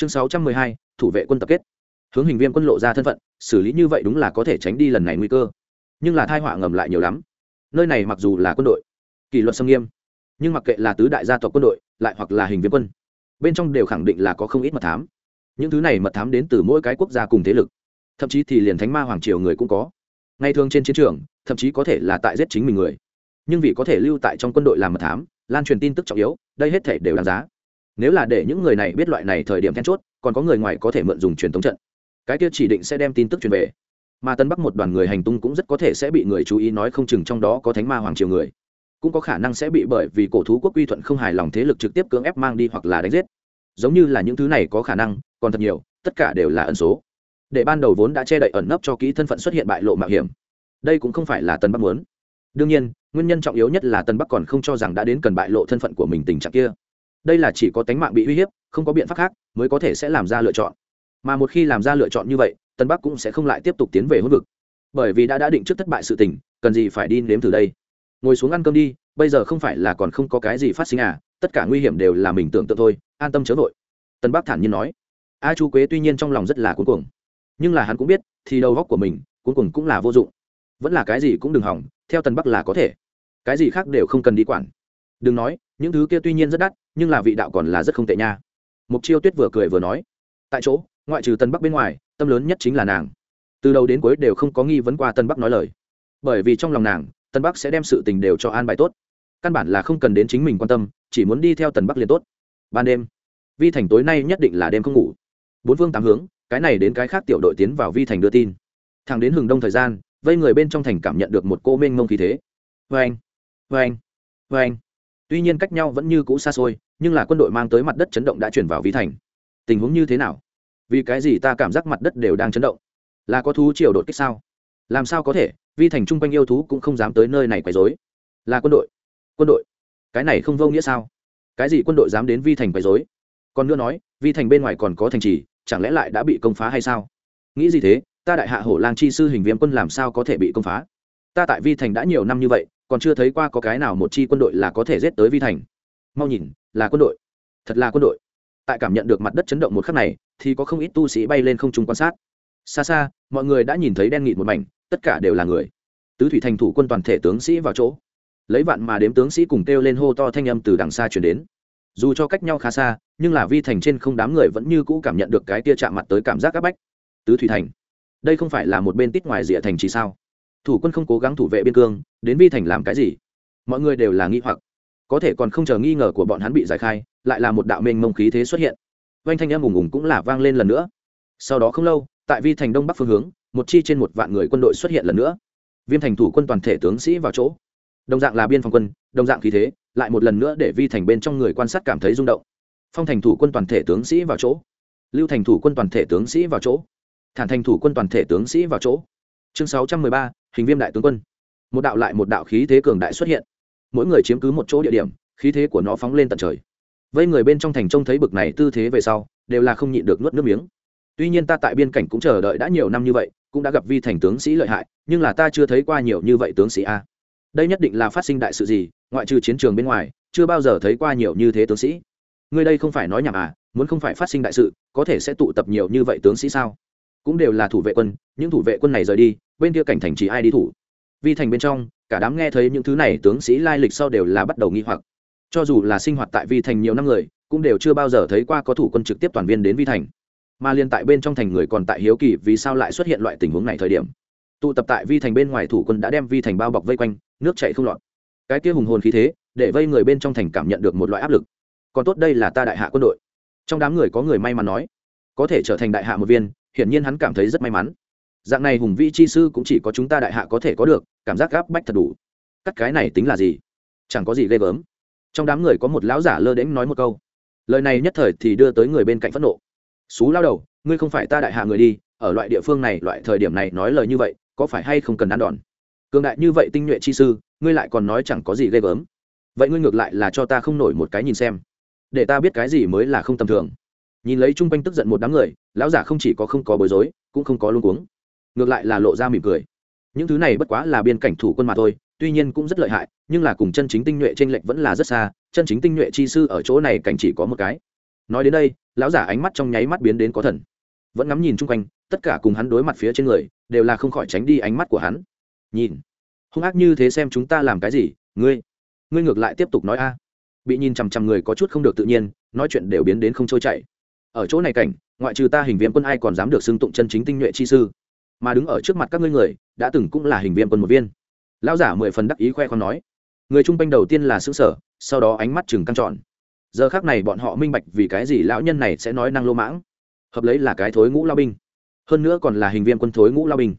chương sáu trăm mười hai, thủ vệ quân tập kết. Hướng hình viên quân lộ ra thân phận, xử lý như vậy đúng là có thể tránh đi lần này nguy cơ. Nhưng là thai họa ngầm lại nhiều lắm. Nơi này mặc dù là quân đội, kỷ luật xâm nghiêm, nhưng mặc kệ là tứ đại gia tộc quân đội, lại hoặc là hình viên quân, bên trong đều khẳng định là có không ít mật thám. Những thứ này mật thám đến từ mỗi cái quốc gia cùng thế lực. Thậm chí thì liền thánh ma hoàng triều người cũng có. Ngay thường trên chiến trường, thậm chí có thể là tại giết chính mình người. Nhưng vì có thể lưu tại trong quân đội làm mật thám, lan truyền tin tức trọng yếu, đây hết thể đều đáng giá nếu là để những người này biết loại này thời điểm then chốt, còn có người ngoài có thể mượn dùng truyền thống trận. Cái kia chỉ định sẽ đem tin tức truyền về. Mà tân bắc một đoàn người hành tung cũng rất có thể sẽ bị người chú ý nói không chừng trong đó có thánh ma hoàng triều người. Cũng có khả năng sẽ bị bởi vì cổ thú quốc quy thuận không hài lòng thế lực trực tiếp cưỡng ép mang đi hoặc là đánh giết. Giống như là những thứ này có khả năng, còn thật nhiều, tất cả đều là ẩn số. Để ban đầu vốn đã che đậy ẩn nấp cho kỹ thân phận xuất hiện bại lộ mạo hiểm. Đây cũng không phải là tân bắc muốn. Đương nhiên, nguyên nhân trọng yếu nhất là tân bắc còn không cho rằng đã đến cần bại lộ thân phận của mình tình trạng kia đây là chỉ có tánh mạng bị uy hiếp, không có biện pháp khác, mới có thể sẽ làm ra lựa chọn. Mà một khi làm ra lựa chọn như vậy, tân bắc cũng sẽ không lại tiếp tục tiến về hôn vực. Bởi vì đã đã định trước thất bại sự tình, cần gì phải đi nếm thử đây? Ngồi xuống ăn cơm đi, bây giờ không phải là còn không có cái gì phát sinh à tất cả nguy hiểm đều là mình tưởng tượng thôi, an tâm chớ vội. Tân bắc thản nhiên nói. A chu quế tuy nhiên trong lòng rất là cuốn cuồng, nhưng là hắn cũng biết, thì đầu góc của mình cuốn cuồng cũng là vô dụng. Vẫn là cái gì cũng đừng hỏng, theo tân bắc là có thể. Cái gì khác đều không cần đi quản. Đừng nói những thứ kia tuy nhiên rất đắt, nhưng là vị đạo còn là rất không tệ nha. Mục chiêu tuyết vừa cười vừa nói, tại chỗ, ngoại trừ tân bắc bên ngoài, tâm lớn nhất chính là nàng. Từ đầu đến cuối đều không có nghi vấn qua tân bắc nói lời. Bởi vì trong lòng nàng, tân bắc sẽ đem sự tình đều cho an bài tốt. Căn bản là không cần đến chính mình quan tâm, chỉ muốn đi theo tần bắc liền tốt. Ban đêm, vi thành tối nay nhất định là đêm không ngủ. Bốn phương tám hướng, cái này đến cái khác tiểu đội tiến vào vi thành đưa tin. Thẳng đến hừng đông thời gian, vây người bên trong thành cảm nhận được một cô mênh mông khí thế. Vê anh vê anh vê anh tuy nhiên cách nhau vẫn như cũ xa xôi, nhưng là quân đội mang tới mặt đất chấn động đã chuyển vào vi thành. Tình huống như thế nào? Vì cái gì ta cảm giác mặt đất đều đang chấn động? Là có thú triều đột kích sao? Làm sao có thể? Vi thành chung quanh yêu thú cũng không dám tới nơi này quấy dối là quân đội. Quân đội. Cái này không vô nghĩa sao? Cái gì quân đội dám đến vi thành quấy dối còn nữa nói vi thành bên ngoài còn có thành trì, chẳng lẽ lại đã bị công phá hay sao? Nghĩ gì thế? Ta đại hạ hổ lang chi sư hình viêm quân làm sao có thể bị công phá? Ta tại vi thành đã nhiều năm như vậy còn chưa thấy qua có cái nào một chi quân đội là có thể giết tới vi thành. Mau nhìn, là quân đội. Thật là quân đội. Tại cảm nhận được mặt đất chấn động một khắc này, thì có không ít tu sĩ bay lên không trung quan sát. Xa xa, mọi người đã nhìn thấy đen nghịt một mảnh, tất cả đều là người. Tứ thủy thành thủ quân toàn thể tướng sĩ vào chỗ. Lấy vạn mà đếm tướng sĩ cùng kêu lên hô to thanh âm từ đằng xa chuyển đến. Dù cho cách nhau khá xa, nhưng là vi thành trên không đám người vẫn như cũ cảm nhận được cái tia chạm mặt tới cảm giác áp bách. Tứ thủy thành. Đây không phải là một bên tít ngoài rìa thành chỉ sao? Thủ quân không cố gắng thủ vệ biên cương, đến vi thành làm cái gì? Mọi người đều là nghi hoặc. Có thể còn không chờ nghi ngờ của bọn hắn bị giải khai, lại là một đạo mênh mông khí thế xuất hiện. Oanh thanh em ùng ùng cũng là vang lên lần nữa. Sau đó không lâu, tại vi thành đông bắc phương hướng, một chi trên một vạn người quân đội xuất hiện lần nữa. Viêm thành thủ quân toàn thể tướng sĩ vào chỗ. Đồng dạng là biên phòng quân, đồng dạng khí thế, lại một lần nữa để vi thành bên trong người quan sát cảm thấy rung động. Phong thành thủ quân toàn thể tướng sĩ vào chỗ. Lưu thành thủ quân toàn thể tướng sĩ vào chỗ. Thản thành thủ quân toàn thể tướng sĩ vào chỗ chương sáu trăm mười ba, hình viêm đại tướng quân. Một đạo lại một đạo khí thế cường đại xuất hiện. Mỗi người chiếm cứ một chỗ địa điểm, khí thế của nó phóng lên tận trời. Vây người bên trong thành trông thấy bực này tư thế về sau, đều là không nhịn được nuốt nước miếng. Tuy nhiên ta tại biên cảnh cũng chờ đợi đã nhiều năm như vậy, cũng đã gặp vi thành tướng sĩ lợi hại, nhưng là ta chưa thấy qua nhiều như vậy tướng sĩ a. Đây nhất định là phát sinh đại sự gì, ngoại trừ chiến trường bên ngoài, chưa bao giờ thấy qua nhiều như thế tướng sĩ. Ngươi đây không phải nói nhảm à muốn không phải phát sinh đại sự, có thể sẽ tụ tập nhiều như vậy tướng sĩ sao? Cũng đều là thủ vệ quân, những thủ vệ quân này rời đi, bên kia cảnh thành chỉ ai đi thủ. Vi thành bên trong, cả đám nghe thấy những thứ này, tướng sĩ lai lịch sau đều là bắt đầu nghi hoặc. Cho dù là sinh hoạt tại vi thành nhiều năm người, cũng đều chưa bao giờ thấy qua có thủ quân trực tiếp toàn viên đến vi thành. Mà liên tại bên trong thành người còn tại hiếu kỳ vì sao lại xuất hiện loại tình huống này thời điểm. Tụ tập tại vi thành bên ngoài thủ quân đã đem vi thành bao bọc vây quanh, nước chạy không lọt. Cái kia hùng hồn khí thế, để vây người bên trong thành cảm nhận được một loại áp lực. Còn tốt đây là ta đại hạ quân đội. Trong đám người có người may mắn nói, có thể trở thành đại hạ một viên hiển nhiên hắn cảm thấy rất may mắn. Dạng này hùng vĩ chi sư cũng chỉ có chúng ta đại hạ có thể có được, cảm giác gáp bách thật đủ. Cắt cái này tính là gì? Chẳng có gì ghê gớm. Trong đám người có một lão giả lơ đễnh nói một câu. Lời này nhất thời thì đưa tới người bên cạnh phẫn nộ. Xú lao đầu, ngươi không phải ta đại hạ người đi, ở loại địa phương này, loại thời điểm này nói lời như vậy, có phải hay không cần ăn đòn? Cường đại như vậy tinh nhuệ chi sư, ngươi lại còn nói chẳng có gì ghê gớm. Vậy ngươi ngược lại là cho ta không nổi một cái nhìn xem. Để ta biết cái gì mới là không tầm thường nhìn lấy chung quanh tức giận một đám người, lão giả không chỉ có không có bối rối, cũng không có luôn cuống. Ngược lại là lộ ra mỉm cười. Những thứ này bất quá là biên cảnh thủ quân mà thôi, tuy nhiên cũng rất lợi hại, nhưng là cùng chân chính tinh nhuệ t r ê n lệch vẫn là rất xa, chân chính tinh nhuệ chi sư ở chỗ này cảnh chỉ có một cái. Nói đến đây, lão giả ánh mắt trong nháy mắt biến đến có thần. Vẫn ngắm nhìn chung quanh, tất cả cùng hắn đối mặt phía trên người, đều là không khỏi tránh đi ánh mắt của hắn. Nhìn. Hung ác như thế xem chúng ta làm cái gì, ngươi? Ngươi ngược lại tiếp tục nói a. Bị nhìn chằm chằm người có chút không được tự nhiên, nói chuyện đều biến đến không trôi chảy ở chỗ này cảnh, ngoại trừ ta hình viêm quân ai còn dám được xưng tụng chân chính tinh nhuệ chi sư, mà đứng ở trước mặt các ngươi người, đã từng cũng là hình viêm quân một viên. Lão giả mười phần đắc ý khoe con nói. Người trung quanh đầu tiên là xứ sở sau đó ánh mắt chừng căng trọn giờ khác này bọn họ minh bạch vì cái gì lão nhân này sẽ nói năng lô mãng. Hợp lấy là cái thối ngũ lao binh. Hơn nữa còn là hình viên quân thối ngũ lao binh.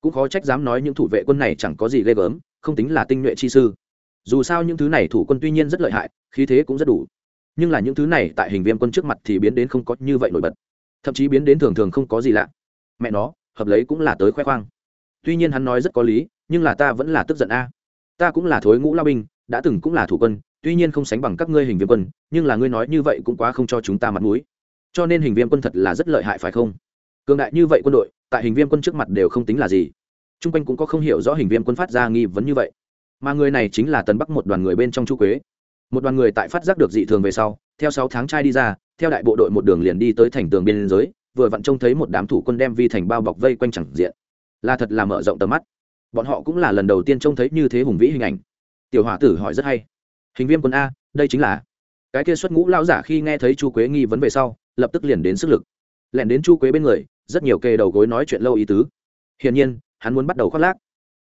Cũng khó trách dám nói những thủ vệ quân này chẳng có gì ghê gớm, không tính là tinh nhuệ chi sư. Dù sao những thứ này thủ quân tuy nhiên rất lợi hại, khí thế cũng rất đủ nhưng là những thứ này tại hình Viêm quân trước mặt thì biến đến không có như vậy nổi bật. Thậm chí biến đến thường thường không có gì lạ. Mẹ nó, hợp lấy cũng là tới khoe khoang. Tuy nhiên hắn nói rất có lý, nhưng là ta vẫn là tức giận a. Ta cũng là thối ngũ lao binh, đã từng cũng là thủ quân, tuy nhiên không sánh bằng các ngươi hình Viêm quân, nhưng là ngươi nói như vậy cũng quá không cho chúng ta mặt mũi. Cho nên hình Viêm quân thật là rất lợi hại phải không? Cường đại như vậy quân đội, tại hình Viêm quân trước mặt đều không tính là gì. T r u n g quanh cũng có không hiểu rõ hình Viêm quân phát ra nghi vấn như vậy. Mà người này chính là tần bắc một đoàn người bên trong chu quế một đoàn người tại phát giác được dị thường về sau, theo sáu tháng trai đi ra, theo đại bộ đội một đường liền đi tới thành tường biên giới vừa vặn trông thấy một đám thủ quân đem vi thành bao bọc vây quanh chẳng diện. Là thật là mở rộng tầm mắt. Bọn họ cũng là lần đầu tiên trông thấy như thế hùng vĩ hình ảnh. Tiểu hỏa tử hỏi rất hay. Hình viêm quân a, đây chính là. Cái kia xuất ngũ lao giả khi nghe thấy chu quế nghi vấn về sau, lập tức liền đến sức lực. Lẻn đến chu quế bên người, rất nhiều kề đầu gối nói chuyện lâu ý tứ. Hiển nhiên, hắn muốn bắt đầu khoác lác.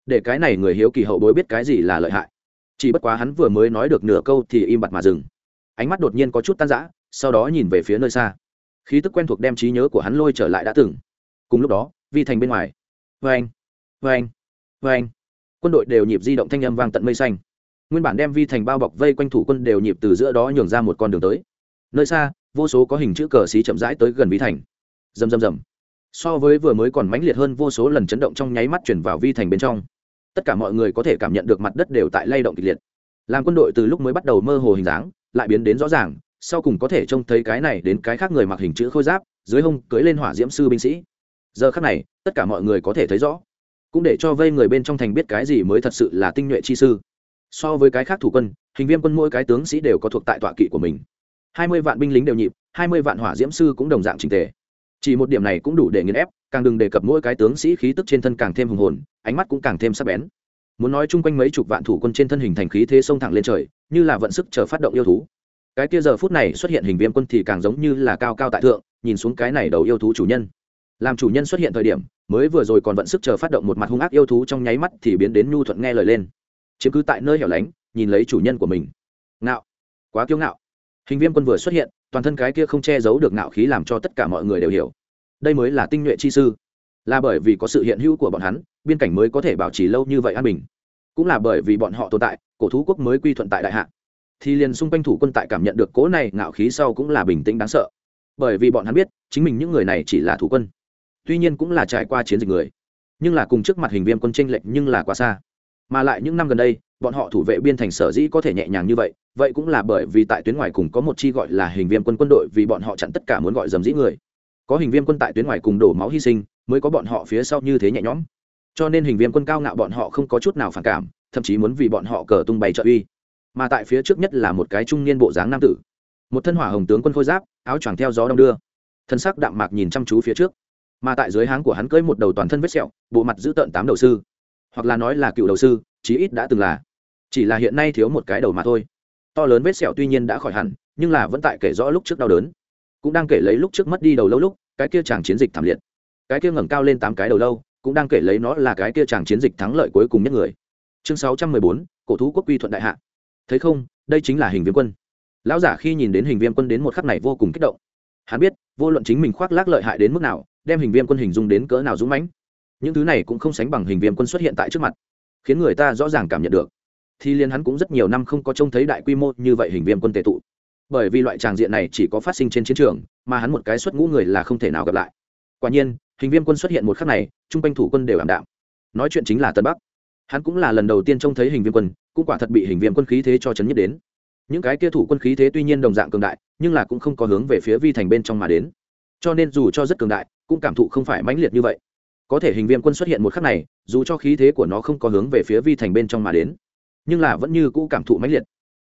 Để cái này người hiếu kỳ hậu bối biết cái gì là lợi hại chỉ bất quá hắn vừa mới nói được nửa câu thì im bặt mà dừng. Ánh mắt đột nhiên có chút tan rã, sau đó nhìn về phía nơi xa. Khí tức quen thuộc đem trí nhớ của hắn lôi trở lại đã từng. Cùng lúc đó, vi thành bên ngoài. Vê anh vê anh vê anh quân đội đều nhịp di động thanh âm vang tận mây xanh. Nguyên bản đem vi thành bao bọc vây quanh thủ quân đều nhịp từ giữa đó nhường ra một con đường tới. Nơi xa, vô số có hình chữ cờ xí chậm rãi tới gần vi thành. Rầm rầm rầm. So với vừa mới còn mãnh liệt hơn vô số lần chấn động trong nháy mắt chuyển vào vi thành bên trong tất cả mọi người có thể cảm nhận được mặt đất đều tại lay động kịch liệt. Làm quân đội từ lúc mới bắt đầu mơ hồ hình dáng, lại biến đến rõ ràng, sau cùng có thể trông thấy cái này đến cái khác người mặc hình chữ khôi giáp, dưới hông cưới lên hỏa diễm sư binh sĩ. Giờ khác này, tất cả mọi người có thể thấy rõ. Cũng để cho vây người bên trong thành biết cái gì mới thật sự là tinh nhuệ chi sư. So với cái khác thủ quân, hình viên quân mỗi cái tướng sĩ đều có thuộc tại tọa kỵ của mình. Hai mươi vạn binh lính đều nhịp, hai mươi vạn hỏa diễm sư cũng đồng dạng trình tề chỉ một điểm này cũng đủ để nghiền ép, càng đừng đề cập mỗi cái tướng sĩ khí tức trên thân càng thêm hùng hồn, ánh mắt cũng càng thêm sắc bén. Muốn nói chung quanh mấy chục vạn thủ quân trên thân hình thành khí thế sông thẳng lên trời, như là vận sức chờ phát động yêu thú. Cái kia giờ phút này xuất hiện hình viêm quân thì càng giống như là cao cao tại thượng, nhìn xuống cái này đầu yêu thú chủ nhân. Làm chủ nhân xuất hiện thời điểm, mới vừa rồi còn vận sức chờ phát động một mặt hung ác yêu thú trong nháy mắt thì biến đến nhu thuận nghe lời lên. Chiếm cứ tại nơi hẻo lánh, nhìn lấy chủ nhân của mình. Ngạo. Quá kiêu ngạo. Hình viêm quân vừa xuất hiện toàn thân cái kia không che giấu được ngạo khí làm cho tất cả mọi người đều hiểu. Đây mới là tinh nhuệ chi sư. Là bởi vì có sự hiện hữu của bọn hắn, biên cảnh mới có thể bảo trì lâu như vậy an bình. Cũng là bởi vì bọn họ tồn tại, cổ thú quốc mới quy thuận tại đại hạ. Thì liền xung quanh thủ quân tại cảm nhận được cố này ngạo khí sau cũng là bình tĩnh đáng sợ. Bởi vì bọn hắn biết, chính mình những người này chỉ là thủ quân. Tuy nhiên cũng là trải qua chiến dịch người. Nhưng là cùng trước mặt hình viêm quân tranh lệch nhưng là quá xa. Mà lại những năm gần đây bọn họ thủ vệ biên thành sở dĩ có thể nhẹ nhàng như vậy vậy cũng là bởi vì tại tuyến ngoài cùng có một chi gọi là hình viêm quân quân đội vì bọn họ chặn tất cả muốn gọi dầm dĩ người. Có hình viêm quân tại tuyến ngoài cùng đổ máu hy sinh, mới có bọn họ phía sau như thế nhẹ nhõm. Cho nên hình viêm quân cao ngạo bọn họ không có chút nào phản cảm, thậm chí muốn vì bọn họ cờ tung bày trợ uy. Mà tại phía trước nhất là một cái trung niên bộ dáng nam tử. Một thân hỏa hồng tướng quân khôi giáp, áo choàng theo gió đông đưa. Thân sắc đạm mạc nhìn chăm chú phía trước. Mà tại dưới háng của hắn cưỡi một đầu toàn thân vết sẹo, bộ mặt giữ tợn tám đầu sư. Hoặc là nói là cựu đầu sư, chí ít đã từng là chỉ là hiện nay thiếu một cái đầu mà thôi. To lớn vết sẹo tuy nhiên đã khỏi hẳn, nhưng là vẫn tại kể rõ lúc trước đau đớn. Cũng đang kể lấy lúc trước mất đi đầu lâu lúc, cái kia chàng chiến dịch thảm liệt. Cái kia ngẩng cao lên tám cái đầu lâu, cũng đang kể lấy nó là cái kia chàng chiến dịch thắng lợi cuối cùng nhất người. Chương sáu trăm mười bốn, cổ thú quốc quy thuận đại hạ. Thấy không, đây chính là hình viêm quân. Lão giả khi nhìn đến hình viêm quân đến một khắc này vô cùng kích động. Hắn biết, vô luận chính mình khoác lác lợi hại đến mức nào, đem hình viêm quân hình dung đến cỡ nào dũng mãnh. Những thứ này cũng không sánh bằng hình viêm quân xuất hiện tại trước mặt, khiến người ta rõ ràng cảm nhận được thì liên hắn cũng rất nhiều năm không có trông thấy đại quy mô như vậy hình viêm quân tệ tụ. Bởi vì loại tràng diện này chỉ có phát sinh trên chiến trường, mà hắn một cái xuất ngũ người là không thể nào gặp lại. Quả nhiên, hình viêm quân xuất hiện một khắc này chung quanh thủ quân đều ảm đạm. Nói chuyện chính là tân bắc. Hắn cũng là lần đầu tiên trông thấy hình viêm quân, cũng quả thật bị hình viêm quân khí thế cho chấn nhất đến. Những cái kia thủ quân khí thế tuy nhiên đồng dạng cường đại, nhưng là cũng không có hướng về phía vi thành bên trong mà đến. Cho nên dù cho rất cường đại, cũng cảm thụ không phải mãnh liệt như vậy. Có thể hình viêm quân xuất hiện một khắc này, dù cho khí thế của nó không có hướng về phía vi thành bên trong mà đến nhưng là vẫn như cũ cảm thụ mãnh liệt.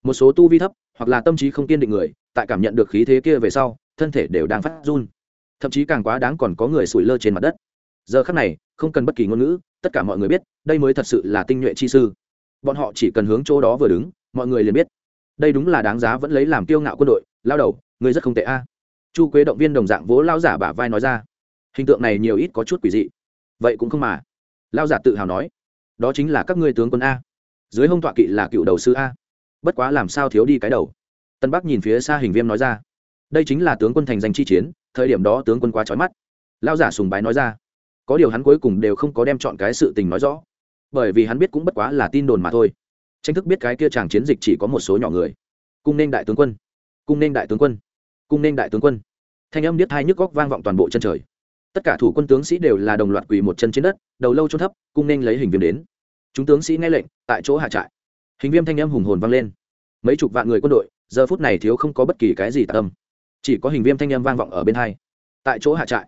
Một số tu vi thấp, hoặc là tâm trí không kiên định người, tại cảm nhận được khí thế kia về sau, thân thể đều đang phát run. Thậm chí càng quá đáng còn có người sủi lơ trên mặt đất. Giờ khắc này, không cần bất kỳ ngôn ngữ, tất cả mọi người biết, đây mới thật sự là tinh nhuệ chi sư. Bọn họ chỉ cần hướng chỗ đó vừa đứng, mọi người liền biết. Đây đúng là đáng giá vẫn lấy làm kiêu ngạo quân đội, lao đầu người rất không tệ a. Chu quế động viên đồng dạng vỗ lao giả bả vai nói ra. Hình tượng này nhiều ít có chút quỷ dị. Vậy cũng không mà. Lao giả tự hào nói, đó chính là các ngươi tướng quân a dưới hông tọa kỵ là cựu đầu sư a. Bất quá làm sao thiếu đi cái đầu? Tân bắc nhìn phía xa hình viêm nói ra. Đây chính là tướng quân thành danh chi chiến, thời điểm đó tướng quân quá trói mắt. Lao giả sùng bái nói ra. Có điều hắn cuối cùng đều không có đem chọn cái sự tình nói rõ. Bởi vì hắn biết cũng bất quá là tin đồn mà thôi. Tranh thức biết cái kia chàng chiến dịch chỉ có một số nhỏ người. Cung nên đại tướng quân. Cung nên đại tướng quân. Cung nên đại tướng quân. Thanh âm biết hai nhức góc vang vọng toàn bộ chân trời. Tất cả thủ quân tướng sĩ đều là đồng loạt quỳ một chân trên đất, đầu lâu trôn thấp, cung nên lấy hình viêm đến chúng tướng sĩ nghe lệnh, tại chỗ hạ trại. Hình viêm thanh âm hùng hồn vang lên. Mấy chục vạn người quân đội, giờ phút này thiếu không có bất kỳ cái gì tạ tâm. Chỉ có hình viêm thanh âm vang vọng ở bên hai. Tại chỗ hạ trại.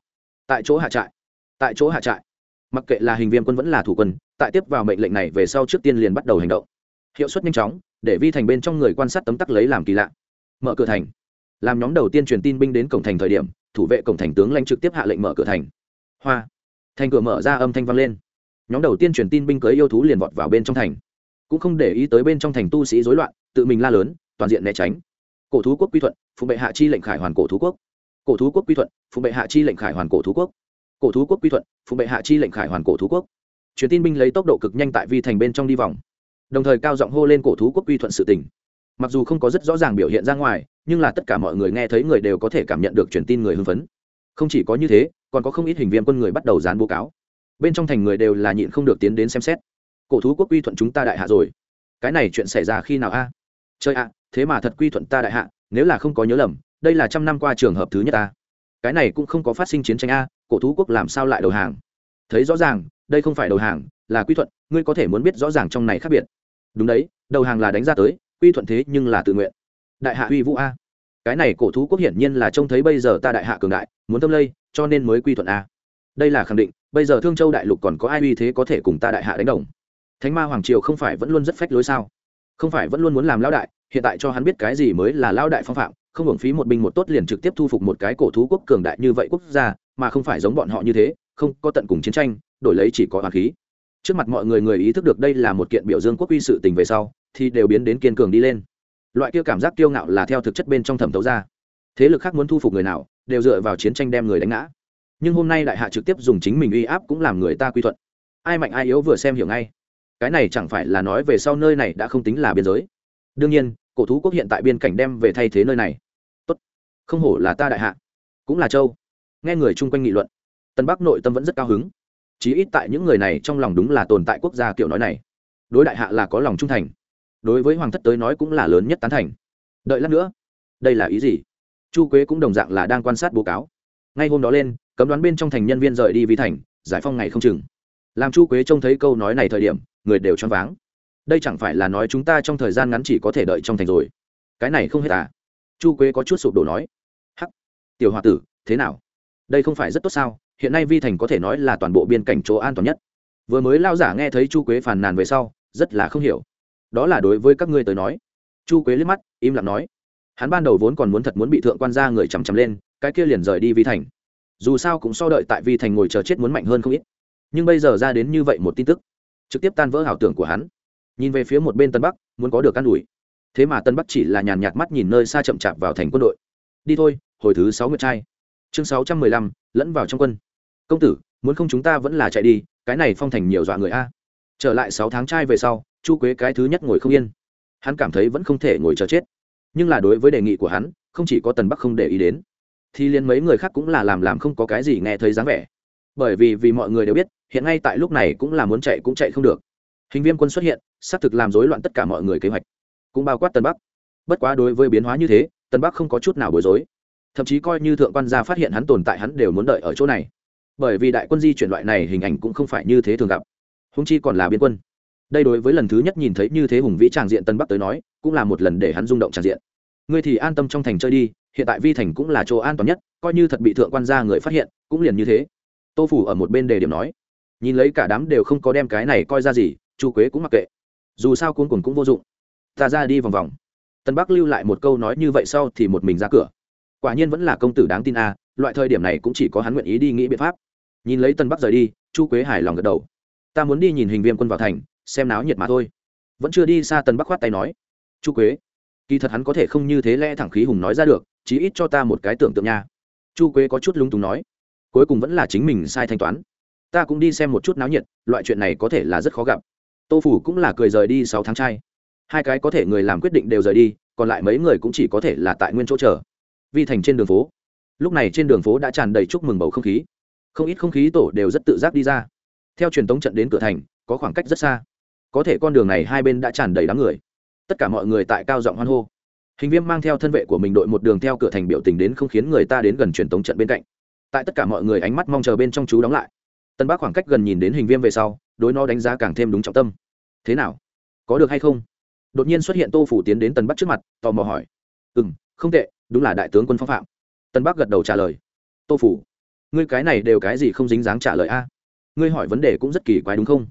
Tại chỗ hạ trại. Tại chỗ hạ trại. Mặc kệ là hình viêm quân vẫn là thủ quân, tại tiếp vào mệnh lệnh này về sau trước tiên liền bắt đầu hành động. Hiệu suất nhanh chóng, để vi thành bên trong người quan sát tấm tắc lấy làm kỳ lạ. Mở cửa thành. Làm nhóm đầu tiên truyền tin binh đến cổng thành thời điểm, thủ vệ cổng thành tướng lãnh trực tiếp hạ lệnh mở cửa thành. Hoa. Thành cửa mở ra âm thanh vang lên nhóm đầu tiên truyền tin binh cưới yêu thú liền vọt vào bên trong thành. Cũng không để ý tới bên trong thành tu sĩ rối loạn, tự mình la lớn, toàn diện né tránh. Cổ thú quốc quy thuận, phụng bệ hạ chi lệnh khải hoàn cổ thú quốc. Cổ thú quốc quy thuận, phụng bệ hạ chi lệnh khải hoàn cổ thú quốc. Cổ thú quốc quy thuận, phụng bệ hạ chi lệnh khải hoàn cổ thú quốc. Truyền tin binh lấy tốc độ cực nhanh tại vi thành bên trong đi vòng. Đồng thời cao giọng hô lên cổ thú quốc quy thuận sự tình. Mặc dù không có rất rõ ràng biểu hiện ra ngoài, nhưng là tất cả mọi người nghe thấy người đều có thể cảm nhận được truyền tin người hưng phấn. Không chỉ có như thế, còn có không ít hình viên quân người bắt đầu dán bố cáo bên trong thành người đều là nhịn không được tiến đến xem xét. Cổ thú quốc quy thuận chúng ta đại hạ rồi. Cái này chuyện xảy ra khi nào a? À? chơi ạ, thế mà thật quy thuận ta đại hạ, nếu là không có nhớ lầm, đây là trăm năm qua trường hợp thứ nhất ta. Cái này cũng không có phát sinh chiến tranh a, cổ thú quốc làm sao lại đầu hàng? Thấy rõ ràng, đây không phải đầu hàng, là quy thuận, ngươi có thể muốn biết rõ ràng trong này khác biệt. Đúng đấy, đầu hàng là đánh ra tới, quy thuận thế nhưng là tự nguyện. Đại hạ uy vũ a. Cái này cổ thú quốc hiển nhiên là trông thấy bây giờ ta đại hạ cường đại, muốn tâm lây, cho nên mới quy thuận a. Đây là khẳng định bây giờ thương châu đại lục còn có ai uy thế có thể cùng ta đại hạ đánh đồng? Thánh ma hoàng triều không phải vẫn luôn rất phách lối sao? Không phải vẫn luôn muốn làm lão đại, hiện tại cho hắn biết cái gì mới là lão đại phong phạm, không hưởng phí một binh một tốt liền trực tiếp thu phục một cái cổ thú quốc cường đại như vậy quốc gia, mà không phải giống bọn họ như thế, không có tận cùng chiến tranh, đổi lấy chỉ có hoàng khí. Trước mặt mọi người người ý thức được đây là một kiện biểu dương quốc uy sự tình về sau, thì đều biến đến kiên cường đi lên. Loại kia cảm giác kiêu ngạo là theo thực chất bên trong thẩm thấu ra. Thế lực khác muốn thu phục người nào, đều dựa vào chiến tranh đem người đánh ngã nhưng hôm nay đại hạ trực tiếp dùng chính mình uy áp cũng làm người ta quy thuận. Ai mạnh ai yếu vừa xem hiểu ngay. Cái này chẳng phải là nói về sau nơi này đã không tính là biên giới. Đương nhiên, cổ thú quốc hiện tại biên cảnh đem về thay thế nơi này. Tốt. Không hổ là ta đại hạ. Cũng là châu. Nghe người chung quanh nghị luận, tân bắc nội tâm vẫn rất cao hứng. Chí ít tại những người này trong lòng đúng là tồn tại quốc gia kiểu nói này. Đối đại hạ là có lòng trung thành. Đối với hoàng thất tới nói cũng là lớn nhất tán thành. Đợi lát nữa. Đây là ý gì? Chu quế cũng đồng dạng là đang quan sát báo cáo. Ngay hôm đó lên cấm đoán bên trong thành nhân viên rời đi vi thành, giải phong ngày không chừng. Làm chu quế trông thấy câu nói này thời điểm, người đều choáng váng. Đây chẳng phải là nói chúng ta trong thời gian ngắn chỉ có thể đợi trong thành rồi. Cái này không hết à? Chu quế có chút sụp đổ nói. Hắc. Tiểu h o a tử, thế nào? Đây không phải rất tốt sao? Hiện nay vi thành có thể nói là toàn bộ biên cảnh chỗ an toàn nhất. Vừa mới lao giả nghe thấy chu quế phàn nàn về sau, rất là không hiểu. Đó là đối với các ngươi tới nói. Chu quế liếc mắt, im lặng nói. Hắn ban đầu vốn còn muốn thật muốn bị thượng quan ra người chằm chằm lên, cái kia liền rời đi vi thành dù sao cũng so đợi tại vi thành ngồi chờ chết muốn mạnh hơn không ít. Nhưng bây giờ ra đến như vậy một tin tức, trực tiếp tan vỡ ảo tưởng của hắn. Nhìn về phía một bên tân bắc, muốn có được căn đùi thế mà tân bắc chỉ là nhàn nhạt mắt nhìn nơi xa chậm chạp vào thành quân đội. Đi thôi, hồi thứ sáu nguyệt trai. Chương sáu trăm mười lăm, lẫn vào trong quân. Công tử, muốn không chúng ta vẫn là chạy đi, cái này phong thành nhiều dọa người a. Trở lại sáu tháng trai về sau, chu quế cái thứ nhất ngồi không yên. Hắn cảm thấy vẫn không thể ngồi chờ chết. Nhưng là đối với đề nghị của hắn, không chỉ có tần bắc không để ý đến thì liền mấy người khác cũng là làm làm không có cái gì nghe thấy dáng vẻ. Bởi vì vì mọi người đều biết, hiện ngay tại lúc này cũng là muốn chạy cũng chạy không được. Hình viêm quân xuất hiện, xác thực làm rối loạn tất cả mọi người kế hoạch. Cũng bao quát tân bắc. Bất quá đối với biến hóa như thế tân bắc không có chút nào bối rối. Thậm chí coi như thượng quan gia phát hiện hắn tồn tại hắn đều muốn đợi ở chỗ này. Bởi vì đại quân di chuyển loại này hình ảnh cũng không phải như thế thường gặp. Húng chi còn là biên quân. Đây đối với lần thứ nhất nhìn thấy như thế hùng vĩ tràng diện tân bắc tới nói, cũng là một lần để hắn rung động tràng diện. Ngươi thì an tâm trong thành chơi đi hiện tại vi thành cũng là chỗ an toàn nhất, coi như thật bị thượng quan gia người phát hiện, cũng liền như thế. Tô phủ ở một bên đề điểm nói, nhìn lấy cả đám đều không có đem cái này coi ra gì, chu quế cũng mặc kệ. Dù sao cuốn cuồng cũng vô dụng. Ta ra đi vòng vòng. Tân bắc lưu lại một câu nói như vậy sau thì một mình ra cửa. Quả nhiên vẫn là công tử đáng tin a, loại thời điểm này cũng chỉ có hắn nguyện ý đi nghĩ biện pháp. Nhìn lấy tân bắc rời đi, chu quế hài lòng gật đầu. Ta muốn đi nhìn hình viêm quân vào thành, xem náo nhiệt mà thôi. Vẫn chưa đi xa tân bắc khoát tay nói, chu quế, kỳ thật hắn có thể không như thế lẽ thẳng khí hùng nói ra được chí ít cho ta một cái tưởng tượng nha. Chu quế có chút lung túng nói. Cuối cùng vẫn là chính mình sai thanh toán. Ta cũng đi xem một chút náo nhiệt, loại chuyện này có thể là rất khó gặp. Tô phủ cũng là cười rời đi sáu tháng trai. Hai cái có thể người làm quyết định đều rời đi, còn lại mấy người cũng chỉ có thể là tại nguyên chỗ chờ. Vi thành trên đường phố. Lúc này trên đường phố đã tràn đầy chúc mừng bầu không khí. Không ít không khí tổ đều rất tự giác đi ra. Theo truyền thống trận đến cửa thành, có khoảng cách rất xa. Có thể con đường này hai bên đã tràn đầy đám người. Tất cả mọi người tại cao giọng hoan hô hình viêm mang theo thân vệ của mình đội một đường theo cửa thành biểu tình đến không khiến người ta đến gần truyền tống trận bên cạnh. Tại tất cả mọi người ánh mắt mong chờ bên trong chú đóng lại. Tân bác khoảng cách gần nhìn đến hình viêm về sau, đối nó đánh giá càng thêm đúng trọng tâm. Thế nào? Có được hay không? Đột nhiên xuất hiện tô phủ tiến đến tân bắc trước mặt, tò mò hỏi. Ừ m không tệ, đúng là đại tướng quân phong phạm. Tân bắc gật đầu trả lời. Tô phủ, ngươi cái này đều cái gì không dính dáng trả lời a? Ngươi hỏi vấn đề cũng rất kỳ quái đúng không?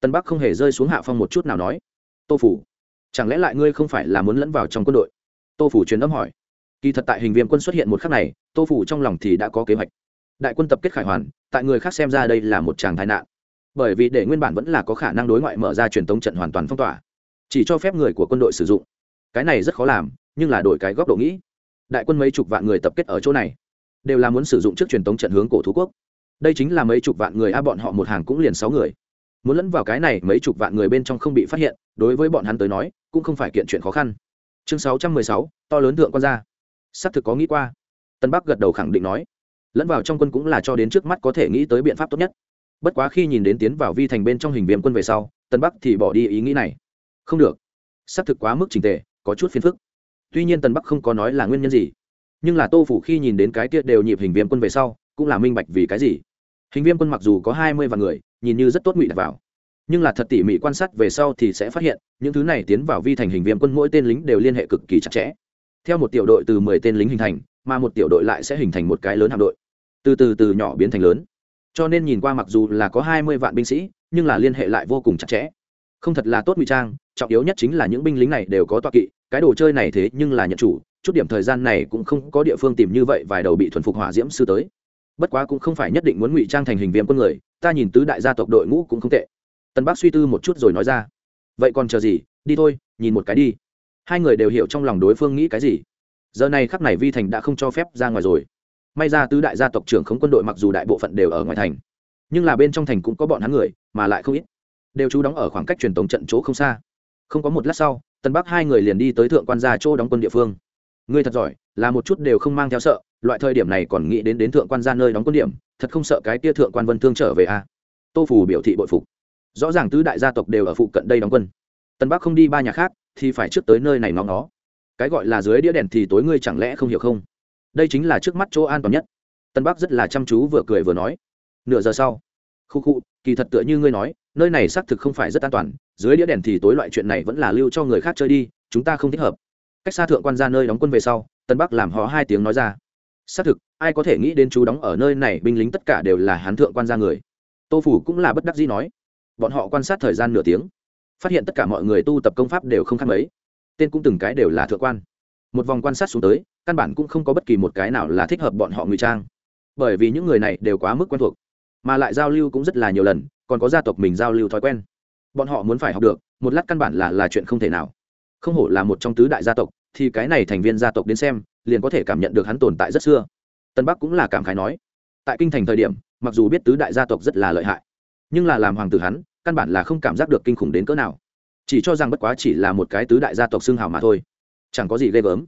Tân bắc không hề rơi xuống hạ phong một chút nào nói. Tô phủ, chẳng lẽ lại ngươi không phải là muốn lẫn vào trong quân đội? Tô phủ truyền âm hỏi. Kỳ thật tại hình viêm quân xuất hiện một khắc này, tô phủ trong lòng thì đã có kế hoạch. Đại quân tập kết khải hoàn, tại người khác xem ra đây là một tràng tai nạn. Bởi vì để nguyên bản vẫn là có khả năng đối ngoại mở ra truyền thống trận hoàn toàn phong tỏa, chỉ cho phép người của quân đội sử dụng. Cái này rất khó làm, nhưng là đổi cái góc độ nghĩ. Đại quân mấy chục vạn người tập kết ở chỗ này, đều là muốn sử dụng trước truyền thống trận hướng cổ thú quốc. Đây chính là mấy chục vạn người a, bọn họ một hàng cũng liền sáu người. Muốn lẫn vào cái này mấy chục vạn người bên trong không bị phát hiện, đối với bọn hắn tới nói, cũng không phải kiện chuyện khó khăn chương sáu trăm mười sáu, to lớn thượng quan gia. Xác thực có nghĩ qua. Tân bắc gật đầu khẳng định nói. Lẫn vào trong quân cũng là cho đến trước mắt có thể nghĩ tới biện pháp tốt nhất. Bất quá khi nhìn đến tiến vào vi thành bên trong hình viêm quân về sau, tân bắc thì bỏ đi ý nghĩ này. Không được. Xác thực quá mức trình tề, có chút phiền phức. Tuy nhiên tân bắc không có nói là nguyên nhân gì. Nhưng là tô phủ khi nhìn đến cái kia đều nhịp hình viêm quân về sau, cũng là minh bạch vì cái gì. Hình viêm quân mặc dù có hai mươi vạn người, nhìn như rất tốt ngụy đặt vào nhưng là thật tỉ mỉ quan sát về sau thì sẽ phát hiện, những thứ này tiến vào vi thành hình viêm quân mỗi tên lính đều liên hệ cực kỳ chặt chẽ. Theo một tiểu đội từ mười tên lính hình thành, mà một tiểu đội lại sẽ hình thành một cái lớn hạm đội. Từ từ từ nhỏ biến thành lớn. Cho nên nhìn qua mặc dù là có hai mươi vạn binh sĩ, nhưng là liên hệ lại vô cùng chặt chẽ. Không thật là tốt ngụy trang, trọng yếu nhất chính là những binh lính này đều có toa kỵ, cái đồ chơi này thế nhưng là nhận chủ, chút điểm thời gian này cũng không có địa phương tìm như vậy vài đầu bị thuần phục hỏa diễm sư tới. Bất quá cũng không phải nhất định muốn ngụy trang thành hình viêm quân người, ta nhìn tứ đại gia tộc đội ngũ cũng không tệ tân bác suy tư một chút rồi nói ra. Vậy còn chờ gì? Đi thôi, nhìn một cái đi. Hai người đều hiểu trong lòng đối phương nghĩ cái gì. Giờ này khắc này vi thành đã không cho phép ra ngoài rồi. May ra tứ đại gia tộc trưởng không quân đội mặc dù đại bộ phận đều ở ngoài thành, nhưng là bên trong thành cũng có bọn hắn người, mà lại không ít. Đều trú đóng ở khoảng cách truyền tống trận chỗ không xa. Không có một lát sau tân bắc hai người liền đi tới thượng quan gia chỗ đóng quân địa phương. Ngươi thật giỏi, là một chút đều không mang theo sợ, loại thời điểm này còn nghĩ đến đến thượng quan gia nơi đóng quân điểm, thật không sợ cái tia thượng quan vân thương trở về à. tô phủ biểu thị bội phục rõ ràng tứ đại gia tộc đều ở phụ cận đây đóng quân. Tân bắc không đi ba nhà khác, thì phải trước tới nơi này ngóng nó cái gọi là dưới đĩa đèn thì tối ngươi chẳng lẽ không hiểu không? Đây chính là trước mắt chỗ an toàn nhất. Tân bắc rất là chăm chú vừa cười vừa nói. Nửa giờ sau, khu khu, kỳ thật tựa như ngươi nói, nơi này xác thực không phải rất an toàn, dưới đĩa đèn thì tối loại chuyện này vẫn là lưu cho người khác chơi đi, chúng ta không thích hợp. Cách xa thượng quan ra nơi đóng quân về sau, tân bắc làm họ hai tiếng nói ra. Xác thực, ai có thể nghĩ đến chú đóng ở nơi này, binh lính tất cả đều là hán thượng quan ra người. Tô phủ cũng là bất đắc dĩ nói bọn họ quan sát thời gian nửa tiếng. Phát hiện tất cả mọi người tu tập công pháp đều không khác mấy. Tên cũng từng cái đều là thượng quan. Một vòng quan sát xuống tới, căn bản cũng không có bất kỳ một cái nào là thích hợp bọn họ ngụy trang. Bởi vì những người này đều quá mức quen thuộc, mà lại giao lưu cũng rất là nhiều lần, còn có gia tộc mình giao lưu thói quen. Bọn họ muốn phải học được, một lát căn bản là là chuyện không thể nào. Không hổ là một trong tứ đại gia tộc, thì cái này thành viên gia tộc đến xem, liền có thể cảm nhận được hắn tồn tại rất xưa. Tân bắc cũng là cảm khái nói, tại kinh thành thời điểm, mặc dù biết tứ đại gia tộc rất là lợi hại nhưng là làm hoàng tử hắn, căn bản là không cảm giác được kinh khủng đến cỡ nào. Chỉ cho rằng bất quá chỉ là một cái tứ đại gia tộc xương hào mà thôi. Chẳng có gì ghê gớm.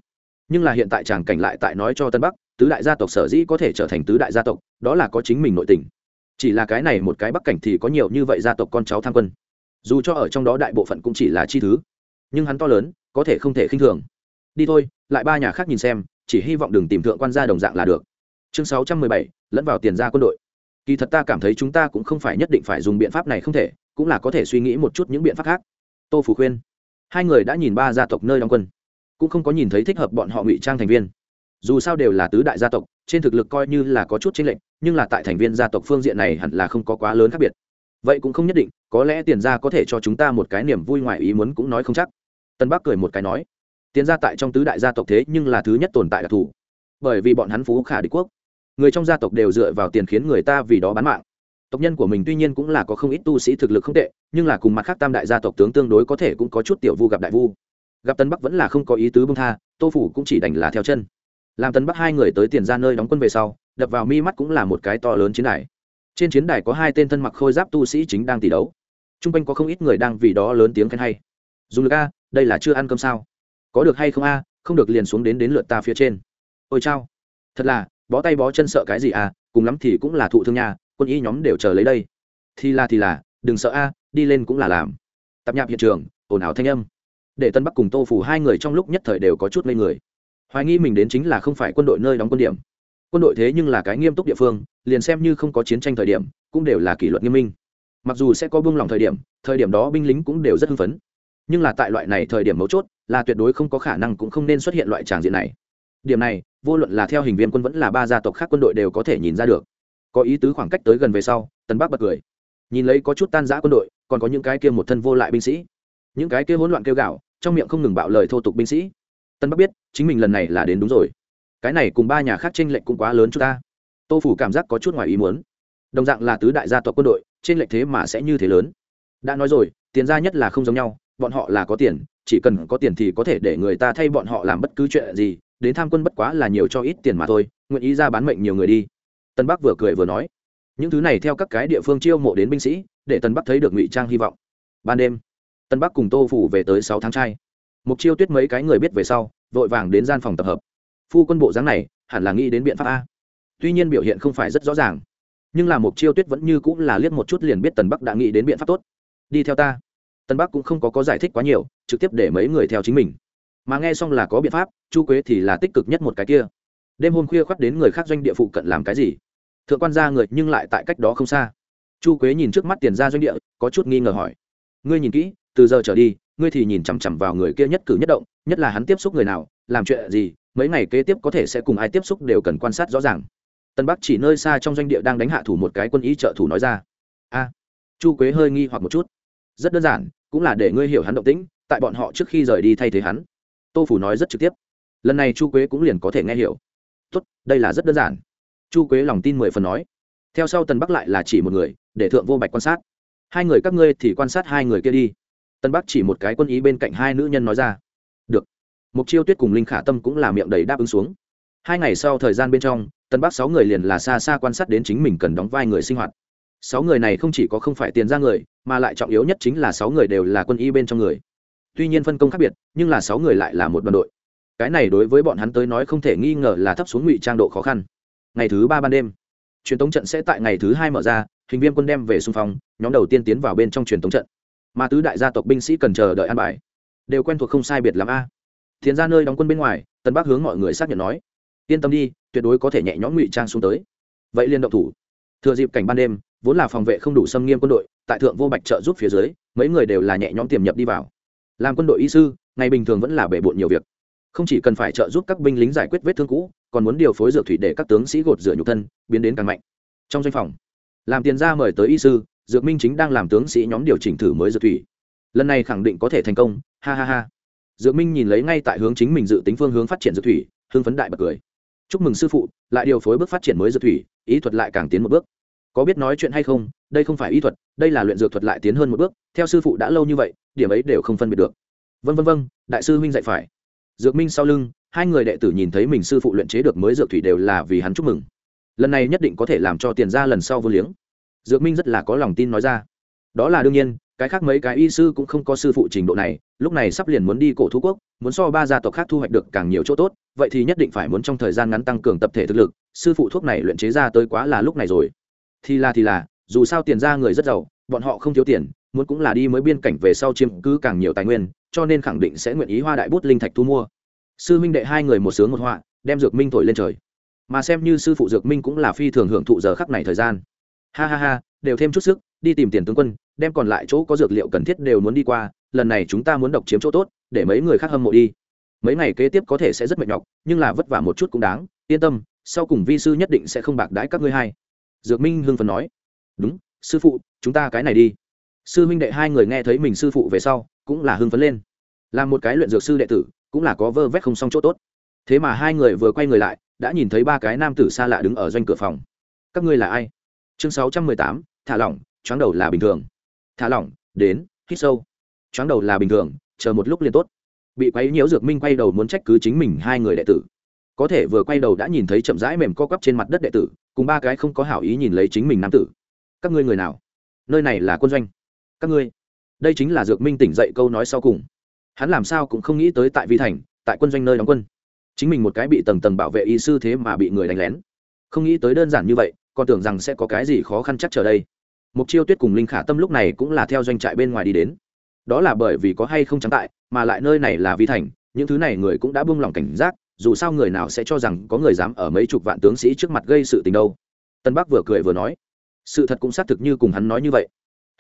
Nhưng là hiện tại chàng cảnh lại tại nói cho tân bắc, tứ đại gia tộc sở dĩ có thể trở thành tứ đại gia tộc, đó là có chính mình nội tình. Chỉ là cái này một cái bắc cảnh thì có nhiều như vậy gia tộc con cháu tham quân. Dù cho ở trong đó đại bộ phận cũng chỉ là chi thứ, nhưng hắn to lớn, có thể không thể khinh thường. Đi thôi, lại ba nhà khác nhìn xem, chỉ hy vọng đừng tìm thượng quan gia đồng dạng là được. Chương sáu trăm mười bảy, lẫn vào tiền gia quân đội kỳ thật ta cảm thấy chúng ta cũng không phải nhất định phải dùng biện pháp này không thể, cũng là có thể suy nghĩ một chút những biện pháp khác. Tô phủ khuyên. Hai người đã nhìn ba gia tộc nơi đóng quân, cũng không có nhìn thấy thích hợp bọn họ ngụy trang thành viên. Dù sao đều là tứ đại gia tộc, trên thực lực coi như là có chút chênh lệch, nhưng là tại thành viên gia tộc phương diện này hẳn là không có quá lớn khác biệt. Vậy cũng không nhất định, có lẽ tiền gia có thể cho chúng ta một cái niềm vui ngoài ý muốn cũng nói không chắc. Tân bắc cười một cái nói, tiền gia tại trong tứ đại gia tộc thế nhưng là thứ nhất tồn tại đặc thù, bởi vì bọn hắn phú khả đế quốc người trong gia tộc đều dựa vào tiền khiến người ta vì đó bán mạng. Tộc nhân của mình tuy nhiên cũng là có không ít tu sĩ thực lực không tệ, nhưng là cùng mặt khác tam đại gia tộc tướng tương đối có thể cũng có chút tiểu vu gặp đại vu. Gặp tân bắc vẫn là không có ý tứ bông tha, tô phủ cũng chỉ đành là theo chân. Làm tân bắc hai người tới tiền ra nơi đóng quân về sau, đập vào mi mắt cũng là một cái to lớn chiến đài. Trên chiến đài có hai tên thân mặc khôi giáp tu sĩ chính đang tỷ đấu. T r u n g quanh có không ít người đang vì đó lớn tiếng khen hay. Dùng lực a, đây là chưa ăn cơm sao? Có được hay không a, không được liền xuống đến đến lượt ta phía trên. Ôi chao, thật là bó tay bó chân sợ cái gì à cùng lắm thì cũng là thụ thương nhà quân y nhóm đều chờ lấy đây. Thì là thì là, đừng sợ a, đi lên cũng là làm. Tạp nhạp hiện trường, ồn ào thanh âm. Để tân bắc cùng tô phủ hai người trong lúc nhất thời đều có chút ngây người. Hoài nghi mình đến chính là không phải quân đội nơi đóng quân điểm. Quân đội thế nhưng là cái nghiêm túc địa phương, liền xem như không có chiến tranh thời điểm, cũng đều là kỷ luật nghiêm minh. Mặc dù sẽ có buông lỏng thời điểm thời điểm đó binh lính cũng đều rất hưng phấn. Nhưng là tại loại này thời điểm mấu chốt, là tuyệt đối không có khả năng cũng không nên xuất hiện loại tràng diện này. Điểm này vô luận là theo hình viên quân vẫn là ba gia tộc khác quân đội đều có thể nhìn ra được. Có ý tứ khoảng cách tới gần về sau, tần bắc bật cười. Nhìn lấy có chút tan giã quân đội, còn có những cái kia một thân vô lại binh sĩ. Những cái kia hỗn loạn kêu gạo trong miệng không ngừng bạo lời thô tục binh sĩ. Tân bắc biết, chính mình lần này là đến đúng rồi. Cái này cùng ba nhà khác tranh lệch cũng quá lớn cho ta. Tô phủ cảm giác có chút ngoài ý muốn. Đồng dạng là tứ đại gia tộc quân đội trên lệch thế mà sẽ như thế lớn. Đã nói rồi, tiền gia nhất là không giống nhau, bọn họ là có tiền, chỉ cần có tiền thì có thể để người ta thay bọn họ làm bất cứ chuyện gì đến tham quân bất quá là nhiều cho ít tiền mà thôi, nguyện ý ra bán mệnh nhiều người đi. Tân bắc vừa cười vừa nói. Những thứ này theo các cái địa phương chiêu mộ đến binh sĩ, để tân bắc thấy được ngụy trang hy vọng. Ban đêm, tân bắc cùng tô phủ về tới sáu tháng trai. Mục chiêu tuyết mấy cái người biết về sau, vội vàng đến gian phòng tập hợp. Phu quân bộ dáng này, hẳn là nghĩ đến biện pháp a. Tuy nhiên biểu hiện không phải rất rõ ràng, nhưng là mục chiêu tuyết vẫn như cũng là liếc một chút liền biết tần bắc đã nghĩ đến biện pháp tốt. Đi theo ta. Tần bắc cũng không có có giải thích quá nhiều, trực tiếp để mấy người theo chính mình mà nghe xong là có biện pháp, chu quế thì là tích cực nhất một cái kia. Đêm hôm khuya khoắt đến người khác doanh địa phụ cận làm cái gì? Thượng quan ra người nhưng lại tại cách đó không xa. Chu quế nhìn trước mắt tiền ra doanh địa, có chút nghi ngờ hỏi. Ngươi nhìn kỹ, từ giờ trở đi, ngươi thì nhìn chằm chằm vào người kia nhất cử nhất động, nhất là hắn tiếp xúc người nào, làm chuyện gì, mấy ngày kế tiếp có thể sẽ cùng ai tiếp xúc đều cần quan sát rõ ràng. Tân bắc chỉ nơi xa trong doanh địa đang đánh hạ thủ một cái quân ý trợ thủ nói ra. A. Chu quế hơi nghi hoặc một chút. Rất đơn giản, cũng là để ngươi hiểu hắn động tĩnh, tại bọn họ trước khi rời đi thay thế hắn tô phủ nói rất trực tiếp. Lần này chu quế cũng liền có thể nghe hiểu. Tốt, đây là rất đơn giản. Chu quế lòng tin mười phần nói. Theo sau tần bắc lại là chỉ một người, để thượng vô bạch quan sát. Hai người các ngươi thì quan sát hai người kia đi. Tân bắc chỉ một cái quân ý bên cạnh hai nữ nhân nói ra. Được. Mục chiêu tuyết cùng linh khả tâm cũng là miệng đầy đáp ứng xuống. Hai ngày sau thời gian bên trong tân bắc sáu người liền là xa xa quan sát đến chính mình cần đóng vai người sinh hoạt. Sáu người này không chỉ có không phải tiền ra người, mà lại trọng yếu nhất chính là sáu người đều là quân y bên trong người tuy nhiên phân công khác biệt, nhưng là sáu người lại là một đoàn đội. Cái này đối với bọn hắn tới nói không thể nghi ngờ là thấp xuống ngụy trang độ khó khăn. Ngày thứ ba ban đêm, truyền tống trận sẽ tại ngày thứ hai mở ra, hình viên quân đem về xung phong, nhóm đầu tiên tiến vào bên trong truyền tống trận. Mà tứ đại gia tộc binh sĩ cần chờ đợi an bài. Đều quen thuộc không sai biệt làm a. Thiền ra nơi đóng quân bên ngoài tân bắc hướng mọi người xác nhận nói, yên tâm đi, tuyệt đối có thể nhẹ nhõm ngụy trang xuống tới. Vậy liên động thủ. Thừa dịp cảnh ban đêm, vốn là phòng vệ không đủ xâm nghiêm quân đội, tại thượng vô bạch trợ giúp phía dưới, mấy người đều là nhẹ nhõm tiềm nhập đi vào làm quân đội y sư, ngày bình thường vẫn là bể bộn nhiều việc. Không chỉ cần phải trợ giúp các binh lính giải quyết vết thương cũ, còn muốn điều phối dược thủy để các tướng sĩ gột rửa nhục thân, biến đến càng mạnh. Trong doanh phòng, làm tiền ra mời tới y sư, dược minh chính đang làm tướng sĩ nhóm điều chỉnh thử mới dược thủy. Lần này khẳng định có thể thành công, ha ha ha. Dược minh nhìn lấy ngay tại hướng chính mình dự tính phương hướng phát triển dược thủy hương phấn đại bật cười. Chúc mừng sư phụ, lại điều phối bước phát triển mới dược thủy, ý thuật lại càng tiến một bước. Có biết nói chuyện hay không đây không phải y thuật, đây là luyện dược thuật lại tiến hơn một bước, theo sư phụ đã lâu như vậy, điểm ấy đều không phân biệt được. Vân vân vân đại sư huynh dạy phải. Dược minh sau lưng, hai người đệ tử nhìn thấy mình sư phụ luyện chế được mới dược thủy đều là vì hắn chúc mừng. Lần này nhất định có thể làm cho tiền ra lần sau vô liếng. Dược minh rất là có lòng tin nói ra. Đó là đương nhiên, cái khác mấy cái y sư cũng không có sư phụ trình độ này, lúc này sắp liền muốn đi cổ thú quốc, muốn so ba gia tộc khác thu hoạch được càng nhiều chỗ tốt, vậy thì nhất định phải muốn trong thời gian ngắn tăng cường tập thể thực lực, sư phụ thuốc này luyện chế ra tới quá là lúc này rồi. Thì là thì là dù sao tiền ra người rất giàu, bọn họ không thiếu tiền, muốn cũng là đi mới biên cảnh về sau chiếm cứ càng nhiều tài nguyên, cho nên khẳng định sẽ nguyện ý hoa đại bút linh thạch thu mua. Sư minh đệ hai người một sướng một họa, đem dược minh thổi lên trời. Mà xem như sư phụ dược minh cũng là phi thường hưởng thụ giờ khắc này thời gian. Ha ha ha, đều thêm chút sức, đi tìm tiền tướng quân, đem còn lại chỗ có dược liệu cần thiết đều muốn đi qua, lần này chúng ta muốn độc chiếm chỗ tốt, để mấy người khác hâm mộ đi. Mấy ngày kế tiếp có thể sẽ rất mệt nhọc, nhưng là vất vả một chút cũng đáng, yên tâm, sau cùng vi sư nhất định sẽ không bạc đãi các ngươi hai. Dược minh hưng phần nói đúng, sư phụ, chúng ta cái này đi. Sư minh đệ hai người nghe thấy mình sư phụ về sau, cũng là hưng phấn lên. Là một cái luyện dược sư đệ tử, cũng là có vơ vét không xong chỗ tốt. Thế mà hai người vừa quay người lại, đã nhìn thấy ba cái nam tử xa lạ đứng ở doanh cửa phòng. Các ngươi là ai? Chương sáu trăm mười tám, thả lỏng, choáng đầu là bình thường. Thả lỏng, đến, hít sâu. Choáng đầu là bình thường, chờ một lúc liền tốt. Bị quấy nhiễu dược minh quay đầu muốn trách cứ chính mình hai người đệ tử. Có thể vừa quay đầu đã nhìn thấy chậm rãi mềm co quắp trên mặt đất đệ tử, cùng ba cái không có hảo ý nhìn lấy chính mình nam tử các ngươi người nào? Nơi này là quân doanh. Các ngươi. Đây chính là dược minh tỉnh dậy câu nói sau cùng. Hắn làm sao cũng không nghĩ tới tại vi thành, tại quân doanh nơi đóng quân. Chính mình một cái bị tầng tầng bảo vệ y sư thế mà bị người đánh lén. Không nghĩ tới đơn giản như vậy, còn tưởng rằng sẽ có cái gì khó khăn chắc chờ đây. Mục chiêu tuyết cùng linh khả tâm lúc này cũng là theo doanh trại bên ngoài đi đến. Đó là bởi vì có hay không trắng tại, mà lại nơi này là vi thành, những thứ này người cũng đã buông lỏng cảnh giác, dù sao người nào sẽ cho rằng có người dám ở mấy chục vạn tướng sĩ trước mặt gây sự tình đâu. Tân bắc vừa cười vừa nói sự thật cũng xác thực như cùng hắn nói như vậy.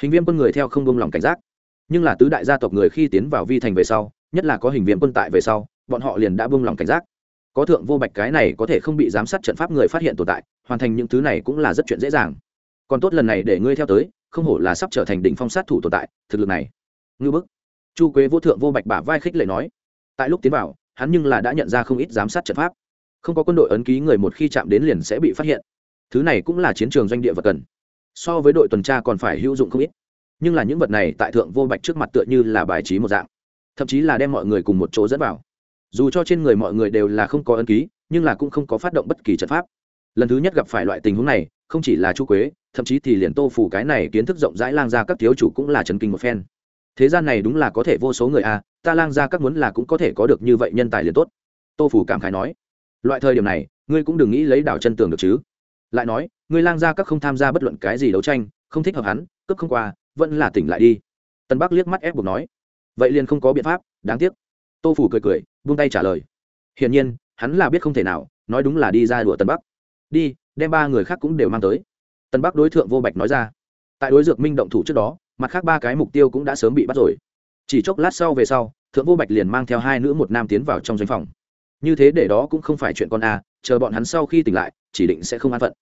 Hình viêm quân người theo không buông lòng cảnh giác. Nhưng là tứ đại gia tộc người khi tiến vào vi thành về sau, nhất là có hình viêm quân tại về sau, bọn họ liền đã buông lòng cảnh giác. Có thượng vô bạch cái này có thể không bị giám sát trận pháp người phát hiện tồn tại, hoàn thành những thứ này cũng là rất chuyện dễ dàng. Còn tốt lần này để ngươi theo tới, không hổ là sắp trở thành đỉnh phong sát thủ tồn tại, thực lực này. Ngư bức. Chu quế vô thượng vô bạch bả vai khích lệ nói. Tại lúc tiến vào, hắn nhưng là đã nhận ra không ít giám sát trận pháp. Không có quân đội ấn ký người một khi chạm đến liền sẽ bị phát hiện. Thứ này cũng là chiến trường doanh địa vật cần so với đội tuần tra còn phải hữu dụng không ít. Nhưng là những vật này tại thượng vô bạch trước mặt tựa như là bài trí một dạng. Thậm chí là đem mọi người cùng một chỗ dẫn vào. Dù cho trên người mọi người đều là không có ân ký, nhưng là cũng không có phát động bất kỳ trận pháp. Lần thứ nhất gặp phải loại tình huống này, không chỉ là chu quế, thậm chí thì liền tô phủ cái này kiến thức rộng rãi lang ra các thiếu chủ cũng là trần kinh một phen. Thế gian này đúng là có thể vô số người a ta lang ra các muốn là cũng có thể có được như vậy nhân tài liền tốt. Tô phủ cảm khái nói, loại thời điểm này, ngươi cũng đừng nghĩ lấy đảo chân tường được chứ lại nói, ngươi lang gia các không tham gia bất luận cái gì đấu tranh, không thích hợp hắn, cướp không qua, vẫn là tỉnh lại đi. Tân bắc liếc mắt ép buộc nói. Vậy liền không có biện pháp, đáng tiếc. Tô phủ cười cười, buông tay trả lời. Hiển nhiên, hắn là biết không thể nào, nói đúng là đi ra đùa tân bắc. Đi, đem ba người khác cũng đều mang tới. Tân bắc đối tượng vô bạch nói ra. Tại đối dược minh động thủ trước đó, mặt khác ba cái mục tiêu cũng đã sớm bị bắt rồi. Chỉ chốc lát sau về sau, thượng vô bạch liền mang theo hai nữ một nam tiến vào trong doanh phòng như thế để đó cũng không phải chuyện con a chờ bọn hắn sau khi tỉnh lại chỉ định sẽ không an phận.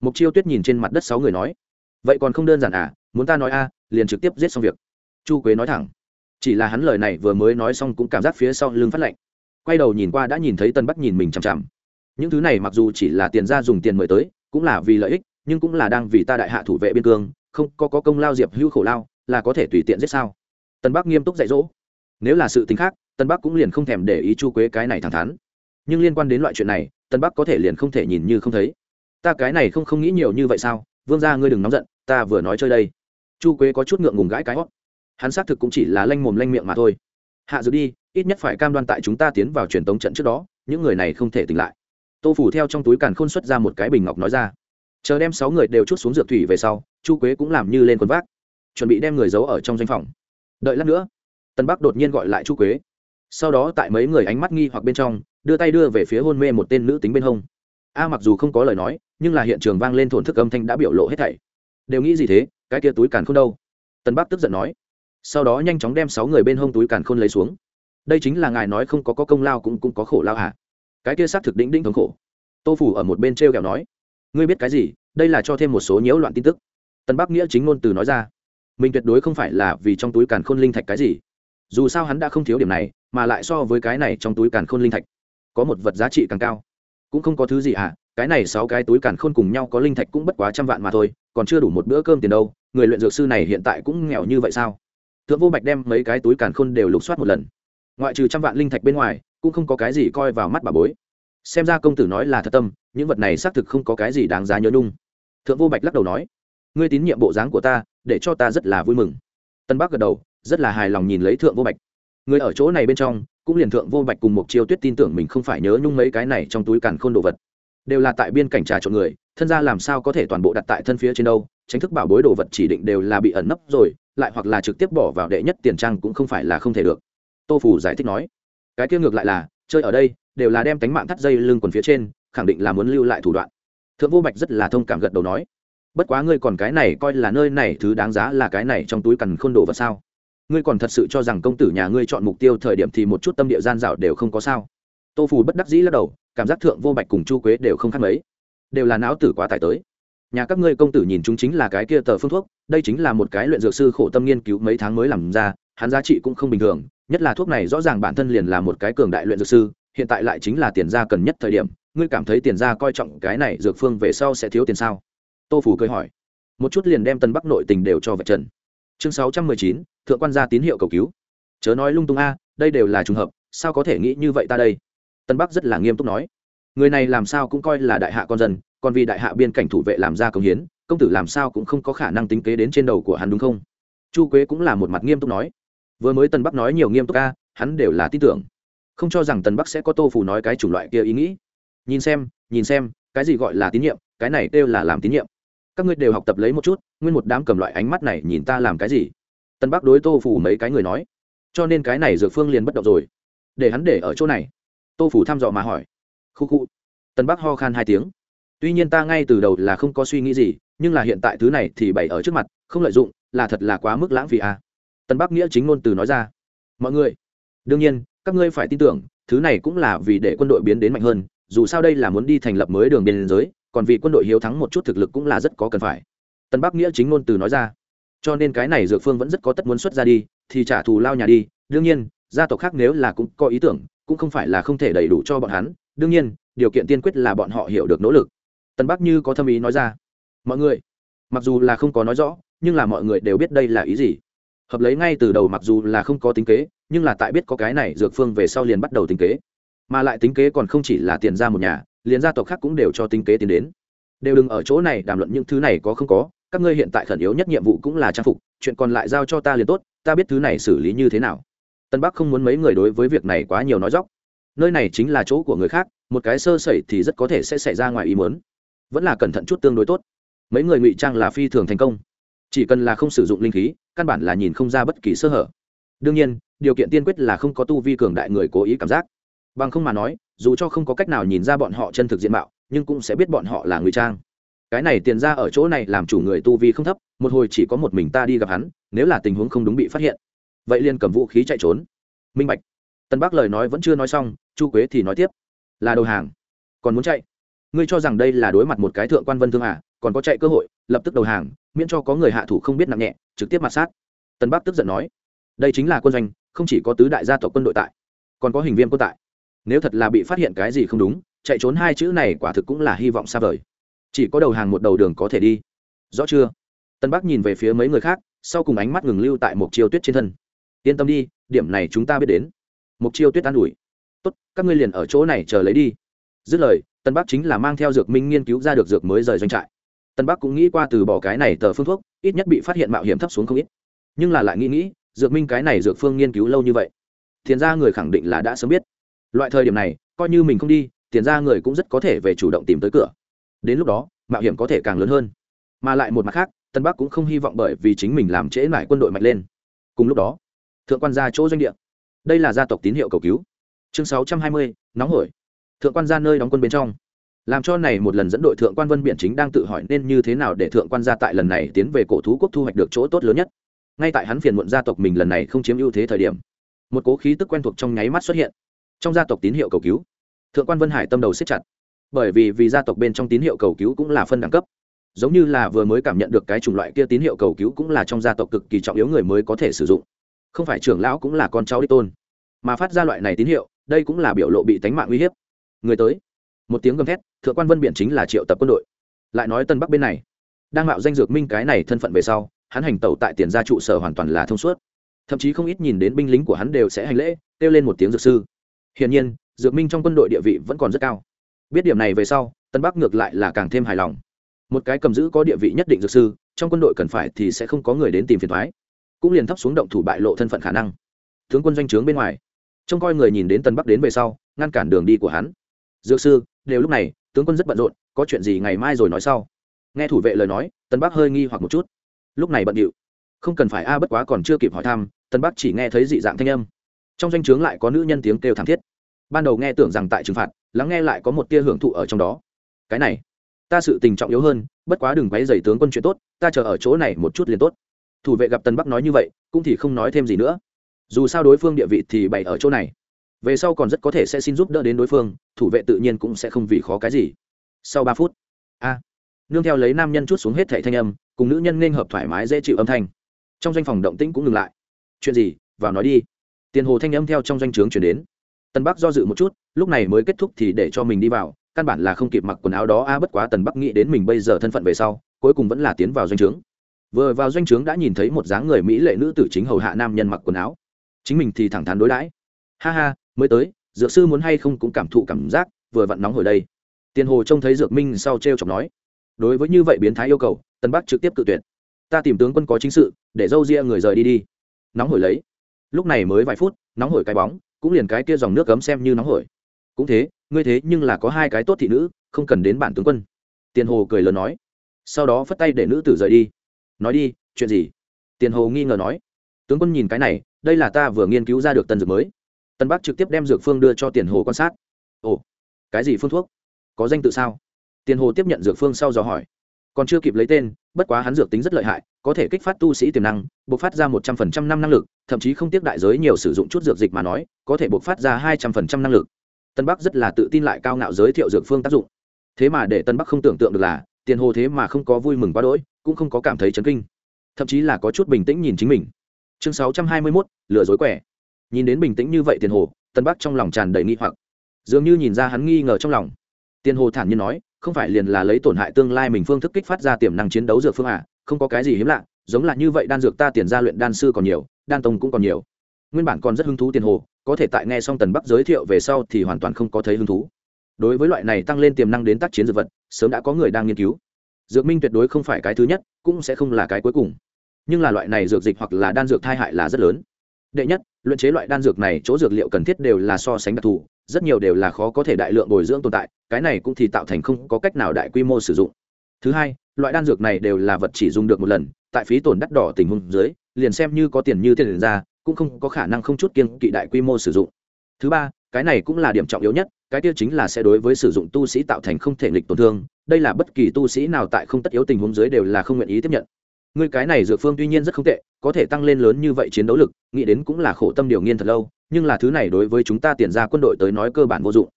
Mục chiêu tuyết nhìn trên mặt đất sáu người nói vậy còn không đơn giản à muốn ta nói a liền trực tiếp giết xong việc. Chu quế nói thẳng chỉ là hắn lời này vừa mới nói xong cũng cảm giác phía sau lưng phát lạnh. Quay đầu nhìn qua đã nhìn thấy tân bắc nhìn mình chằm chằm. Những thứ này mặc dù chỉ là tiền ra dùng tiền mời tới cũng là vì lợi ích nhưng cũng là đang vì ta đại hạ thủ vệ biên cương không có, có công lao diệp hữu khổ lao là có thể tùy tiện giết sao? Tân bắc nghiêm túc dạy dỗ. Nếu là sự tính khác tân bắc cũng liền không thèm để ý chu quế cái này thẳng thắn nhưng liên quan đến loại chuyện này, tân bắc có thể liền không thể nhìn như không thấy. Ta cái này không không nghĩ nhiều như vậy sao? Vương gia ngươi đừng nóng giận, ta vừa nói chơi đây. Chu quế có chút ngượng ngùng gãi cái hót. Hắn xác thực cũng chỉ là lanh mồm lanh miệng mà thôi. Hạ dự đi, ít nhất phải cam đoan tại chúng ta tiến vào truyền tống trận trước đó, những người này không thể tỉnh lại. Tô phủ theo trong túi càn khôn xuất ra một cái bình ngọc nói ra. Chờ đem sáu người đều chút xuống dược thủy về sau, chu quế cũng làm như lên quần vác, chuẩn bị đem người giấu ở trong danh phòng. Đợi lát nữa, tân bắc đột nhiên gọi lại chu quế. Sau đó tại mấy người ánh mắt nghi hoặc bên trong đưa tay đưa về phía hôn mê một tên nữ tính bên hông. A mặc dù không có lời nói nhưng là hiện trường vang lên thổn thức âm thanh đã biểu lộ hết thảy. Đều nghĩ gì thế cái kia túi càn khôn đâu? Tân bắc tức giận nói. Sau đó nhanh chóng đem sáu người bên hông túi càn khôn lấy xuống. Đây chính là ngài nói không có, có công lao cũng cũng có khổ lao hả? Cái kia xác thực đĩnh đĩnh thống khổ. Tô phủ ở một bên t r e o kẹo nói. Ngươi biết cái gì? Đây là cho thêm một số nhiễu loạn tin tức. Tân bắc nghĩa chính ngôn từ nói ra. Mình tuyệt đối không phải là vì trong túi càn khôn linh thạch cái gì. Dù sao hắn đã không thiếu điểm này mà lại so với cái này trong túi càn khôn linh thạch có một vật giá trị càng cao. Cũng không có thứ gì hả cái này sáu cái túi càn khôn cùng nhau có linh thạch cũng bất quá trăm vạn mà thôi, còn chưa đủ một bữa cơm tiền đâu, người luyện dược sư này hiện tại cũng nghèo như vậy sao? Thượng vô bạch đem mấy cái túi càn khôn đều lục soát một lần. Ngoại trừ trăm vạn linh thạch bên ngoài, cũng không có cái gì coi vào mắt bà bối. Xem ra công tử nói là thật tâm, những vật này xác thực không có cái gì đáng giá nhớ nhung. Thượng vô bạch lắc đầu nói, ngươi tín nhiệm bộ dáng của ta, để cho ta rất là vui mừng. Tân bắc gật đầu, rất là hài lòng nhìn lấy thượng vô bạch. Người ở chỗ này bên trong cũng liền thượng vô bạch cùng một chiêu tuyết tin tưởng mình không phải nhớ nhung mấy cái này trong túi càn khôn đồ vật. Đều là tại biên cảnh trà trộn người, thân ra làm sao có thể toàn bộ đặt tại thân phía trên đâu, tránh thức bảo bối đồ vật chỉ định đều là bị ẩn nấp rồi, lại hoặc là trực tiếp bỏ vào đệ nhất tiền trang cũng không phải là không thể được. Tô phủ giải thích nói, cái kia ngược lại là, chơi ở đây, đều là đem tánh mạng thắt dây lưng quần phía trên, khẳng định là muốn lưu lại thủ đoạn. Thượng vô bạch rất là thông cảm gật đầu nói, bất quá ngươi còn cái này coi là nơi này thứ đáng giá là cái này trong túi cằn khôn đồ vật sao? Ngươi còn thật sự cho rằng công tử nhà ngươi chọn mục tiêu thời điểm thì một chút tâm địa gian dảo đều không có sao? Tô phù bất đắc dĩ lắc đầu, cảm giác thượng vô bạch cùng chu quế đều không khác mấy. Đều là não tử quá tải tới. Nhà các ngươi công tử nhìn chúng chính là cái kia tờ phương thuốc, đây chính là một cái luyện dược sư khổ tâm nghiên cứu mấy tháng mới làm ra, hắn giá trị cũng không bình thường, nhất là thuốc này rõ ràng bản thân liền là một cái cường đại luyện dược sư, hiện tại lại chính là tiền gia cần nhất thời điểm, ngươi cảm thấy tiền gia coi trọng cái này dược phương về sau sẽ thiếu tiền sao? Tô phủ cười hỏi. Một chút liền đem tân bắc nội tình đều cho vạch trần chương sáu trăm mười chín, thượng quan gia tín hiệu cầu cứu. Chớ nói lung tung a, đây đều là trùng hợp, sao có thể nghĩ như vậy ta đây? Tân bắc rất là nghiêm túc nói. Người này làm sao cũng coi là đại hạ con dân, còn vì đại hạ biên cảnh thủ vệ làm ra công hiến, công tử làm sao cũng không có khả năng tính kế đến trên đầu của hắn đúng không? Chu quế cũng là một mặt nghiêm túc nói. Vừa mới tân bắc nói nhiều nghiêm túc ca hắn đều là tin tưởng. Không cho rằng tân bắc sẽ có tô phù nói cái chủng loại kia ý nghĩ. Nhìn xem nhìn xem, cái gì gọi là tín nhiệm, cái này đều là làm tín nhiệm các ngươi đều học tập lấy một chút, nguyên một đám cầm loại ánh mắt này nhìn ta làm cái gì? Tân bắc đối tô phủ mấy cái người nói. Cho nên cái này dược phương liền bất động rồi. Để hắn để ở chỗ này. Tô phủ thăm dò mà hỏi. Khu khu. Tân bắc ho khan hai tiếng. Tuy nhiên ta ngay từ đầu là không có suy nghĩ gì, nhưng là hiện tại thứ này thì bày ở trước mặt, không lợi dụng, là thật là quá mức lãng phí à. tân bắc nghĩa chính ngôn từ nói ra. Mọi người, đương nhiên, các ngươi phải tin tưởng, thứ này cũng là vì để quân đội biến đến mạnh hơn, dù sao đây là muốn đi thành lập mới đường biên giới còn vì quân đội hiếu thắng một chút thực lực cũng là rất có cần phải. Tân bắc nghĩa chính ngôn từ nói ra, cho nên cái này dược phương vẫn rất có tất muốn xuất ra đi, thì trả thù lao nhà đi. Đương nhiên, gia tộc khác nếu là cũng có ý tưởng, cũng không phải là không thể đầy đủ cho bọn hắn. Đương nhiên, điều kiện tiên quyết là bọn họ hiểu được nỗ lực. Tân bắc như có thâm ý nói ra, mọi người, mặc dù là không có nói rõ, nhưng là mọi người đều biết đây là ý gì. Hợp lấy ngay từ đầu mặc dù là không có tính kế, nhưng là tại biết có cái này dược phương về sau liền bắt đầu tính kế. Mà lại tính kế còn không chỉ là tiền ra một nhà liền gia tộc khác cũng đều cho tinh kế tiến đến. Đều đừng ở chỗ này đàm luận những thứ này có không có, các ngươi hiện tại khẩn yếu nhất nhiệm vụ cũng là trang phục, chuyện còn lại giao cho ta liền tốt, ta biết thứ này xử lý như thế nào. Tân bắc không muốn mấy người đối với việc này quá nhiều nói dóc. Nơi này chính là chỗ của người khác, một cái sơ sẩy thì rất có thể sẽ xảy ra ngoài ý muốn. Vẫn là cẩn thận chút tương đối tốt. Mấy người ngụy trang là phi thường thành công. Chỉ cần là không sử dụng linh khí, căn bản là nhìn không ra bất kỳ sơ hở. Đương nhiên, điều kiện tiên quyết là không có tu vi cường đại người cố ý cảm giác bằng không mà nói, dù cho không có cách nào nhìn ra bọn họ chân thực diện mạo, nhưng cũng sẽ biết bọn họ là ngụy trang. Cái này tiền ra ở chỗ này làm chủ người tu vi không thấp, một hồi chỉ có một mình ta đi gặp hắn, nếu là tình huống không đúng bị phát hiện. Vậy liền cầm vũ khí chạy trốn. Minh bạch. Tân bắc lời nói vẫn chưa nói xong, chu quế thì nói tiếp. Là đầu hàng. Còn muốn chạy? Ngươi cho rằng đây là đối mặt một cái thượng quan vân thương à còn có chạy cơ hội, lập tức đầu hàng, miễn cho có người hạ thủ không biết nặng nhẹ, trực tiếp mặt sát. Tân bắc tức giận nói. Đây chính là quân doanh, không chỉ có tứ đại gia tộc quân đội tại, còn có hình viên quân tại nếu thật là bị phát hiện cái gì không đúng, chạy trốn hai chữ này quả thực cũng là hy vọng xa vời. Chỉ có đầu hàng một đầu đường có thể đi. Rõ chưa? Tân bắc nhìn về phía mấy người khác, sau cùng ánh mắt ngừng lưu tại một chiêu tuyết trên thân. Yên tâm đi, điểm này chúng ta biết đến. Một chiêu tuyết an ủi. Tốt, các ngươi liền ở chỗ này chờ lấy đi. Dứt lời, tân bắc chính là mang theo dược minh nghiên cứu ra được dược mới rời doanh trại. Tân bắc cũng nghĩ qua từ bỏ cái này tờ phương thuốc, ít nhất bị phát hiện mạo hiểm thấp xuống không ít. Nhưng là lại nghĩ nghĩ, dược minh cái này dược phương nghiên cứu lâu như vậy thiền ra người khẳng định là đã sớm biết loại thời điểm này, coi như mình không đi, tiền ra người cũng rất có thể về chủ động tìm tới cửa. Đến lúc đó, mạo hiểm có thể càng lớn hơn. Mà lại một mặt khác, tân bắc cũng không hy vọng bởi vì chính mình làm trễ lại quân đội mạnh lên. Cùng lúc đó, thượng quan gia chỗ doanh địa. Đây là gia tộc tín hiệu cầu cứu. Chương sáu trăm hai mươi, nóng hổi. Thượng quan gia nơi đóng quân bên trong. Làm cho này một lần dẫn đội thượng quan vân biện chính đang tự hỏi nên như thế nào để thượng quan gia tại lần này tiến về cổ thú quốc thu hoạch được chỗ tốt lớn nhất. Ngay tại hắn phiền muộn gia tộc mình lần này không chiếm ưu thế thời điểm, một cố khí tức quen thuộc trong nháy mắt xuất hiện trong gia tộc tín hiệu cầu cứu. Thượng quan vân hải tâm đầu siết chặt, bởi vì vì gia tộc bên trong tín hiệu cầu cứu cũng là phân đẳng cấp. Giống như là vừa mới cảm nhận được cái chủng loại kia tín hiệu cầu cứu cũng là trong gia tộc cực kỳ trọng yếu người mới có thể sử dụng. Không phải trưởng lão cũng là con cháu đích tôn, mà phát ra loại này tín hiệu, đây cũng là biểu lộ bị tánh mạng uy hiếp. Người tới. Một tiếng gầm thét, thượng quan vân biển chính là triệu tập quân đội. Lại nói tân bắc bên này. Đang mạo danh dược minh cái này thân phận về sau, hắn hành tẩu tại tiền gia trụ sở hoàn toàn là thông suốt. Thậm chí không ít nhìn đến binh lính của hắn đều sẽ hành lễ, kêu lên một tiếng dược sư hiển nhiên, dược minh trong quân đội địa vị vẫn còn rất cao. Biết điểm này về sau, tân bắc ngược lại là càng thêm hài lòng. Một cái cầm giữ có địa vị nhất định dược sư, trong quân đội cần phải thì sẽ không có người đến tìm phiền thoái cũng liền thấp xuống động thủ bại lộ thân phận khả năng. Tướng quân doanh trướng bên ngoài. Trông coi người nhìn đến tân bắc đến về sau, ngăn cản đường đi của hắn. Dược sư, đều lúc này, tướng quân rất bận rộn, có chuyện gì ngày mai rồi nói sau. Nghe thủ vệ lời nói, tân bắc hơi nghi hoặc một chút. Lúc này bận điệu. Không cần phải, a, bất quá còn chưa kịp hỏi thăm, tân bắc chỉ nghe thấy dị dạng thanh âm trong danh o chướng lại có nữ nhân tiếng kêu thảm thiết. Ban đầu nghe tưởng rằng tại trừng phạt, lắng nghe lại có một tia hưởng thụ ở trong đó. Cái này, ta sự tình trọng yếu hơn, bất quá đừng quấy dày tướng quân chuyện tốt, ta chờ ở chỗ này một chút liền tốt. Thủ vệ gặp tân bắc nói như vậy, cũng thì không nói thêm gì nữa. Dù sao đối phương địa vị thì bày ở chỗ này. Về sau còn rất có thể sẽ xin giúp đỡ đến đối phương, thủ vệ tự nhiên cũng sẽ không vì khó cái gì. Sau ba phút, a, nương theo lấy nam nhân chút xuống hết thẻ thanh âm, cùng nữ nhân nên hợp thoải mái dễ chịu âm thanh. Trong danh phòng động tĩnh cũng ngừng lại. Chuyện gì? Vào nói đi tiền hồ thanh âm theo trong doanh trướng chuyển đến. Tân bắc do dự một chút, lúc này mới kết thúc thì để cho mình đi vào, căn bản là không kịp mặc quần áo đó a bất quá tần bắc nghĩ đến mình bây giờ thân phận về sau, cuối cùng vẫn là tiến vào doanh trướng. Vừa vào doanh trướng đã nhìn thấy một dáng người mỹ lệ nữ tử chính hầu hạ nam nhân mặc quần áo. Chính mình thì thẳng thắn đối đãi. Ha ha, mới tới, dược sư muốn hay không cũng cảm thụ cảm giác, vừa vặn nóng hồi đây. Tiền hồ trông thấy dược minh sau t r e o chọc nói. Đối với như vậy biến thái yêu cầu tân bắc trực tiếp cự tuyệt. Ta tìm tướng quân có chính sự, để dâu ria người rời đi đi. Nóng hổi lấy lúc này mới vài phút, nóng hổi cái bóng, cũng liền cái kia dòng nước cấm xem như nóng hổi. Cũng thế, ngươi thế nhưng là có hai cái tốt thị nữ, không cần đến bản tướng quân. Tiền hồ cười lớn nói. Sau đó phất tay để nữ tử rời đi. Nói đi, chuyện gì? Tiền hồ nghi ngờ nói. Tướng quân nhìn cái này, đây là ta vừa nghiên cứu ra được tân dược mới. Tân bắc trực tiếp đem dược phương đưa cho tiền hồ quan sát. Ồ, cái gì phương thuốc? Có danh tự sao? Tiền hồ tiếp nhận dược phương sau dò hỏi còn chưa kịp lấy tên, bất quá hắn dược tính rất lợi hại, có thể kích phát tu sĩ tiềm năng buộc phát ra một trăm phần trăm năm năng lực, thậm chí không tiếc đại giới nhiều sử dụng chút dược dịch mà nói, có thể buộc phát ra hai trăm phần trăm năng lực. Tân bắc rất là tự tin lại cao ngạo giới thiệu dược phương tác dụng. Thế mà để tân bắc không tưởng tượng được là, tiền hồ thế mà không có vui mừng quá đỗi, cũng không có cảm thấy chấn kinh. Thậm chí là có chút bình tĩnh nhìn chính mình. Chương sáu trăm hai mươi mốt, lừa dối quẻ. Nhìn đến bình tĩnh như vậy tiền hồ, tân bắc trong lòng tràn đầy nghi hoặc. Dường như nhìn ra hắn nghi ngờ trong lòng. Tiền hồ thản nhiên nói không phải liền là lấy tổn hại tương lai mình phương thức kích phát ra tiềm năng chiến đấu dược phương à không có cái gì hiếm lạ, giống là như vậy đan dược ta tiền ra luyện đan sư còn nhiều, đan tông cũng còn nhiều. Nguyên bản còn rất hứng thú tiền hồ, có thể tại nghe xong tần bắc giới thiệu về sau thì hoàn toàn không có thấy hứng thú. Đối với loại này tăng lên tiềm năng đến tác chiến dược vật, sớm đã có người đang nghiên cứu. Dược minh tuyệt đối không phải cái thứ nhất, cũng sẽ không là cái cuối cùng. Nhưng là loại này dược dịch hoặc là đan dược thai hại là rất lớn. Đệ nhất, luyện chế loại đan dược này chỗ dược liệu cần thiết đều là so sánh đặc thù rất nhiều đều là khó có thể đại lượng bồi dưỡng tồn tại, cái này cũng thì tạo thành không có cách nào đại quy mô sử dụng. Thứ hai, loại đan dược này đều là vật chỉ dùng được một lần, tại phí tổn đắt đỏ tình huống dưới, liền xem như có tiền như tiền ra, cũng không có khả năng không chút kiên kỵ đại quy mô sử dụng. Thứ ba, cái này cũng là điểm trọng yếu nhất, cái tiêu chính là sẽ đối với sử dụng tu sĩ tạo thành không thể nghịch tổn thương, đây là bất kỳ tu sĩ nào tại không tất yếu tình huống dưới đều là không nguyện ý tiếp nhận người cái này dược phương tuy nhiên rất không tệ, có thể tăng lên lớn như vậy chiến đấu lực, nghĩ đến cũng là khổ tâm điều nghiên thật lâu, nhưng là thứ này đối với chúng ta tiền ra quân đội tới nói cơ bản vô dụng.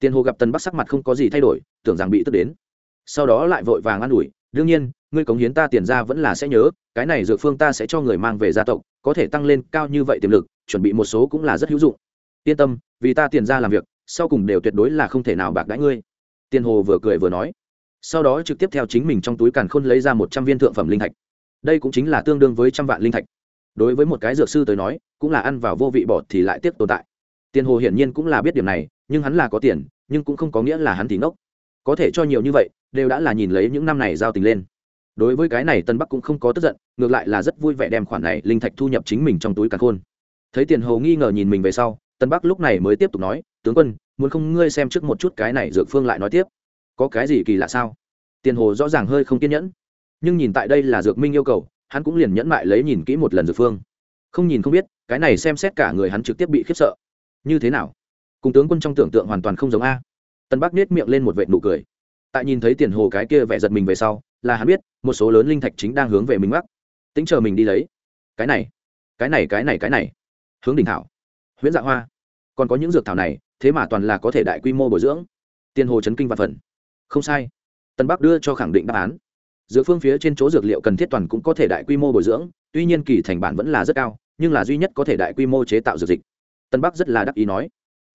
Tiền hồ gặp tân bắc sắc mặt không có gì thay đổi, tưởng rằng bị tức đến. Sau đó lại vội vàng an ủi, đương nhiên, ngươi cống hiến ta tiền ra vẫn là sẽ nhớ, cái này dược phương ta sẽ cho người mang về gia tộc, có thể tăng lên cao như vậy tiềm lực, chuẩn bị một số cũng là rất hữu dụng. Yên tâm, vì ta tiền ra làm việc, sau cùng đều tuyệt đối là không thể nào bạc đãi ngươi. Tiền hồ vừa cười vừa nói. Sau đó trực tiếp theo chính mình trong túi càn khôn lấy ra một trăm viên thượng phẩm linh thạch đây cũng chính là tương đương với trăm vạn linh thạch. Đối với một cái dược sư tới nói, cũng là ăn vào vô vị bọt thì lại tiếp tồn tại. Tiền hồ hiển nhiên cũng là biết điểm này, nhưng hắn là có tiền, nhưng cũng không có nghĩa là hắn thì ngốc. Có thể cho nhiều như vậy, đều đã là nhìn lấy những năm này giao tình lên. Đối với cái này tân bắc cũng không có tức giận, ngược lại là rất vui vẻ đem khoản này linh thạch thu nhập chính mình trong túi càn khôn. Thấy tiền hồ nghi ngờ nhìn mình về sau, tân bắc lúc này mới tiếp tục nói, tướng quân, muốn không ngươi xem trước một chút cái này dược phương lại nói tiếp? Có cái gì kỳ lạ sao? Tiền hồ rõ ràng hơi không kiên nhẫn nhưng nhìn tại đây là dược minh yêu cầu, hắn cũng liền nhẫn mại lấy nhìn kỹ một lần dược phương. Không nhìn không biết, cái này xem xét cả người hắn trực tiếp bị khiếp sợ. Như thế nào? Cùng tướng quân trong tưởng tượng hoàn toàn không giống a. Tân bắc nết miệng lên một vệ nụ cười. Tại nhìn thấy tiền hồ cái kia vẻ giật mình về sau, là hắn biết, một số lớn linh thạch chính đang hướng về mình mắc. Tính chờ mình đi lấy. Cái này cái này cái này cái này. Hướng đỉnh thảo. Huyễn dạ hoa. Còn có những dược thảo này, thế mà toàn là có thể đại quy mô bồi dưỡng. Tiền hồ chấn kinh và phần. Không sai. Tân bắc đưa cho khẳng định đáp án dược phương phía trên chỗ dược liệu cần thiết toàn cũng có thể đại quy mô bồi dưỡng, tuy nhiên kỳ thành bản vẫn là rất cao, nhưng là duy nhất có thể đại quy mô chế tạo dược dịch. Tân bắc rất là đắc ý nói.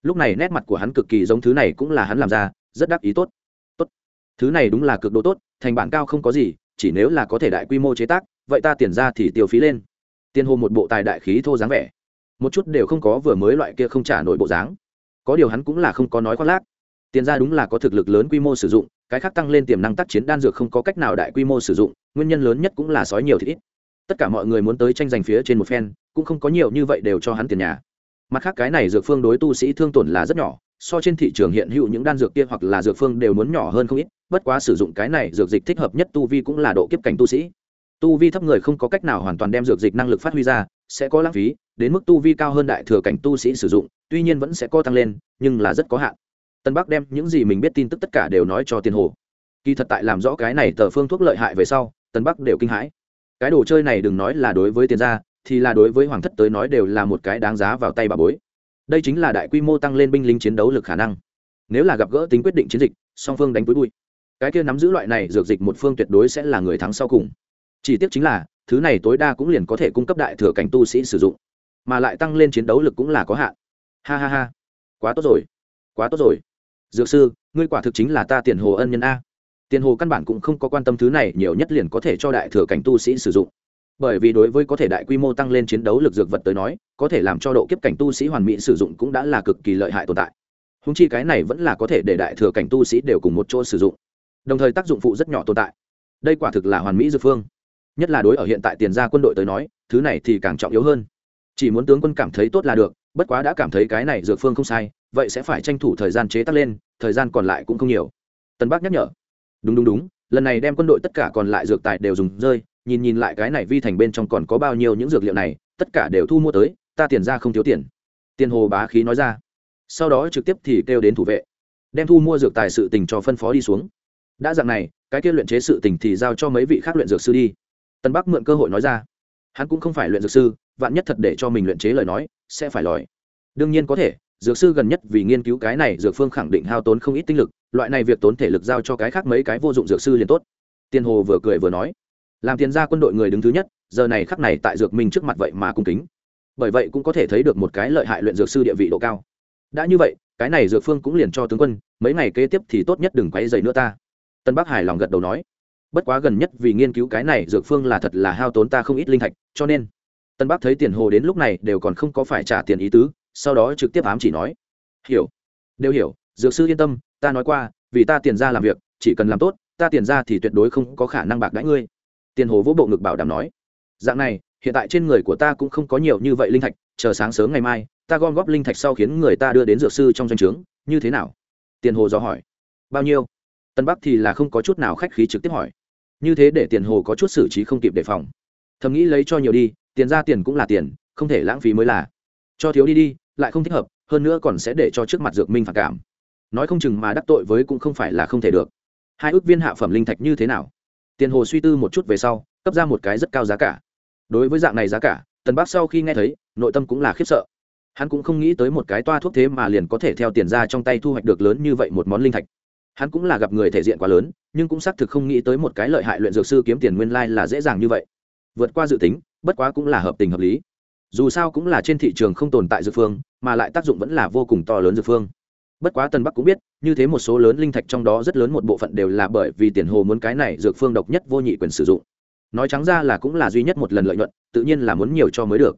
Lúc này nét mặt của hắn cực kỳ giống thứ này cũng là hắn làm ra, rất đắc ý tốt. Tốt. Thứ này đúng là cực độ tốt, thành bản cao không có gì, chỉ nếu là có thể đại quy mô chế tác, vậy ta tiền ra thì tiêu phí lên. Tiền hồ một bộ tài đại khí thô dáng vẻ. Một chút đều không có vừa mới loại kia không trả nổi bộ dáng. Có điều hắn cũng là không có nói khoác lác tiền ra đúng là có thực lực lớn quy mô sử dụng, cái khác tăng lên tiềm năng tác chiến đan dược không có cách nào đại quy mô sử dụng, nguyên nhân lớn nhất cũng là sói nhiều thì ít. Tất cả mọi người muốn tới tranh giành phía trên một phen, cũng không có nhiều như vậy đều cho hắn tiền nhà. Mặt khác cái này dược phương đối tu sĩ thương tổn là rất nhỏ, so trên thị trường hiện hữu những đan dược kia hoặc là dược phương đều muốn nhỏ hơn không ít, bất quá sử dụng cái này dược dịch thích hợp nhất tu vi cũng là độ kiếp cảnh tu sĩ. Tu vi thấp người không có cách nào hoàn toàn đem dược dịch năng lực phát huy ra, sẽ có lãng phí, đến mức tu vi cao hơn đại thừa cảnh tu sĩ sử dụng, tuy nhiên vẫn sẽ có tăng lên, nhưng là rất có hạn tân bắc đem những gì mình biết tin tức tất cả đều nói cho tiền hồ. Kỳ thật tại làm rõ cái này tờ phương thuốc lợi hại về sau, tân bắc đều kinh hãi. Cái đồ chơi này đừng nói là đối với tiền gia, thì là đối với hoàng thất tới nói đều là một cái đáng giá vào tay bà bối. Đây chính là đại quy mô tăng lên binh lính chiến đấu lực khả năng. Nếu là gặp gỡ tính quyết định chiến dịch, song phương đánh túi bụi. Cái kia nắm giữ loại này dược dịch một phương tuyệt đối sẽ là người thắng sau cùng. Chỉ tiếc chính là, thứ này tối đa cũng liền có thể cung cấp đại thừa cảnh tu sĩ sử dụng, mà lại tăng lên chiến đấu lực cũng là có hạn. Ha ha ha. Quá tốt rồi. Quá tốt rồi dược sư, ngươi quả thực chính là ta tiền hồ ân nhân a. Tiền hồ căn bản cũng không có quan tâm thứ này, nhiều nhất liền có thể cho đại thừa cảnh tu sĩ sử dụng. Bởi vì đối với có thể đại quy mô tăng lên chiến đấu lực dược vật tới nói, có thể làm cho độ kiếp cảnh tu sĩ hoàn mỹ sử dụng cũng đã là cực kỳ lợi hại tồn tại. Húng chi cái này vẫn là có thể để đại thừa cảnh tu sĩ đều cùng một chỗ sử dụng. Đồng thời tác dụng phụ rất nhỏ tồn tại. Đây quả thực là hoàn mỹ dược phương. Nhất là đối ở hiện tại tiền gia quân đội tới nói, thứ này thì càng trọng yếu hơn. Chỉ muốn tướng quân cảm thấy tốt là được, bất quá đã cảm thấy cái này dược phương không sai vậy sẽ phải tranh thủ thời gian chế tác lên, thời gian còn lại cũng không nhiều. Tân bắc nhắc nhở. Đúng đúng đúng, lần này đem quân đội tất cả còn lại dược tài đều dùng rơi, nhìn nhìn lại cái này vi thành bên trong còn có bao nhiêu những dược liệu này, tất cả đều thu mua tới, ta tiền ra không thiếu tiền. Tiền hồ bá khí nói ra. Sau đó trực tiếp thì kêu đến thủ vệ, đem thu mua dược tài sự tình cho phân phó đi xuống. Đã dạng này, cái kia luyện chế sự tình thì giao cho mấy vị khác luyện dược sư đi. Tân bắc mượn cơ hội nói ra. Hắn cũng không phải luyện dược sư, vạn nhất thật để cho mình luyện chế lời nói, sẽ phải lòi. Đương nhiên có thể dược sư gần nhất vì nghiên cứu cái này dược phương khẳng định hao tốn không ít tinh lực, loại này việc tốn thể lực giao cho cái khác mấy cái vô dụng dược sư liền tốt. Tiên hồ vừa cười vừa nói. Làm tiền ra quân đội người đứng thứ nhất, giờ này khắc này tại dược minh trước mặt vậy mà cung kính. Bởi vậy cũng có thể thấy được một cái lợi hại luyện dược sư địa vị độ cao. Đã như vậy, cái này dược phương cũng liền cho tướng quân, mấy ngày kế tiếp thì tốt nhất đừng quay dày nữa ta. Tân bắc hải lòng gật đầu nói. Bất quá gần nhất vì nghiên cứu cái này dược phương là thật là hao tốn ta không ít linh thạch, cho nên. Tân bắc thấy tiền hồ đến lúc này đều còn không có phải trả tiền ý tứ sau đó trực tiếp ám chỉ nói, hiểu, đều hiểu, dược sư yên tâm, ta nói qua, vì ta tiền ra làm việc, chỉ cần làm tốt, ta tiền ra thì tuyệt đối không có khả năng bạc đãi ngươi. Tiền hồ vỗ bộ ngực bảo đảm nói, dạng này, hiện tại trên người của ta cũng không có nhiều như vậy linh thạch, chờ sáng sớm ngày mai, ta gom góp linh thạch sau khiến người ta đưa đến dược sư trong doanh trướng, như thế nào? Tiền hồ do hỏi, bao nhiêu? Tân bắc thì là không có chút nào khách khí trực tiếp hỏi, như thế để tiền hồ có chút xử trí không kịp đề phòng. Thầm nghĩ lấy cho nhiều đi, tiền ra tiền cũng là tiền, không thể lãng phí mới là. Cho thiếu đi đi lại không thích hợp, hơn nữa còn sẽ để cho trước mặt dược minh phản cảm. Nói không chừng mà đắc tội với cũng không phải là không thể được. Hai ước viên hạ phẩm linh thạch như thế nào? Tiền hồ suy tư một chút về sau, cấp ra một cái rất cao giá cả. Đối với dạng này giá cả, tần bác sau khi nghe thấy, nội tâm cũng là khiếp sợ. Hắn cũng không nghĩ tới một cái toa thuốc thế mà liền có thể theo tiền ra trong tay thu hoạch được lớn như vậy một món linh thạch. Hắn cũng là gặp người thể diện quá lớn, nhưng cũng xác thực không nghĩ tới một cái lợi hại luyện dược sư kiếm tiền nguyên lai là dễ dàng như vậy. Vượt qua dự tính, bất quá cũng là hợp tình hợp lý dù sao cũng là trên thị trường không tồn tại dược phương, mà lại tác dụng vẫn là vô cùng to lớn dược phương. Bất quá tân bắc cũng biết, như thế một số lớn linh thạch trong đó rất lớn một bộ phận đều là bởi vì tiền hồ muốn cái này dược phương độc nhất vô nhị quyền sử dụng. Nói trắng ra là cũng là duy nhất một lần lợi nhuận, tự nhiên là muốn nhiều cho mới được.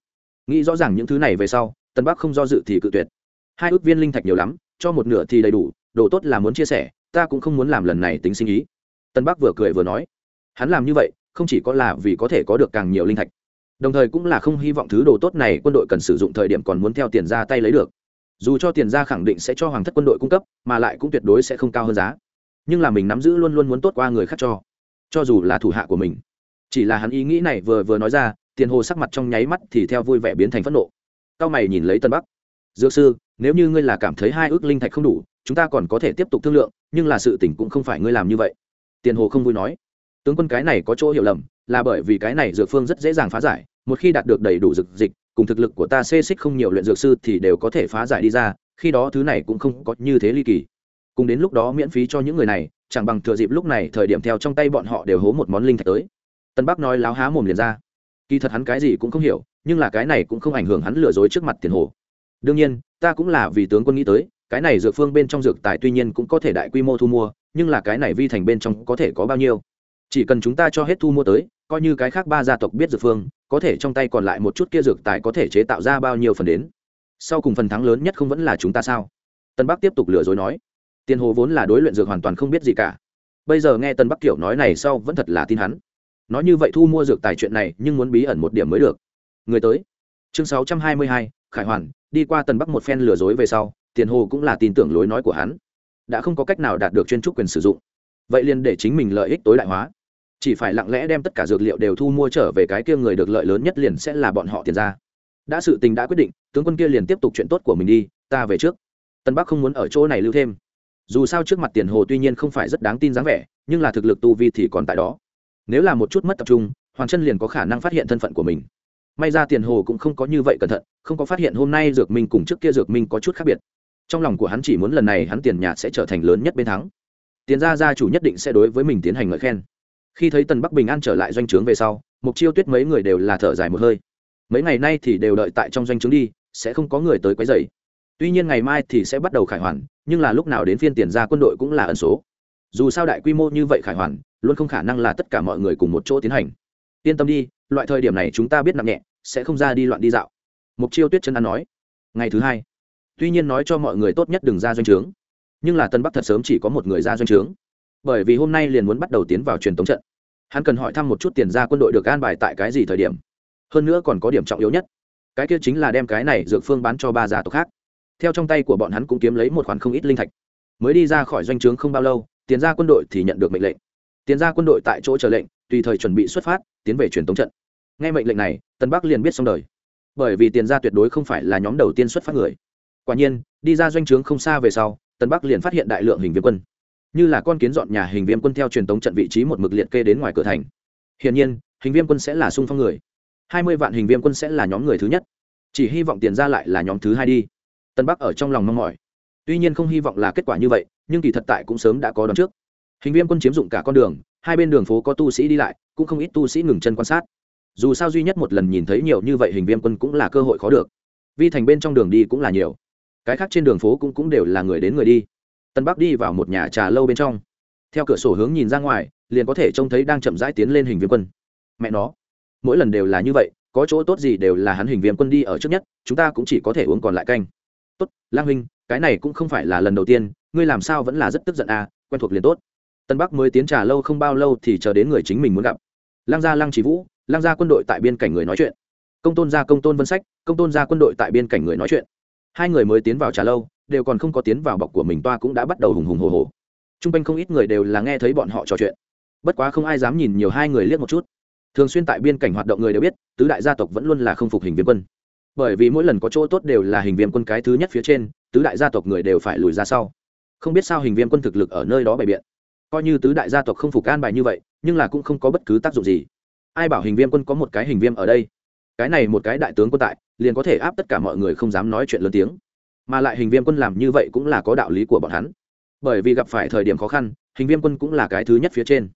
Nghĩ rõ ràng những thứ này về sau tân bắc không do dự thì cự tuyệt. Hai ước viên linh thạch nhiều lắm, cho một nửa thì đầy đủ, đồ tốt là muốn chia sẻ, ta cũng không muốn làm lần này tính sinh ý. Tân bắc vừa cười vừa nói, hắn làm như vậy, không chỉ có là vì có thể có được càng nhiều linh thạch đồng thời cũng là không hy vọng thứ đồ tốt này quân đội cần sử dụng thời điểm còn muốn theo tiền ra tay lấy được. Dù cho tiền ra khẳng định sẽ cho hoàng thất quân đội cung cấp, mà lại cũng tuyệt đối sẽ không cao hơn giá. Nhưng là mình nắm giữ luôn luôn muốn tốt qua người khác cho. Cho dù là thủ hạ của mình. Chỉ là hắn ý nghĩ này vừa vừa nói ra, tiền hồ sắc mặt trong nháy mắt thì theo vui vẻ biến thành phẫn nộ. Cao mày nhìn lấy tân bắc. Dược sư, nếu như ngươi là cảm thấy hai ước linh thạch không đủ, chúng ta còn có thể tiếp tục thương lượng, nhưng là sự tỉnh cũng không phải ngươi làm như vậy. Tiền hồ không vui nói. Tướng quân cái này có chỗ hiểu lầm là bởi vì cái này dược phương rất dễ dàng phá giải, một khi đạt được đầy đủ dược dịch, cùng thực lực của ta xê xích không nhiều luyện dược sư thì đều có thể phá giải đi ra, khi đó thứ này cũng không có như thế ly kỳ. Cùng đến lúc đó miễn phí cho những người này, chẳng bằng thừa dịp lúc này thời điểm theo trong tay bọn họ đều hố một món linh thạch tới. Tân bắc nói láo há mồm liền ra. Kỳ thật hắn cái gì cũng không hiểu, nhưng là cái này cũng không ảnh hưởng hắn lừa dối trước mặt tiền hồ. Đương nhiên, ta cũng là vì tướng quân nghĩ tới, cái này dược phương bên trong dược tài tuy nhiên cũng có thể đại quy mô thu mua, nhưng là cái này vi thành bên trong có thể có bao nhiêu? Chỉ cần chúng ta cho hết thu mua tới, coi như cái khác ba gia tộc biết dược phương, có thể trong tay còn lại một chút kia dược tài có thể chế tạo ra bao nhiêu phần đến. Sau cùng phần thắng lớn nhất không vẫn là chúng ta sao? Tân bắc tiếp tục lừa dối nói. Tiền hồ vốn là đối luyện dược hoàn toàn không biết gì cả. Bây giờ nghe tân bắc kiểu nói này sau vẫn thật là tin hắn. Nói như vậy thu mua dược tài chuyện này nhưng muốn bí ẩn một điểm mới được. Người tới. Chương sáu trăm hai mươi hai, khải hoàn, đi qua tân bắc một phen lừa dối về sau tiền hồ cũng là tin tưởng lối nói của hắn. Đã không có cách nào đạt được chuyên trúc quyền sử dụng. Vậy liền để chính mình lợi ích tối đại hóa chỉ phải lặng lẽ đem tất cả dược liệu đều thu mua trở về cái kia người được lợi lớn nhất liền sẽ là bọn họ tiền ra. Đã sự tình đã quyết định, tướng quân kia liền tiếp tục chuyện tốt của mình đi, ta về trước. Tân bắc không muốn ở chỗ này lưu thêm. Dù sao trước mặt tiền hồ tuy nhiên không phải rất đáng tin dáng vẻ, nhưng là thực lực tu vi thì còn tại đó. Nếu là một chút mất tập trung, hoàng chân liền có khả năng phát hiện thân phận của mình. May ra tiền hồ cũng không có như vậy cẩn thận, không có phát hiện hôm nay dược minh cùng trước kia dược minh có chút khác biệt. Trong lòng của hắn chỉ muốn lần này hắn tiền nhà sẽ trở thành lớn nhất bên thắng. Tiền gia gia chủ nhất định sẽ đối với mình tiến hành ngợi khen khi thấy tần bắc bình an trở lại doanh trướng về sau mục chiêu tuyết mấy người đều là thở dài một hơi. Mấy ngày nay thì đều đợi tại trong doanh trướng đi, sẽ không có người tới quấy rầy. Tuy nhiên ngày mai thì sẽ bắt đầu khải hoàn, nhưng là lúc nào đến phiên tiền ra quân đội cũng là ẩn số. Dù sao đại quy mô như vậy khải hoàn, luôn không khả năng là tất cả mọi người cùng một chỗ tiến hành. Yên tâm đi, loại thời điểm này chúng ta biết nặng nhẹ, sẽ không ra đi loạn đi dạo. Mục chiêu tuyết chân ăn nói. Ngày thứ hai. Tuy nhiên nói cho mọi người tốt nhất đừng ra doanh trướng. Nhưng là tân bắc thật sớm chỉ có một người ra doanh trướng bởi vì hôm nay liền muốn bắt đầu tiến vào truyền tống trận. Hắn cần hỏi thăm một chút tiền ra quân đội được an bài tại cái gì thời điểm. Hơn nữa còn có điểm trọng yếu nhất. Cái kia chính là đem cái này dược phương bán cho ba gia tộc khác. Theo trong tay của bọn hắn cũng kiếm lấy một khoản không ít linh thạch. Mới đi ra khỏi doanh trướng không bao lâu, tiền ra quân đội thì nhận được mệnh lệnh. Tiền ra quân đội tại chỗ chờ lệnh, tùy thời chuẩn bị xuất phát, tiến về truyền tống trận. Nghe mệnh lệnh này tân bắc liền biết xong đời. Bởi vì tiền ra tuyệt đối không phải là nhóm đầu tiên xuất phát người. Quả nhiên, đi ra doanh trướng không xa về sau tân bắc liền phát hiện đại lượng hình viêm quân như là con kiến dọn nhà hình viêm quân theo truyền tống trận vị trí một mực liệt kê đến ngoài cửa thành. Hiển nhiên, hình viêm quân sẽ là sung phong người. Hai mươi vạn hình viêm quân sẽ là nhóm người thứ nhất. Chỉ hy vọng tiền ra lại là nhóm thứ hai đi. Tân bắc ở trong lòng mong mỏi. Tuy nhiên không hy vọng là kết quả như vậy, nhưng kỳ thật tại cũng sớm đã có đón trước. Hình viêm quân chiếm dụng cả con đường, hai bên đường phố có tu sĩ đi lại, cũng không ít tu sĩ ngừng chân quan sát. Dù sao duy nhất một lần nhìn thấy nhiều như vậy hình viêm quân cũng là cơ hội khó được. Vi thành bên trong đường đi cũng là nhiều. Cái khác trên đường phố cũng cũng đều là người đến người đi tân bắc đi vào một nhà trà lâu bên trong. Theo cửa sổ hướng nhìn ra ngoài, liền có thể trông thấy đang chậm rãi tiến lên hình viêm quân. Mẹ nó, mỗi lần đều là như vậy, có chỗ tốt gì đều là hắn hình viêm quân đi ở trước nhất, chúng ta cũng chỉ có thể uống còn lại canh. Tốt, lang huynh, cái này cũng không phải là lần đầu tiên, ngươi làm sao vẫn là rất tức giận à quen thuộc liền tốt. Tân bắc mới tiến trà lâu không bao lâu thì chờ đến người chính mình muốn gặp. Lang gia lang trí vũ, lang gia quân đội tại biên cảnh người nói chuyện. Công tôn gia, công tôn vân sách, công tôn gia quân đội tại biên cảnh người nói chuyện. Hai người mới tiến vào trà lâu đều còn không có tiến vào bọc của mình toa cũng đã bắt đầu hùng hùng hồ hồ. T r u n g quanh không ít người đều là nghe thấy bọn họ trò chuyện. Bất quá không ai dám nhìn nhiều hai người liếc một chút. Thường xuyên tại biên cảnh hoạt động người đều biết, tứ đại gia tộc vẫn luôn là không phục hình viêm quân. Bởi vì mỗi lần có chỗ tốt đều là hình viêm quân cái thứ nhất phía trên, tứ đại gia tộc người đều phải lùi ra sau. Không biết sao hình viêm quân thực lực ở nơi đó bày biện. Coi như tứ đại gia tộc không phục an bài như vậy, nhưng là cũng không có bất cứ tác dụng gì. Ai bảo hình viêm quân có một cái hình viêm ở đây? Cái này một cái đại tướng quân tại, liền có thể áp tất cả mọi người không dám nói chuyện lớn tiếng mà lại hình viêm quân làm như vậy cũng là có đạo lý của bọn hắn. Bởi vì gặp phải thời điểm khó khăn, hình viêm quân cũng là cái thứ nhất phía trên.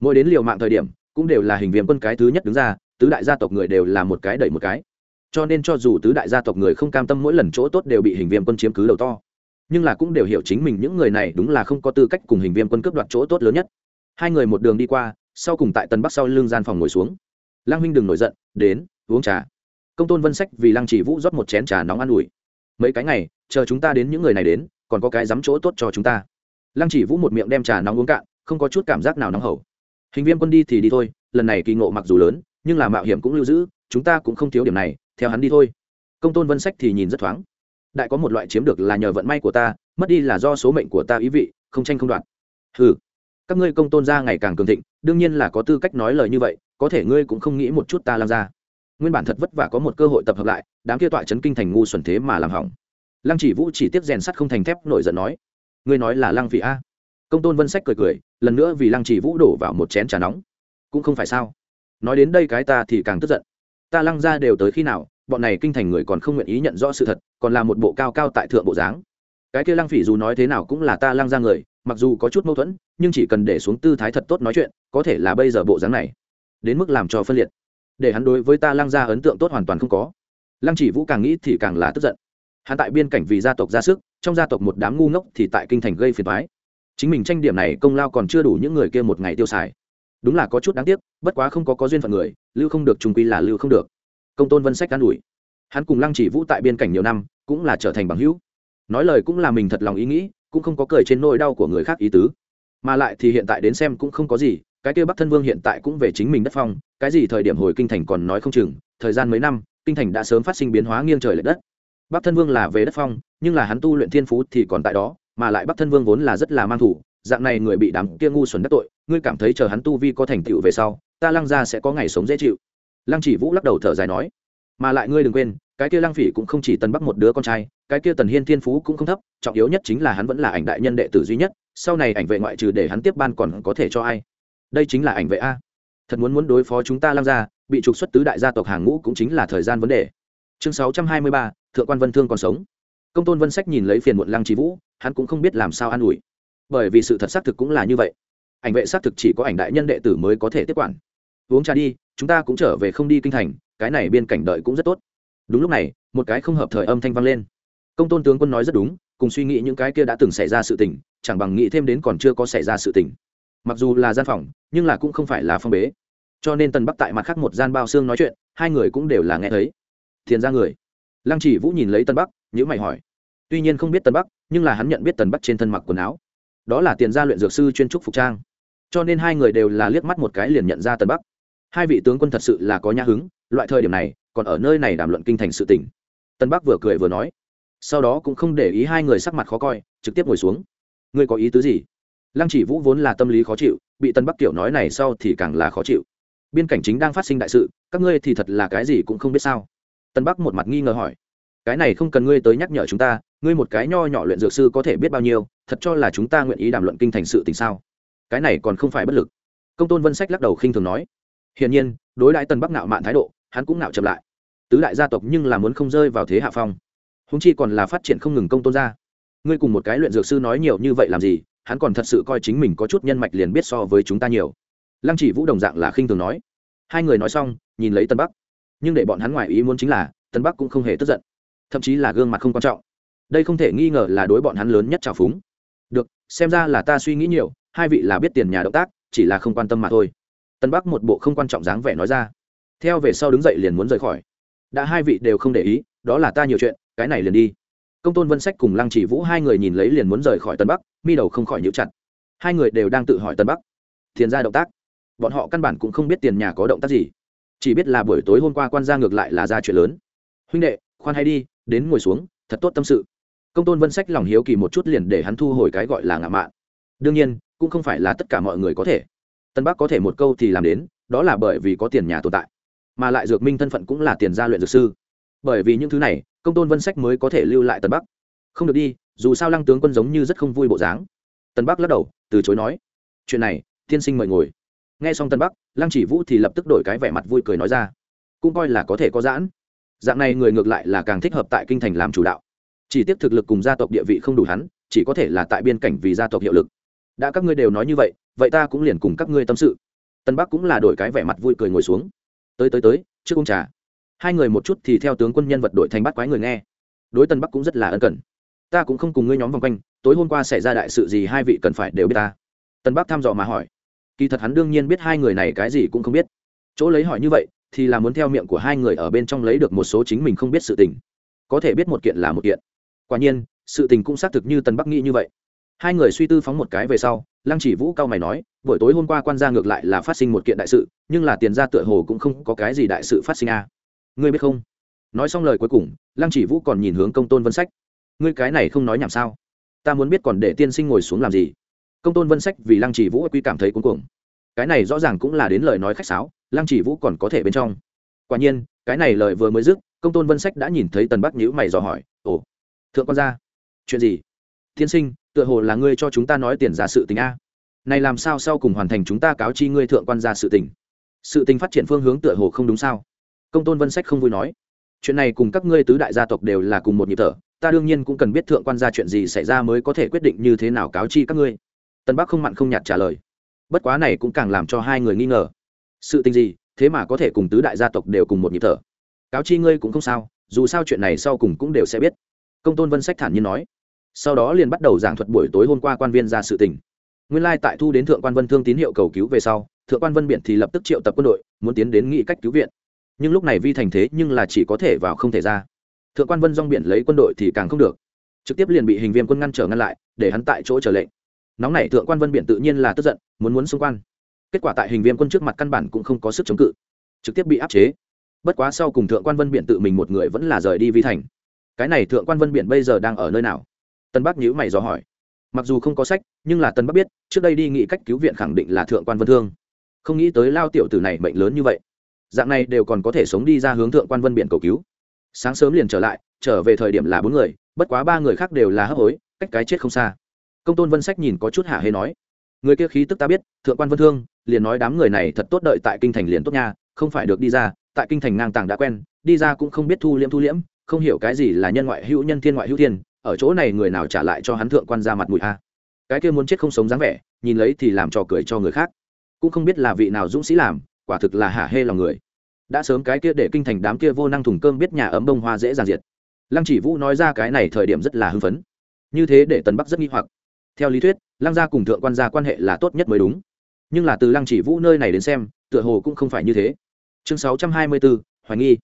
Mỗi đến liều mạng thời điểm, cũng đều là hình viêm quân cái thứ nhất đứng ra, tứ đại gia tộc người đều là một cái đẩy một cái. Cho nên cho dù tứ đại gia tộc người không cam tâm mỗi lần chỗ tốt đều bị hình viêm quân chiếm cứ đầu to. Nhưng là cũng đều hiểu chính mình những người này đúng là không có tư cách cùng hình viêm quân cướp đoạt chỗ tốt lớn nhất. Hai người một đường đi qua, sau cùng tại tân bắc sau lưng gian phòng ngồi xuống. Lăng huynh đừng nổi giận, đến, uống trà. Công tôn vân sách vì lăng chỉ vũ rót một chén trà nóng ăn ủi mấy cái ngày, chờ chúng ta đến những người này đến, còn có cái dám chỗ tốt cho chúng ta. Lăng chỉ vũ một miệng đem trà nóng uống cạn, không có chút cảm giác nào nóng hầu hình viêm quân đi thì đi thôi, lần này kỳ ngộ mặc dù lớn, nhưng là mạo hiểm cũng lưu giữ, chúng ta cũng không thiếu điểm này, theo hắn đi thôi. Công tôn vân sách thì nhìn rất thoáng. Đại có một loại chiếm được là nhờ vận may của ta, mất đi là do số mệnh của ta ý vị, không tranh không đoạn ừ các ngươi công tôn gia ngày càng cường thịnh, đương nhiên là có tư cách nói lời như vậy, có thể ngươi cũng không nghĩ một chút ta làm ra nguyên bản thật vất vả có một cơ hội tập hợp lại, đám kia tọa chấn kinh thành ngu xuẩn thế mà làm hỏng. Lăng chỉ vũ chỉ tiếp rèn sắt không thành thép, nổi giận nói, ngươi nói là lăng vị a? Công tôn vân sách cười cười, lần nữa vì lăng chỉ vũ đổ vào một chén trà nóng. Cũng không phải sao. Nói đến đây cái ta thì càng tức giận. Ta lăng ra đều tới khi nào, bọn này kinh thành người còn không nguyện ý nhận rõ sự thật, còn là một bộ cao cao tại thượng bộ dáng. Cái kia lăng phỉ dù nói thế nào cũng là ta lăng ra người, mặc dù có chút mâu thuẫn, nhưng chỉ cần để xuống tư thái thật tốt nói chuyện, có thể là bây giờ bộ dáng này. Đến mức làm cho phân liệt để hắn đối với ta lăng ra ấn tượng tốt hoàn toàn không có. Lăng chỉ vũ càng nghĩ thì càng là tức giận. Hắn tại biên cảnh vì gia tộc ra sức, trong gia tộc một đám ngu ngốc thì tại kinh thành gây phiền thoái chính mình tranh điểm này công lao còn chưa đủ những người kia một ngày tiêu xài. Đúng là có chút đáng tiếc, bất quá không có có duyên phận người, lưu không được trung quy là lưu không được. Công tôn vân sách can ủi. Hắn cùng lăng chỉ vũ tại biên cảnh nhiều năm, cũng là trở thành bằng hữu. Nói lời cũng là mình thật lòng ý nghĩ, cũng không có cười trên nỗi đau của người khác ý tứ. Mà lại thì hiện tại đến xem cũng không có gì cái kia bắc thân vương hiện tại cũng về chính mình đất phong, cái gì thời điểm hồi kinh thành còn nói không chừng, thời gian mấy năm, kinh thành đã sớm phát sinh biến hóa nghiêng trời lệch đất. Bắc thân vương là về đất phong, nhưng là hắn tu luyện thiên phú thì còn tại đó, mà lại bắc thân vương vốn là rất là mang thủ, dạng này người bị đám kia ngu xuẩn đắc tội, ngươi cảm thấy chờ hắn tu vi có thành tựu về sau, ta lăng ra sẽ có ngày sống dễ chịu. Lăng chỉ vũ lắc đầu thở dài nói, mà lại ngươi đừng quên, cái kia lăng phỉ cũng không chỉ tần bắc một đứa con trai, cái kia tần hiên thiên phú cũng không thấp, trọng yếu nhất chính là hắn vẫn là ảnh đại nhân đệ tử duy nhất, sau này ảnh vệ ngoại trừ để hắn tiếp ban còn có thể cho ai đây chính là ảnh vệ a. Thật muốn muốn đối phó chúng ta lăng ra bị trục xuất tứ đại gia tộc hàng ngũ cũng chính là thời gian vấn đề. Chương sáu trăm hai mươi ba, thượng quan vân thương còn sống. Công tôn vân sách nhìn lấy phiền muộn lăng trí vũ, hắn cũng không biết làm sao an ủi. Bởi vì sự thật xác thực cũng là như vậy. Ảnh vệ xác thực chỉ có ảnh đại nhân đệ tử mới có thể tiếp quản. Uống trà đi, chúng ta cũng trở về không đi kinh thành, cái này biên cảnh đợi cũng rất tốt. Đúng lúc này, một cái không hợp thời âm thanh vang lên. Công tôn tướng quân nói rất đúng, cùng suy nghĩ những cái kia đã từng xảy ra sự tình, chẳng bằng nghĩ thêm đến còn chưa có xảy ra sự tình mặc dù là gian phòng, nhưng là cũng không phải là phong bế. Cho nên tần bắc tại mặt khác một gian bao xương nói chuyện, hai người cũng đều là nghe thấy. Thiền ra người. Lăng chỉ vũ nhìn lấy tân bắc nhữ mày hỏi. Tuy nhiên không biết tân bắc, nhưng là hắn nhận biết tần bắc trên thân mặc quần áo. Đó là tiền gia luyện dược sư chuyên trúc phục trang. Cho nên hai người đều là liếc mắt một cái liền nhận ra tần bắc. Hai vị tướng quân thật sự là có nhã hứng, loại thời điểm này, còn ở nơi này đàm luận kinh thành sự tỉnh tân bắc vừa cười vừa nói. Sau đó cũng không để ý hai người sắc mặt khó coi, trực tiếp ngồi xuống. Ngươi có ý tứ gì? Lăng chỉ vũ vốn là tâm lý khó chịu, bị tân bắc kiểu nói này sau thì càng là khó chịu. Biên cảnh chính đang phát sinh đại sự, các ngươi thì thật là cái gì cũng không biết sao? Tân bắc một mặt nghi ngờ hỏi. Cái này không cần ngươi tới nhắc nhở chúng ta, ngươi một cái nho nhỏ luyện dược sư có thể biết bao nhiêu, thật cho là chúng ta nguyện ý đàm luận kinh thành sự tình sao? Cái này còn không phải bất lực. Công tôn vân sách lắc đầu khinh thường nói. Hiển nhiên, đối đại tân bắc nạo mạn thái độ, hắn cũng nạo chậm lại. Tứ đại gia tộc nhưng là muốn không rơi vào thế hạ phong. Húng chi còn là phát triển không ngừng công tôn gia. Ngươi cùng một cái luyện dược sư nói nhiều như vậy làm gì? Hắn còn thật sự coi chính mình có chút nhân mạch liền biết so với chúng ta nhiều. Lăng chỉ vũ đồng dạng là khinh thường nói. Hai người nói xong, nhìn lấy tân bắc. Nhưng để bọn hắn ngoài ý muốn chính là, tân bắc cũng không hề tức giận. Thậm chí là gương mặt không quan trọng. Đây không thể nghi ngờ là đối bọn hắn lớn nhất trào phúng. Được, xem ra là ta suy nghĩ nhiều, hai vị là biết tiền nhà động tác, chỉ là không quan tâm mà thôi. Tân bắc một bộ không quan trọng dáng vẻ nói ra. Theo về sau đứng dậy liền muốn rời khỏi. Đã hai vị đều không để ý, đó là ta nhiều chuyện, cái này liền đi công tôn vân sách cùng lăng chỉ vũ hai người nhìn lấy liền muốn rời khỏi tân bắc, mi đầu không khỏi nhíu chặt. Hai người đều đang tự hỏi tân bắc. Thiền ra động tác. Bọn họ căn bản cũng không biết tiền nhà có động tác gì. Chỉ biết là buổi tối hôm qua quan gia ngược lại là ra chuyện lớn. Huynh đệ, khoan hay đi, đến ngồi xuống, thật tốt tâm sự. Công tôn vân sách lòng hiếu kỳ một chút liền để hắn thu hồi cái gọi là ngạo mạn. Đương nhiên, cũng không phải là tất cả mọi người có thể. Tân bắc có thể một câu thì làm đến, đó là bởi vì có tiền nhà tồn tại. Mà lại dược minh thân phận cũng là tiền gia luyện dược sư bởi vì những thứ này, công tôn vân sách mới có thể lưu lại tân bắc. Không được đi, dù sao lăng tướng quân giống như rất không vui bộ dáng. Tân bắc lắc đầu, từ chối nói. Chuyện này, tiên sinh mời ngồi. Nghe xong tân bắc, lăng chỉ vũ thì lập tức đổi cái vẻ mặt vui cười nói ra. Cũng coi là có thể có giãn. Dạng này người ngược lại là càng thích hợp tại kinh thành làm chủ đạo. Chỉ tiếp thực lực cùng gia tộc địa vị không đủ hắn, chỉ có thể là tại biên cảnh vì gia tộc hiệu lực. Đã các ngươi đều nói như vậy vậy ta cũng liền cùng các ngươi tâm sự. Tân bắc cũng là đổi cái vẻ mặt vui cười ngồi xuống. Tới tới tới, trước ông trà hai người một chút thì theo tướng quân nhân vật đội thành bắt quái người nghe. Đối tân bắc cũng rất là ân cần. Ta cũng không cùng ngươi nhóm vòng quanh, tối hôm qua xảy ra đại sự gì hai vị cần phải đều biết ta. Tân bắc thăm dò mà hỏi. Kỳ thật hắn đương nhiên biết hai người này cái gì cũng không biết. Chỗ lấy hỏi như vậy, thì là muốn theo miệng của hai người ở bên trong lấy được một số chính mình không biết sự tình. Có thể biết một kiện là một kiện. Quả nhiên, sự tình cũng xác thực như tân bắc nghĩ như vậy. Hai người suy tư phóng một cái về sau, lăng chỉ vũ cao mày nói, buổi tối hôm qua quan gia ngược lại là phát sinh một kiện đại sự, nhưng là tiền ra tựa hồ cũng không có cái gì đại sự phát sinh a. à ngươi biết không? Nói xong lời cuối cùng, lăng chỉ vũ còn nhìn hướng công tôn vân sách. Ngươi cái này không nói nhảm sao? Ta muốn biết còn để tiên sinh ngồi xuống làm gì? Công tôn vân sách vì lăng chỉ vũ quy cảm thấy cuối cùng cái này rõ ràng cũng là đến lời nói khách sáo, lăng chỉ vũ còn có thể bên trong. Quả nhiên, cái này lời vừa mới dứt, công tôn vân sách đã nhìn thấy tần bắc nhữ mày dò hỏi, ồ, thượng quan gia, chuyện gì? Tiên sinh, tựa hồ là ngươi cho chúng ta nói tiền ra sự tình a. Này làm sao sau cùng hoàn thành chúng ta cáo chi ngươi thượng quan gia sự tình? Sự tình phát triển phương hướng tựa hồ không đúng sao? Công tôn vân sách không vui nói, chuyện này cùng các ngươi tứ đại gia tộc đều là cùng một nhịp thở, ta đương nhiên cũng cần biết thượng quan gia chuyện gì xảy ra mới có thể quyết định như thế nào cáo chi các ngươi. Tân bắc không mặn không nhạt trả lời. Bất quá này cũng càng làm cho hai người nghi ngờ. Sự tình gì, thế mà có thể cùng tứ đại gia tộc đều cùng một nhịp thở? Cáo chi ngươi cũng không sao, dù sao chuyện này sau cùng cũng đều sẽ biết. Công tôn vân sách thản nhiên nói. Sau đó liền bắt đầu giảng thuật buổi tối hôm qua quan viên ra sự tình. Nguyên lai tại thu đến thượng quan vân thương tín hiệu cầu cứu về sau, thượng quan vân biển thì lập tức triệu tập quân đội, muốn tiến đến nghị cách cứu viện nhưng lúc này vi thành thế nhưng là chỉ có thể vào không thể ra. Thượng quan vân dong biển lấy quân đội thì càng không được. Trực tiếp liền bị hình viêm quân ngăn trở ngăn lại, để hắn tại chỗ trở lệnh. Nóng này thượng quan vân biển tự nhiên là tức giận, muốn muốn xung quan. Kết quả tại hình viêm quân trước mặt căn bản cũng không có sức chống cự. Trực tiếp bị áp chế. Bất quá sau cùng thượng quan vân biển tự mình một người vẫn là rời đi vi thành. Cái này thượng quan vân biển bây giờ đang ở nơi nào? Tân bắc nhữ mày dò hỏi. Mặc dù không có sách, nhưng là tân bắc biết, trước đây đi nghị cách cứu viện khẳng định là thượng quan vân thương. Không nghĩ tới lao tiểu tử này bệnh lớn như vậy dạng này đều còn có thể sống đi ra hướng thượng quan vân biển cầu cứu. Sáng sớm liền trở lại, trở về thời điểm là bốn người, bất quá ba người khác đều là hấp hối, cách cái chết không xa. Công tôn vân sách nhìn có chút hạ hê nói, người kia khí tức ta biết, thượng quan vân thương, liền nói đám người này thật tốt đợi tại kinh thành liền tốt nha, không phải được đi ra, tại kinh thành ngang tàng đã quen, đi ra cũng không biết thu liễm thu liễm, không hiểu cái gì là nhân ngoại hữu nhân thiên ngoại hữu thiên, ở chỗ này người nào trả lại cho hắn thượng quan ra mặt mũi a? Cái kia muốn chết không sống dáng vẻ, nhìn lấy thì làm trò cười cho người khác. Cũng không biết là vị nào dũng sĩ làm quả thực là hả hê lòng người. Đã sớm cái kia để kinh thành đám kia vô năng thùng cơm biết nhà ấm bông hoa dễ dàng diệt. Lăng chỉ vũ nói ra cái này thời điểm rất là hưng phấn. Như thế để tần bắc rất nghi hoặc. Theo lý thuyết, lăng gia cùng thượng quan gia quan hệ là tốt nhất mới đúng. Nhưng là từ lăng chỉ vũ nơi này đến xem, tựa hồ cũng không phải như thế. Chương sáu trăm hai mươi bốn hoài nghi.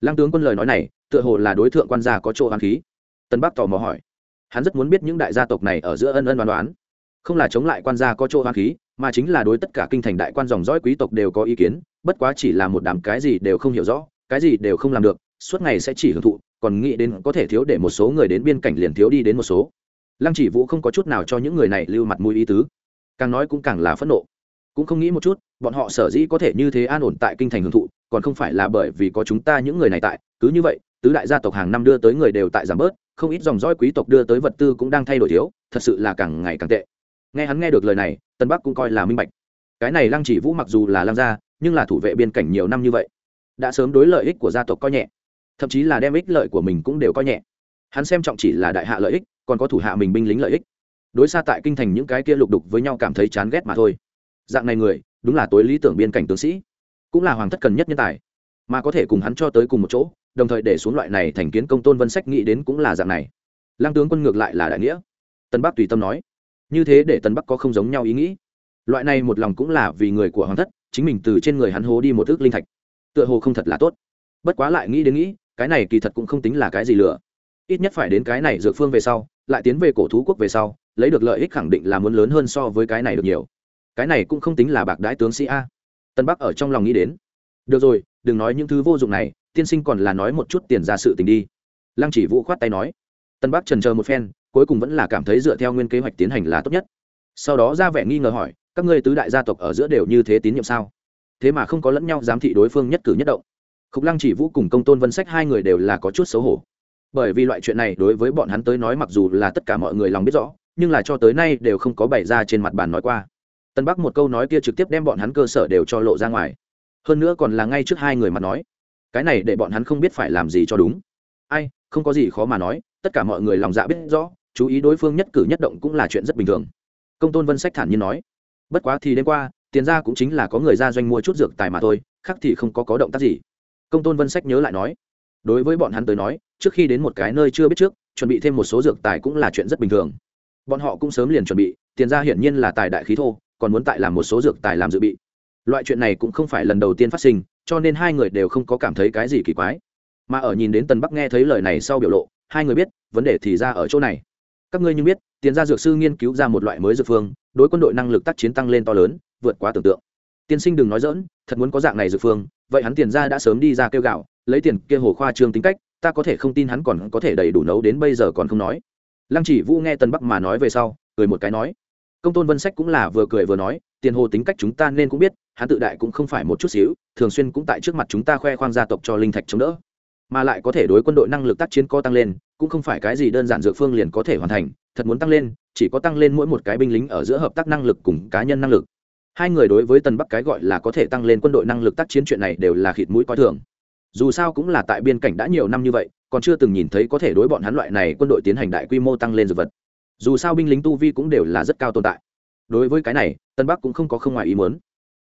Lăng tướng quân lời nói này, tựa hồ là đối tượng quan gia có chỗ hoang khí. Tân bắc tò mò hỏi. Hắn rất muốn biết những đại gia tộc này ở giữa ân ân đoán đoán không là chống lại quan gia có chỗ hoang khí mà chính là đối tất cả kinh thành đại quan dòng dõi quý tộc đều có ý kiến, bất quá chỉ là một đám cái gì đều không hiểu rõ, cái gì đều không làm được, suốt ngày sẽ chỉ hưởng thụ, còn nghĩ đến có thể thiếu để một số người đến biên cảnh liền thiếu đi đến một số. Lăng chỉ vũ không có chút nào cho những người này lưu mặt mũi ý tứ, càng nói cũng càng là phẫn nộ. Cũng không nghĩ một chút, bọn họ sở dĩ có thể như thế an ổn tại kinh thành hưởng thụ, còn không phải là bởi vì có chúng ta những người này tại, cứ như vậy, tứ đại gia tộc hàng năm đưa tới người đều tại giảm bớt, không ít dòng dõi quý tộc đưa tới vật tư cũng đang thay đổi thiếu, thật sự là càng ngày càng tệ nghe hắn nghe được lời này, tân bắc cũng coi là minh bạch. Cái này lăng chỉ vũ mặc dù là lăng gia, nhưng là thủ vệ biên cảnh nhiều năm như vậy, đã sớm đối lợi ích của gia tộc coi nhẹ. Thậm chí là đem ích lợi của mình cũng đều coi nhẹ. Hắn xem trọng chỉ là đại hạ lợi ích, còn có thủ hạ mình binh lính lợi ích. Đối xa tại kinh thành những cái kia lục đục với nhau cảm thấy chán ghét mà thôi. Dạng này người, đúng là tối lý tưởng biên cảnh tướng sĩ, cũng là hoàng thất cần nhất nhân tài. Mà có thể cùng hắn cho tới cùng một chỗ, đồng thời để xuống loại này thành kiến công tôn vân sách nghĩ đến cũng là dạng này. Lăng tướng quân ngược lại là đại nghĩa. Tân bắc tùy tâm nói như thế để tần bắc có không giống nhau ý nghĩ. Loại này một lòng cũng là vì người của hoàng thất, chính mình từ trên người hắn hố đi một ước linh thạch. Tựa hồ không thật là tốt. Bất quá lại nghĩ đến nghĩ, cái này kỳ thật cũng không tính là cái gì lừa. Ít nhất phải đến cái này dược phương về sau, lại tiến về cổ thú quốc về sau, lấy được lợi ích khẳng định là muốn lớn hơn so với cái này được nhiều. Cái này cũng không tính là bạc đái tướng sĩ a. Tân bắc ở trong lòng nghĩ đến. Được rồi, đừng nói những thứ vô dụng này, tiên sinh còn là nói một chút tiền ra sự tình đi. Lăng chỉ vũ khoát tay nói. Tân bắc trần chờ một phen cuối cùng vẫn là cảm thấy dựa theo nguyên kế hoạch tiến hành là tốt nhất. Sau đó ra vẻ nghi ngờ hỏi, các ngươi tứ đại gia tộc ở giữa đều như thế tín nhiệm sao? Thế mà không có lẫn nhau giám thị đối phương nhất cử nhất động. Khúc lăng chỉ vũ cùng công tôn vân sách hai người đều là có chút xấu hổ. Bởi vì loại chuyện này đối với bọn hắn tới nói mặc dù là tất cả mọi người lòng biết rõ, nhưng là cho tới nay đều không có bày ra trên mặt bàn nói qua. Tân bắc một câu nói kia trực tiếp đem bọn hắn cơ sở đều cho lộ ra ngoài. Hơn nữa còn là ngay trước hai người mà nói. Cái này để bọn hắn không biết phải làm gì cho đúng. Ai, không có gì khó mà nói, tất cả mọi người lòng dạ biết rõ chú ý đối phương nhất cử nhất động cũng là chuyện rất bình thường. Công tôn vân sách thản nhiên nói, bất quá thì đêm qua, tiền ra cũng chính là có người ra doanh mua chút dược tài mà thôi, khác thì không có có động tác gì. Công tôn vân sách nhớ lại nói, đối với bọn hắn tới nói, trước khi đến một cái nơi chưa biết trước, chuẩn bị thêm một số dược tài cũng là chuyện rất bình thường. Bọn họ cũng sớm liền chuẩn bị, tiền ra hiển nhiên là tài đại khí thô, còn muốn tại làm một số dược tài làm dự bị. Loại chuyện này cũng không phải lần đầu tiên phát sinh, cho nên hai người đều không có cảm thấy cái gì kỳ quái. Mà ở nhìn đến tần bắc nghe thấy lời này sau biểu lộ, hai người biết, vấn đề thì ra ở chỗ này các ngươi như biết, tiền gia dược sư nghiên cứu ra một loại mới dược phương, đối quân đội năng lực tác chiến tăng lên to lớn, vượt quá tưởng tượng. Tiên sinh đừng nói dỡn thật muốn có dạng này dược phương, vậy hắn tiền ra đã sớm đi ra kêu gạo, lấy tiền kia hồ khoa trương tính cách, ta có thể không tin hắn còn có thể đầy đủ nấu đến bây giờ còn không nói. Lăng chỉ vũ nghe tân bắc mà nói về sau, cười một cái nói, công tôn vân sách cũng là vừa cười vừa nói, tiền hồ tính cách chúng ta nên cũng biết, hắn tự đại cũng không phải một chút xíu, thường xuyên cũng tại trước mặt chúng ta khoe khoang gia tộc cho linh thạch chống đỡ, mà lại có thể đối quân đội năng lực tác chiến co tăng lên cũng không phải cái gì đơn giản dược phương liền có thể hoàn thành, thật muốn tăng lên, chỉ có tăng lên mỗi một cái binh lính ở giữa hợp tác năng lực cùng cá nhân năng lực. Hai người đối với tân bắc cái gọi là có thể tăng lên quân đội năng lực tác chiến chuyện này đều là khịt mũi coi thường. Dù sao cũng là tại biên cảnh đã nhiều năm như vậy, còn chưa từng nhìn thấy có thể đối bọn hắn loại này quân đội tiến hành đại quy mô tăng lên dược vật. Dù sao binh lính tu vi cũng đều là rất cao tồn tại. Đối với cái này, tân bắc cũng không có không ngoài ý muốn.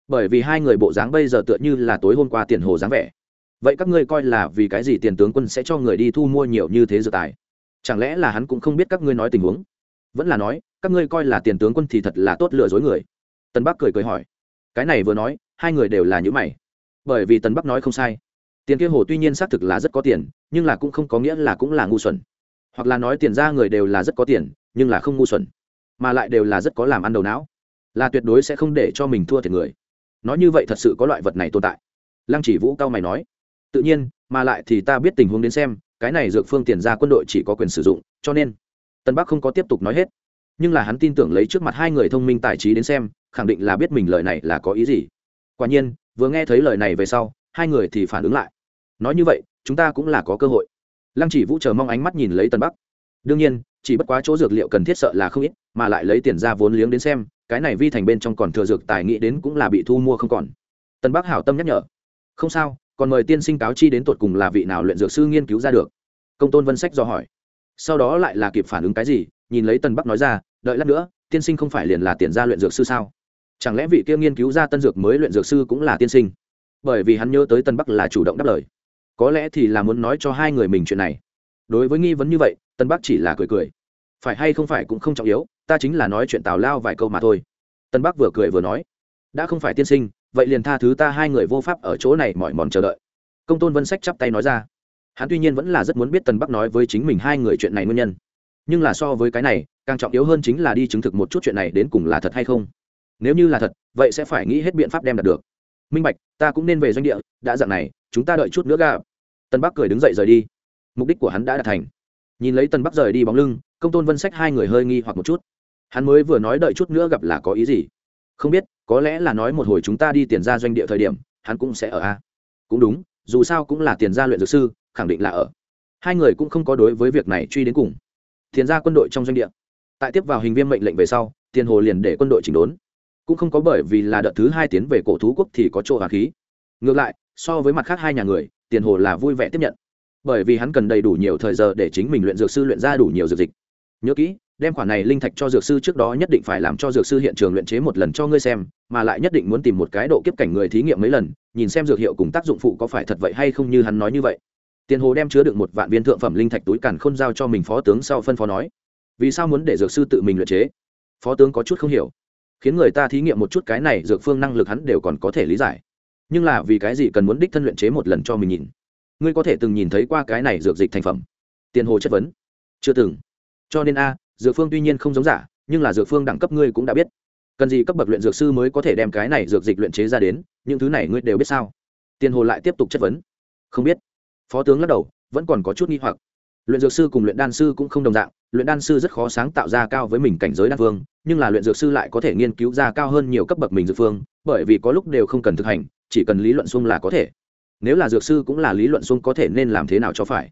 Bởi vì hai người bộ dáng bây giờ tựa như là tối hôm qua tiền hồ dáng vẻ vậy các ngươi coi là vì cái gì tiền tướng quân sẽ cho người đi thu mua nhiều như thế dược tài? Chẳng lẽ là hắn cũng không biết các ngươi nói tình huống? Vẫn là nói, các ngươi coi là tiền tướng quân thì thật là tốt lừa dối người. Tân bắc cười cười hỏi. Cái này vừa nói, hai người đều là những mày. Bởi vì tân bắc nói không sai. Tiền kia hồ tuy nhiên xác thực là rất có tiền, nhưng là cũng không có nghĩa là cũng là ngu xuẩn. Hoặc là nói tiền ra người đều là rất có tiền, nhưng là không ngu xuẩn, mà lại đều là rất có làm ăn đầu não. Là tuyệt đối sẽ không để cho mình thua thiệt người. Nói như vậy thật sự có loại vật này tồn tại. Lăng chỉ vũ cao mày nói tự nhiên, mà lại thì ta biết tình huống đến xem, cái này dược phương tiền ra quân đội chỉ có quyền sử dụng, cho nên, tân bắc không có tiếp tục nói hết. Nhưng là hắn tin tưởng lấy trước mặt hai người thông minh tài trí đến xem, khẳng định là biết mình lời này là có ý gì. Quả nhiên, vừa nghe thấy lời này về sau, hai người thì phản ứng lại. Nói như vậy, chúng ta cũng là có cơ hội. Lăng chỉ vũ chờ mong ánh mắt nhìn lấy tân bắc. Đương nhiên, chỉ bất quá chỗ dược liệu cần thiết sợ là không ít, mà lại lấy tiền ra vốn liếng đến xem, cái này vi thành bên trong còn thừa dược tài nghĩ đến cũng là bị thu mua không còn. Tân bắc hảo tâm nhắc nhở. Không sao còn mời tiên sinh cáo chi đến tột cùng là vị nào luyện dược sư nghiên cứu ra được. Công tôn vân sách do hỏi. Sau đó lại là kịp phản ứng cái gì, nhìn lấy tân bắc nói ra, đợi lát nữa, tiên sinh không phải liền là tiền ra luyện dược sư sao? Chẳng lẽ vị kia nghiên cứu ra tân dược mới luyện dược sư cũng là tiên sinh? Bởi vì hắn nhớ tới tân bắc là chủ động đáp lời. Có lẽ thì là muốn nói cho hai người mình chuyện này. Đối với nghi vấn như vậy, tân bắc chỉ là cười cười. Phải hay không phải cũng không trọng yếu, ta chính là nói chuyện tào lao vài câu mà thôi. Tân bắc vừa cười vừa nói. Đã không phải tiên sinh vậy liền tha thứ ta hai người vô pháp ở chỗ này mỏi mòn chờ đợi. Công tôn vân sách chắp tay nói ra. Hắn tuy nhiên vẫn là rất muốn biết tần bắc nói với chính mình hai người chuyện này nguyên nhân. Nhưng là so với cái này, càng trọng yếu hơn chính là đi chứng thực một chút chuyện này đến cùng là thật hay không. Nếu như là thật, vậy sẽ phải nghĩ hết biện pháp đem đạt được. Minh bạch, ta cũng nên về doanh địa, đã dặn này, chúng ta đợi chút nữa ga tân bắc cười đứng dậy rời đi. Mục đích của hắn đã đạt thành. Nhìn lấy tân bắc rời đi bóng lưng, công tôn vân sách hai người hơi nghi hoặc một chút. Hắn mới vừa nói đợi chút nữa gặp là có ý gì? Không biết, có lẽ là nói một hồi chúng ta đi tiền ra doanh địa thời điểm, hắn cũng sẽ ở a. Cũng đúng, dù sao cũng là tiền gia luyện dược sư, khẳng định là ở. Hai người cũng không có đối với việc này truy đến cùng. Tiền ra quân đội trong doanh địa. Tại tiếp vào hình viên mệnh lệnh về sau, tiền hồ liền để quân đội chỉnh đốn. Cũng không có bởi vì là đợt thứ hai tiến về cổ thú quốc thì có chỗ hà khí. Ngược lại, so với mặt khác hai nhà người, tiền hồ là vui vẻ tiếp nhận. Bởi vì hắn cần đầy đủ nhiều thời giờ để chính mình luyện dược sư luyện ra đủ nhiều dược dịch. Nhớ kỹ đem khoản này linh thạch cho dược sư trước đó nhất định phải làm cho dược sư hiện trường luyện chế một lần cho ngươi xem, mà lại nhất định muốn tìm một cái độ kiếp cảnh người thí nghiệm mấy lần, nhìn xem dược hiệu cùng tác dụng phụ có phải thật vậy hay không như hắn nói như vậy. Tiền hồ đem chứa được một vạn viên thượng phẩm linh thạch túi càn khôn giao cho mình phó tướng sau phân phó nói, vì sao muốn để dược sư tự mình luyện chế? Phó tướng có chút không hiểu, khiến người ta thí nghiệm một chút cái này dược phương năng lực hắn đều còn có thể lý giải. Nhưng là vì cái gì cần muốn đích thân luyện chế một lần cho mình nhìn? Ngươi có thể từng nhìn thấy qua cái này dược dịch thành phẩm? Tiền hồ chất vấn. Chưa từng. Cho nên a dược phương tuy nhiên không giống giả, nhưng là dược phương đẳng cấp ngươi cũng đã biết. Cần gì cấp bậc luyện dược sư mới có thể đem cái này dược dịch luyện chế ra đến, những thứ này ngươi đều biết sao? Tiền hồ lại tiếp tục chất vấn. Không biết. Phó tướng lắc đầu, vẫn còn có chút nghi hoặc. Luyện dược sư cùng luyện đan sư cũng không đồng dạng, luyện đan sư rất khó sáng tạo ra cao với mình cảnh giới đan phương, nhưng là luyện dược sư lại có thể nghiên cứu ra cao hơn nhiều cấp bậc mình dược phương, bởi vì có lúc đều không cần thực hành, chỉ cần lý luận xung là có thể. Nếu là dược sư cũng là lý luận xung có thể nên làm thế nào cho phải?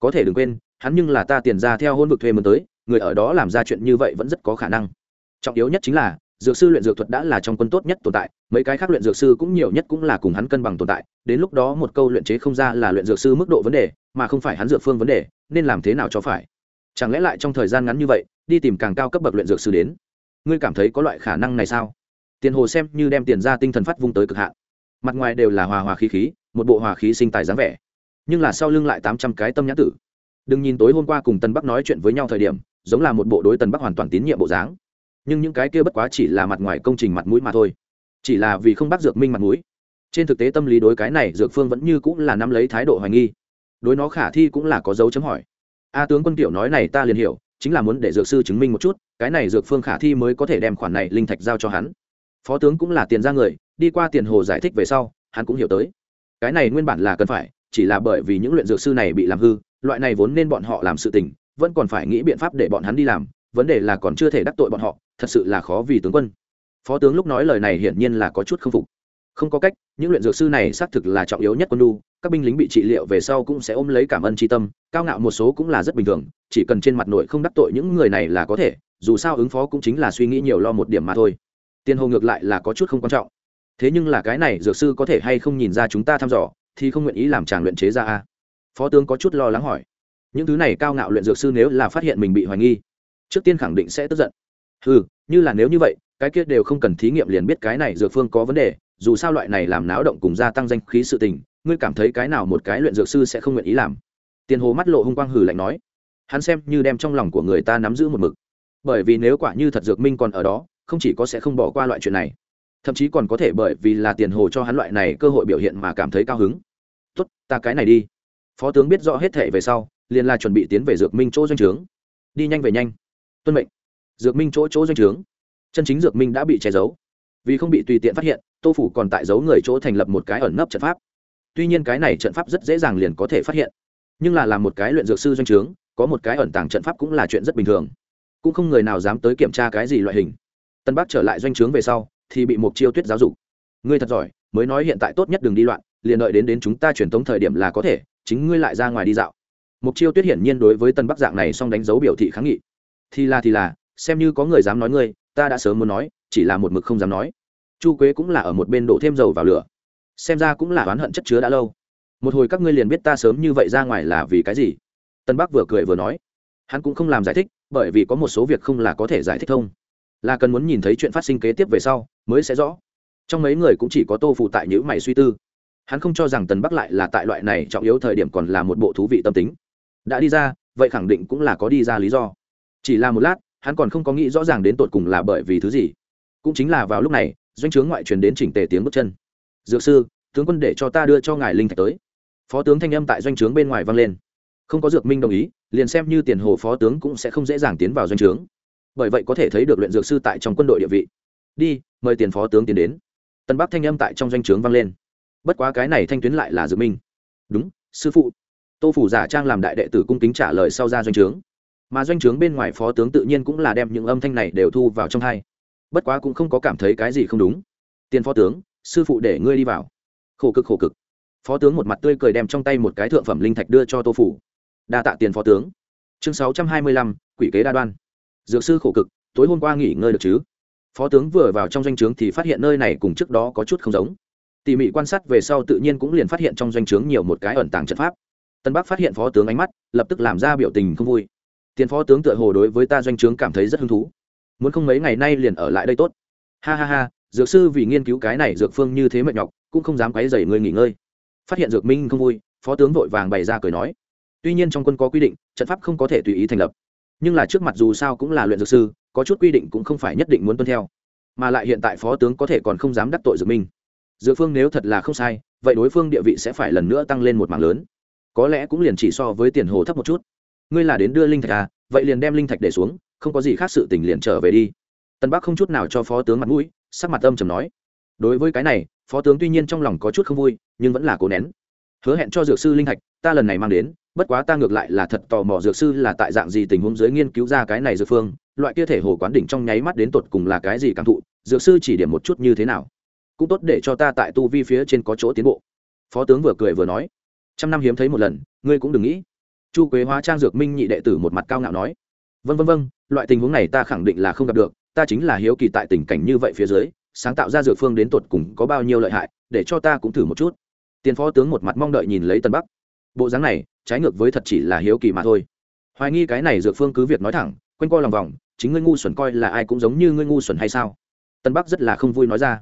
Có thể đừng quên, hắn nhưng là ta tiền ra theo hôn vực thuê mướn tới người ở đó làm ra chuyện như vậy vẫn rất có khả năng. Trọng yếu nhất chính là, dược sư luyện dược thuật đã là trong quân tốt nhất tồn tại, mấy cái khác luyện dược sư cũng nhiều nhất cũng là cùng hắn cân bằng tồn tại, đến lúc đó một câu luyện chế không ra là luyện dược sư mức độ vấn đề, mà không phải hắn dược phương vấn đề, nên làm thế nào cho phải? Chẳng lẽ lại trong thời gian ngắn như vậy, đi tìm càng cao cấp bậc luyện dược sư đến? Ngươi cảm thấy có loại khả năng này sao? Tiền hồ xem như đem tiền ra tinh thần phát vung tới cực hạn. Mặt ngoài đều là hòa hòa khí khí, một bộ hòa khí sinh tài dáng vẻ. Nhưng là sau lưng lại tám trăm cái tâm nhãn tử. Đừng nhìn tối hôm qua cùng tân bắc nói chuyện với nhau thời điểm giống là một bộ đối tần bắc hoàn toàn tín nhiệm bộ dáng. Nhưng những cái kia bất quá chỉ là mặt ngoài công trình mặt mũi mà thôi. Chỉ là vì không bắt dược minh mặt mũi. Trên thực tế tâm lý đối cái này dược phương vẫn như cũng là nắm lấy thái độ hoài nghi. Đối nó khả thi cũng là có dấu chấm hỏi. A tướng quân tiểu nói này ta liền hiểu, chính là muốn để dược sư chứng minh một chút, cái này dược phương khả thi mới có thể đem khoản này linh thạch giao cho hắn. Phó tướng cũng là tiền ra người, đi qua tiền hồ giải thích về sau, hắn cũng hiểu tới. Cái này nguyên bản là cần phải, chỉ là bởi vì những luyện dược sư này bị làm hư, loại này vốn nên bọn họ làm sự tình vẫn còn phải nghĩ biện pháp để bọn hắn đi làm, vấn đề là còn chưa thể đắc tội bọn họ, thật sự là khó vì tướng quân. Phó tướng lúc nói lời này hiển nhiên là có chút không phục. Không có cách, những luyện dược sư này xác thực là trọng yếu nhất quân đu các binh lính bị trị liệu về sau cũng sẽ ôm lấy cảm ơn tri tâm, cao ngạo một số cũng là rất bình thường, chỉ cần trên mặt nội không đắc tội những người này là có thể, dù sao ứng phó cũng chính là suy nghĩ nhiều lo một điểm mà thôi. Tiền hồ ngược lại là có chút không quan trọng. Thế nhưng là cái này dược sư có thể hay không nhìn ra chúng ta thăm dò, thì không nguyện ý làm chàng luyện chế ra a. Phó tướng có chút lo lắng hỏi những thứ này cao ngạo luyện dược sư nếu là phát hiện mình bị hoài nghi, trước tiên khẳng định sẽ tức giận. Ừ như là nếu như vậy, cái kia đều không cần thí nghiệm liền biết cái này dược phương có vấn đề, dù sao loại này làm náo động cùng gia tăng danh khí sự tình, ngươi cảm thấy cái nào một cái luyện dược sư sẽ không nguyện ý làm? Tiền hồ mắt lộ hung quang hử lạnh nói. Hắn xem như đem trong lòng của người ta nắm giữ một mực. Bởi vì nếu quả như thật dược minh còn ở đó, không chỉ có sẽ không bỏ qua loại chuyện này, thậm chí còn có thể bởi vì là tiền hồ cho hắn loại này cơ hội biểu hiện mà cảm thấy cao hứng. Tốt, ta cái này đi. Phó tướng biết rõ hết thể về sau liền là chuẩn bị tiến về dược minh chỗ doanh trướng. Đi nhanh về nhanh. Tuân mệnh. Dược minh chỗ chỗ doanh trướng. Chân chính dược minh đã bị che giấu. Vì không bị tùy tiện phát hiện, tô phủ còn tại giấu người chỗ thành lập một cái ẩn nấp trận pháp. Tuy nhiên cái này trận pháp rất dễ dàng liền có thể phát hiện. Nhưng là làm một cái luyện dược sư doanh trướng, có một cái ẩn tàng trận pháp cũng là chuyện rất bình thường. Cũng không người nào dám tới kiểm tra cái gì loại hình. Tân bắc trở lại doanh trướng về sau, thì bị một chiêu tuyết giáo dục. Ngươi thật giỏi, mới nói hiện tại tốt nhất đừng đi loạn, liền đợi đến đến chúng ta truyền tống thời điểm là có thể, chính ngươi lại ra ngoài đi dạo mục chiêu tuyết hiển nhiên đối với tân bắc dạng này song đánh dấu biểu thị kháng nghị. Thì là thì là, xem như có người dám nói ngươi, ta đã sớm muốn nói, chỉ là một mực không dám nói. Chu quế cũng là ở một bên đổ thêm dầu vào lửa. Xem ra cũng là oán hận chất chứa đã lâu. Một hồi các ngươi liền biết ta sớm như vậy ra ngoài là vì cái gì? Tân bắc vừa cười vừa nói. Hắn cũng không làm giải thích, bởi vì có một số việc không là có thể giải thích thông là cần muốn nhìn thấy chuyện phát sinh kế tiếp về sau, mới sẽ rõ. Trong mấy người cũng chỉ có tô phụ tại những mày suy tư. Hắn không cho rằng tần bắc lại là tại loại này trọng yếu thời điểm còn là một bộ thú vị tâm tính đã đi ra, vậy khẳng định cũng là có đi ra lý do. Chỉ là một lát, hắn còn không có nghĩ rõ ràng đến tột cùng là bởi vì thứ gì. Cũng chính là vào lúc này, doanh chướng ngoại truyền đến chỉnh tề tiếng bước chân. Dược sư, tướng quân để cho ta đưa cho ngài linh thạch tới. Phó tướng thanh âm tại doanh trướng bên ngoài vang lên. Không có dược minh đồng ý, liền xem như tiền hồ phó tướng cũng sẽ không dễ dàng tiến vào doanh trướng. Bởi vậy có thể thấy được luyện dược sư tại trong quân đội địa vị. Đi, mời tiền phó tướng tiến đến. Tân bắc thanh âm tại trong doanh trướng vang lên. Bất quá cái này thanh tuyến lại là dược minh. Đúng, sư phụ tô phủ giả trang làm đại đệ tử cung kính trả lời sau ra doanh trướng. Mà doanh trướng bên ngoài phó tướng tự nhiên cũng là đem những âm thanh này đều thu vào trong hai. Bất quá cũng không có cảm thấy cái gì không đúng. Tiền phó tướng, sư phụ để ngươi đi vào. Khổ cực khổ cực. Phó tướng một mặt tươi cười đem trong tay một cái thượng phẩm linh thạch đưa cho tô phủ. Đa tạ tiền phó tướng. Chương sáu trăm hai mươi lăm, quỷ kế đa đoan. Dược sư khổ cực, tối hôm qua nghỉ ngơi được chứ? Phó tướng vừa vào trong doanh trướng thì phát hiện nơi này cùng trước đó có chút không giống. Tỉ mỉ quan sát về sau tự nhiên cũng liền phát hiện trong doanh trướng nhiều một cái ẩn tàng trận pháp tân bắc phát hiện phó tướng ánh mắt, lập tức làm ra biểu tình không vui. Tiền phó tướng tựa hồ đối với ta doanh trướng cảm thấy rất hứng thú. Muốn không mấy ngày nay liền ở lại đây tốt. Ha ha ha, dược sư vì nghiên cứu cái này dược phương như thế mệt nhọc, cũng không dám quấy dày người nghỉ ngơi. Phát hiện dược minh không vui, phó tướng vội vàng bày ra cười nói. Tuy nhiên trong quân có quy định, trận pháp không có thể tùy ý thành lập. Nhưng là trước mặt dù sao cũng là luyện dược sư, có chút quy định cũng không phải nhất định muốn tuân theo. Mà lại hiện tại phó tướng có thể còn không dám đắc tội dược minh. Dược phương nếu thật là không sai, vậy đối phương địa vị sẽ phải lần nữa tăng lên một mảng lớn có lẽ cũng liền chỉ so với tiền hồ thấp một chút. Ngươi là đến đưa linh thạch à? Vậy liền đem linh thạch để xuống, không có gì khác sự tình liền trở về đi. Tân bắc không chút nào cho phó tướng mặt mũi, sắc mặt âm trầm nói. Đối với cái này, phó tướng tuy nhiên trong lòng có chút không vui, nhưng vẫn là cố nén. Hứa hẹn cho dược sư linh thạch, ta lần này mang đến, bất quá ta ngược lại là thật tò mò dược sư là tại dạng gì tình huống dưới nghiên cứu ra cái này dược phương, loại kia thể hồ quán đỉnh trong nháy mắt đến tột cùng là cái gì cảm thụ, dược sư chỉ điểm một chút như thế nào. Cũng tốt để cho ta tại tu vi phía trên có chỗ tiến bộ. Phó tướng vừa cười vừa nói trăm năm hiếm thấy một lần, ngươi cũng đừng nghĩ. Chu quế hóa trang dược minh nhị đệ tử một mặt cao ngạo nói. Vân vân vân loại tình huống này ta khẳng định là không gặp được, ta chính là hiếu kỳ tại tình cảnh như vậy phía dưới, sáng tạo ra dược phương đến tột cùng có bao nhiêu lợi hại, để cho ta cũng thử một chút. Tiền phó tướng một mặt mong đợi nhìn lấy tân bắc. Bộ dáng này, trái ngược với thật chỉ là hiếu kỳ mà thôi. Hoài nghi cái này dược phương cứ việc nói thẳng, quanh coi lòng vòng, chính ngươi ngu xuẩn coi là ai cũng giống như ngươi ngu xuẩn hay sao? Tân bắc rất là không vui nói ra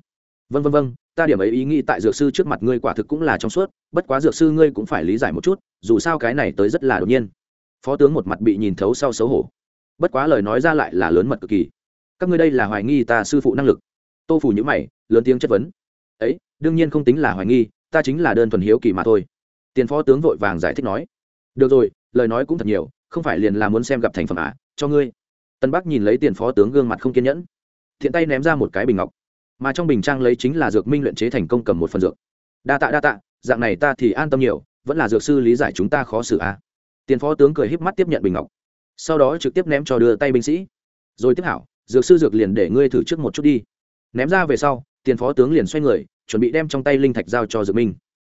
vân vân vân ta điểm ấy ý nghĩ tại dược sư trước mặt ngươi quả thực cũng là trong suốt, bất quá dược sư ngươi cũng phải lý giải một chút, dù sao cái này tới rất là đột nhiên. Phó tướng một mặt bị nhìn thấu sau xấu hổ. Bất quá lời nói ra lại là lớn mật cực kỳ. Các ngươi đây là hoài nghi ta sư phụ năng lực. Tô phủ nhữ mày, lớn tiếng chất vấn. Ấy, đương nhiên không tính là hoài nghi, ta chính là đơn thuần hiếu kỳ mà thôi. Tiền phó tướng vội vàng giải thích nói. Được rồi, lời nói cũng thật nhiều, không phải liền là muốn xem gặp thành phẩm à cho ngươi. Tân bắc nhìn lấy tiền phó tướng gương mặt không kiên nhẫn. Thiện tay ném ra một cái bình ngọc mà trong bình trang lấy chính là dược minh luyện chế thành công cầm một phần dược. Đa tạ đa tạ, dạng này ta thì an tâm nhiều, vẫn là dược sư lý giải chúng ta khó xử à. Tiền phó tướng cười híp mắt tiếp nhận bình ngọc. Sau đó trực tiếp ném cho đưa tay binh sĩ. Rồi tiếp hảo, dược sư dược liền để ngươi thử trước một chút đi. Ném ra về sau, tiền phó tướng liền xoay người, chuẩn bị đem trong tay linh thạch giao cho dược minh.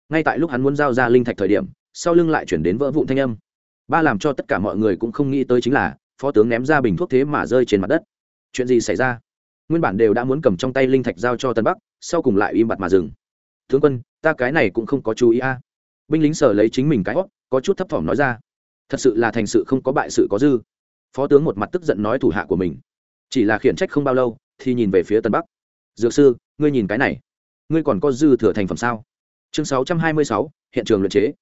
Ngay tại lúc hắn muốn giao ra linh thạch thời điểm, sau lưng lại chuyển đến vỡ vụn thanh âm. Ba làm cho tất cả mọi người cũng không nghĩ tới chính là, phó tướng ném ra bình thuốc thế mà rơi trên mặt đất. Chuyện gì xảy ra? Nguyên bản đều đã muốn cầm trong tay linh thạch giao cho tân bắc, sau cùng lại im bặt mà dừng. Tướng quân, ta cái này cũng không có chú ý a. Binh lính sở lấy chính mình cái hót có chút thấp thỏm nói ra. Thật sự là thành sự không có bại sự có dư. Phó tướng một mặt tức giận nói thủ hạ của mình. Chỉ là khiển trách không bao lâu, thì nhìn về phía tân bắc. Dược sư, ngươi nhìn cái này. Ngươi còn có dư thừa thành phẩm sao? Chương sáu trăm hai mươi sáu, hiện trường luyện chế.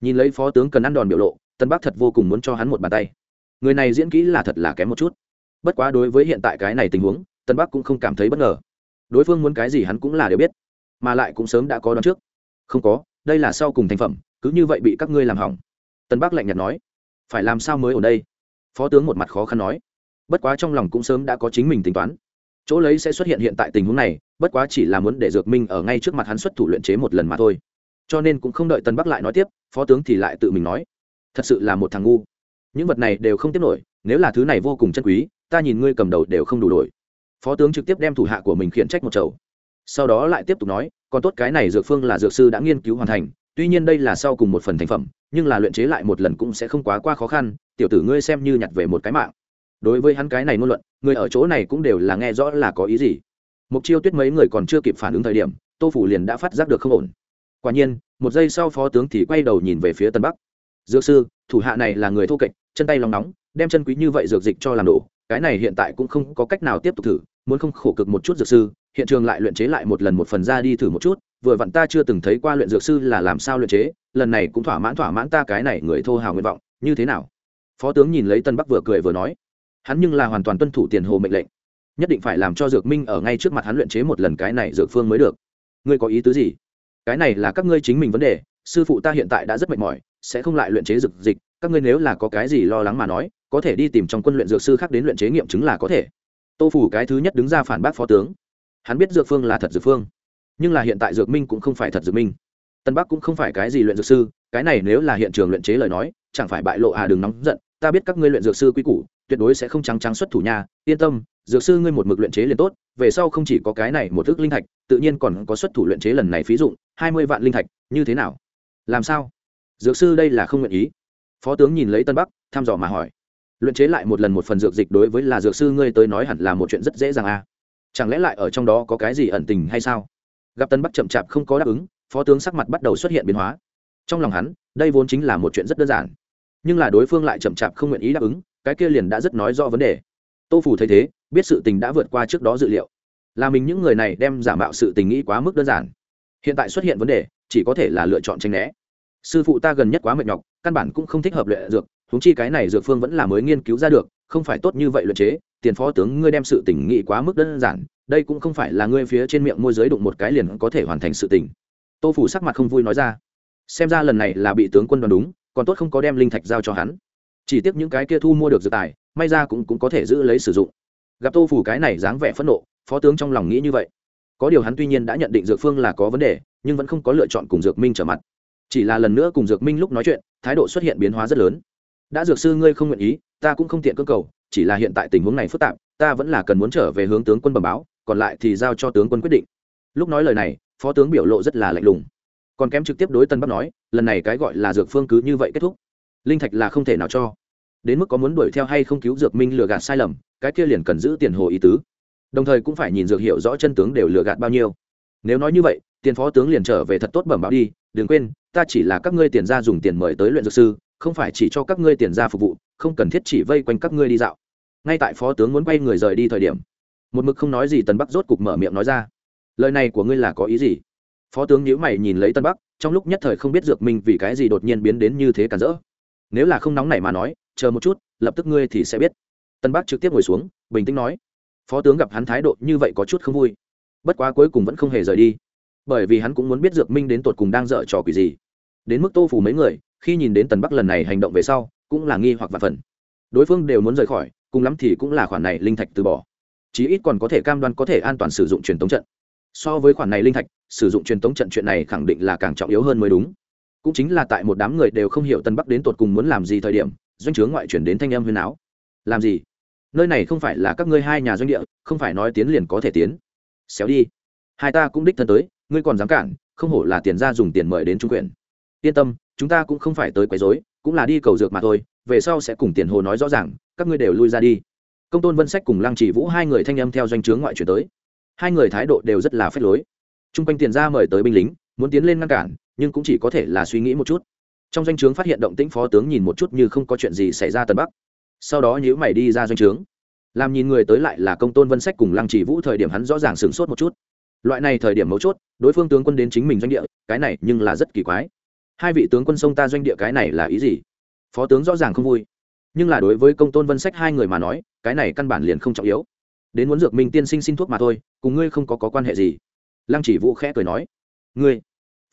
Nhìn lấy phó tướng cần ăn đòn biểu lộ, tân bắc thật vô cùng muốn cho hắn một bàn tay. Người này diễn kỹ là thật là kém một chút. Bất quá đối với hiện tại cái này tình huống tân bắc cũng không cảm thấy bất ngờ. Đối phương muốn cái gì hắn cũng là đều biết, mà lại cũng sớm đã có đón trước. Không có, đây là sau cùng thành phẩm, cứ như vậy bị các ngươi làm hỏng. Tân bắc lạnh nhạt nói, phải làm sao mới ở đây? Phó tướng một mặt khó khăn nói, bất quá trong lòng cũng sớm đã có chính mình tính toán. Chỗ lấy sẽ xuất hiện hiện tại tình huống này, bất quá chỉ là muốn để dược minh ở ngay trước mặt hắn xuất thủ luyện chế một lần mà thôi. Cho nên cũng không đợi tân bắc lại nói tiếp, phó tướng thì lại tự mình nói, thật sự là một thằng ngu. Những vật này đều không tiếp nổi, nếu là thứ này vô cùng chân quý, ta nhìn ngươi cầm đầu đều không đủ đổi phó tướng trực tiếp đem thủ hạ của mình khiển trách một chầu. Sau đó lại tiếp tục nói, còn tốt cái này dược phương là dược sư đã nghiên cứu hoàn thành, tuy nhiên đây là sau cùng một phần thành phẩm, nhưng là luyện chế lại một lần cũng sẽ không quá qua khó khăn, tiểu tử ngươi xem như nhặt về một cái mạng. Đối với hắn cái này ngôn luận, người ở chỗ này cũng đều là nghe rõ là có ý gì. Mục chiêu tuyết mấy người còn chưa kịp phản ứng thời điểm, tô phủ liền đã phát giác được không ổn. Quả nhiên, một giây sau phó tướng thì quay đầu nhìn về phía tân bắc. Dược sư, thủ hạ này là người thô kệch, chân tay lòng nóng, đem chân quý như vậy dược dịch cho làm đổ cái này hiện tại cũng không có cách nào tiếp tục thử muốn không khổ cực một chút dược sư, hiện trường lại luyện chế lại một lần một phần ra đi thử một chút, vừa vặn ta chưa từng thấy qua luyện dược sư là làm sao luyện chế, lần này cũng thỏa mãn thỏa mãn ta cái này người thô hào nguyện vọng, như thế nào? Phó tướng nhìn lấy tân bắc vừa cười vừa nói, hắn nhưng là hoàn toàn tuân thủ tiền hồ mệnh lệnh, nhất định phải làm cho dược minh ở ngay trước mặt hắn luyện chế một lần cái này dược phương mới được. Ngươi có ý tứ gì? Cái này là các ngươi chính mình vấn đề, sư phụ ta hiện tại đã rất mệt mỏi, sẽ không lại luyện chế dược dịch, các ngươi nếu là có cái gì lo lắng mà nói, có thể đi tìm trong quân luyện dược sư khác đến luyện chế nghiệm chứng là có thể tô phủ cái thứ nhất đứng ra phản bác phó tướng. Hắn biết dược phương là thật dược phương, nhưng là hiện tại dược minh cũng không phải thật dược minh. Tân bắc cũng không phải cái gì luyện dược sư, cái này nếu là hiện trường luyện chế lời nói, chẳng phải bại lộ à đừng nóng giận, ta biết các ngươi luyện dược sư quy củ, tuyệt đối sẽ không trắng trắng xuất thủ nhà yên tâm, dược sư ngươi một mực luyện chế liền tốt, về sau không chỉ có cái này một thức linh thạch, tự nhiên còn có xuất thủ luyện chế lần này phí dụng, hai mươi vạn linh thạch, như thế nào? Làm sao? Dược sư đây là không nguyện ý. Phó tướng nhìn lấy tân bắc, thăm dò mà hỏi luyện chế lại một lần một phần dược dịch đối với là dược sư ngươi tới nói hẳn là một chuyện rất dễ dàng à. Chẳng lẽ lại ở trong đó có cái gì ẩn tình hay sao? Gặp tân bắc chậm chạp không có đáp ứng, phó tướng sắc mặt bắt đầu xuất hiện biến hóa. Trong lòng hắn, đây vốn chính là một chuyện rất đơn giản. Nhưng là đối phương lại chậm chạp không nguyện ý đáp ứng, cái kia liền đã rất nói rõ vấn đề. Tô phủ thấy thế, biết sự tình đã vượt qua trước đó dự liệu. Là mình những người này đem giả mạo sự tình nghĩ quá mức đơn giản. Hiện tại xuất hiện vấn đề, chỉ có thể là lựa chọn tranh né. Sư phụ ta gần nhất quá mệt nhọc, căn bản cũng không thích hợp luyện dược húng chi cái này dược phương vẫn là mới nghiên cứu ra được không phải tốt như vậy luyện chế tiền phó tướng ngươi đem sự tình nghị quá mức đơn giản đây cũng không phải là ngươi phía trên miệng môi giới đụng một cái liền có thể hoàn thành sự tình. Tô phủ sắc mặt không vui nói ra. Xem ra lần này là bị tướng quân đoán đúng còn tốt không có đem linh thạch giao cho hắn. Chỉ tiếc những cái kia thu mua được dược tài may ra cũng, cũng có thể giữ lấy sử dụng. Gặp tô phủ cái này dáng vẻ phẫn nộ phó tướng trong lòng nghĩ như vậy. Có điều hắn tuy nhiên đã nhận định dược phương là có vấn đề nhưng vẫn không có lựa chọn cùng dược minh trở mặt. Chỉ là lần nữa cùng dược minh lúc nói chuyện thái độ xuất hiện biến hóa rất lớn đã dược sư ngươi không nguyện ý, ta cũng không tiện cơ cầu, chỉ là hiện tại tình huống này phức tạp, ta vẫn là cần muốn trở về hướng tướng quân bẩm báo, còn lại thì giao cho tướng quân quyết định. Lúc nói lời này, phó tướng biểu lộ rất là lạnh lùng. Còn kém trực tiếp đối tân bắc nói, lần này cái gọi là dược phương cứ như vậy kết thúc. Linh thạch là không thể nào cho. Đến mức có muốn đuổi theo hay không cứu dược minh lừa gạt sai lầm, cái kia liền cần giữ tiền hồ ý tứ. Đồng thời cũng phải nhìn dược hiệu rõ chân tướng đều lừa gạt bao nhiêu. Nếu nói như vậy, tiền phó tướng liền trở về thật tốt bẩm báo đi, đừng quên, ta chỉ là các ngươi tiền ra dùng tiền mời tới luyện dược sư không phải chỉ cho các ngươi tiền ra phục vụ, không cần thiết chỉ vây quanh các ngươi đi dạo. Ngay tại phó tướng muốn quay người rời đi thời điểm, một mực không nói gì tân bắc rốt cục mở miệng nói ra. Lời này của ngươi là có ý gì? Phó tướng nhíu mày nhìn lấy tân bắc, trong lúc nhất thời không biết dược minh vì cái gì đột nhiên biến đến như thế cản rỡ. Nếu là không nóng này mà nói, chờ một chút, lập tức ngươi thì sẽ biết. Tân bắc trực tiếp ngồi xuống, bình tĩnh nói. Phó tướng gặp hắn thái độ như vậy có chút không vui. Bất quá cuối cùng vẫn không hề rời đi. Bởi vì hắn cũng muốn biết dược minh đến tột cùng đang dở trò quỷ gì. Đến mức tô phủ mấy người khi nhìn đến tần bắc lần này hành động về sau, cũng là nghi hoặc vạn phần. Đối phương đều muốn rời khỏi, cùng lắm thì cũng là khoản này linh thạch từ bỏ. Chí ít còn có thể cam đoan có thể an toàn sử dụng truyền tống trận. So với khoản này linh thạch, sử dụng truyền tống trận chuyện này khẳng định là càng trọng yếu hơn mới đúng. Cũng chính là tại một đám người đều không hiểu tân bắc đến tột cùng muốn làm gì thời điểm, doanh chướng ngoại chuyển đến thanh âm huyền áo làm gì? Nơi này không phải là các ngươi hai nhà doanh địa, không phải nói tiến liền có thể tiến. Xéo đi. Hai ta cũng đích thân tới, ngươi còn dám cản, không hổ là tiền ra dùng tiền mời đến trung quyền yên tâm, chúng ta cũng không phải tới quấy rối, cũng là đi cầu dược mà thôi, về sau sẽ cùng tiền hồ nói rõ ràng, các ngươi đều lui ra đi. Công tôn vân sách cùng lăng chỉ vũ hai người thanh âm theo doanh trướng ngoại chuyển tới. Hai người thái độ đều rất là phép lối. T r u n g quanh tiền ra mời tới binh lính, muốn tiến lên ngăn cản, nhưng cũng chỉ có thể là suy nghĩ một chút. Trong doanh trướng phát hiện động tĩnh phó tướng nhìn một chút như không có chuyện gì xảy ra tận bắc. Sau đó nhữ mày đi ra doanh trướng. Làm nhìn người tới lại là công tôn vân sách cùng lăng chỉ vũ thời điểm hắn rõ ràng sửng sốt một chút. Loại này thời điểm mấu chốt, đối phương tướng quân đến chính mình doanh địa, cái này nhưng là rất kỳ quái hai vị tướng quân sông ta doanh địa cái này là ý gì? Phó tướng rõ ràng không vui. Nhưng là đối với công tôn vân sách hai người mà nói cái này căn bản liền không trọng yếu. Đến muốn dược minh tiên sinh xin thuốc mà thôi cùng ngươi không có, có quan hệ gì. Lăng chỉ vũ khẽ cười nói ngươi?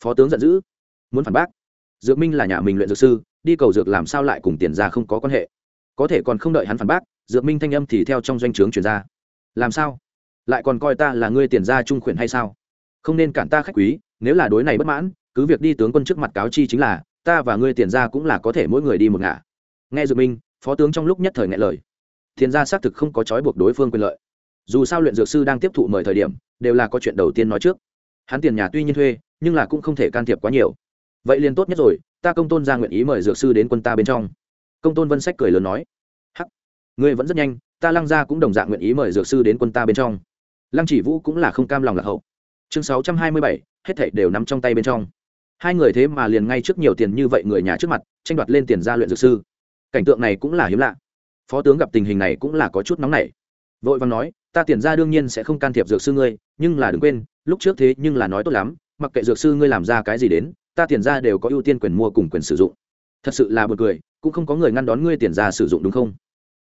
Phó tướng giận dữ muốn phản bác. Dược minh là nhà mình luyện dược sư đi cầu dược làm sao lại cùng tiền ra không có quan hệ? Có thể còn không đợi hắn phản bác dược minh thanh âm thì theo trong doanh trướng chuyển ra. Làm sao? Lại còn coi ta là ngươi tiền ra trung khuyển hay sao? Không nên cản ta khách quý nếu là đối này bất mãn cứ việc đi tướng quân trước mặt cáo chi chính là, ta và ngươi tiền ra cũng là có thể mỗi người đi một ngả. Nghe dược minh, phó tướng trong lúc nhất thời ngại lời. Tiền ra xác thực không có trói buộc đối phương quyền lợi. Dù sao luyện dược sư đang tiếp thụ mời thời điểm, đều là có chuyện đầu tiên nói trước. Hắn tiền nhà tuy nhiên thuê, nhưng là cũng không thể can thiệp quá nhiều. Vậy liền tốt nhất rồi, ta công tôn ra nguyện ý mời dược sư đến quân ta bên trong. Công tôn vân sách cười lớn nói. Hắc, ngươi vẫn rất nhanh, ta lăng ra cũng đồng dạng nguyện ý mời dược sư đến quân ta bên trong. Lăng chỉ vũ cũng là không cam lòng lạc hậu. Chương sáu trăm hai mươi bảy, hết thảy đều nằm trong tay bên trong hai người thế mà liền ngay trước nhiều tiền như vậy người nhà trước mặt, tranh đoạt lên tiền ra luyện dược sư. Cảnh tượng này cũng là hiếm lạ. Phó tướng gặp tình hình này cũng là có chút nóng nảy. Vội vàng nói, ta tiền ra đương nhiên sẽ không can thiệp dược sư ngươi, nhưng là đừng quên, lúc trước thế nhưng là nói tốt lắm, mặc kệ dược sư ngươi làm ra cái gì đến, ta tiền ra đều có ưu tiên quyền mua cùng quyền sử dụng. Thật sự là b u ồ n cười, cũng không có người ngăn đón ngươi tiền ra sử dụng đúng không?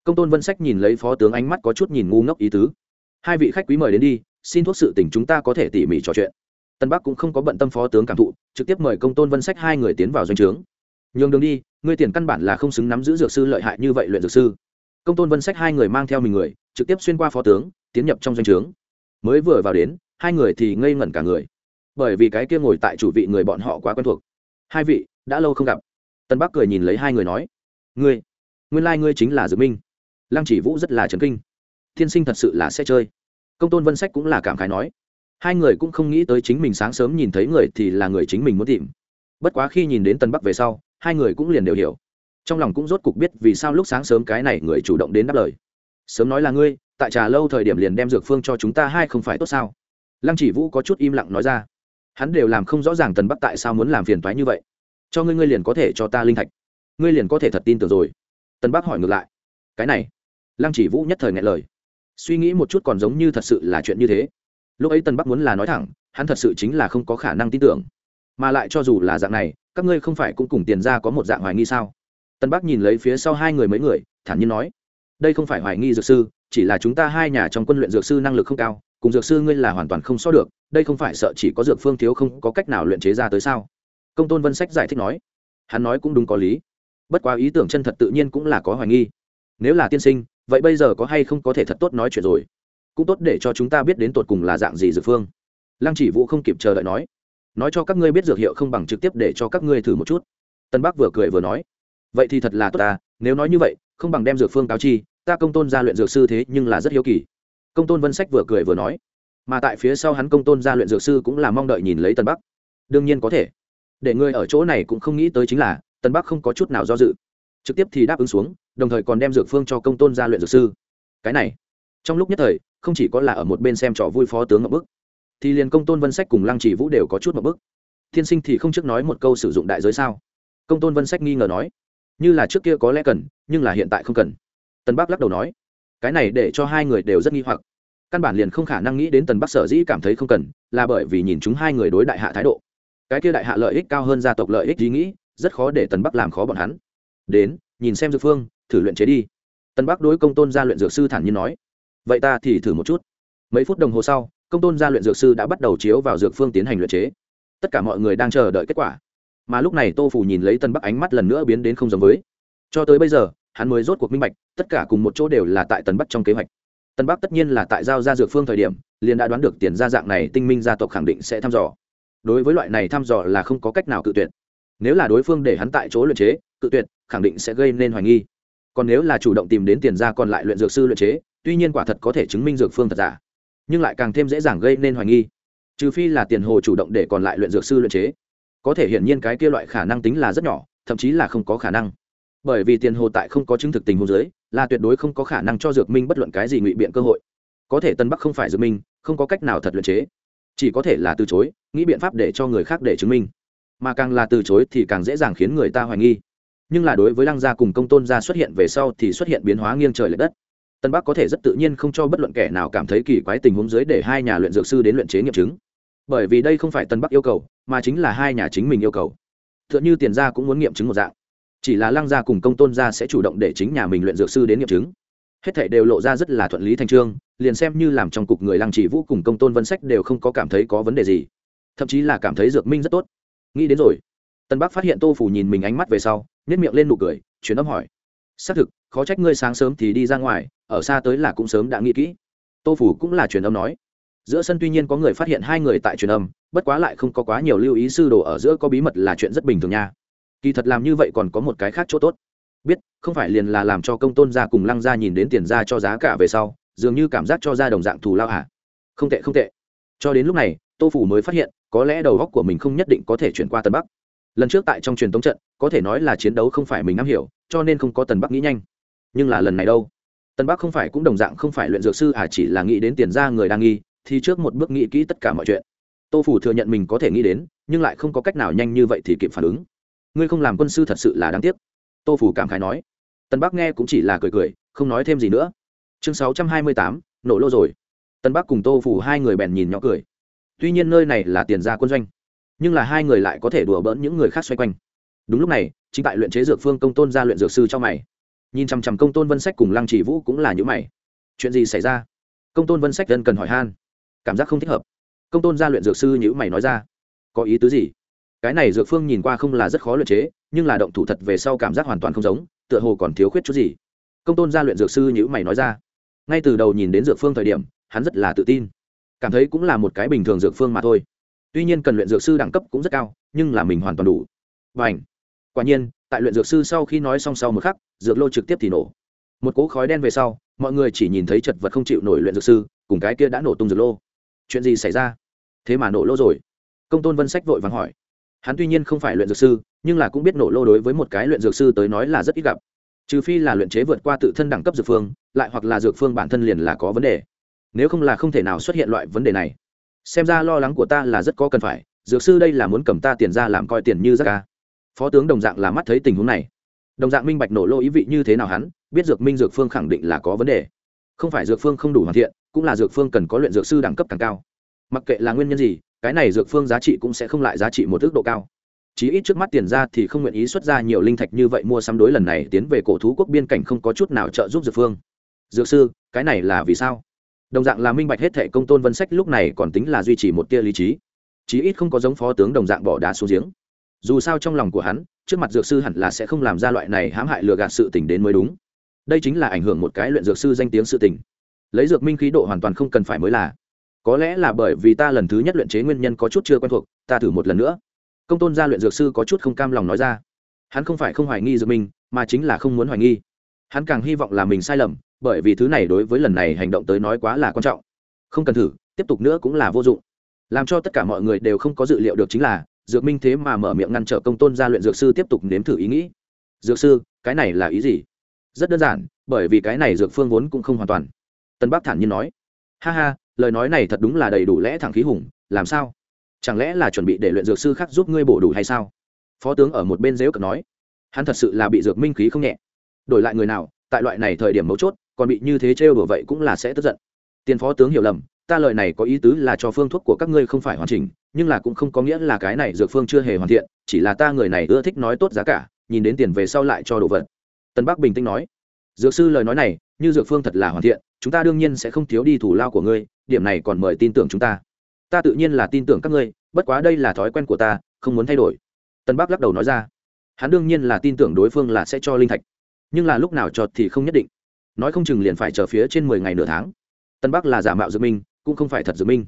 Công tôn vân sách nhìn lấy phó tướng ánh mắt có chút nhìn ngu ngốc ý tứ. Hai vị khách quý mời đến đi, xin thuốc sự tỉnh chúng ta có thể tỉ mỉ trò chuyện tân bắc cũng không có bận tâm phó tướng cảm thụ, trực tiếp mời công tôn vân sách hai người tiến vào doanh trướng. Nhường đường đi, ngươi tiền căn bản là không xứng nắm giữ dược sư lợi hại như vậy luyện dược sư. Công tôn vân sách hai người mang theo mình người, trực tiếp xuyên qua phó tướng, tiến nhập trong doanh trướng. Mới vừa vào đến, hai người thì ngây ngẩn cả người. Bởi vì cái kia ngồi tại chủ vị người bọn họ quá quen thuộc. Hai vị, đã lâu không gặp. Tân bắc cười nhìn lấy hai người nói, ngươi, nguyên lai、like、ngươi chính là dược minh. Lăng chỉ vũ rất là trấn kinh. Tiên sinh thật sự là sẽ chơi. Công tôn vân sách cũng là cảm khái nói hai người cũng không nghĩ tới chính mình sáng sớm nhìn thấy người thì là người chính mình muốn tìm. Bất quá khi nhìn đến tân bắc về sau, hai người cũng liền đều hiểu. Trong lòng cũng rốt cục biết vì sao lúc sáng sớm cái này người chủ động đến đáp lời. Sớm nói là ngươi, tại trà lâu thời điểm liền đem dược phương cho chúng ta hai không phải tốt sao? Lăng chỉ vũ có chút im lặng nói ra. Hắn đều làm không rõ ràng tần bắc tại sao muốn làm phiền toái như vậy. Cho ngươi ngươi liền có thể cho ta linh thạch. Ngươi liền có thể thật tin tưởng rồi. Tần bắc hỏi ngược lại. Cái này. Lăng chỉ vũ nhất thời ngại lời. Suy nghĩ một chút còn giống như thật sự là chuyện như thế lúc ấy tần bắc muốn là nói thẳng, hắn thật sự chính là không có khả năng tin tưởng. Mà lại cho dù là dạng này, các ngươi không phải cũng cùng tiền ra có một dạng hoài nghi sao? Tân bắc nhìn lấy phía sau hai người mấy người, thản nhiên nói, đây không phải hoài nghi dược sư, chỉ là chúng ta hai nhà trong quân luyện dược sư năng lực không cao, cùng dược sư ngươi là hoàn toàn không so được, đây không phải sợ chỉ có dược phương thiếu không có cách nào luyện chế ra tới sao? Công tôn vân sách giải thích nói, hắn nói cũng đúng có lý, bất quá ý tưởng chân thật tự nhiên cũng là có hoài nghi. Nếu là tiên sinh, vậy bây giờ có hay không có thể thật tốt nói chuyện rồi? Cũng tốt để cho chúng ta biết đến tột cùng là dạng gì dược phương. Lăng chỉ vũ không kịp chờ đợi nói nói cho các ngươi biết dược hiệu không bằng trực tiếp để cho các ngươi thử một chút. Tân bắc vừa cười vừa nói, vậy thì thật là tốt ta, nếu nói như vậy, không bằng đem dược phương cáo chi, ta công tôn ra luyện dược sư thế nhưng là rất hiếu kỳ. Công tôn vân sách vừa cười vừa nói, mà tại phía sau hắn công tôn gia luyện dược sư cũng là mong đợi nhìn lấy tân bắc. Đương nhiên có thể, để ngươi ở chỗ này cũng không nghĩ tới chính là, tân bắc không có chút nào do dự. Trực tiếp thì đáp ứng xuống, đồng thời còn đem dược phương cho công tôn gia luyện dược sư. Cái này, trong lúc nhất thời không chỉ có là ở một bên xem trò vui phó tướng ngậm bức, thì liền công tôn vân sách cùng lăng chỉ vũ đều có chút ngậm bức. Thiên sinh thì không trước nói một câu sử dụng đại giới sao? Công tôn vân sách nghi ngờ nói, như là trước kia có lẽ cần, nhưng là hiện tại không cần. Tân bắc lắc đầu nói, cái này để cho hai người đều rất nghi hoặc. Căn bản liền không khả năng nghĩ đến tần bắc sở dĩ cảm thấy không cần, là bởi vì nhìn chúng hai người đối đại hạ thái độ. Cái kia đại hạ lợi ích cao hơn gia tộc lợi ích ý nghĩ, rất khó để tần bắc làm khó bọn hắn. Đến, nhìn xem dược phương, thử luyện chế đi. Tần bắc đối công tôn gia luyện dược sư thản nhiên nói vậy ta thì thử một chút. Mấy phút đồng hồ sau, công tôn gia luyện dược sư đã bắt đầu chiếu vào dược phương tiến hành luyện chế. Tất cả mọi người đang chờ đợi kết quả. Mà lúc này tô phủ nhìn lấy tân bắc ánh mắt lần nữa biến đến không giống với. Cho tới bây giờ, hắn mới rốt cuộc minh bạch, tất cả cùng một chỗ đều là tại tần bắc trong kế hoạch. Tân bắc tất nhiên là tại giao ra dược phương thời điểm, liền đã đoán được tiền gia dạng này tinh minh gia tộc khẳng định sẽ thăm dò. Đối với loại này thăm dò là không có cách nào cự tuyệt. Nếu là đối phương để hắn tại chỗ luyện chế, cự tuyệt, khẳng định sẽ gây nên hoài nghi. Còn nếu là chủ động tìm đến tiền gia còn lại luyện dược sư luyện chế tuy nhiên quả thật có thể chứng minh dược phương thật giả, nhưng lại càng thêm dễ dàng gây nên hoài nghi, trừ phi là tiền hồ chủ động để còn lại luyện dược sư luyện chế. Có thể hiển nhiên cái kia loại khả năng tính là rất nhỏ, thậm chí là không có khả năng. Bởi vì tiền hồ tại không có chứng thực tình hồ dưới, là tuyệt đối không có khả năng cho dược minh bất luận cái gì ngụy biện cơ hội. Có thể tân bắc không phải dược minh, không có cách nào thật luyện chế. Chỉ có thể là từ chối, nghĩ biện pháp để cho người khác để chứng minh. Mà càng là từ chối thì càng dễ dàng khiến người ta hoài nghi. Nhưng là đối với lăng gia cùng công tôn gia xuất hiện về sau thì xuất hiện biến hóa nghiêng trời l ệ đất tân bắc có thể rất tự nhiên không cho bất luận kẻ nào cảm thấy kỳ quái tình huống dưới để hai nhà luyện dược sư đến luyện chế nghiệm chứng. Bởi vì đây không phải tân bắc yêu cầu, mà chính là hai nhà chính mình yêu cầu. T h ư ợ n h ư tiền gia cũng muốn nghiệm chứng một dạng. Chỉ là lăng gia cùng công tôn gia sẽ chủ động để chính nhà mình luyện dược sư đến nghiệm chứng. Hết thảy đều lộ ra rất là thuận lý thành trương, liền xem như làm trong cục người lăng chỉ vũ cùng công tôn vân sách đều không có cảm thấy có vấn đề gì. Thậm chí là cảm thấy dược minh rất tốt. Nghĩ đến rồi, tân bắc phát hiện tô phủ nhìn mình ánh mắt về sau nhét miệng lên nụ cười chuyến âm hỏi. Xác thực khó trách ngươi sáng sớm thì đi ra ngoài, ở xa tới là cũng sớm đã nghĩ kỹ. Tô phủ cũng là truyền âm nói. Giữa sân tuy nhiên có người phát hiện hai người tại truyền âm, bất quá lại không có quá nhiều lưu ý sư đồ ở giữa có bí mật là chuyện rất bình thường nha. Kỳ thật làm như vậy còn có một cái khác chỗ tốt. Biết, không phải liền là làm cho công tôn gia cùng lăng gia nhìn đến tiền ra cho giá cả về sau, dường như cảm giác cho ra đồng dạng thù lao hả? Không tệ không tệ. Cho đến lúc này, tô phủ mới phát hiện, có lẽ đầu góc của mình không nhất định có thể chuyển qua tân bắc. Lần trước tại trong truyền tống trận, có thể nói là chiến đấu không phải mình nắm hiểu, cho nên không có tần bắc nghĩ nhanh nhưng là lần này đâu? Tân bắc không phải cũng đồng dạng không phải luyện dược sư à chỉ là nghĩ đến tiền ra người đang nghi, thì trước một bước nghĩ kỹ tất cả mọi chuyện. Tô phủ thừa nhận mình có thể nghĩ đến, nhưng lại không có cách nào nhanh như vậy thì kịp phản ứng. Ngươi không làm quân sư thật sự là đáng tiếc. Tô phủ cảm khái nói. Tân bắc nghe cũng chỉ là cười cười, không nói thêm gì nữa. Chương sáu trăm hai mươi tám, nổ lô rồi. Tân bắc cùng tô phủ hai người bèn nhìn nhỏ cười. Tuy nhiên nơi này là tiền gia quân doanh, nhưng là hai người lại có thể đùa bỡn những người khác xoay quanh. Đúng lúc này, chính tại luyện chế dược phương công tôn ra luyện dược sư cho mày nhìn chằm chằm công tôn vân sách cùng lăng chỉ vũ cũng là những mày. Chuyện gì xảy ra? Công tôn vân sách dân cần hỏi han. Cảm giác không thích hợp. Công tôn gia luyện dược sư nhữ mày nói ra. Có ý tứ gì? Cái này dược phương nhìn qua không là rất khó luyện chế, nhưng là động thủ thật về sau cảm giác hoàn toàn không giống, tựa hồ còn thiếu khuyết chút gì. Công tôn gia luyện dược sư nhữ mày nói ra. Ngay từ đầu nhìn đến dược phương thời điểm, hắn rất là tự tin. Cảm thấy cũng là một cái bình thường dược phương mà thôi. Tuy nhiên cần luyện dược sư đẳng cấp cũng rất cao, nhưng là mình hoàn toàn đủ. Và ảnh quả nhiên tại luyện dược sư sau khi nói xong sau một khắc, dược lô trực tiếp thì nổ. Một cỗ khói đen về sau, mọi người chỉ nhìn thấy chật vật không chịu nổi luyện dược sư, cùng cái kia đã nổ tung dược lô. Chuyện gì xảy ra? Thế mà nổ lô rồi. Công tôn vân sách vội vàng hỏi. Hắn tuy nhiên không phải luyện dược sư, nhưng là cũng biết nổ lô đối với một cái luyện dược sư tới nói là rất ít gặp. Trừ phi là luyện chế vượt qua tự thân đẳng cấp dược phương, lại hoặc là dược phương bản thân liền là có vấn đề. Nếu không là không thể nào xuất hiện loại vấn đề này. Xem ra lo lắng của ta là rất có cần phải, dược sư đây là muốn cầm ta tiền ra làm coi tiền như rác ca phó tướng đồng dạng là mắt thấy tình huống này. Đồng dạng minh bạch nổ lô ý vị như thế nào hắn, biết dược minh, dược phương khẳng định là có vấn đề. Không phải dược phương không đủ hoàn thiện, cũng là dược phương cần có luyện dược sư đẳng cấp càng cao. Mặc kệ là nguyên nhân gì, cái này dược phương giá trị cũng sẽ không lại giá trị một ước độ cao. Chí ít trước mắt tiền ra thì không nguyện ý xuất ra nhiều linh thạch như vậy mua sắm đối lần này tiến về cổ thú quốc biên cảnh không có chút nào trợ giúp dược phương. Dược sư, cái này là vì sao? Đồng dạng là minh bạch hết thệ công tôn vân sách lúc này còn tính là duy trì một tia lý trí. Chí ít không có giống phó tướng đồng dạng bỏ đá xuống giếng dù sao trong lòng của hắn, trước mặt dược sư hẳn là sẽ không làm ra loại này hãm hại lừa gạt sự tình đến mới đúng. Đây chính là ảnh hưởng một cái luyện dược sư danh tiếng sự tình. Lấy dược minh khí độ hoàn toàn không cần phải mới là. Có lẽ là bởi vì ta lần thứ nhất luyện chế nguyên nhân có chút chưa quen thuộc, ta thử một lần nữa. Công tôn gia luyện dược sư có chút không cam lòng nói ra. Hắn không phải không hoài nghi dược minh, mà chính là không muốn hoài nghi. Hắn càng hy vọng là mình sai lầm, bởi vì thứ này đối với lần này hành động tới nói quá là quan trọng. Không cần thử, tiếp tục nữa cũng là vô dụng. Làm cho tất cả mọi người đều không có dự liệu được chính là dược minh thế mà mở miệng ngăn trở công tôn gia luyện dược sư tiếp tục nếm thử ý nghĩ. Dược sư, cái này là ý gì? Rất đơn giản, bởi vì cái này dược phương vốn cũng không hoàn toàn. Tân bắc thản nhiên nói. Ha ha, lời nói này thật đúng là đầy đủ lẽ thẳng khí hùng, làm sao? Chẳng lẽ là chuẩn bị để luyện dược sư khác giúp ngươi bổ đủ hay sao? Phó tướng ở một bên dếu cờ nói. Hắn thật sự là bị dược minh khí không nhẹ. Đổi lại người nào, tại loại này thời điểm mấu chốt, còn bị như thế trêu đùa vậy cũng là sẽ tức giận. Tiền phó tướng hiểu lầm ta lời này có ý tứ là cho phương thuốc của các ngươi không phải hoàn chỉnh, nhưng là cũng không có nghĩa là cái này dược phương chưa hề hoàn thiện, chỉ là ta người này ưa thích nói tốt giá cả, nhìn đến tiền về sau lại cho đồ vật. Tân bắc bình tĩnh nói. Dược sư lời nói này, như dược phương thật là hoàn thiện, chúng ta đương nhiên sẽ không thiếu đi thủ lao của ngươi, điểm này còn mời tin tưởng chúng ta. Ta tự nhiên là tin tưởng các ngươi, bất quá đây là thói quen của ta, không muốn thay đổi. Tân bắc lắc đầu nói ra. Hắn đương nhiên là tin tưởng đối phương là sẽ cho linh thạch, nhưng là lúc nào cho thì không nhất định. Nói không chừng liền phải chờ phía trên mười ngày nửa tháng. Tân bắc là giả mạo dược minh cũng không phải thật dược minh.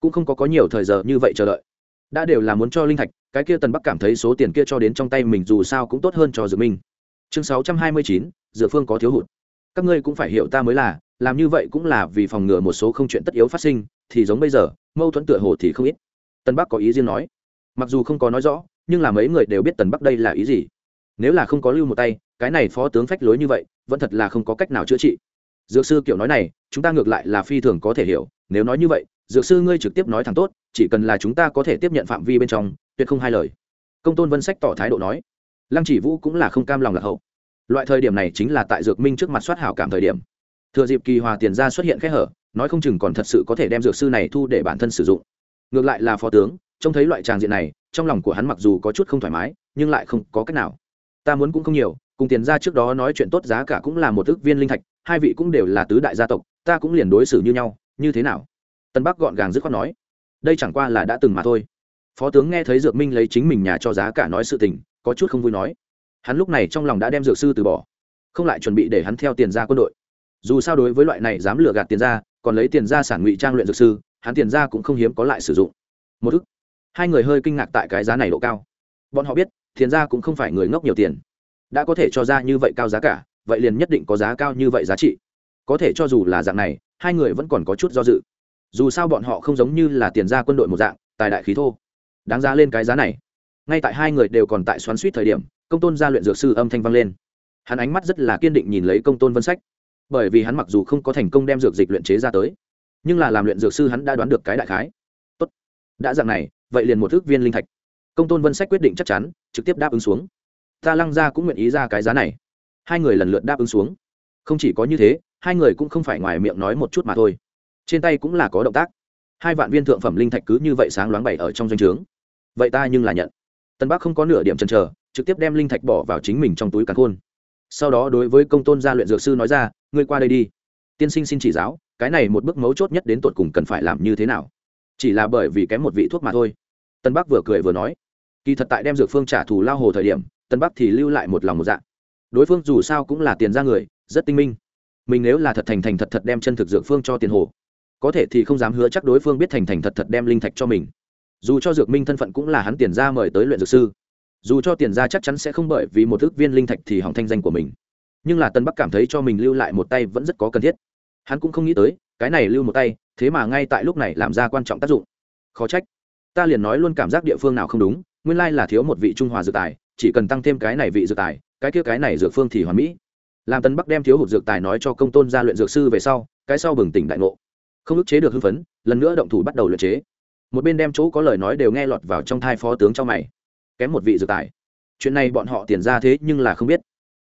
Cũng không có có nhiều thời giờ như vậy chờ đợi. Đã đều là muốn cho linh thạch, cái kia tần bắc cảm thấy số tiền kia cho đến trong tay mình dù sao cũng tốt hơn cho dược minh. Chương sáu trăm hai mươi chín dược phương có thiếu hụt. Các ngươi cũng phải hiểu ta mới là, làm như vậy cũng là vì phòng ngừa một số không chuyện tất yếu phát sinh, thì giống bây giờ, mâu thuẫn tựa hồ thì không ít. Tân bắc có ý riêng nói. Mặc dù không có nói rõ, nhưng là mấy người đều biết tần bắc đây là ý gì. Nếu là không có lưu một tay, cái này phó tướng phách lối như vậy, vẫn thật là không có cách nào chữa trị. Dược sư kiểu nói này chúng ta ngược lại là phi thường có thể hiểu, nếu nói như vậy, dược sư ngươi trực tiếp nói thẳng tốt, chỉ cần là chúng ta có thể tiếp nhận phạm vi bên trong, tuyệt không hai lời. Công tôn vân sách tỏ thái độ nói. Lăng chỉ vũ cũng là không cam lòng lạc hậu. Loại thời điểm này chính là tại dược minh trước mặt soát hảo cảm thời điểm. Thừa dịp kỳ hòa tiền ra xuất hiện khẽ hở, nói không chừng còn thật sự có thể đem dược sư này thu để bản thân sử dụng. Ngược lại là phó tướng, trông thấy loại tràng diện này, trong lòng của hắn mặc dù có chút không thoải mái, nhưng lại không có cách nào. Ta muốn cũng không nhiều, cùng tiền ra trước đó nói chuyện tốt giá cả cũng là một ước viên linh thạch, hai vị cũng đều là tứ đại gia tộc ta cũng liền đối xử như nhau, như thế nào? Tân bắc gọn gàng dứt khoát nói. Đây chẳng qua là đã từng mà thôi. Phó tướng nghe thấy dược minh lấy chính mình nhà cho giá cả nói sự tình, có chút không vui nói. Hắn lúc này trong lòng đã đem dược sư từ bỏ, không lại chuẩn bị để hắn theo tiền ra quân đội. Dù sao đối với loại này dám lừa gạt tiền ra, còn lấy tiền ra sản ngụy trang luyện dược sư, hắn tiền ra cũng không hiếm có lại sử dụng. Một ức hai người hơi kinh ngạc tại cái giá này độ cao. Bọn họ biết, tiền ra cũng không phải người ngốc nhiều tiền. Đã có thể cho ra như vậy cao giá cả, vậy liền nhất định có giá cao như vậy giá trị có thể cho dù là dạng này, hai người vẫn còn có chút do dự. Dù sao bọn họ không giống như là tiền ra quân đội một dạng, tài đại khí thô. Đáng giá lên cái giá này. Ngay tại hai người đều còn tại xoắn suýt thời điểm, công tôn gia luyện dược sư âm thanh vang lên. Hắn ánh mắt rất là kiên định nhìn lấy công tôn vân sách. Bởi vì hắn mặc dù không có thành công đem dược dịch luyện chế ra tới, nhưng là làm luyện dược sư hắn đã đoán được cái đại khái. Tốt. Đã dạng này, vậy liền một thước viên linh thạch. Công tôn vân sách quyết định chắc chắn, trực tiếp đáp ứng xuống. Ta lăng ra cũng nguyện ý ra cái giá này. Hai người lần lượt đáp ứng xuống. Không chỉ có như thế hai người cũng không phải ngoài miệng nói một chút mà thôi. Trên tay cũng là có động tác. Hai vạn viên thượng phẩm linh thạch cứ như vậy sáng loáng bày ở trong doanh trướng. Vậy ta nhưng là nhận. Tân bắc không có nửa điểm chần chờ trực tiếp đem linh thạch bỏ vào chính mình trong túi càn khôn. Sau đó đối với công tôn gia luyện dược sư nói ra ngươi qua đây đi. Tiên sinh xin chỉ giáo cái này một bước mấu chốt nhất đến tột cùng cần phải làm như thế nào? Chỉ là bởi vì kém một vị thuốc mà thôi. Tân bắc vừa cười vừa nói kỳ thật tại đem dược phương trả thù lao hồ thời điểm tân bắc thì lưu lại một lòng một dạng, đối phương dù sao cũng là tiền ra người rất tinh minh mình nếu là thật thành thành thật thật đem chân thực dược phương cho tiền hồ, có thể thì không dám hứa chắc đối phương biết thành thành thật thật đem linh thạch cho mình. Dù cho dược minh thân phận cũng là hắn tiền ra mời tới luyện dược sư, dù cho tiền ra chắc chắn sẽ không bởi vì một ước viên linh thạch thì hỏng thanh danh của mình. Nhưng là tân bắc cảm thấy cho mình lưu lại một tay vẫn rất có cần thiết. Hắn cũng không nghĩ tới, cái này lưu một tay, thế mà ngay tại lúc này làm ra quan trọng tác dụng. Khó trách. Ta liền nói luôn cảm giác địa phương nào không đúng, nguyên lai là thiếu một vị trung hòa dược tài, chỉ cần tăng thêm cái này vị dược tài, cái kia cái này dược phương thì hoàn mỹ làm tân bắc đem thiếu hụt dược tài nói cho công tôn gia luyện dược sư về sau, cái sau bừng tỉnh đại ngộ. Không ức chế được hưng phấn, lần nữa động thủ bắt đầu luyện chế. Một bên đem chỗ có lời nói đều nghe lọt vào trong thai phó tướng trong mày. Kém một vị dược tài. Chuyện này bọn họ tiền ra thế nhưng là không biết.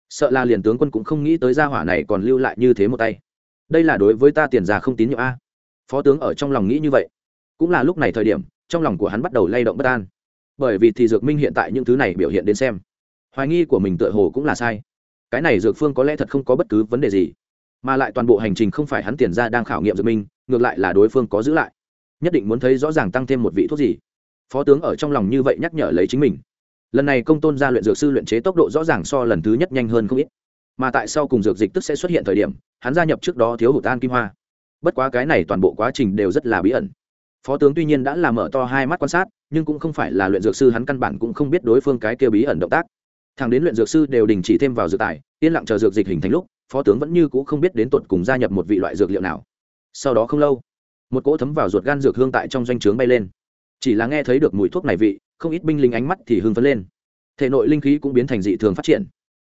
Sợ là liền tướng quân cũng không nghĩ tới gia hỏa này còn lưu lại như thế một tay. Đây là đối với ta tiền ra không tín nhiệm a. Phó tướng ở trong lòng nghĩ như vậy. Cũng là lúc này thời điểm, trong lòng của hắn bắt đầu lay động bất an. Bởi vì thì dược minh hiện tại những thứ này biểu hiện đến xem. Hoài nghi của mình tựa hồ cũng là sai cái này dược phương có lẽ thật không có bất cứ vấn đề gì. Mà lại toàn bộ hành trình không phải hắn tiền ra đang khảo nghiệm dược minh, ngược lại là đối phương có giữ lại. Nhất định muốn thấy rõ ràng tăng thêm một vị thuốc gì. Phó tướng ở trong lòng như vậy nhắc nhở lấy chính mình. Lần này công tôn gia luyện dược sư luyện chế tốc độ rõ ràng so lần thứ nhất nhanh hơn không ít. Mà tại sao cùng dược dịch tức sẽ xuất hiện thời điểm, hắn gia nhập trước đó thiếu hụt an kim hoa. Bất quá cái này toàn bộ quá trình đều rất là bí ẩn. Phó tướng tuy nhiên đã làm mở to hai mắt quan sát, nhưng cũng không phải là luyện dược sư hắn căn bản cũng không biết đối phương cái kia bí ẩn động tác thằng đến luyện dược sư đều đình chỉ thêm vào dược tài, yên lặng chờ dược dịch hình thành lúc, phó tướng vẫn như c ũ không biết đến tột cùng gia nhập một vị loại dược liệu nào. Sau đó không lâu, một cỗ thấm vào ruột gan dược hương tại trong doanh trướng bay lên. Chỉ là nghe thấy được mùi thuốc này vị, không ít binh lính ánh mắt thì hưng phấn lên. Thể nội linh khí cũng biến thành dị thường phát triển.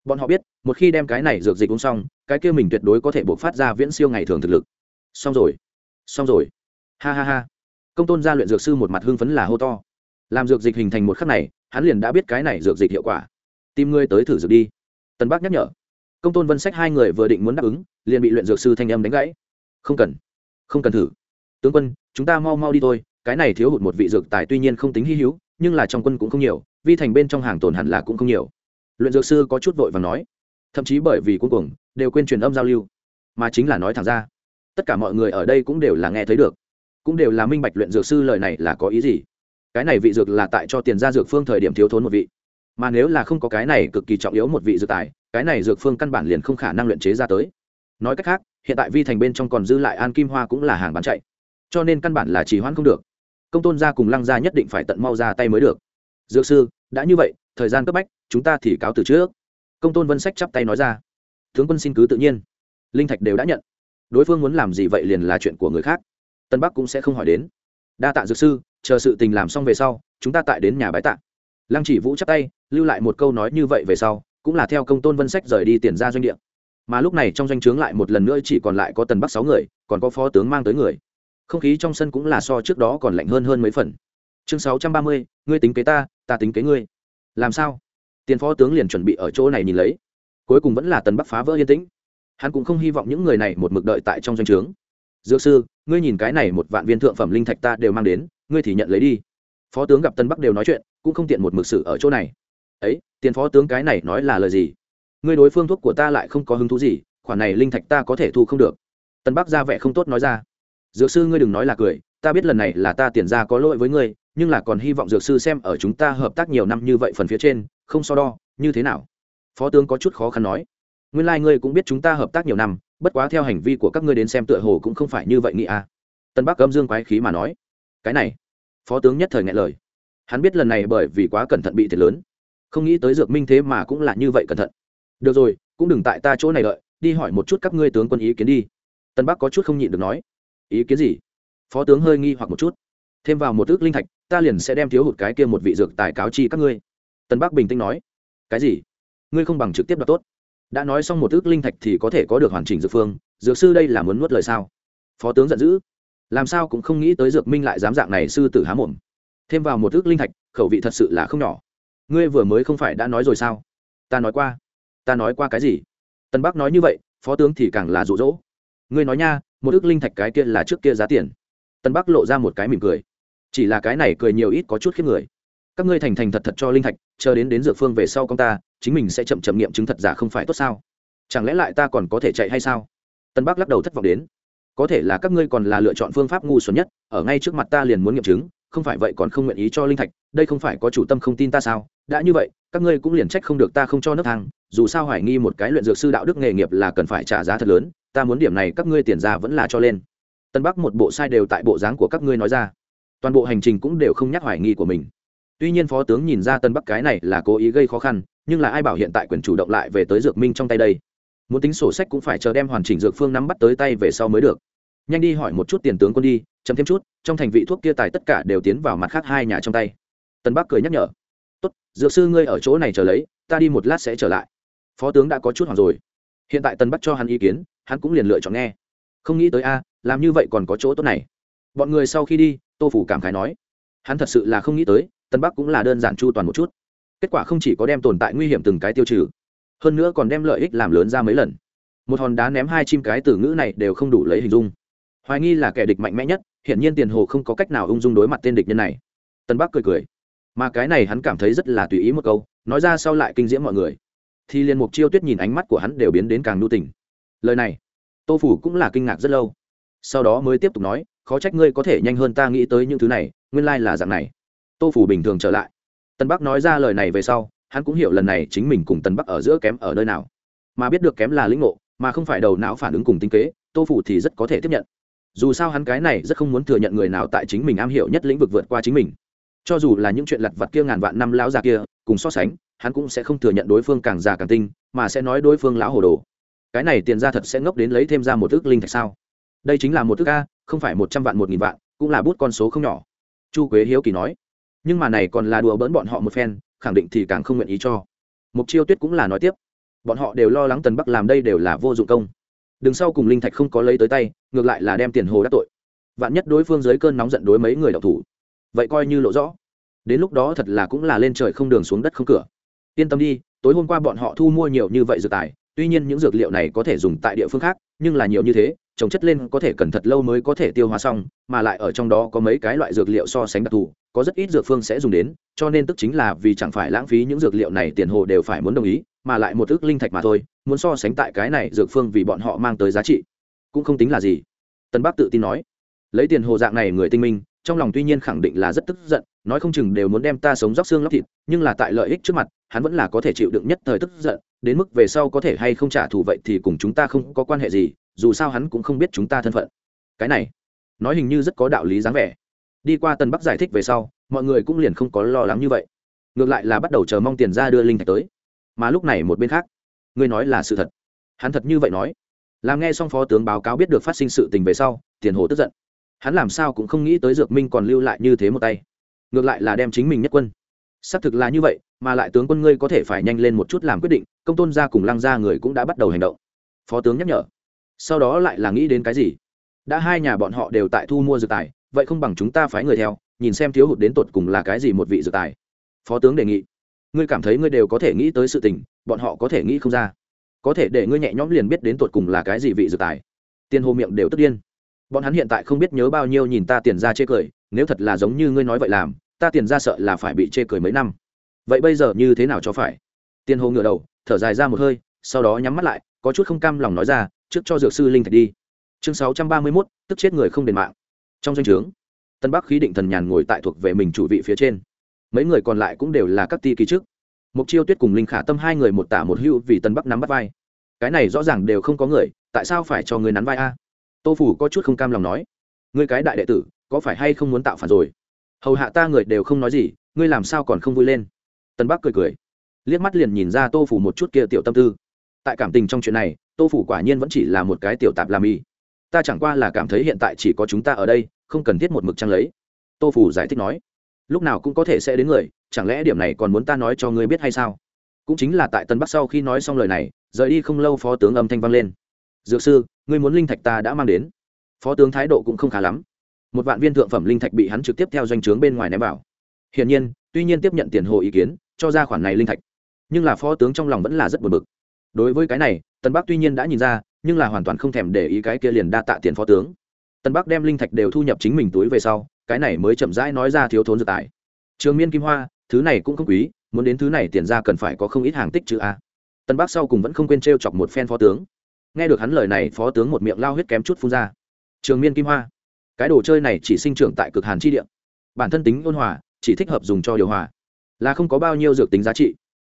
Bọn họ biết, một khi đem cái này dược dịch uống xong, cái kia mình tuyệt đối có thể buộc phát ra viễn siêu ngày thường thực lực. Xong rồi. Xong rồi. Ha ha ha. Công tôn gia luyện dược sư một mặt hưng phấn là hô to. Làm dược dịch hình thành một khắc này, hắn liền đã biết cái này dược dịch hiệu quả tìm ngươi tới thử dược đi. Tân bác nhắc nhở. Công tôn vân sách hai người vừa định muốn đáp ứng, liền bị luyện dược sư thanh âm đánh gãy. Không cần. Không cần thử. Tướng quân, chúng ta mau mau đi thôi, cái này thiếu hụt một vị dược tài tuy nhiên không tính hy hữu, nhưng là trong quân cũng không nhiều, vi thành bên trong hàng tồn hẳn là cũng không nhiều. Luyện dược sư có chút vội và nói. Thậm chí bởi vì cuối cùng đều quên truyền âm giao lưu. Mà chính là nói thẳng ra, tất cả mọi người ở đây cũng đều là nghe thấy được. Cũng đều là minh bạch luyện dược sư lời này là có ý gì. Cái này vị dược là tại cho tiền ra dược phương thời điểm thiếu thốn một vị mà nếu là không có cái này cực kỳ trọng yếu một vị dược tài, cái này dược phương căn bản liền không khả năng luyện chế ra tới. Nói cách khác, hiện tại vi thành bên trong còn dư lại an kim hoa cũng là hàng bán chạy. Cho nên căn bản là trì hoãn không được. Công tôn gia cùng lăng gia nhất định phải tận mau ra tay mới được. Dược sư, đã như vậy, thời gian cấp bách, chúng ta thì cáo từ trước. Công tôn vân sách chắp tay nói ra. Tướng quân xin cứ tự nhiên. Linh thạch đều đã nhận. Đối phương muốn làm gì vậy liền là chuyện của người khác. Tân bắc cũng sẽ không hỏi đến. Đa tạ dược sư, chờ sự tình làm xong về sau, chúng ta tại đến nhà bái tạ lăng chỉ vũ chắp tay, lưu lại một câu nói như vậy về sau, cũng là theo công tôn vân sách rời đi tiền ra doanh địa. Mà lúc này trong doanh trướng lại một lần nữa chỉ còn lại có tần bắc sáu người, còn có phó tướng mang tới người. Không khí trong sân cũng là so trước đó còn lạnh hơn hơn mấy phần. Chương sáu trăm ba mươi, ngươi tính kế ta ta tính kế ngươi. Làm sao? Tiền phó tướng liền chuẩn bị ở chỗ này nhìn lấy. Cuối cùng vẫn là tần bắc phá vỡ yên tĩnh. Hắn cũng không hy vọng những người này một mực đợi tại trong doanh trướng. Dược sư, ngươi nhìn cái này một vạn viên thượng phẩm linh thạch ta đều mang đến, ngươi thì nhận lấy đi. Phó tướng gặp tân bắc đều nói chuyện cũng không tiện một mực sự ở chỗ này. Ấy, tiền phó tướng cái này nói là lời gì? Ngươi đối phương thuốc của ta lại không có hứng thú gì, khoản này linh thạch ta có thể thu không được. Tân bắc ra vẻ không tốt nói ra. Dược sư ngươi đừng nói là cười, ta biết lần này là ta tiền ra có lỗi với ngươi, nhưng là còn hy vọng dược sư xem ở chúng ta hợp tác nhiều năm như vậy phần phía trên, không so đo, như thế nào? Phó tướng có chút khó khăn nói. Nguyên lai、like、ngươi cũng biết chúng ta hợp tác nhiều năm, bất quá theo hành vi của các ngươi đến xem tựa hồ cũng không phải như vậy nghĩ à. Tân bắc âm dương quái khí mà nói. Cái này, phó tướng nhất thời ngại lời hắn biết lần này bởi vì quá cẩn thận bị thiệt lớn. Không nghĩ tới dược minh thế mà cũng là như vậy cẩn thận. Được rồi, cũng đừng tại ta chỗ này đợi, đi hỏi một chút các ngươi tướng quân ý kiến đi. Tân bắc có chút không nhịn được nói. Ý kiến gì? Phó tướng hơi nghi hoặc một chút. Thêm vào một ước linh thạch, ta liền sẽ đem thiếu hụt cái kia một vị dược tài cáo chi các ngươi. Tân bắc bình tĩnh nói. Cái gì? Ngươi không bằng trực tiếp đoạt tốt. Đã nói xong một ước linh thạch thì có thể có được hoàn chỉnh dược phương, dược sư đây là muốn nuốt lời sao? Phó tướng giận dữ. Làm sao cũng không nghĩ tới dược minh lại dám dạng này sư tử há mồm thêm vào một ước linh thạch, khẩu vị thật sự là không nhỏ. Ngươi vừa mới không phải đã nói rồi sao? Ta nói qua. Ta nói qua cái gì? Tân bắc nói như vậy, phó tướng thì càng là rụ rỗ ngươi nói nha, một ước linh thạch cái kia là trước kia giá tiền. Tân bắc lộ ra một cái mỉm cười. Chỉ là cái này cười nhiều ít có chút khiếp người. Các ngươi thành thành thật thật cho linh thạch, chờ đến đến dược phương về sau công ta, chính mình sẽ chậm chậm nghiệm chứng thật giả không phải tốt sao? Chẳng lẽ lại ta còn có thể chạy hay sao? Tân bắc lắc đầu thất vọng đến. Có thể là các ngươi còn là lựa chọn phương pháp ngu xuẩn nhất, ở ngay trước mặt ta liền muốn nghiệm chứng không phải vậy còn không nguyện ý cho linh thạch, đây không phải có chủ tâm không tin ta sao? Đã như vậy, các ngươi cũng liền trách không được ta không cho nấc thang, dù sao hoài nghi một cái luyện dược sư đạo đức nghề nghiệp là cần phải trả giá thật lớn, ta muốn điểm này các ngươi tiền ra vẫn là cho lên. Tân bắc một bộ sai đều tại bộ dáng của các ngươi nói ra. Toàn bộ hành trình cũng đều không nhắc hoài nghi của mình. Tuy nhiên phó tướng nhìn ra tân bắc cái này là cố ý gây khó khăn, nhưng là ai bảo hiện tại quyền chủ động lại về tới dược minh trong tay đây? Muốn tính sổ sách cũng phải chờ đem hoàn chỉnh dược phương nắm bắt tới tay về sau mới được nhanh đi hỏi một chút tiền tướng quân đi chấm thêm chút, trong thành vị thuốc kia tài tất cả đều tiến vào mặt khác hai nhà trong tay. Tân bắc cười nhắc nhở. Tốt, dược sư ngươi ở chỗ này chờ lấy, ta đi một lát sẽ trở lại. Phó tướng đã có chút hoảng rồi. Hiện tại tân bắc cho hắn ý kiến, hắn cũng liền lựa chọn nghe. Không nghĩ tới a, làm như vậy còn có chỗ tốt này. Bọn người sau khi đi, tô phủ cảm khái nói. Hắn thật sự là không nghĩ tới tân bắc cũng là đơn giản chu toàn một chút. Kết quả không chỉ có đem tồn tại nguy hiểm từng cái tiêu trừ, hơn nữa còn đem lợi ích làm lớn ra mấy lần. Một hòn đá ném hai chim cái từ ngữ này đều không đủ lấy hình dung hoài nghi là kẻ địch mạnh mẽ nhất, hiển nhiên tiền hồ không có cách nào ung dung đối mặt tên địch nhân này. Tân bắc cười cười. Mà cái này hắn cảm thấy rất là tùy ý một câu, nói ra sau lại kinh diễm mọi người. Thì liền mục chiêu tuyết nhìn ánh mắt của hắn đều biến đến càng nhu tình. Lời này, tô phủ cũng là kinh ngạc rất lâu. Sau đó mới tiếp tục nói, khó trách ngươi có thể nhanh hơn ta nghĩ tới những thứ này, nguyên lai là dạng này. Tô phủ bình thường trở lại. Tân bắc nói ra lời này về sau, hắn cũng hiểu lần này chính mình cùng tân bắc ở giữa kém ở nơi nào. Mà biết được kém là lĩnh ngộ, mà không phải đầu não phản ứng cùng tinh kế, tô phủ thì rất có thể tiếp nhận dù sao hắn cái này rất không muốn thừa nhận người nào tại chính mình am hiểu nhất lĩnh vực vượt qua chính mình. Cho dù là những chuyện lặt vặt kia ngàn vạn năm lão già kia, cùng so sánh, hắn cũng sẽ không thừa nhận đối phương càng già càng tinh, mà sẽ nói đối phương lão hồ đồ. Cái này tiền ra thật sẽ ngốc đến lấy thêm ra một thước linh thạch sao? Đây chính là một thước a, không phải một trăm vạn, một nghìn vạn, cũng là bút con số không nhỏ. Chu quế hiếu kỳ nói. Nhưng mà này còn là đùa bỡn bọn họ một phen, khẳng định thì càng không nguyện ý cho. Mục chiêu tuyết cũng là nói tiếp. Bọn họ đều lo lắng tần bắc làm đây đều là vô dụng công đừng sau cùng linh thạch không có lấy tới tay, ngược lại là đem tiền hồ đắc tội. Vạn nhất đối phương dưới cơn nóng giận đối mấy người đọc thủ, vậy coi như lộ rõ. Đến lúc đó thật là cũng là lên trời không đường xuống đất không cửa. Yên tâm đi, tối hôm qua bọn họ thu mua nhiều như vậy dược tài, tuy nhiên những dược liệu này có thể dùng tại địa phương khác, nhưng là nhiều như thế, trồng chất lên có thể cần thật lâu mới có thể tiêu hóa xong, mà lại ở trong đó có mấy cái loại dược liệu so sánh đặc thù, có rất ít dược phương sẽ dùng đến, cho nên tức chính là vì chẳng phải lãng phí những dược liệu này tiền hồ đều phải muốn đồng ý mà lại một ước linh thạch mà thôi, muốn so sánh tại cái này dược phương vì bọn họ mang tới giá trị, cũng không tính là gì. Tân bắc tự tin nói, lấy tiền hồ dạng này người tinh minh, trong lòng tuy nhiên khẳng định là rất tức giận, nói không chừng đều muốn đem ta sống róc xương lóc thịt, nhưng là tại lợi ích trước mặt, hắn vẫn là có thể chịu đựng nhất thời tức giận, đến mức về sau có thể hay không trả thù vậy thì cùng chúng ta không có quan hệ gì, dù sao hắn cũng không biết chúng ta thân phận. Cái này, nói hình như rất có đạo lý dáng vẻ. Đi qua tân bắc giải thích về sau, mọi người cũng liền không có lo lắng như vậy. Ngược lại là bắt đầu chờ mong tiền ra đưa linh thạch tới mà lúc này một bên khác. Ngươi nói là sự thật. Hắn thật như vậy nói. Làm nghe xong phó tướng báo cáo biết được phát sinh sự tình về sau, tiền hồ tức giận. Hắn làm sao cũng không nghĩ tới dược minh còn lưu lại như thế một tay. Ngược lại là đem chính mình nhất quân. Xác thực là như vậy, mà lại tướng quân ngươi có thể phải nhanh lên một chút làm quyết định, công tôn gia cùng lăng gia người cũng đã bắt đầu hành động. Phó tướng nhắc nhở. Sau đó lại là nghĩ đến cái gì? Đã hai nhà bọn họ đều tại thu mua dược tài, vậy không bằng chúng ta phái người theo, nhìn xem thiếu hụt đến tột cùng là cái gì một vị dược tài. Phó tướng đề nghị ngươi cảm thấy ngươi đều có thể nghĩ tới sự tình, bọn họ có thể nghĩ không ra. Có thể để ngươi nhẹ nhõm liền biết đến tột cùng là cái gì vị dược tài. Tiền hồ miệng đều tức điên. Bọn hắn hiện tại không biết nhớ bao nhiêu nhìn ta tiền ra chê cười, nếu thật là giống như ngươi nói vậy làm, ta tiền ra sợ là phải bị chê cười mấy năm. Vậy bây giờ như thế nào cho phải? Tiền hồ ngửa đầu, thở dài ra một hơi, sau đó nhắm mắt lại, có chút không cam lòng nói ra, trước cho dược sư linh thạch đi. Chương sáu trăm ba mươi mốt, tức chết người không đền mạng. Trong danh o trướng, tân bắc khí định thần nhàn ngồi tại thuộc về mình chủ vị phía trên mấy người còn lại cũng đều là các ti kỳ trước. Mục chiêu tuyết cùng linh khả tâm hai người một tả một hưu vì tân bắc nắm bắt vai. Cái này rõ ràng đều không có người, tại sao phải cho người nắn vai a? Tô phủ có chút không cam lòng nói. Ngươi cái đại đệ tử, có phải hay không muốn tạo phản rồi? Hầu hạ ta người đều không nói gì, ngươi làm sao còn không vui lên? Tân bắc cười cười. Liếc mắt liền nhìn ra tô phủ một chút kia tiểu tâm tư. Tại cảm tình trong chuyện này, tô phủ quả nhiên vẫn chỉ là một cái tiểu tạp làm y. Ta chẳng qua là cảm thấy hiện tại chỉ có chúng ta ở đây, không cần thiết một mực trăng lấy. Tô phủ giải thích nói lúc nào cũng có thể sẽ đến người, chẳng lẽ điểm này còn muốn ta nói cho ngươi biết hay sao? Cũng chính là tại tân bắc sau khi nói xong lời này, rời đi không lâu phó tướng âm thanh vang lên. Dược sư, ngươi muốn linh thạch ta đã mang đến. Phó tướng thái độ cũng không khá lắm. Một vạn viên thượng phẩm linh thạch bị hắn trực tiếp theo doanh trướng bên ngoài ném vào. Hiển nhiên, tuy nhiên tiếp nhận tiền hồ ý kiến, cho ra khoản này linh thạch. Nhưng là phó tướng trong lòng vẫn là rất buồn bực. Đối với cái này, tân bắc tuy nhiên đã nhìn ra, nhưng là hoàn toàn không thèm để ý cái kia liền đa tạ tiền phó tướng. Tân bắc đem linh thạch đều thu nhập chính mình túi về sau cái này mới chậm rãi nói ra thiếu thốn dược tài. Trường miên kim hoa, thứ này cũng không quý, muốn đến thứ này tiền ra cần phải có không ít hàng tích chữ a. Tân bắc sau cùng vẫn không quên t r e o chọc một phen phó tướng. Nghe được hắn lời này, phó tướng một miệng lao huyết kém chút phun ra. Trường miên kim hoa, cái đồ chơi này chỉ sinh trưởng tại cực hàn chi địa. Bản thân tính ôn hòa, chỉ thích hợp dùng cho điều hòa. Là không có bao nhiêu dược tính giá trị.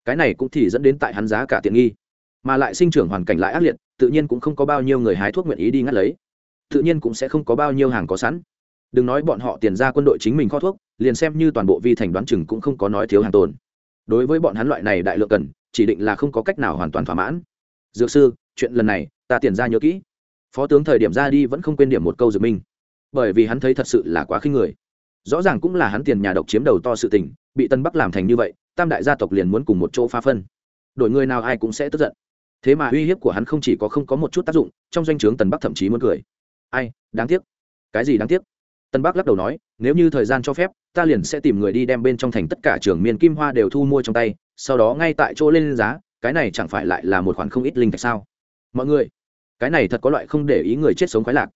Cái này cũng thì dẫn đến tại hắn giá cả tiện nghi. Mà lại sinh trưởng hoàn cảnh lại ác liệt, tự nhiên cũng không có bao nhiêu người hái thuốc nguyện ý đi ngắt lấy. Tự nhiên cũng sẽ không có bao nhiêu hàng có sẵn đừng nói bọn họ tiền ra quân đội chính mình kho thuốc, liền xem như toàn bộ vi thành đoán chừng cũng không có nói thiếu hàng tồn. Đối với bọn hắn loại này đại lượng cần, chỉ định là không có cách nào hoàn toàn thỏa mãn. Dược sư, chuyện lần này, ta tiền ra nhớ kỹ. Phó tướng thời điểm ra đi vẫn không quên điểm một câu dược minh. Bởi vì hắn thấy thật sự là quá khinh người. Rõ ràng cũng là hắn tiền nhà độc chiếm đầu to sự tình, bị tân bắc làm thành như vậy, tam đại gia tộc liền muốn cùng một chỗ pha phân. Đổi người nào ai cũng sẽ tức giận. Thế mà uy hiếp của hắn không chỉ có không có một chút tác dụng, trong danh o chướng tần bắc thậm chí muốn cười. Ai, đáng tiếc. Cái gì đáng tiếc? Tân bắc lắc đầu nói, nếu như thời gian cho phép, ta liền sẽ tìm người đi đem bên trong thành tất cả trường miền kim hoa đều thu mua trong tay, sau đó ngay tại chỗ lên giá, cái này chẳng phải lại là một khoản không ít linh thạch sao? Mọi người, cái này thật có loại không để ý người chết sống khoái lạc.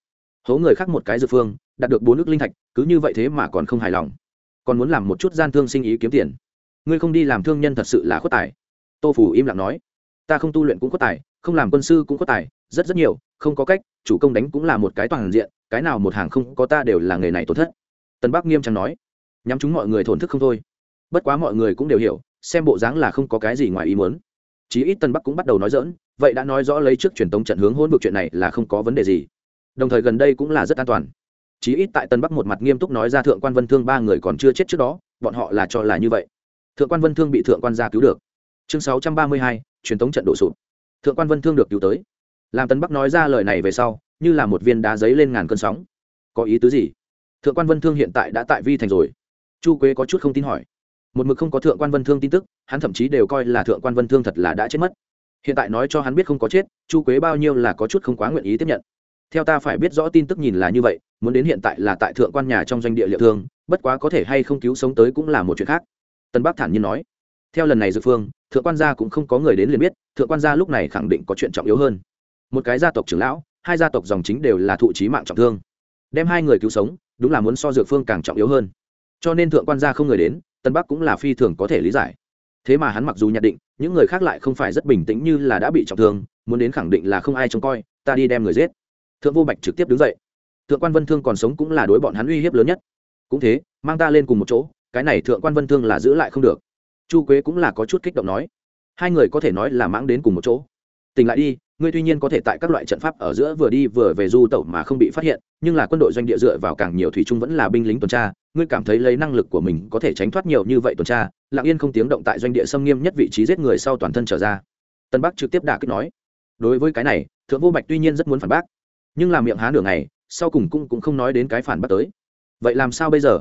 Hố người khác một cái dự phương, đạt được bốn nước linh thạch, cứ như vậy thế mà còn không hài lòng. Còn muốn làm một chút gian thương sinh ý kiếm tiền. Ngươi không đi làm thương nhân thật sự là khuất tài. Tô phủ im lặng nói, ta không tu luyện cũng khuất tài, không làm quân sư cũng khuất tài rất rất nhiều, không có cách, chủ công đánh cũng là một cái toàn diện, cái nào một hàng không có ta đều là nghề này tổn thất. Tân bắc nghiêm trọng nói. Nhắm chúng mọi người thổn thức không thôi. Bất quá mọi người cũng đều hiểu, xem bộ dáng là không có cái gì ngoài ý muốn. Chí ít tân bắc cũng bắt đầu nói dỡn vậy đã nói rõ lấy trước truyền tống trận hướng hôn vực chuyện này là không có vấn đề gì. Đồng thời gần đây cũng là rất an toàn. Chí ít tại tân bắc một mặt nghiêm túc nói ra thượng quan vân thương ba người còn chưa chết trước đó, bọn họ là cho là như vậy. Thượng quan vân thương bị thượng quan gia cứu được. Chương sáu trăm ba mươi hai, truyền tống trận đổ sụp. Thượng quan vân thương được cứu tới làm Tấn bắc nói ra lời này về sau, như là một viên đá giấy lên ngàn cơn sóng. Có ý tứ gì? Thượng quan vân thương hiện tại đã tại vi thành rồi. Chu quế có chút không tin hỏi. Một mực không có thượng quan vân thương tin tức, hắn thậm chí đều coi là thượng quan vân thương thật là đã chết mất. Hiện tại nói cho hắn biết không có chết, chu quế bao nhiêu là có chút không quá nguyện ý tiếp nhận. Theo ta phải biết rõ tin tức nhìn là như vậy, muốn đến hiện tại là tại thượng quan nhà trong doanh địa liệu thương, bất quá có thể hay không cứu sống tới cũng là một chuyện khác. Tân bắc thản nhiên nói. Theo lần này dự phương, thượng quan gia cũng không có người đến liền biết, thượng quan gia lúc này khẳng định có chuyện trọng yếu hơn một cái gia tộc trưởng lão, hai gia tộc dòng chính đều là thụ trí mạng trọng thương. Đem hai người cứu sống, đúng là muốn so dược phương càng trọng yếu hơn. Cho nên thượng quan gia không người đến, tân bắc cũng là phi thường có thể lý giải. Thế mà hắn mặc dù nhận định, những người khác lại không phải rất bình tĩnh như là đã bị trọng thương, muốn đến khẳng định là không ai trông coi, ta đi đem người giết. Thượng vô bạch trực tiếp đứng dậy. Thượng quan vân thương còn sống cũng là đối bọn hắn uy hiếp lớn nhất. Cũng thế, mang ta lên cùng một chỗ, cái này thượng quan vân thương là giữ lại không được. Chu quế cũng là có chút kích động nói. Hai người có thể nói là mãng đến cùng một chỗ tỉnh lại đi, ngươi tuy nhiên có thể tại các loại trận pháp ở giữa vừa đi vừa về du tẩu mà không bị phát hiện, nhưng là quân đội doanh địa dựa vào càng nhiều thủy chung vẫn là binh lính tuần tra, ngươi cảm thấy lấy năng lực của mình có thể tránh thoát nhiều như vậy tuần tra? Lặng yên không tiếng động tại doanh địa xâm nghiêm nhất vị trí giết người sau toàn thân trở ra. Tân bắc trực tiếp đả kích nói. Đối với cái này, thượng vô bạch tuy nhiên rất muốn phản bác, nhưng làm miệng há nửa ngày, sau cùng cũng cũng không nói đến cái phản bác tới. Vậy làm sao bây giờ?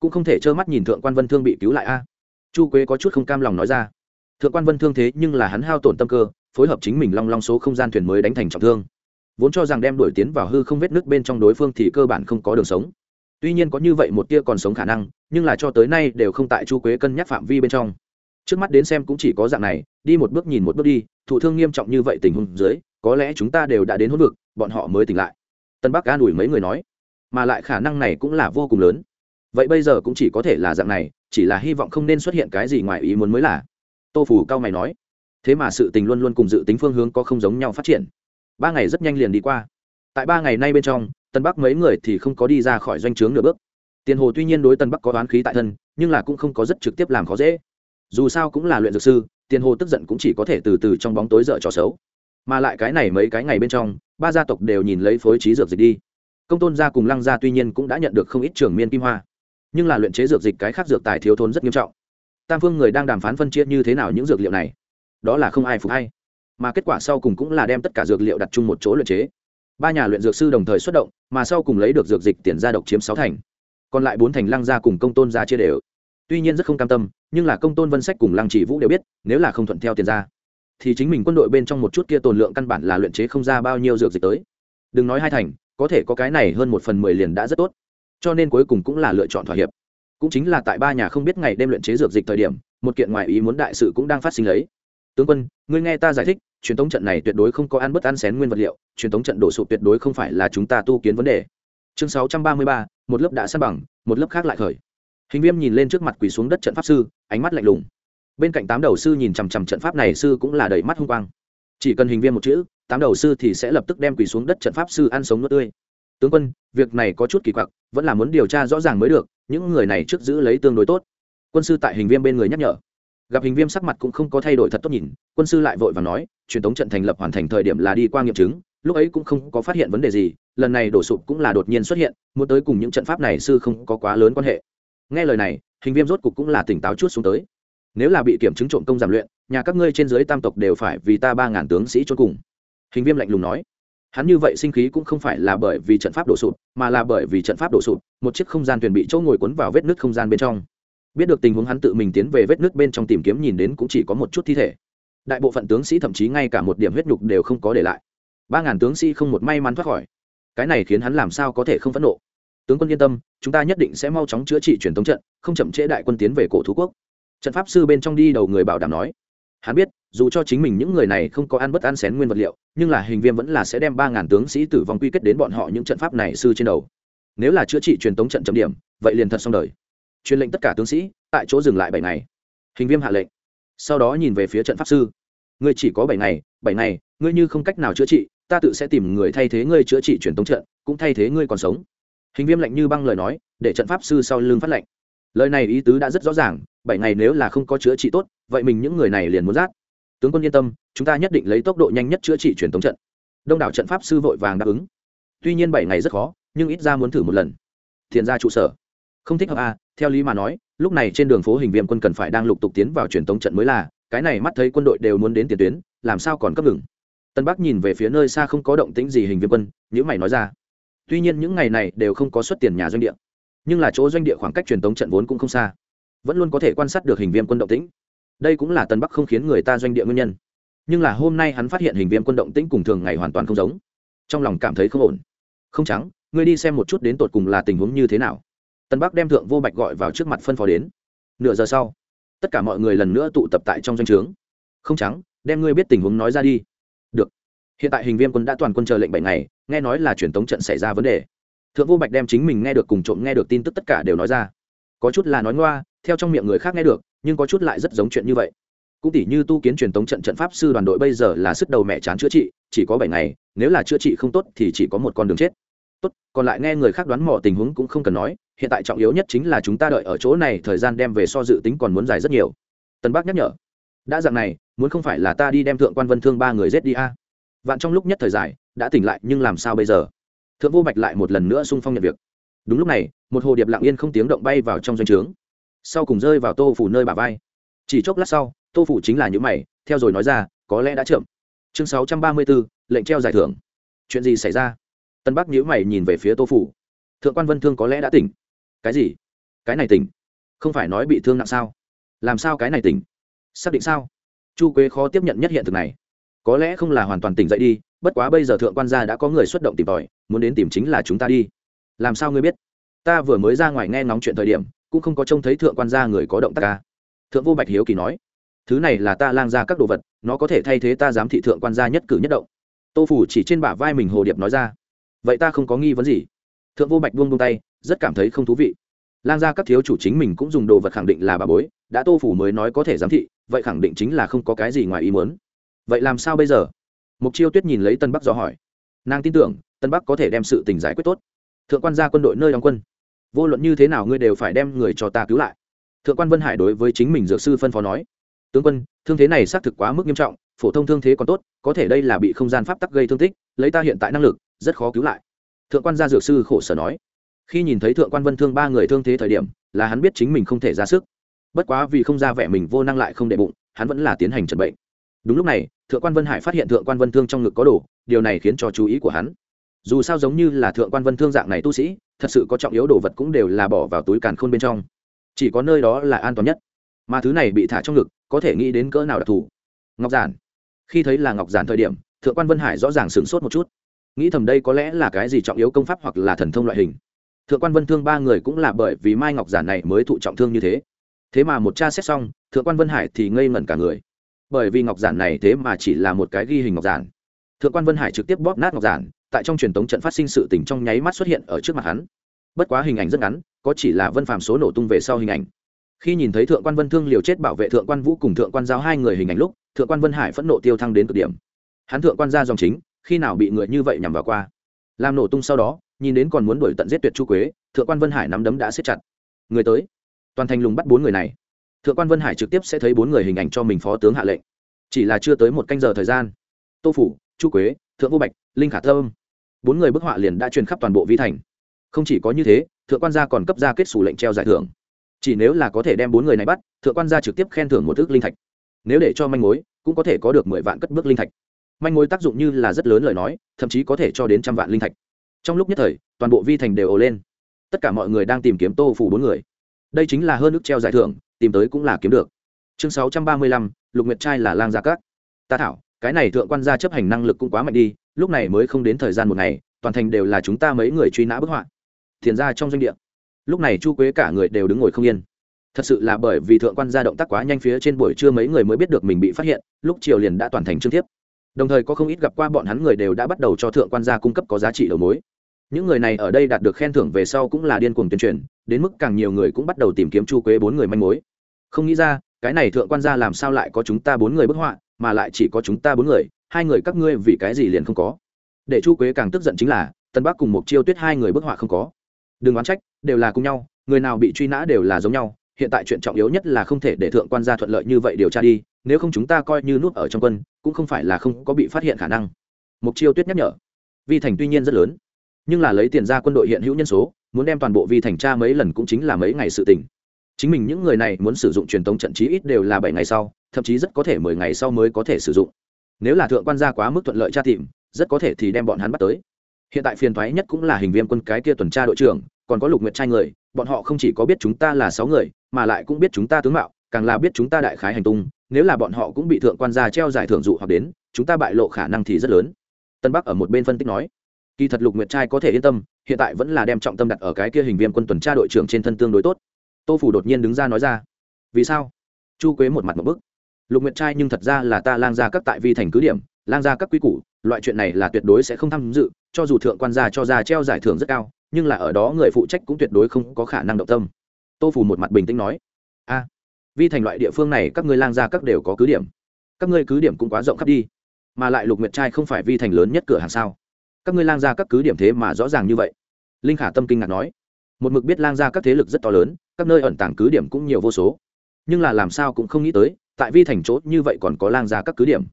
Cũng không thể trơ mắt nhìn thượng quan vân thương bị cứu lại a. Chu quế có chút không cam lòng nói ra. Thượng quan vân thương thế nhưng là hắn hao tổn tâm cơ phối hợp chính mình long long số không gian thuyền mới đánh thành trọng thương. Vốn cho rằng đem đuổi tiến vào hư không vết nước bên trong đối phương thì cơ bản không có đường sống. Tuy nhiên có như vậy một tia còn sống khả năng, nhưng là cho tới nay đều không tại chu quế cân nhắc phạm vi bên trong. Trước mắt đến xem cũng chỉ có dạng này, đi một bước nhìn một bước đi, thụ thương nghiêm trọng như vậy tình huống dưới, có lẽ chúng ta đều đã đến hỗn vực, bọn họ mới tỉnh lại. Tân bắc an ủi mấy người nói, mà lại khả năng này cũng là vô cùng lớn. Vậy bây giờ cũng chỉ có thể là dạng này, chỉ là hy vọng không nên xuất hiện cái gì ngoài ý muốn mới là. Tô phủ cao mày nói thế mà sự tình luôn luôn cùng dự tính phương hướng có không giống nhau phát triển. Ba ngày rất nhanh liền đi qua. Tại ba ngày nay bên trong, tân bắc mấy người thì không có đi ra khỏi doanh trướng nửa bước. Tiền hồ tuy nhiên đối tân bắc có đoán khí tại thân, nhưng là cũng không có rất trực tiếp làm khó dễ. Dù sao cũng là luyện dược sư, tiền hồ tức giận cũng chỉ có thể từ từ trong bóng tối dở trò xấu. Mà lại cái này mấy cái ngày bên trong, ba gia tộc đều nhìn lấy phối trí dược dịch đi. Công tôn gia cùng lăng gia tuy nhiên cũng đã nhận được không ít trường miên kim hoa, nhưng là luyện chế dược dịch cái khác dược tài thiếu thốn rất nghiêm trọng. Tam phương người đang đàm phán phân chia như thế nào những dược liệu này? Đó là không ai phục hay. Mà kết quả sau cùng cũng là đem tất cả dược liệu đặt chung một chỗ luyện chế. Ba nhà luyện dược sư đồng thời xuất động, mà sau cùng lấy được dược dịch tiền gia độc chiếm sáu thành. Còn lại bốn thành lăng gia cùng công tôn gia chia đều. Tuy nhiên rất không cam tâm, nhưng là công tôn vân sách cùng lăng chỉ vũ đều biết, nếu là không thuận theo tiền gia, thì chính mình quân đội bên trong một chút kia tồn lượng căn bản là luyện chế không ra bao nhiêu dược dịch tới. Đừng nói hai thành, có thể có cái này hơn một phần mười liền đã rất tốt. Cho nên cuối cùng cũng là lựa chọn thỏa hiệp. Cũng chính là tại ba nhà không biết ngày đêm luyện chế dược dịch thời điểm, một kiện ngoại ý muốn đại sự cũng đang phát sinh lấy tướng quân, ngươi nghe ta giải thích, truyền thống trận này tuyệt đối không có ăn bất ăn xén nguyên vật liệu, truyền thống trận đổ sụp tuyệt đối không phải là chúng ta tu kiến vấn đề. Chương sáu trăm ba mươi ba, một lớp đã săn bằng, một lớp khác lại khởi. Hình viêm nhìn lên trước mặt quỳ xuống đất trận pháp sư, ánh mắt lạnh lùng. Bên cạnh tám đầu sư nhìn chằm chằm trận pháp này sư cũng là đầy mắt hung quang. Chỉ cần hình viêm một chữ, tám đầu sư thì sẽ lập tức đem quỳ xuống đất trận pháp sư ăn sống nước tươi. Tướng quân, việc này có chút kỳ quặc, vẫn là muốn điều tra rõ ràng mới được, những người này trước giữ lấy tương đối tốt. Quân sư tại hình viêm bên người nhắc nhở gặp hình viêm sắc mặt cũng không có thay đổi thật tốt nhìn, quân sư lại vội và nói, truyền thống trận thành lập hoàn thành thời điểm là đi qua nghiệm chứng, lúc ấy cũng không có phát hiện vấn đề gì, lần này đổ sụp cũng là đột nhiên xuất hiện, muốn tới cùng những trận pháp này sư không có quá lớn quan hệ. Nghe lời này, hình viêm rốt cục cũng là tỉnh táo chút xuống tới. Nếu là bị kiểm chứng trộm công giảm luyện, nhà các ngươi trên dưới tam tộc đều phải vì ta ba ngàn tướng sĩ chôn cùng. Hình viêm lạnh lùng nói. Hắn như vậy sinh khí cũng không phải là bởi vì trận pháp đổ sụp, mà là bởi vì trận pháp đổ sụp, một chiếc không gian thuyền bị chỗ ngồi cuốn vào vết nứt không gian bên trong biết được tình huống hắn tự mình tiến về vết nứt bên trong tìm kiếm nhìn đến cũng chỉ có một chút thi thể. Đại bộ phận tướng sĩ thậm chí ngay cả một điểm huyết nhục đều không có để lại. Ba ngàn tướng sĩ không một may mắn thoát khỏi. Cái này khiến hắn làm sao có thể không phẫn nộ? Tướng quân yên tâm, chúng ta nhất định sẽ mau chóng chữa trị truyền thống trận, không chậm trễ đại quân tiến về cổ thú quốc. Trận pháp sư bên trong đi đầu người bảo đảm nói. Hắn biết, dù cho chính mình những người này không có ăn bất ăn xén nguyên vật liệu, nhưng là hình viêm vẫn là sẽ đem ba ngàn tướng sĩ tử vong quy kết đến bọn họ những trận pháp này sư trên đầu. Nếu là chữa trị truyền thống trận chậm điểm, vậy liền thật xong đời truyền lệnh tất cả tướng sĩ, tại chỗ dừng lại bảy ngày. Hình viêm hạ lệnh. Sau đó nhìn về phía trận pháp sư. Ngươi chỉ có bảy ngày bảy ngày, ngươi như không cách nào chữa trị, ta tự sẽ tìm người thay thế ngươi chữa trị truyền thống trận, cũng thay thế ngươi còn sống. Hình viêm lạnh như băng lời nói, để trận pháp sư sau lưng phát lệnh. Lời này ý tứ đã rất rõ ràng, bảy ngày nếu là không có chữa trị tốt, vậy mình những người này liền muốn rát. Tướng quân yên tâm, chúng ta nhất định lấy tốc độ nhanh nhất chữa trị truyền thống trận. Đông đảo trận pháp sư vội vàng đáp ứng. Tuy nhiên bảy ngày rất khó, nhưng ít ra muốn thử một lần. Thiền ra trụ sở không thích hợp à theo lý mà nói, lúc này trên đường phố hình viêm quân cần phải đang lục tục tiến vào truyền thống trận mới là, cái này mắt thấy quân đội đều muốn đến tiền tuyến, làm sao còn cấp ngừng. Tân bắc nhìn về phía nơi xa không có động tĩnh gì hình viêm quân nhữ mày nói ra. Tuy nhiên những ngày này đều không có xuất tiền nhà doanh địa, nhưng là chỗ doanh địa khoảng cách truyền thống trận vốn cũng không xa, vẫn luôn có thể quan sát được hình viêm quân động tĩnh. Đây cũng là tân bắc không khiến người ta doanh địa nguyên nhân, nhưng là hôm nay hắn phát hiện hình viêm quân động tĩnh cùng thường ngày hoàn toàn không giống. Trong lòng cảm thấy không ổn. Không trắng, ngươi đi xem một chút đến tột cùng là tình huống như thế nào tân bắc đem thượng vô bạch gọi vào trước mặt phân phó đến. Nửa giờ sau, tất cả mọi người lần nữa tụ tập tại trong doanh trướng. Không trắng, đem ngươi biết tình huống nói ra đi. Được. Hiện tại hình viêm quân đã toàn quân chờ lệnh bảy ngày, nghe nói là truyền tống trận xảy ra vấn đề. Thượng vô bạch đem chính mình nghe được cùng trộm nghe được tin tức tất cả đều nói ra. Có chút là nói ngoa, theo trong miệng người khác nghe được, nhưng có chút lại rất giống chuyện như vậy. Cũng tỉ như tu kiến truyền tống trận trận pháp sư đoàn đội bây giờ là sức đầu mẹ chán chữa trị, chỉ có bảy ngày, nếu là chữa trị không tốt thì chỉ có một con đường chết. Tốt, còn lại nghe người khác đoán mò tình huống cũng không cần nói hiện tại trọng yếu nhất chính là chúng ta đợi ở chỗ này, thời gian đem về so dự tính còn muốn dài rất nhiều. Tân bác nhắc nhở, đã dạng này, muốn không phải là ta đi đem thượng quan vân thương ba người giết đi a. Vạn trong lúc nhất thời dài, đã tỉnh lại, nhưng làm sao bây giờ? Thượng vô bạch lại một lần nữa sung phong nhận việc. Đúng lúc này, một hồ điệp lặng yên không tiếng động bay vào trong doanh trướng. Sau cùng rơi vào tô phủ nơi bà vai. Chỉ chốc lát sau, tô phủ chính là những mày, theo rồi nói ra, có lẽ đã chậm. Chương sáu trăm ba mươi bốn lệnh treo giải thưởng. Chuyện gì xảy ra? Tân bắc nhữ mày nhìn về phía tô phủ. Thượng quan vân thương có lẽ đã tỉnh cái gì? Cái này tỉnh. Không phải nói bị thương nặng sao? Làm sao cái này tỉnh? Xác định sao? Chu quế khó tiếp nhận nhất hiện thực này. Có lẽ không là hoàn toàn tỉnh dậy đi, bất quá bây giờ thượng quan gia đã có người xuất động tìm tòi, muốn đến tìm chính là chúng ta đi. Làm sao ngươi biết? Ta vừa mới ra ngoài nghe ngóng chuyện thời điểm, cũng không có trông thấy thượng quan gia người có động tác ca. Thượng vô bạch hiếu kỳ nói, thứ này là ta lang ra các đồ vật, nó có thể thay thế ta giám thị thượng quan gia nhất cử nhất động. Tô phủ chỉ trên bả vai mình hồ điệp nói ra, vậy ta không có nghi vấn gì thượng vô bạch buông buông tay, rất cảm thấy không thú vị. Lang gia các thiếu chủ chính mình cũng dùng đồ vật khẳng định là bà bối, đã tô phủ mới nói có thể giám thị, vậy khẳng định chính là không có cái gì ngoài ý muốn. Vậy làm sao bây giờ? Mục chiêu tuyết nhìn lấy tân bắc do hỏi. Nàng tin tưởng, tân bắc có thể đem sự tình giải quyết tốt. Thượng quan gia quân đội nơi đóng quân. Vô luận như thế nào ngươi đều phải đem người cho ta cứu lại. Thượng quan vân hải đối với chính mình dược sư phân phó nói. Tướng quân, thương thế này xác thực quá mức nghiêm trọng, phổ thông thương thế còn tốt, có thể đây là bị không gian pháp tắc gây thương tích, lấy ta hiện tại năng lực, rất khó cứu lại thượng quan gia dược sư khổ sở nói, khi nhìn thấy thượng quan vân thương ba người thương thế thời điểm, là hắn biết chính mình không thể ra sức. Bất quá vì không ra vẻ mình vô năng lại không đệ bụng, hắn vẫn là tiến hành trần bệnh. Đúng lúc này, thượng quan vân hải phát hiện thượng quan vân thương trong ngực có đồ, điều này khiến cho chú ý của hắn. Dù sao giống như là thượng quan vân thương dạng này tu sĩ, thật sự có trọng yếu đồ vật cũng đều là bỏ vào túi càn khôn bên trong. Chỉ có nơi đó là an toàn nhất. Mà thứ này bị thả trong ngực, có thể nghĩ đến cỡ nào đặc thù. Ngọc giản. Khi thấy là ngọc giản thời điểm, thượng quan vân hải rõ ràng sửng sốt một chút nghĩ thầm đây có lẽ là cái gì trọng yếu công pháp hoặc là thần thông loại hình. Thượng quan vân thương ba người cũng là bởi vì mai ngọc giản này mới thụ trọng thương như thế. Thế mà một cha xét xong, thượng quan vân hải thì ngây ngẩn cả người. Bởi vì ngọc giản này thế mà chỉ là một cái ghi hình ngọc giản. Thượng quan vân hải trực tiếp bóp nát ngọc giản, tại trong truyền thống trận phát sinh sự tình trong nháy mắt xuất hiện ở trước mặt hắn. Bất quá hình ảnh rất ngắn, có chỉ là vân phàm số nổ tung về sau hình ảnh. Khi nhìn thấy thượng quan vân thương liều chết bảo vệ thượng quan vũ cùng thượng quan giao hai người hình ảnh lúc, thượng quan vân hải phẫn nộ tiêu thăng đến cực điểm. Hắn thượng quan ra dòng chính khi nào bị người như vậy nhằm vào qua? Làm nổ tung sau đó, nhìn đến còn muốn đuổi tận giết tuyệt chu quế, thượng quan vân hải nắm đấm đã xếp chặt. Người tới. Toàn thành lùng bắt bốn người này. Thượng quan vân hải trực tiếp sẽ thấy bốn người hình ảnh cho mình phó tướng hạ lệnh. Chỉ là chưa tới một canh giờ thời gian. Tô phủ, chu quế, thượng vô bạch, linh khả thơm. Bốn người bức họa liền đã truyền khắp toàn bộ vi thành. Không chỉ có như thế, thượng quan gia còn cấp ra kết xù lệnh treo giải thưởng. Chỉ nếu là có thể đem bốn người này bắt, thượng quan gia trực tiếp khen thưởng một ước linh thạch. Nếu để cho manh mối, cũng có thể có được mười vạn cất bước linh thạch manh mối tác dụng như là rất lớn lời nói, thậm chí có thể cho đến trăm vạn linh thạch. Trong lúc nhất thời, toàn bộ vi thành đều ồ lên. Tất cả mọi người đang tìm kiếm tô phủ bốn người. Đây chính là hơn ước treo giải thưởng, tìm tới cũng là kiếm được. Chương sáu trăm ba mươi lăm, lục nguyệt trai là lang gia cát ta thảo, cái này thượng quan gia chấp hành năng lực cũng quá mạnh đi, lúc này mới không đến thời gian một ngày, toàn thành đều là chúng ta mấy người truy nã bức họa. Thiền ra trong doanh địa. Lúc này chu quế cả người đều đứng ngồi không yên. Thật sự là bởi vì thượng quan gia động tác quá nhanh phía trên buổi trưa mấy người mới biết được mình bị phát hiện, lúc chiều liền đã toàn thành trương thiếp đồng thời có không ít gặp qua bọn hắn người đều đã bắt đầu cho thượng quan gia cung cấp có giá trị đầu mối. Những người này ở đây đạt được khen thưởng về sau cũng là điên cuồng tuyên truyền, đến mức càng nhiều người cũng bắt đầu tìm kiếm chu quế bốn người manh mối. Không nghĩ ra, cái này thượng quan gia làm sao lại có chúng ta bốn người bức họa, mà lại chỉ có chúng ta bốn người, hai người các ngươi vì cái gì liền không có? Để chu quế càng tức giận chính là tân bắc cùng một chiêu tuyết hai người bức họa không có. Đừng oán trách, đều là cùng nhau, người nào bị truy nã đều là giống nhau hiện tại chuyện trọng yếu nhất là không thể để thượng quan gia thuận lợi như vậy điều tra đi, nếu không chúng ta coi như nút ở trong quân, cũng không phải là không có bị phát hiện khả năng. Mục chiêu tuyết nhắc nhở. Vi thành tuy nhiên rất lớn, nhưng là lấy tiền ra quân đội hiện hữu nhân số, muốn đem toàn bộ vi thành tra mấy lần cũng chính là mấy ngày sự tình. Chính mình những người này muốn sử dụng truyền thống trận trí ít đều là bảy ngày sau, thậm chí rất có thể mười ngày sau mới có thể sử dụng. Nếu là thượng quan gia quá mức thuận lợi tra tìm, rất có thể thì đem bọn hắn bắt tới. Hiện tại phiền thoái nhất cũng là hình viên quân cái kia tuần tra đội trưởng còn có lục nguyệt trai người, bọn họ không chỉ có biết chúng ta là sáu người, mà lại cũng biết chúng ta tướng mạo, càng là biết chúng ta đại khái hành tung, nếu là bọn họ cũng bị thượng quan gia treo giải thưởng dụ hoặc đến, chúng ta bại lộ khả năng thì rất lớn. Tân bắc ở một bên phân tích nói. Kỳ thật lục nguyệt trai có thể yên tâm, hiện tại vẫn là đem trọng tâm đặt ở cái kia hình viên quân tuần tra đội trưởng trên thân tương đối tốt. Tô phủ đột nhiên đứng ra nói ra. Vì sao? Chu quế một mặt một bức. Lục nguyệt trai nhưng thật ra là ta lang ra các tại vi thành cứ điểm, lang ra các quy củ, loại chuyện này là tuyệt đối sẽ không tham dự, cho dù thượng quan gia cho ra treo giải thưởng rất cao nhưng là ở đó người phụ trách cũng tuyệt đối không có khả năng động tâm. Tô phủ một mặt bình tĩnh nói, a, vi thành loại địa phương này các ngươi lang gia các đều có cứ điểm. Các ngươi cứ điểm cũng quá rộng khắp đi. Mà lại lục nguyệt trai không phải vi thành lớn nhất cửa hàng sao? Các ngươi lang gia các cứ điểm thế mà rõ ràng như vậy. Linh khả tâm kinh ngạc nói, một mực biết lang gia các thế lực rất to lớn, các nơi ẩn tàng cứ điểm cũng nhiều vô số. Nhưng là làm sao cũng không nghĩ tới, tại vi thành chốt như vậy còn có lang gia các cứ điểm.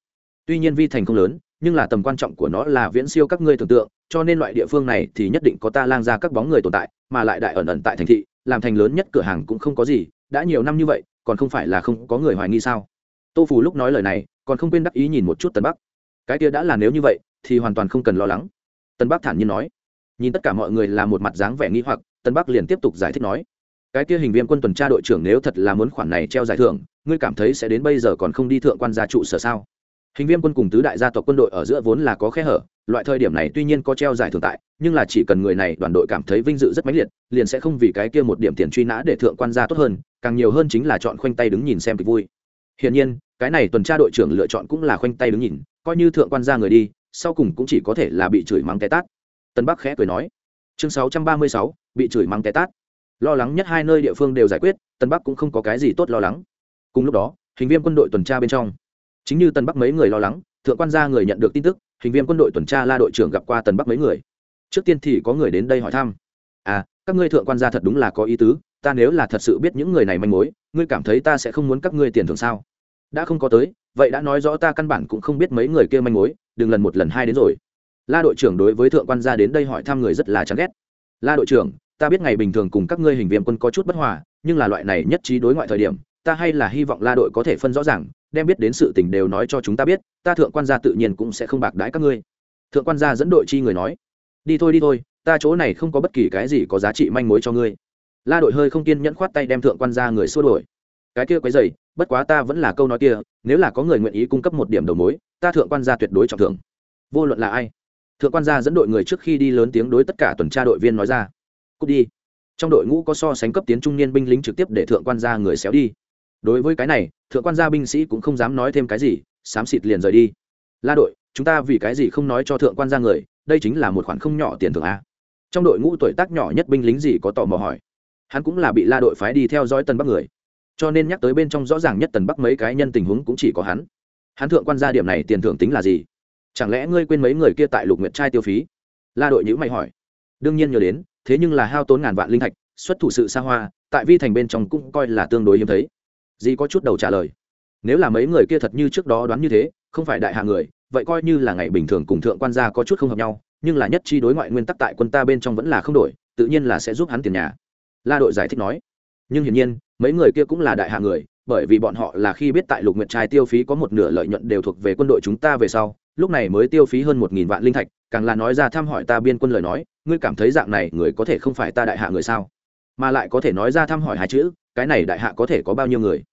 Tuy nhiên vi thành không lớn, nhưng là tầm quan trọng của nó là viễn siêu các ngươi tưởng tượng cho nên loại địa phương này thì nhất định có ta lang ra các bóng người tồn tại, mà lại đại ẩn ẩn tại thành thị, làm thành lớn nhất cửa hàng cũng không có gì, đã nhiều năm như vậy, còn không phải là không có người hoài nghi sao? Tô phù lúc nói lời này, còn không quên đắc ý nhìn một chút tân bắc. Cái kia đã là nếu như vậy, thì hoàn toàn không cần lo lắng. Tân bắc thản nhiên nói. Nhìn tất cả mọi người là một mặt dáng vẻ nghi hoặc tân bắc liền tiếp tục giải thích nói. Cái kia hình viên quân tuần tra đội trưởng nếu thật là muốn khoản này treo giải thưởng, ngươi cảm thấy sẽ đến bây giờ còn không đi thượng quan gia trụ sở sao? Hình viên quân cùng tứ đại gia tộc quân đội ở giữa vốn là có khe hở loại thời điểm này tuy nhiên có treo giải thưởng tại, nhưng là chỉ cần người này đoàn đội cảm thấy vinh dự rất mãnh liệt, liền sẽ không vì cái kia một điểm tiền truy nã để thượng quan gia tốt hơn, càng nhiều hơn chính là chọn khoanh tay đứng nhìn xem kịch vui. Hiển nhiên, cái này tuần tra đội trưởng lựa chọn cũng là khoanh tay đứng nhìn, coi như thượng quan gia người đi, sau cùng cũng chỉ có thể là bị chửi mắng té tát. Tân bắc khẽ cười nói. Chương sáu trăm ba mươi sáu, bị chửi mắng té tát. Lo lắng nhất hai nơi địa phương đều giải quyết, tân bắc cũng không có cái gì tốt lo lắng. Cùng lúc đó, hình viên quân đội tuần tra bên trong. Chính như tân bắc mấy người lo lắng thượng quan gia người nhận được tin tức, hình viên quân đội tuần tra la đội trưởng gặp qua Tần bắc mấy người. Trước tiên thì có người đến đây hỏi thăm. À các ngươi thượng quan gia thật đúng là có ý tứ, ta nếu là thật sự biết những người này manh mối, ngươi cảm thấy ta sẽ không muốn các ngươi tiền thưởng sao? Đã không có tới, vậy đã nói rõ ta căn bản cũng không biết mấy người kia manh mối, đừng lần một lần hai đến rồi. La đội trưởng đối với thượng quan gia đến đây hỏi thăm người rất là chán ghét. La đội trưởng, ta biết ngày bình thường cùng các ngươi hình viên quân có chút bất hòa, nhưng là loại này nhất trí đối ngoại thời điểm, ta hay là hy vọng la đội có thể phân rõ ràng đem biết đến sự tình đều nói cho chúng ta biết, ta thượng quan gia tự nhiên cũng sẽ không bạc đãi các ngươi. Thượng quan gia dẫn đội chi người nói, đi thôi đi thôi, ta chỗ này không có bất kỳ cái gì có giá trị manh mối cho ngươi. La đội hơi không kiên nhẫn khoát tay đem thượng quan gia người xua đổi cái kia quấy dày bất quá ta vẫn là câu nói kia, nếu là có người nguyện ý cung cấp một điểm đầu mối, ta thượng quan gia tuyệt đối trọng thưởng. Vô luận là ai? Thượng quan gia dẫn đội người trước khi đi lớn tiếng đối tất cả tuần tra đội viên nói ra, cút đi. Trong đội ngũ có so sánh cấp tiến trung niên binh lính trực tiếp để thượng quan gia người xéo đi đối với cái này, thượng quan gia binh sĩ cũng không dám nói thêm cái gì, xám xịt liền rời đi. La đội, chúng ta vì cái gì không nói cho thượng quan gia người, đây chính là một khoản không nhỏ tiền thưởng a. Trong đội ngũ tuổi tác nhỏ nhất binh lính gì có tò mò hỏi. Hắn cũng là bị la đội phái đi theo dõi tân bắc người. Cho nên nhắc tới bên trong rõ ràng nhất tần bắc mấy cái nhân tình huống cũng chỉ có hắn. Hắn thượng quan gia điểm này tiền thưởng tính là gì? Chẳng lẽ ngươi quên mấy người kia tại lục nguyệt trai tiêu phí? La đội nhữ mày hỏi. Đương nhiên nhớ đến, thế nhưng là hao tốn ngàn vạn linh thạch, xuất thủ sự xa hoa, tại vi thành bên trong cũng coi là tương đối hiếm thấy dì có chút đầu trả lời. Nếu là mấy người kia thật như trước đó đoán như thế, không phải đại hạ người, vậy coi như là ngày bình thường cùng thượng quan gia có chút không hợp nhau, nhưng là nhất chi đối ngoại nguyên tắc tại quân ta bên trong vẫn là không đổi, tự nhiên là sẽ giúp hắn tiền nhà. La đội giải thích nói. Nhưng hiển nhiên, mấy người kia cũng là đại hạ người, bởi vì bọn họ là khi biết tại lục nguyệt trai tiêu phí có một nửa lợi nhuận đều thuộc về quân đội chúng ta về sau, lúc này mới tiêu phí hơn một nghìn vạn linh thạch, càng là nói ra thăm hỏi ta biên quân lời nói, ngươi cảm thấy dạng này người có thể không phải ta đại hạ người sao? Mà lại có thể nói ra thăm hỏi hai chữ, cái này đại hạ có thể có bao nhiêu người?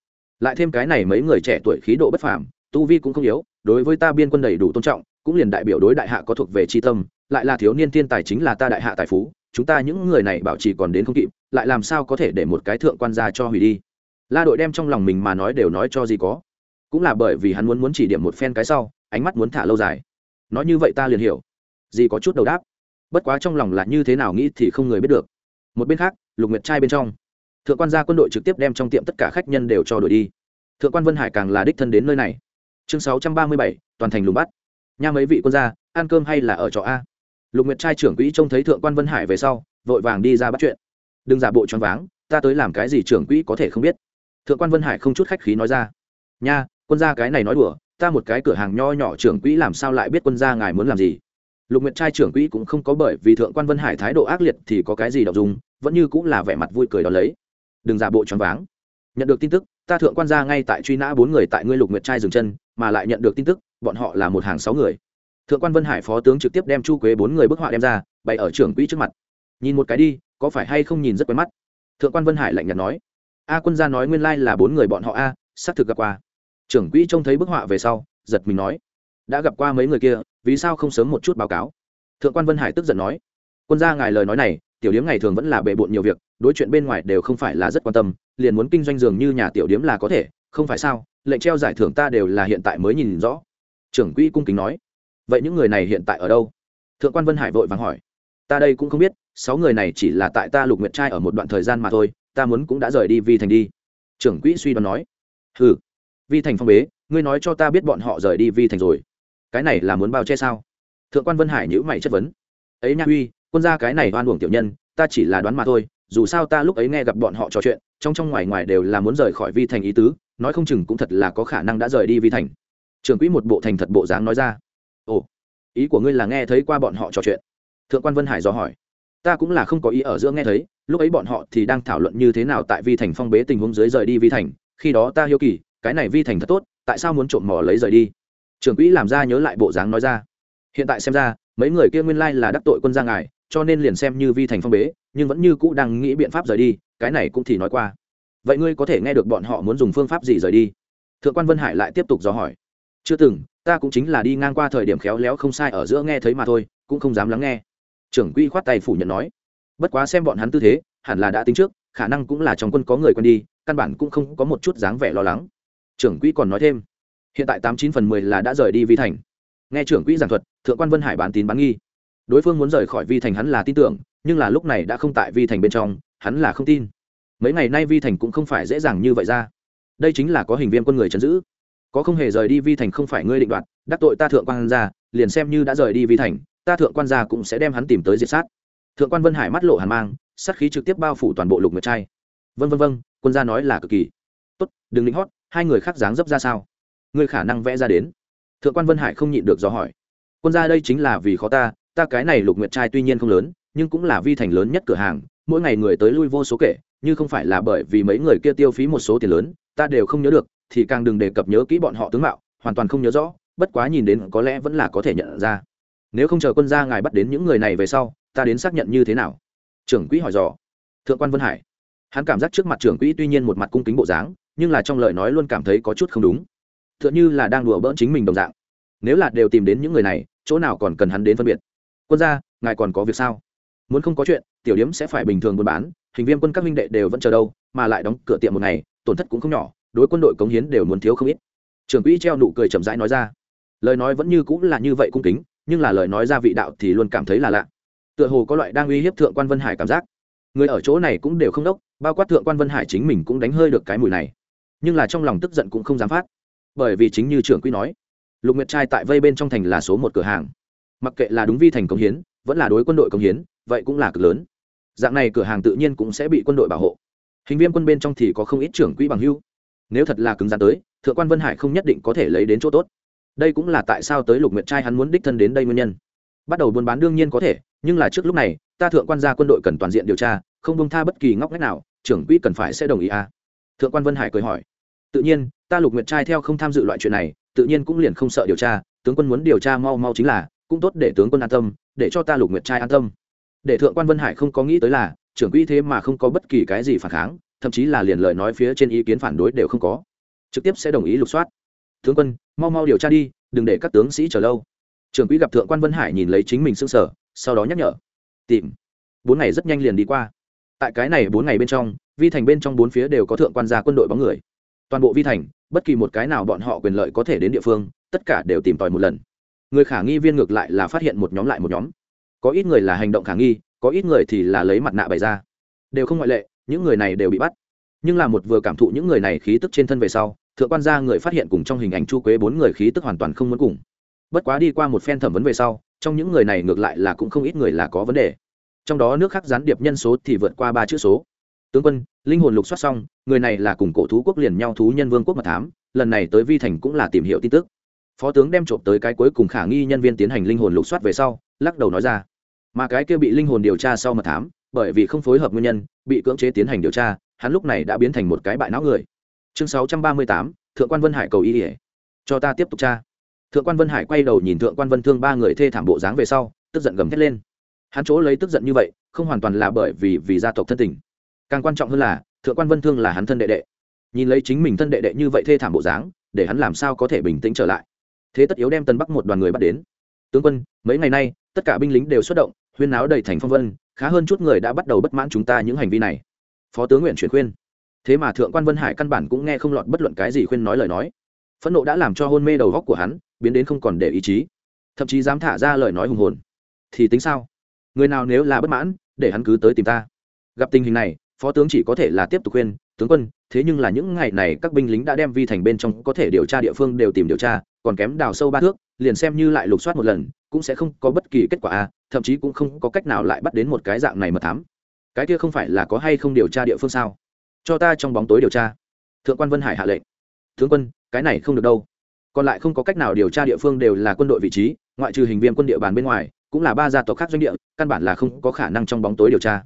Lại thêm cái này mấy người trẻ tuổi khí độ bất phàm, tu vi cũng không yếu, đối với ta biên quân đầy đủ tôn trọng, cũng liền đại biểu đối đại hạ có thuộc về tri tâm, lại là thiếu niên thiên tài chính là ta đại hạ tài phú, chúng ta những người này bảo trì còn đến không kịp, lại làm sao có thể để một cái thượng quan gia cho hủy đi. La đội đem trong lòng mình mà nói đều nói cho gì có. Cũng là bởi vì hắn muốn muốn chỉ điểm một phen cái sau, ánh mắt muốn thả lâu dài. Nói như vậy ta liền hiểu. Gì có chút đầu đáp. Bất quá trong lòng là như thế nào nghĩ thì không người biết được. Một bên khác, lục nguyệt trai bên trong thượng quan gia quân đội trực tiếp đem trong tiệm tất cả khách nhân đều cho đổi đi. Thượng quan vân hải càng là đích thân đến nơi này. Chương sáu trăm ba mươi bảy, toàn thành lùng bắt. Nha mấy vị quân gia, ăn cơm hay là ở trọ a? Lục nguyệt trai trưởng quỹ trông thấy thượng quan vân hải về sau, vội vàng đi ra bắt chuyện. Đừng giả bộ choáng váng, ta tới làm cái gì trưởng quỹ có thể không biết. Thượng quan vân hải không chút khách khí nói ra. Nha, quân gia cái này nói đùa, ta một cái cửa hàng nho nhỏ trưởng quỹ làm sao lại biết quân gia ngài muốn làm gì? Lục nguyệt trai trưởng quỹ cũng không có bởi vì thượng quan vân hải thái độ ác liệt thì có cái gì đọc dùng, vẫn như cũng là vẻ mặt vui cười đó lấy đừng giả bộ choáng váng. Nhận được tin tức, ta thượng quan gia ngay tại truy nã bốn người tại ngươi lục nguyệt trai dừng chân, mà lại nhận được tin tức, bọn họ là một hàng sáu người. Thượng quan vân hải phó tướng trực tiếp đem chu quế bốn người bức họa đem ra, bày ở trưởng quỹ trước mặt. Nhìn một cái đi, có phải hay không nhìn rất quen mắt? Thượng quan vân hải lạnh nhạt nói. A quân gia nói nguyên lai là bốn người bọn họ a, xác thực gặp qua. Trưởng quỹ trông thấy bức họa về sau, giật mình nói. Đã gặp qua mấy người kia, vì sao không sớm một chút báo cáo? Thượng quan vân hải tức giận nói. Quân gia ngài lời nói này tiểu điếm ngày thường vẫn là bề bộn nhiều việc, đối chuyện bên ngoài đều không phải là rất quan tâm, liền muốn kinh doanh dường như nhà tiểu điếm là có thể, không phải sao? Lệnh treo giải thưởng ta đều là hiện tại mới nhìn rõ. Trưởng quỹ cung kính nói. Vậy những người này hiện tại ở đâu? Thượng quan vân hải vội vàng hỏi. Ta đây cũng không biết, sáu người này chỉ là tại ta lục nguyệt trai ở một đoạn thời gian mà thôi, ta muốn cũng đã rời đi vi thành đi. Trưởng quỹ suy đoán nói. Ừ vi thành phong bế, ngươi nói cho ta biết bọn họ rời đi vi thành rồi. Cái này là muốn bao che sao? Thượng quan vân hải nhữ mày chất vấn. Ấy nha huy quân gia cái này oan uổng tiểu nhân, ta chỉ là đoán mà thôi, dù sao ta lúc ấy nghe gặp bọn họ trò chuyện, trong trong ngoài ngoài đều là muốn rời khỏi vi thành ý tứ, nói không chừng cũng thật là có khả năng đã rời đi vi thành. Trưởng quỹ một bộ thành thật bộ dáng nói ra. Ồ, ý của ngươi là nghe thấy qua bọn họ trò chuyện? Thượng quan vân hải dò hỏi. Ta cũng là không có ý ở giữa nghe thấy, lúc ấy bọn họ thì đang thảo luận như thế nào tại vi thành phong bế tình huống dưới rời đi vi thành, khi đó ta hiếu kỳ, cái này vi thành thật tốt, tại sao muốn trộm mò lấy rời đi? Trưởng quỹ làm ra nhớ lại bộ dáng nói ra. Hiện tại xem ra, mấy người kia nguyên lai là đắc tội quân gia ngài cho nên liền xem như vi thành phong bế, nhưng vẫn như cũ đang nghĩ biện pháp rời đi, cái này cũng thì nói qua. Vậy ngươi có thể nghe được bọn họ muốn dùng phương pháp gì rời đi? Thượng quan vân hải lại tiếp tục dò hỏi. Chưa từng, ta cũng chính là đi ngang qua thời điểm khéo léo không sai ở giữa nghe thấy mà thôi, cũng không dám lắng nghe. Trưởng quỹ khoát tay phủ nhận nói. Bất quá xem bọn hắn tư thế, hẳn là đã tính trước, khả năng cũng là trong quân có người quen đi, căn bản cũng không có một chút dáng vẻ lo lắng. Trưởng quỹ còn nói thêm. Hiện tại tám chín phần mười là đã rời đi vi thành. Nghe trưởng quỹ giảng thuật, thượng quan vân hải bán tín bán nghi đối phương muốn rời khỏi vi thành hắn là tin tưởng, nhưng là lúc này đã không tại vi thành bên trong, hắn là không tin. Mấy ngày nay vi thành cũng không phải dễ dàng như vậy ra. Đây chính là có hình viên quân người chấn giữ. Có không hề rời đi vi thành không phải ngươi định đoạt, đắc tội ta thượng quan gia, liền xem như đã rời đi vi thành, ta thượng quan gia cũng sẽ đem hắn tìm tới diệt sát. Thượng quan vân hải mắt lộ hàn mang, sát khí trực tiếp bao phủ toàn bộ lục nguyệt trai. Vân vân vân, quân gia nói là cực kỳ. Tốt, đừng lính hót, hai người khác dáng dấp ra sao? Ngươi khả năng vẽ ra đến. Thượng quan vân hải không nhịn được do hỏi. Quân gia đây chính là vì khó ta ta cái này lục nguyệt trai tuy nhiên không lớn, nhưng cũng là vi thành lớn nhất cửa hàng, mỗi ngày người tới lui vô số kể, như không phải là bởi vì mấy người kia tiêu phí một số tiền lớn, ta đều không nhớ được, thì càng đừng đề cập nhớ kỹ bọn họ tướng mạo, hoàn toàn không nhớ rõ, bất quá nhìn đến có lẽ vẫn là có thể nhận ra. Nếu không chờ quân gia ngài bắt đến những người này về sau, ta đến xác nhận như thế nào? Trưởng quỹ hỏi dò. Thượng quan vân hải. Hắn cảm giác trước mặt trưởng quỹ tuy nhiên một mặt cung kính bộ dáng, nhưng là trong lời nói luôn cảm thấy có chút không đúng. T h ư ợ n như là đang đùa bỡn chính mình đồng dạng. Nếu là đều tìm đến những người này, chỗ nào còn cần hắn đến phân biệt? Quân gia, ngài còn có việc sao? Muốn không có chuyện, tiểu điếm sẽ phải bình thường buôn bán, hình viên quân các minh đệ đều vẫn chờ đâu, mà lại đóng cửa tiệm một ngày, tổn thất cũng không nhỏ, đối quân đội cống hiến đều muốn thiếu không ít. Trưởng quỹ treo nụ cười chậm rãi nói ra. Lời nói vẫn như cũng là như vậy cung kính, nhưng là lời nói ra vị đạo thì luôn cảm thấy là lạ. Tựa hồ có loại đang uy hiếp thượng quan vân hải cảm giác. Người ở chỗ này cũng đều không đốc, bao quát thượng quan vân hải chính mình cũng đánh hơi được cái mùi này. Nhưng là trong lòng tức giận cũng không dám phát. Bởi vì chính như trưởng quỹ nói, lục nguyệt trai tại vây bên trong thành là số một cửa hàng mặc kệ là đúng vi thành công hiến, vẫn là đối quân đội công hiến, vậy cũng là cực lớn. Dạng này cửa hàng tự nhiên cũng sẽ bị quân đội bảo hộ. Hình viên quân bên trong thì có không ít trưởng quỹ bằng hưu. Nếu thật là cứng rắn tới, thượng quan vân hải không nhất định có thể lấy đến chỗ tốt. Đây cũng là tại sao tới lục nguyệt trai hắn muốn đích thân đến đây nguyên nhân. Bắt đầu buôn bán đương nhiên có thể, nhưng là trước lúc này, ta thượng quan gia quân đội cần toàn diện điều tra, không bông tha bất kỳ ngóc ngách nào, trưởng quỹ cần phải sẽ đồng ý à. thượng quan vân hải cười hỏi. Tự nhiên, ta lục nguyệt trai theo không tham dự loại chuyện này, tự nhiên cũng liền không sợ điều tra, tướng quân muốn điều tra mau mau chính là cũng tốt để tướng quân an tâm, để cho ta lục nguyệt trai an tâm. Để thượng quan vân hải không có nghĩ tới là, trưởng quỹ thế mà không có bất kỳ cái gì phản kháng, thậm chí là liền lời nói phía trên ý kiến phản đối đều không có. Trực tiếp sẽ đồng ý lục soát. Tướng quân, mau mau điều tra đi, đừng để các tướng sĩ chờ lâu. Trưởng quỹ gặp thượng quan vân hải nhìn lấy chính mình s ư n g sở sau đó nhắc nhở. Tìm. Bốn ngày rất nhanh liền đi qua. Tại cái này bốn ngày bên trong, vi thành bên trong bốn phía đều có thượng quan gia quân đội bóng người. Toàn bộ vi thành, bất kỳ một cái nào bọn họ quyền lợi có thể đến địa phương, tất cả đều tìm tòi một lần người khả nghi viên ngược lại là phát hiện một nhóm lại một nhóm. Có ít người là hành động khả nghi, có ít người thì là lấy mặt nạ bày ra. Đều không ngoại lệ, những người này đều bị bắt. Nhưng là một vừa cảm thụ những người này khí tức trên thân về sau, thượng quan gia người phát hiện cùng trong hình ảnh chu quế bốn người khí tức hoàn toàn không muốn cùng. Bất quá đi qua một phen thẩm vấn về sau, trong những người này ngược lại là cũng không ít người là có vấn đề. Trong đó nước khác gián điệp nhân số thì vượt qua ba chữ số. Tướng quân, linh hồn lục soát xong, người này là cùng cổ thú quốc liền nhau thú nhân vương quốc mật thám, lần này tới vi thành cũng là tìm hiểu tin tức phó tướng đem trộm tới cái cuối cùng khả nghi nhân viên tiến hành linh hồn lục soát về sau, lắc đầu nói ra. Mà cái kia bị linh hồn điều tra sau mật thám, bởi vì không phối hợp nguyên nhân, bị cưỡng chế tiến hành điều tra, hắn lúc này đã biến thành một cái bại não người. Chương sáu trăm ba mươi tám, thượng quan vân hải cầu y ỉa cho ta tiếp tục tra. Thượng quan vân hải quay đầu nhìn thượng quan vân thương ba người thê thảm bộ dáng về sau, tức giận gầm thét lên. Hắn chỗ lấy tức giận như vậy, không hoàn toàn là bởi vì vì gia tộc thân tình. Càng quan trọng hơn là, thượng quan vân thương là hắn thân đệ đệ. Nhìn lấy chính mình thân đệ đệ như vậy thê thảm bộ dáng, để hắn làm sao có thể bình tĩnh trở lại? Thế tất yếu đem tân bắc một đoàn người bắt đến. Tướng quân, mấy ngày nay, tất cả binh lính đều xuất động, huyên náo đầy thành phong vân, khá hơn chút người đã bắt đầu bất mãn chúng ta những hành vi này. Phó tướng nguyện chuyển khuyên. Thế mà thượng quan vân hải căn bản cũng nghe không lọt bất luận cái gì khuyên nói lời nói. Phẫn nộ đã làm cho hôn mê đầu góc của hắn, biến đến không còn để ý chí. Thậm chí dám thả ra lời nói hùng hồn. Thì tính sao? Người nào nếu là bất mãn, để hắn cứ tới tìm ta. Gặp tình hình này, phó tướng chỉ có thể là tiếp tục khuyên, tướng quân, thế nhưng là những ngày này các binh lính đã đem vi thành bên trong có thể điều tra địa phương đều tìm điều tra còn kém đào sâu ba thước, liền xem như lại lục soát một lần, cũng sẽ không có bất kỳ kết quả a, thậm chí cũng không có cách nào lại bắt đến một cái dạng này mà thám. Cái kia không phải là có hay không điều tra địa phương sao? Cho ta trong bóng tối điều tra. Thượng quan vân hải hạ lệnh. Tướng quân, cái này không được đâu. Còn lại không có cách nào điều tra địa phương đều là quân đội vị trí, ngoại trừ hình viên quân địa bàn bên ngoài, cũng là ba gia tộc khác doanh địa, căn bản là không có khả năng trong bóng tối điều tra.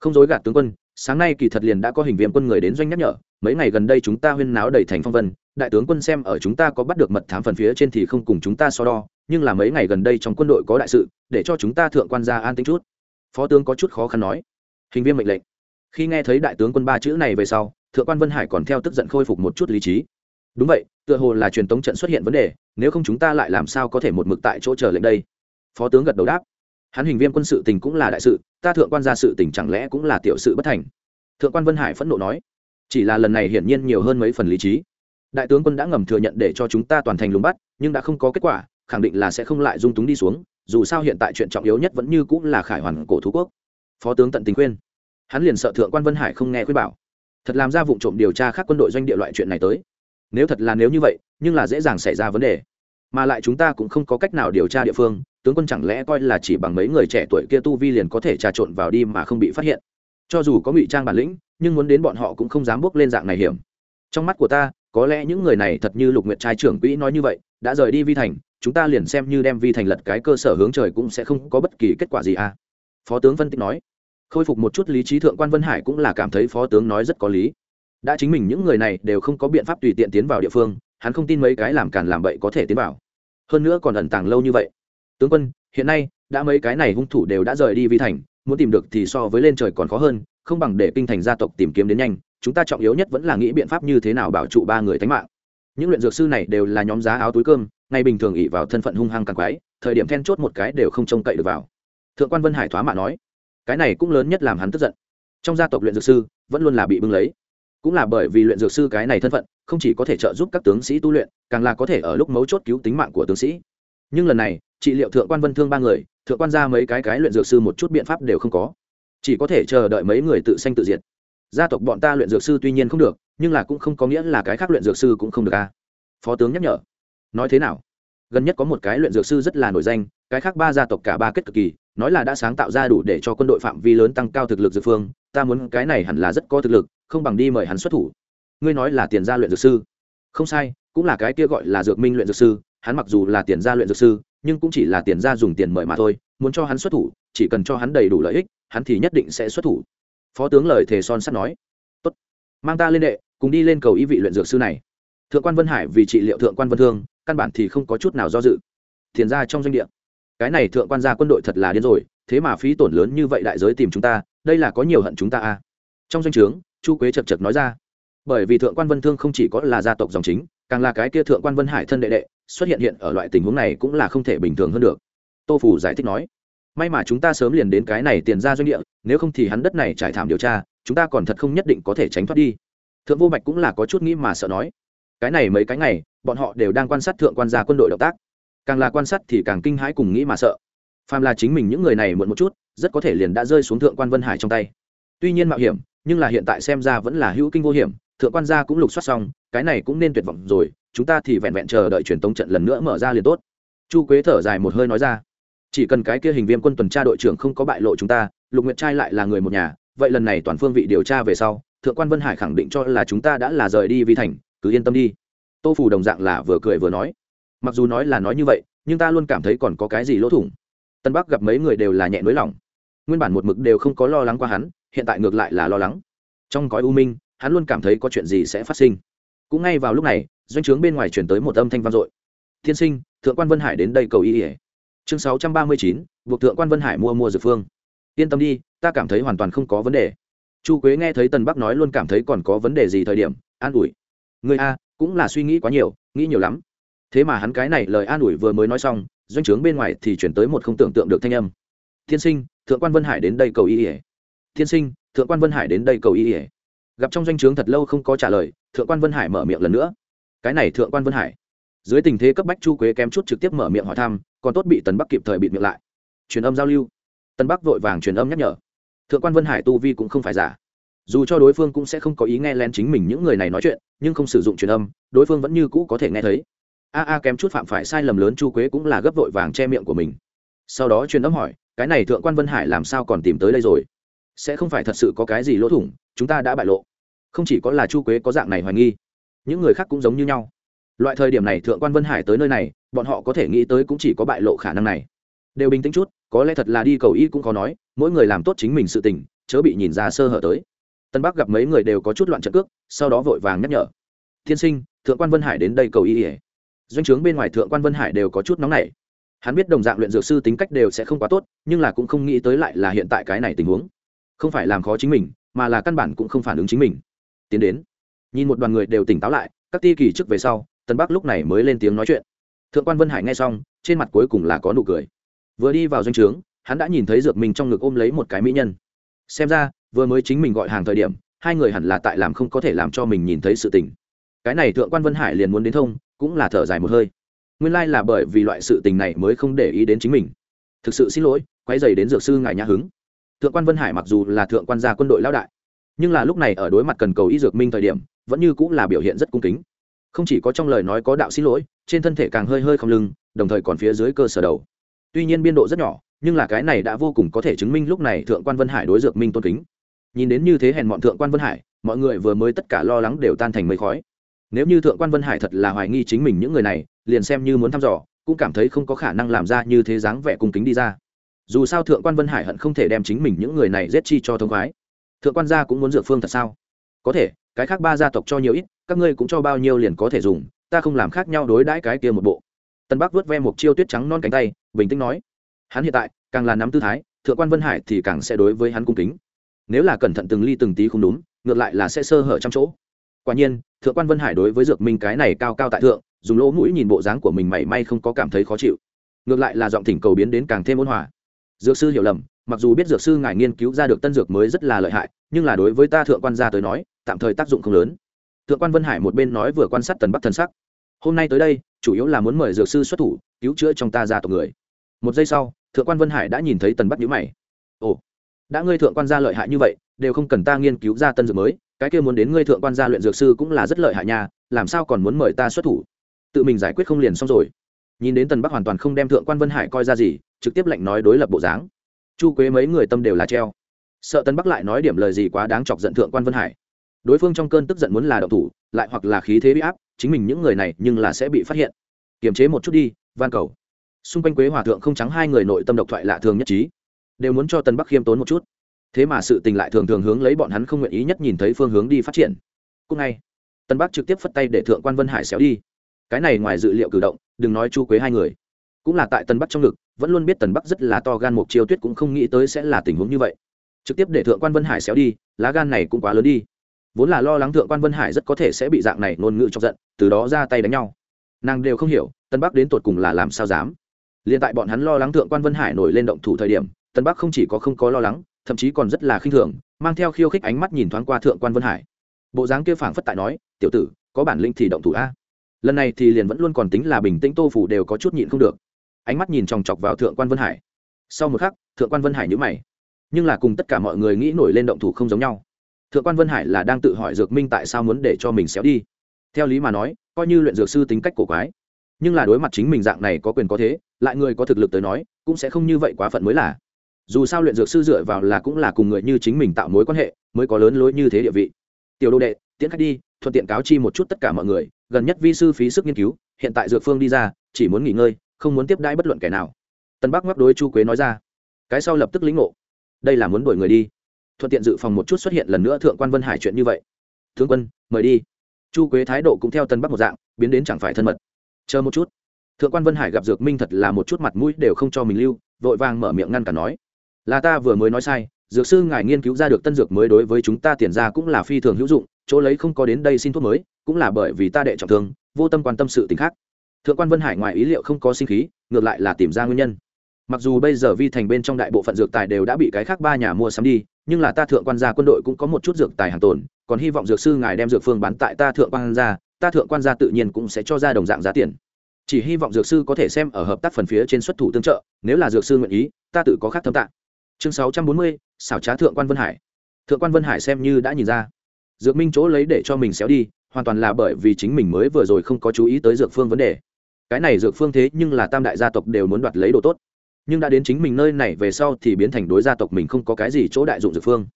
Không dối gạt tướng quân, sáng nay kỳ thật liền đã có hình viên quân người đến doanh nhắc nhở, mấy ngày gần đây chúng ta huyên náo đầy thành phong vân đại tướng quân xem ở chúng ta có bắt được mật thám phần phía trên thì không cùng chúng ta so đo, nhưng là mấy ngày gần đây trong quân đội có đại sự, để cho chúng ta thượng quan gia an tính chút. Phó tướng có chút khó khăn nói. Hình viên mệnh lệnh. Khi nghe thấy đại tướng quân ba chữ này về sau, thượng quan vân hải còn theo tức giận khôi phục một chút lý trí. Đúng vậy, tựa hồ là truyền tống trận xuất hiện vấn đề, nếu không chúng ta lại làm sao có thể một mực tại chỗ chờ lệnh đây? Phó tướng gật đầu đáp. Hắn hình viên quân sự tình cũng là đại sự, ta thượng quan gia sự tình chẳng lẽ cũng là tiểu sự bất thành? Thượng quan vân hải phẫn nộ nói. Chỉ là lần này hiển nhiên nhiều hơn mấy phần lý trí đại tướng quân đã ngầm thừa nhận để cho chúng ta toàn thành lùng bắt, nhưng đã không có kết quả, khẳng định là sẽ không lại dung túng đi xuống, dù sao hiện tại chuyện trọng yếu nhất vẫn như cũng là khải hoàn cổ thú quốc. Phó tướng tận tình khuyên. Hắn liền sợ thượng quan vân hải không nghe khuyên bảo. Thật làm ra vụ trộm điều tra khác quân đội doanh địa loại chuyện này tới. Nếu thật là nếu như vậy, nhưng là dễ dàng xảy ra vấn đề. Mà lại chúng ta cũng không có cách nào điều tra địa phương, tướng quân chẳng lẽ coi là chỉ bằng mấy người trẻ tuổi kia tu vi liền có thể trà trộn vào đi mà không bị phát hiện? Cho dù có ngụy trang bản lĩnh, nhưng muốn đến bọn họ cũng không dám bước lên dạng này hiểm. Trong mắt của ta có lẽ những người này thật như lục nguyệt trai trưởng quỹ nói như vậy, đã rời đi vi thành, chúng ta liền xem như đem vi thành lật cái cơ sở hướng trời cũng sẽ không có bất kỳ kết quả gì à. Phó tướng phân tích nói. Khôi phục một chút lý trí thượng quan vân hải cũng là cảm thấy phó tướng nói rất có lý. Đã chính mình những người này đều không có biện pháp tùy tiện tiến vào địa phương, hắn không tin mấy cái làm càn làm bậy có thể tiến vào. Hơn nữa còn ẩn tàng lâu như vậy. Tướng quân, hiện nay, đã mấy cái này hung thủ đều đã rời đi vi thành, muốn tìm được thì so với lên trời còn khó hơn, không bằng để kinh thành gia tộc tìm kiếm đến nhanh chúng ta trọng yếu nhất vẫn là nghĩ biện pháp như thế nào bảo trụ ba người tánh mạng. Những luyện dược sư này đều là nhóm giá áo túi cơm, ngày bình thường ỉ vào thân phận hung hăng càng quái, thời điểm then chốt một cái đều không trông cậy được vào. Thượng quan vân hải thoá mạ nói, cái này cũng lớn nhất làm hắn tức giận. Trong gia tộc luyện dược sư, vẫn luôn là bị bưng lấy. Cũng là bởi vì luyện dược sư cái này thân phận, không chỉ có thể trợ giúp các tướng sĩ tu luyện, càng là có thể ở lúc mấu chốt cứu tính mạng của tướng sĩ. Nhưng lần này, trị liệu thượng quan vân thương ba người, thượng quan ra mấy cái cái luyện dược sư một chút biện pháp đều không có. Chỉ có thể chờ đợi mấy người tự sanh tự diệt gia tộc bọn ta luyện dược sư tuy nhiên không được, nhưng là cũng không có nghĩa là cái khác luyện dược sư cũng không được a phó tướng nhắc nhở. Nói thế nào? Gần nhất có một cái luyện dược sư rất là nổi danh, cái khác ba gia tộc cả ba kết cực kỳ, nói là đã sáng tạo ra đủ để cho quân đội phạm vi lớn tăng cao thực lực dược phương, ta muốn cái này hẳn là rất có thực lực, không bằng đi mời hắn xuất thủ. Ngươi nói là tiền gia luyện dược sư? Không sai, cũng là cái kia gọi là dược minh luyện dược sư, hắn mặc dù là tiền gia luyện dược sư, nhưng cũng chỉ là tiền gia dùng tiền mời mà thôi, muốn cho hắn xuất thủ, chỉ cần cho hắn đầy đủ lợi ích, hắn thì nhất định sẽ xuất thủ phó tướng lời thề son sắt nói. Tốt, mang ta lên đệ, cùng đi lên cầu ý vị luyện dược sư này. Thượng quan vân hải vì trị liệu thượng quan vân thương, căn bản thì không có chút nào do dự. Thiền ra trong doanh địa. Cái này thượng quan gia quân đội thật là điên rồi, thế mà phí tổn lớn như vậy đại giới tìm chúng ta, đây là có nhiều hận chúng ta à? Trong doanh trướng, chu quế chật chật nói ra. Bởi vì thượng quan vân thương không chỉ có là gia tộc dòng chính, càng là cái kia thượng quan vân hải thân đệ đệ, xuất hiện hiện ở loại tình huống này cũng là không thể bình thường hơn được. Tô phủ giải thích nói may mà chúng ta sớm liền đến cái này tiền ra doanh địa, nếu không thì hắn đất này trải thảm điều tra, chúng ta còn thật không nhất định có thể tránh thoát đi. Thượng vô bạch cũng là có chút nghĩ mà sợ nói. Cái này mấy cái ngày, bọn họ đều đang quan sát thượng quan gia quân đội động tác. Càng là quan sát thì càng kinh hãi cùng nghĩ mà sợ. Phàm là chính mình những người này muộn một chút, rất có thể liền đã rơi xuống thượng quan vân hải trong tay. Tuy nhiên mạo hiểm, nhưng là hiện tại xem ra vẫn là hữu kinh vô hiểm, thượng quan gia cũng lục soát xong, cái này cũng nên tuyệt vọng rồi, chúng ta thì vẹn vẹn chờ đợi truyền tống trận lần nữa mở ra liền tốt. Chu quế thở dài một hơi nói ra chỉ cần cái kia hình viêm quân tuần tra đội trưởng không có bại lộ chúng ta, lục nguyệt trai lại là người một nhà, vậy lần này toàn phương vị điều tra về sau, thượng quan vân hải khẳng định cho là chúng ta đã là rời đi vi thành, cứ yên tâm đi. Tô phủ đồng dạng là vừa cười vừa nói. Mặc dù nói là nói như vậy, nhưng ta luôn cảm thấy còn có cái gì lỗ thủng. Tân bắc gặp mấy người đều là nhẹ nới lỏng nguyên bản một mực đều không có lo lắng qua hắn, hiện tại ngược lại là lo lắng. Trong cõi u minh, hắn luôn cảm thấy có chuyện gì sẽ phát sinh. Cũng ngay vào lúc này, doanh trướng bên ngoài chuyển tới một âm thanh vang dội. Thiên sinh, thượng quan vân hải đến đây cầu y ỉa chương sáu trăm ba mươi chín, buộc thượng quan vân hải mua mua dược phương. Yên tâm đi, ta cảm thấy hoàn toàn không có vấn đề. Chu quế nghe thấy tần bắc nói luôn cảm thấy còn có vấn đề gì thời điểm, an ủi. Người a, cũng là suy nghĩ quá nhiều, nghĩ nhiều lắm. Thế mà hắn cái này lời an ủi vừa mới nói xong, doanh trướng bên ngoài thì chuyển tới một không tưởng tượng được thanh âm. Tiên sinh, thượng quan vân hải đến đây cầu y ỉa tiên sinh, thượng quan vân hải đến đây cầu y ỉa gặp trong doanh trướng thật lâu không có trả lời, thượng quan vân hải mở miệng lần nữa. Cái này thượng quan vân hải dưới tình thế cấp bách chu quế kém chút trực tiếp mở miệng hỏi thăm, còn tốt bị tần bắc kịp thời bịt miệng lại. Truyền âm giao lưu. Tần bắc vội vàng truyền âm nhắc nhở. Thượng quan vân hải tu vi cũng không phải giả. Dù cho đối phương cũng sẽ không có ý nghe len chính mình những người này nói chuyện, nhưng không sử dụng truyền âm, đối phương vẫn như cũ có thể nghe thấy. A a kém chút phạm phải sai lầm lớn, chu quế cũng là gấp vội vàng che miệng của mình. Sau đó truyền âm hỏi, cái này thượng quan vân hải làm sao còn tìm tới đây rồi? Sẽ không phải thật sự có cái gì lỗ thủng, chúng ta đã bại lộ. Không chỉ có là chu quế có dạng này hoài nghi, những người khác cũng giống như nhau loại thời điểm này thượng quan vân hải tới nơi này, bọn họ có thể nghĩ tới cũng chỉ có bại lộ khả năng này. Đều bình tĩnh chút, có lẽ thật là đi cầu y cũng có nói, mỗi người làm tốt chính mình sự tình, chớ bị nhìn ra sơ hở tới. Tân bắc gặp mấy người đều có chút loạn trận cước, sau đó vội vàng nhắc nhở. Tiên sinh, thượng quan vân hải đến đây cầu y ỉa. Doanh trướng bên ngoài thượng quan vân hải đều có chút nóng nảy. Hắn biết đồng dạng luyện dược sư tính cách đều sẽ không quá tốt, nhưng là cũng không nghĩ tới lại là hiện tại cái này tình huống. Không phải làm khó chính mình, mà là căn bản cũng không phản ứng chính mình. Tiến đến, nhìn một đoàn người đều tỉnh táo lại, các ti kỳ trước về sau tân bắc lúc này mới lên tiếng nói chuyện. Thượng quan vân hải nghe xong, trên mặt cuối cùng là có nụ cười. Vừa đi vào doanh trướng, hắn đã nhìn thấy dược mình trong ngực ôm lấy một cái mỹ nhân. Xem ra, vừa mới chính mình gọi hàng thời điểm, hai người hẳn là tại làm không có thể làm cho mình nhìn thấy sự tình. Cái này thượng quan vân hải liền muốn đến thông, cũng là thở dài một hơi. Nguyên lai là bởi vì loại sự tình này mới không để ý đến chính mình. Thực sự xin lỗi quay dày đến dược sư ngài nhã hứng. Thượng quan vân hải mặc dù là thượng quan gia quân đội lão đại, nhưng là lúc này ở đối mặt cần cầu y dược minh thời điểm, vẫn như cũng là biểu hiện rất cung kính không chỉ có trong lời nói có đạo xin lỗi, trên thân thể càng hơi hơi không lưng, đồng thời còn phía dưới cơ sở đầu. Tuy nhiên biên độ rất nhỏ, nhưng là cái này đã vô cùng có thể chứng minh lúc này thượng quan vân hải đối dược minh tôn kính. Nhìn đến như thế hèn mọn thượng quan vân hải, mọi người vừa mới tất cả lo lắng đều tan thành mây khói. Nếu như thượng quan vân hải thật là hoài nghi chính mình những người này, liền xem như muốn thăm dò, cũng cảm thấy không có khả năng làm ra như thế dáng vẻ cung kính đi ra. Dù sao thượng quan vân hải hận không thể đem chính mình những người này giết chi cho thông khoái. Thượng quan gia cũng muốn dược phương thật sao? Có thể, cái khác ba gia tộc cho nhiều ít các ngươi cũng cho bao nhiêu liền có thể dùng, ta không làm khác nhau đối đãi cái kia một bộ. Tân bắc vớt ve một chiêu tuyết trắng non cánh tay, bình tĩnh nói, hắn hiện tại, càng là nắm tư thái, thượng quan vân hải thì càng sẽ đối với hắn cung kính. Nếu là cẩn thận từng ly từng tí không đúng, ngược lại là sẽ sơ hở trong chỗ. Quả nhiên, thượng quan vân hải đối với dược minh cái này cao cao tại thượng, dùng lỗ mũi nhìn bộ dáng của mình mảy may không có cảm thấy khó chịu. Ngược lại là giọng thỉnh cầu biến đến càng thêm ôn hòa. Dược sư hiểu lầm, mặc dù biết dược sư ngài nghiên cứu ra được tân dược mới rất là lợi hại, nhưng là đối với ta thượng quan gia tới nói, tạm thời tác dụng không lớn thượng quan vân hải một bên nói vừa quan sát tần bắc thần sắc. Hôm nay tới đây, chủ yếu là muốn mời dược sư xuất thủ, cứu chữa trong ta gia tộc người. Một giây sau, thượng quan vân hải đã nhìn thấy tần bắc nhữ mày. Ồ, đã ngươi thượng quan gia lợi hại như vậy, đều không cần ta nghiên cứu ra tân dược mới, cái kia muốn đến ngươi thượng quan gia luyện dược sư cũng là rất lợi hại nha, làm sao còn muốn mời ta xuất thủ? Tự mình giải quyết không liền xong rồi. Nhìn đến tần bắc hoàn toàn không đem thượng quan vân hải coi ra gì, trực tiếp lệnh nói đối lập bộ dáng. Chu quế mấy người tâm đều là treo. Sợ tần bắc lại nói điểm lời gì quá đáng chọc giận thượng quan vân hải đối phương trong cơn tức giận muốn là động thủ, lại hoặc là khí thế bị áp, chính mình những người này nhưng là sẽ bị phát hiện. Kiềm chế một chút đi, van cầu. Xung quanh quế hòa thượng không trắng hai người nội tâm độc thoại lạ thường nhất trí. Đều muốn cho Tân bắc khiêm tốn một chút. Thế mà sự tình lại thường thường hướng lấy bọn hắn không nguyện ý nhất nhìn thấy phương hướng đi phát triển. Cúc ngay, tân bắc trực tiếp phất tay để thượng quan vân hải xéo đi. Cái này ngoài dự liệu cử động, đừng nói chu quế hai người. Cũng là tại tân bắc trong ngực, vẫn luôn biết tần bắc rất là to gan mục chiêu tuyết cũng không nghĩ tới sẽ là tình huống như vậy. Trực tiếp để thượng quan vân hải xéo đi, lá gan này cũng quá lớn đi vốn là lo lắng thượng quan vân hải rất có thể sẽ bị dạng này ngôn ngữ chọc giận, từ đó ra tay đánh nhau. Nàng đều không hiểu, tân bắc đến tột cùng là làm sao dám. Liền tại bọn hắn lo lắng thượng quan vân hải nổi lên động thủ thời điểm, tân bắc không chỉ có không có lo lắng, thậm chí còn rất là khinh thường, mang theo khiêu khích ánh mắt nhìn thoáng qua thượng quan vân hải. Bộ dáng kia phảng phất tại nói, tiểu tử, có bản lĩnh thì động thủ a. Lần này thì liền vẫn luôn còn tính là bình tĩnh tô phủ đều có chút nhịn không được. Ánh mắt nhìn chòng chọc vào thượng quan vân hải. Sau một khắc, thượng quan vân hải nhữ mày. Nhưng là cùng tất cả mọi người nghĩ nổi lên động thủ không giống nhau thượng quan vân hải là đang tự hỏi dược minh tại sao muốn để cho mình xéo đi. Theo lý mà nói, coi như luyện dược sư tính cách cổ quái, nhưng là đối mặt chính mình dạng này có quyền có thế, lại người có thực lực tới nói, cũng sẽ không như vậy quá phận mới là. Dù sao luyện dược sư dựa vào là cũng là cùng người như chính mình tạo mối quan hệ, mới có lớn lối như thế địa vị. Tiểu đô đệ, tiễn khách đi, thuận tiện cáo chi một chút tất cả mọi người, gần nhất vi sư phí sức nghiên cứu, hiện tại dược phương đi ra, chỉ muốn nghỉ ngơi, không muốn tiếp đãi bất luận kẻ nào. Tân bắc ngoắc đối chu quế nói ra, cái sau lập tức lĩnh ngộ. Đây là muốn đuổi người đi thuận tiện dự phòng một chút xuất hiện lần nữa thượng quan vân hải chuyện như vậy. Thương quân, mời đi. Chu quế thái độ cũng theo tân bắc một dạng, biến đến chẳng phải thân mật. Chờ một chút. Thượng quan vân hải gặp dược minh thật là một chút mặt mũi đều không cho mình lưu, vội vàng mở miệng ngăn cả nói. Là ta vừa mới nói sai, dược sư ngài nghiên cứu ra được tân dược mới đối với chúng ta tiền ra cũng là phi thường hữu dụng, chỗ lấy không có đến đây xin thuốc mới, cũng là bởi vì ta đệ trọng thương, vô tâm quan tâm sự t khác. Thượng quan vân hải ngoài ý liệu không có sinh khí, ngược lại là tìm ra nguyên nhân mặc dù bây giờ vi thành bên trong đại bộ phận dược tài đều đã bị cái khác ba nhà mua sắm đi, nhưng là ta thượng quan gia quân đội cũng có một chút dược tài hàng tồn, còn hy vọng dược sư ngài đem dược phương bán tại ta thượng quan gia, ta thượng quan gia tự nhiên cũng sẽ cho ra đồng dạng giá tiền. Chỉ hy vọng dược sư có thể xem ở hợp tác phần phía trên xuất thủ tương trợ, nếu là dược sư nguyện ý, ta tự có khác thâm tạng. Chương sáu trăm bốn mươi, xảo trá thượng quan vân hải. Thượng quan vân hải xem như đã nhìn ra. Dược minh chỗ lấy để cho mình xéo đi, hoàn toàn là bởi vì chính mình mới vừa rồi không có chú ý tới dược phương vấn đề. Cái này dược phương thế nhưng là tam đại gia tộc đều muốn đoạt lấy đồ tốt nhưng đã đến chính mình nơi này về sau thì biến thành đối gia tộc mình không có cái gì chỗ đại dụng dược phương.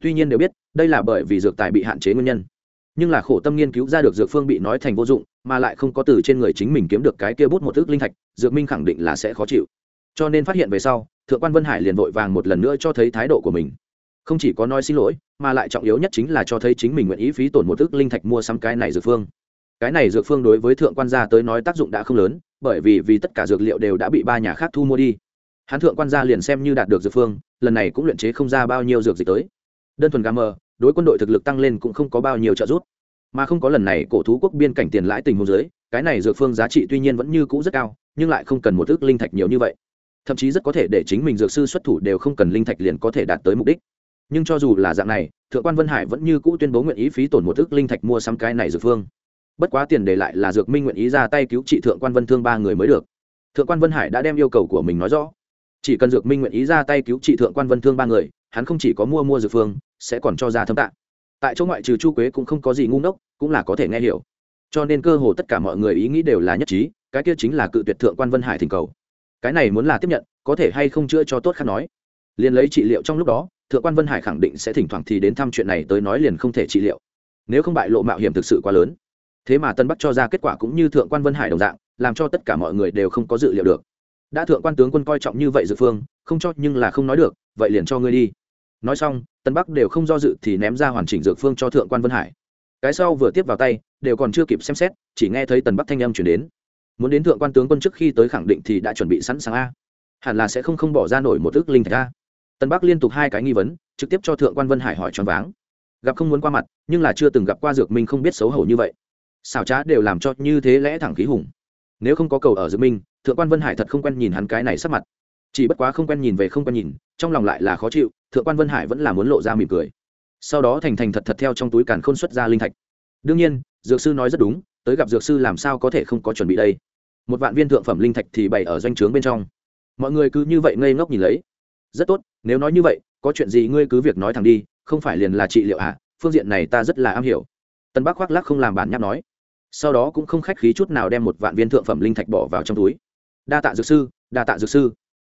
Tuy nhiên đều biết, đây là bởi vì dược tài bị hạn chế nguyên nhân. Nhưng là khổ tâm nghiên cứu ra được dược phương bị nói thành vô dụng, mà lại không có từ trên người chính mình kiếm được cái kia bút một ước linh thạch, dược minh khẳng định là sẽ khó chịu. Cho nên phát hiện về sau, thượng quan vân hải liền vội vàng một lần nữa cho thấy thái độ của mình. Không chỉ có nói xin lỗi, mà lại trọng yếu nhất chính là cho thấy chính mình nguyện ý phí tổn một ước linh thạch mua sắm cái này dược phương. Cái này dược phương đối với thượng quan gia tới nói tác dụng đã không lớn, bởi vì vì tất cả dược liệu đều đã bị ba nhà khác thu mua đi hắn thượng quan gia liền xem như đạt được dược phương, lần này cũng luyện chế không ra bao nhiêu dược dịch tới. Đơn thuần gà mờ đối quân đội thực lực tăng lên cũng không có bao nhiêu trợ giúp. Mà không có lần này, cổ thú quốc biên cảnh tiền lãi tình hồ dưới, cái này dược phương giá trị tuy nhiên vẫn như cũ rất cao, nhưng lại không cần một ước linh thạch nhiều như vậy. Thậm chí rất có thể để chính mình dược sư xuất thủ đều không cần linh thạch liền có thể đạt tới mục đích. Nhưng cho dù là dạng này, thượng quan vân hải vẫn như cũ tuyên bố nguyện ý phí tổn một ước linh thạch mua sắm cái này dược phương. Bất quá tiền để lại là dược minh nguyện ý ra tay cứu trị thượng quan vân thương ba người mới được. Thượng quan vân hải đã đem yêu cầu của mình nói rõ chỉ cần dược minh nguyện ý ra tay cứu trị thượng quan vân thương ba người, hắn không chỉ có mua mua dược phương, sẽ còn cho ra thâm tạng tại chỗ ngoại trừ chu quế cũng không có gì ngu ngốc, cũng là có thể nghe hiểu. Cho nên cơ hồ tất cả mọi người ý nghĩ đều là nhất trí, cái kia chính là cự tuyệt thượng quan vân hải thỉnh cầu. Cái này muốn là tiếp nhận, có thể hay không chữa cho tốt khăn nói. Liền lấy trị liệu trong lúc đó, thượng quan vân hải khẳng định sẽ thỉnh thoảng thì đến thăm chuyện này tới nói liền không thể trị liệu. Nếu không bại lộ mạo hiểm thực sự quá lớn. Thế mà tân bắc cho ra kết quả cũng như thượng quan vân hải đồng dạng, làm cho tất cả mọi người đều không có dự liệu được đã thượng quan tướng quân coi trọng như vậy dự phương, không cho nhưng là không nói được, vậy liền cho ngươi đi. Nói xong tân bắc đều không do dự thì ném ra hoàn chỉnh dược phương cho thượng quan vân hải. Cái sau vừa tiếp vào tay, đều còn chưa kịp xem xét, chỉ nghe thấy tần bắc thanh âm chuyển đến. Muốn đến thượng quan tướng quân trước khi tới khẳng định thì đã chuẩn bị sẵn sàng a. Hẳn là sẽ không không bỏ ra nổi một ước linh thạch a. Tân bắc liên tục hai cái nghi vấn, trực tiếp cho thượng quan vân hải hỏi tròn váng. Gặp không muốn qua mặt, nhưng là chưa từng gặp qua dược minh không biết xấu hổ như vậy. Xảo trá đều làm cho như thế lẽ thẳng khí hùng. Nếu không có cầu ở dược minh thượng quan vân hải thật không quen nhìn hắn cái này sắc mặt. Chỉ bất quá không quen nhìn về không quen nhìn, trong lòng lại là khó chịu, thượng quan vân hải vẫn là muốn lộ ra mỉm cười. Sau đó thành thành thật thật theo trong túi càn khôn xuất ra linh thạch. Đương nhiên, dược sư nói rất đúng, tới gặp dược sư làm sao có thể không có chuẩn bị đây? Một vạn viên thượng phẩm linh thạch thì bày ở doanh trướng bên trong. Mọi người cứ như vậy ngây ngốc nhìn lấy. Rất tốt, nếu nói như vậy, có chuyện gì ngươi cứ việc nói thẳng đi, không phải liền là trị liệu à phương diện này ta rất là am hiểu. Tân bắc khoác lắc không làm bản nháp nói. Sau đó cũng không khách khí chút nào đem một vạn viên thượng phẩm linh thạch bỏ vào trong túi đa tạ dược sư, đa tạ dược sư.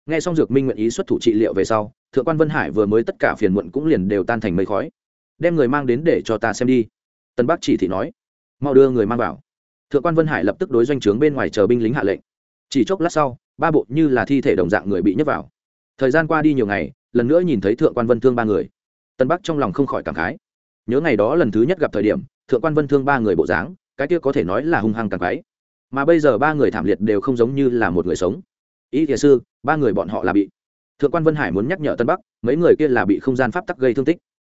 Nghe xong dược minh nguyện ý xuất thủ trị liệu về sau, thượng quan vân hải vừa mới tất cả phiền muộn cũng liền đều tan thành mây khói. Đem người mang đến để cho ta xem đi. Tân bắc chỉ thị nói. Mau đưa người mang vào. Thượng quan vân hải lập tức đối doanh trướng bên ngoài chờ binh lính hạ lệnh. Chỉ chốc lát sau, ba bộ như là thi thể đồng dạng người bị nhấc vào. Thời gian qua đi nhiều ngày, lần nữa nhìn thấy thượng quan vân thương ba người. Tân bắc trong lòng không khỏi cảm khái. Nhớ ngày đó lần thứ nhất gặp thời điểm, thượng quan vân thương ba người bộ dáng, cái kia có thể nói là hung hăng càng khái mà bây giờ ba người thảm liệt đều không giống như là một người sống. Ý thiền sư, ba người bọn họ là bị thượng quan vân hải muốn nhắc nhở tân bắc, mấy người kia là bị không gian pháp tắc gây thương tích.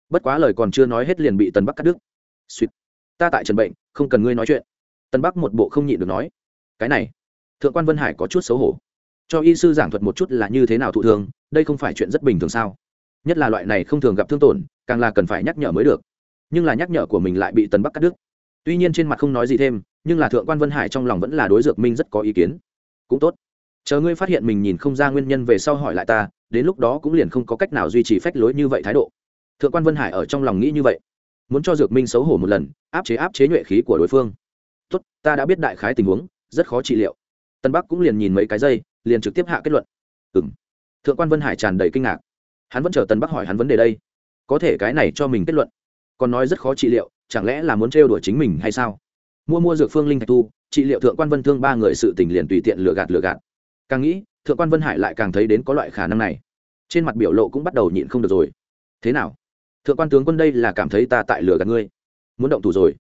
Bất quá lời còn chưa nói hết liền bị tân bắc cắt đứt. Suýt. Ta tại trần bệnh, không cần ngươi nói chuyện. Tân bắc một bộ không nhịn được nói. Cái này, thượng quan vân hải có chút xấu hổ. Cho y sư giảng thuật một chút là như thế nào thụ thương, đây không phải chuyện rất bình thường sao? Nhất là loại này không thường gặp thương tổn, càng là cần phải nhắc nhở mới được. Nhưng là nhắc nhở của mình lại bị tân bắc cắt đứt. Tuy nhiên trên mặt không nói gì thêm nhưng là thượng quan vân hải trong lòng vẫn là đối dược minh rất có ý kiến. Cũng tốt. Chờ ngươi phát hiện mình nhìn không ra nguyên nhân về sau hỏi lại ta, đến lúc đó cũng liền không có cách nào duy trì phách lối như vậy thái độ. Thượng quan vân hải ở trong lòng nghĩ như vậy. Muốn cho dược minh xấu hổ một lần, áp chế áp chế nhuệ khí của đối phương. Tốt, ta đã biết đại khái tình huống, rất khó trị liệu. Tân bắc cũng liền nhìn mấy cái giây liền trực tiếp hạ kết luận. Ừ m thượng quan vân hải tràn đầy kinh ngạc. Hắn vẫn chờ tân bắc hỏi hắn vấn đề đây. Có thể cái này cho mình kết luận. Còn nói rất khó trị liệu, chẳng lẽ là muốn trêu đuổi chính mình hay sao? Mua mua dược phương linh thạch thu, trị liệu thượng quan vân thương ba người sự tình liền tùy tiện lừa gạt lừa gạt. Càng nghĩ, thượng quan vân hải lại càng thấy đến có loại khả năng này. Trên mặt biểu lộ cũng bắt đầu nhịn không được rồi. Thế nào? Thượng quan tướng quân đây là cảm thấy ta tại lừa gạt ngươi. Muốn động thủ rồi.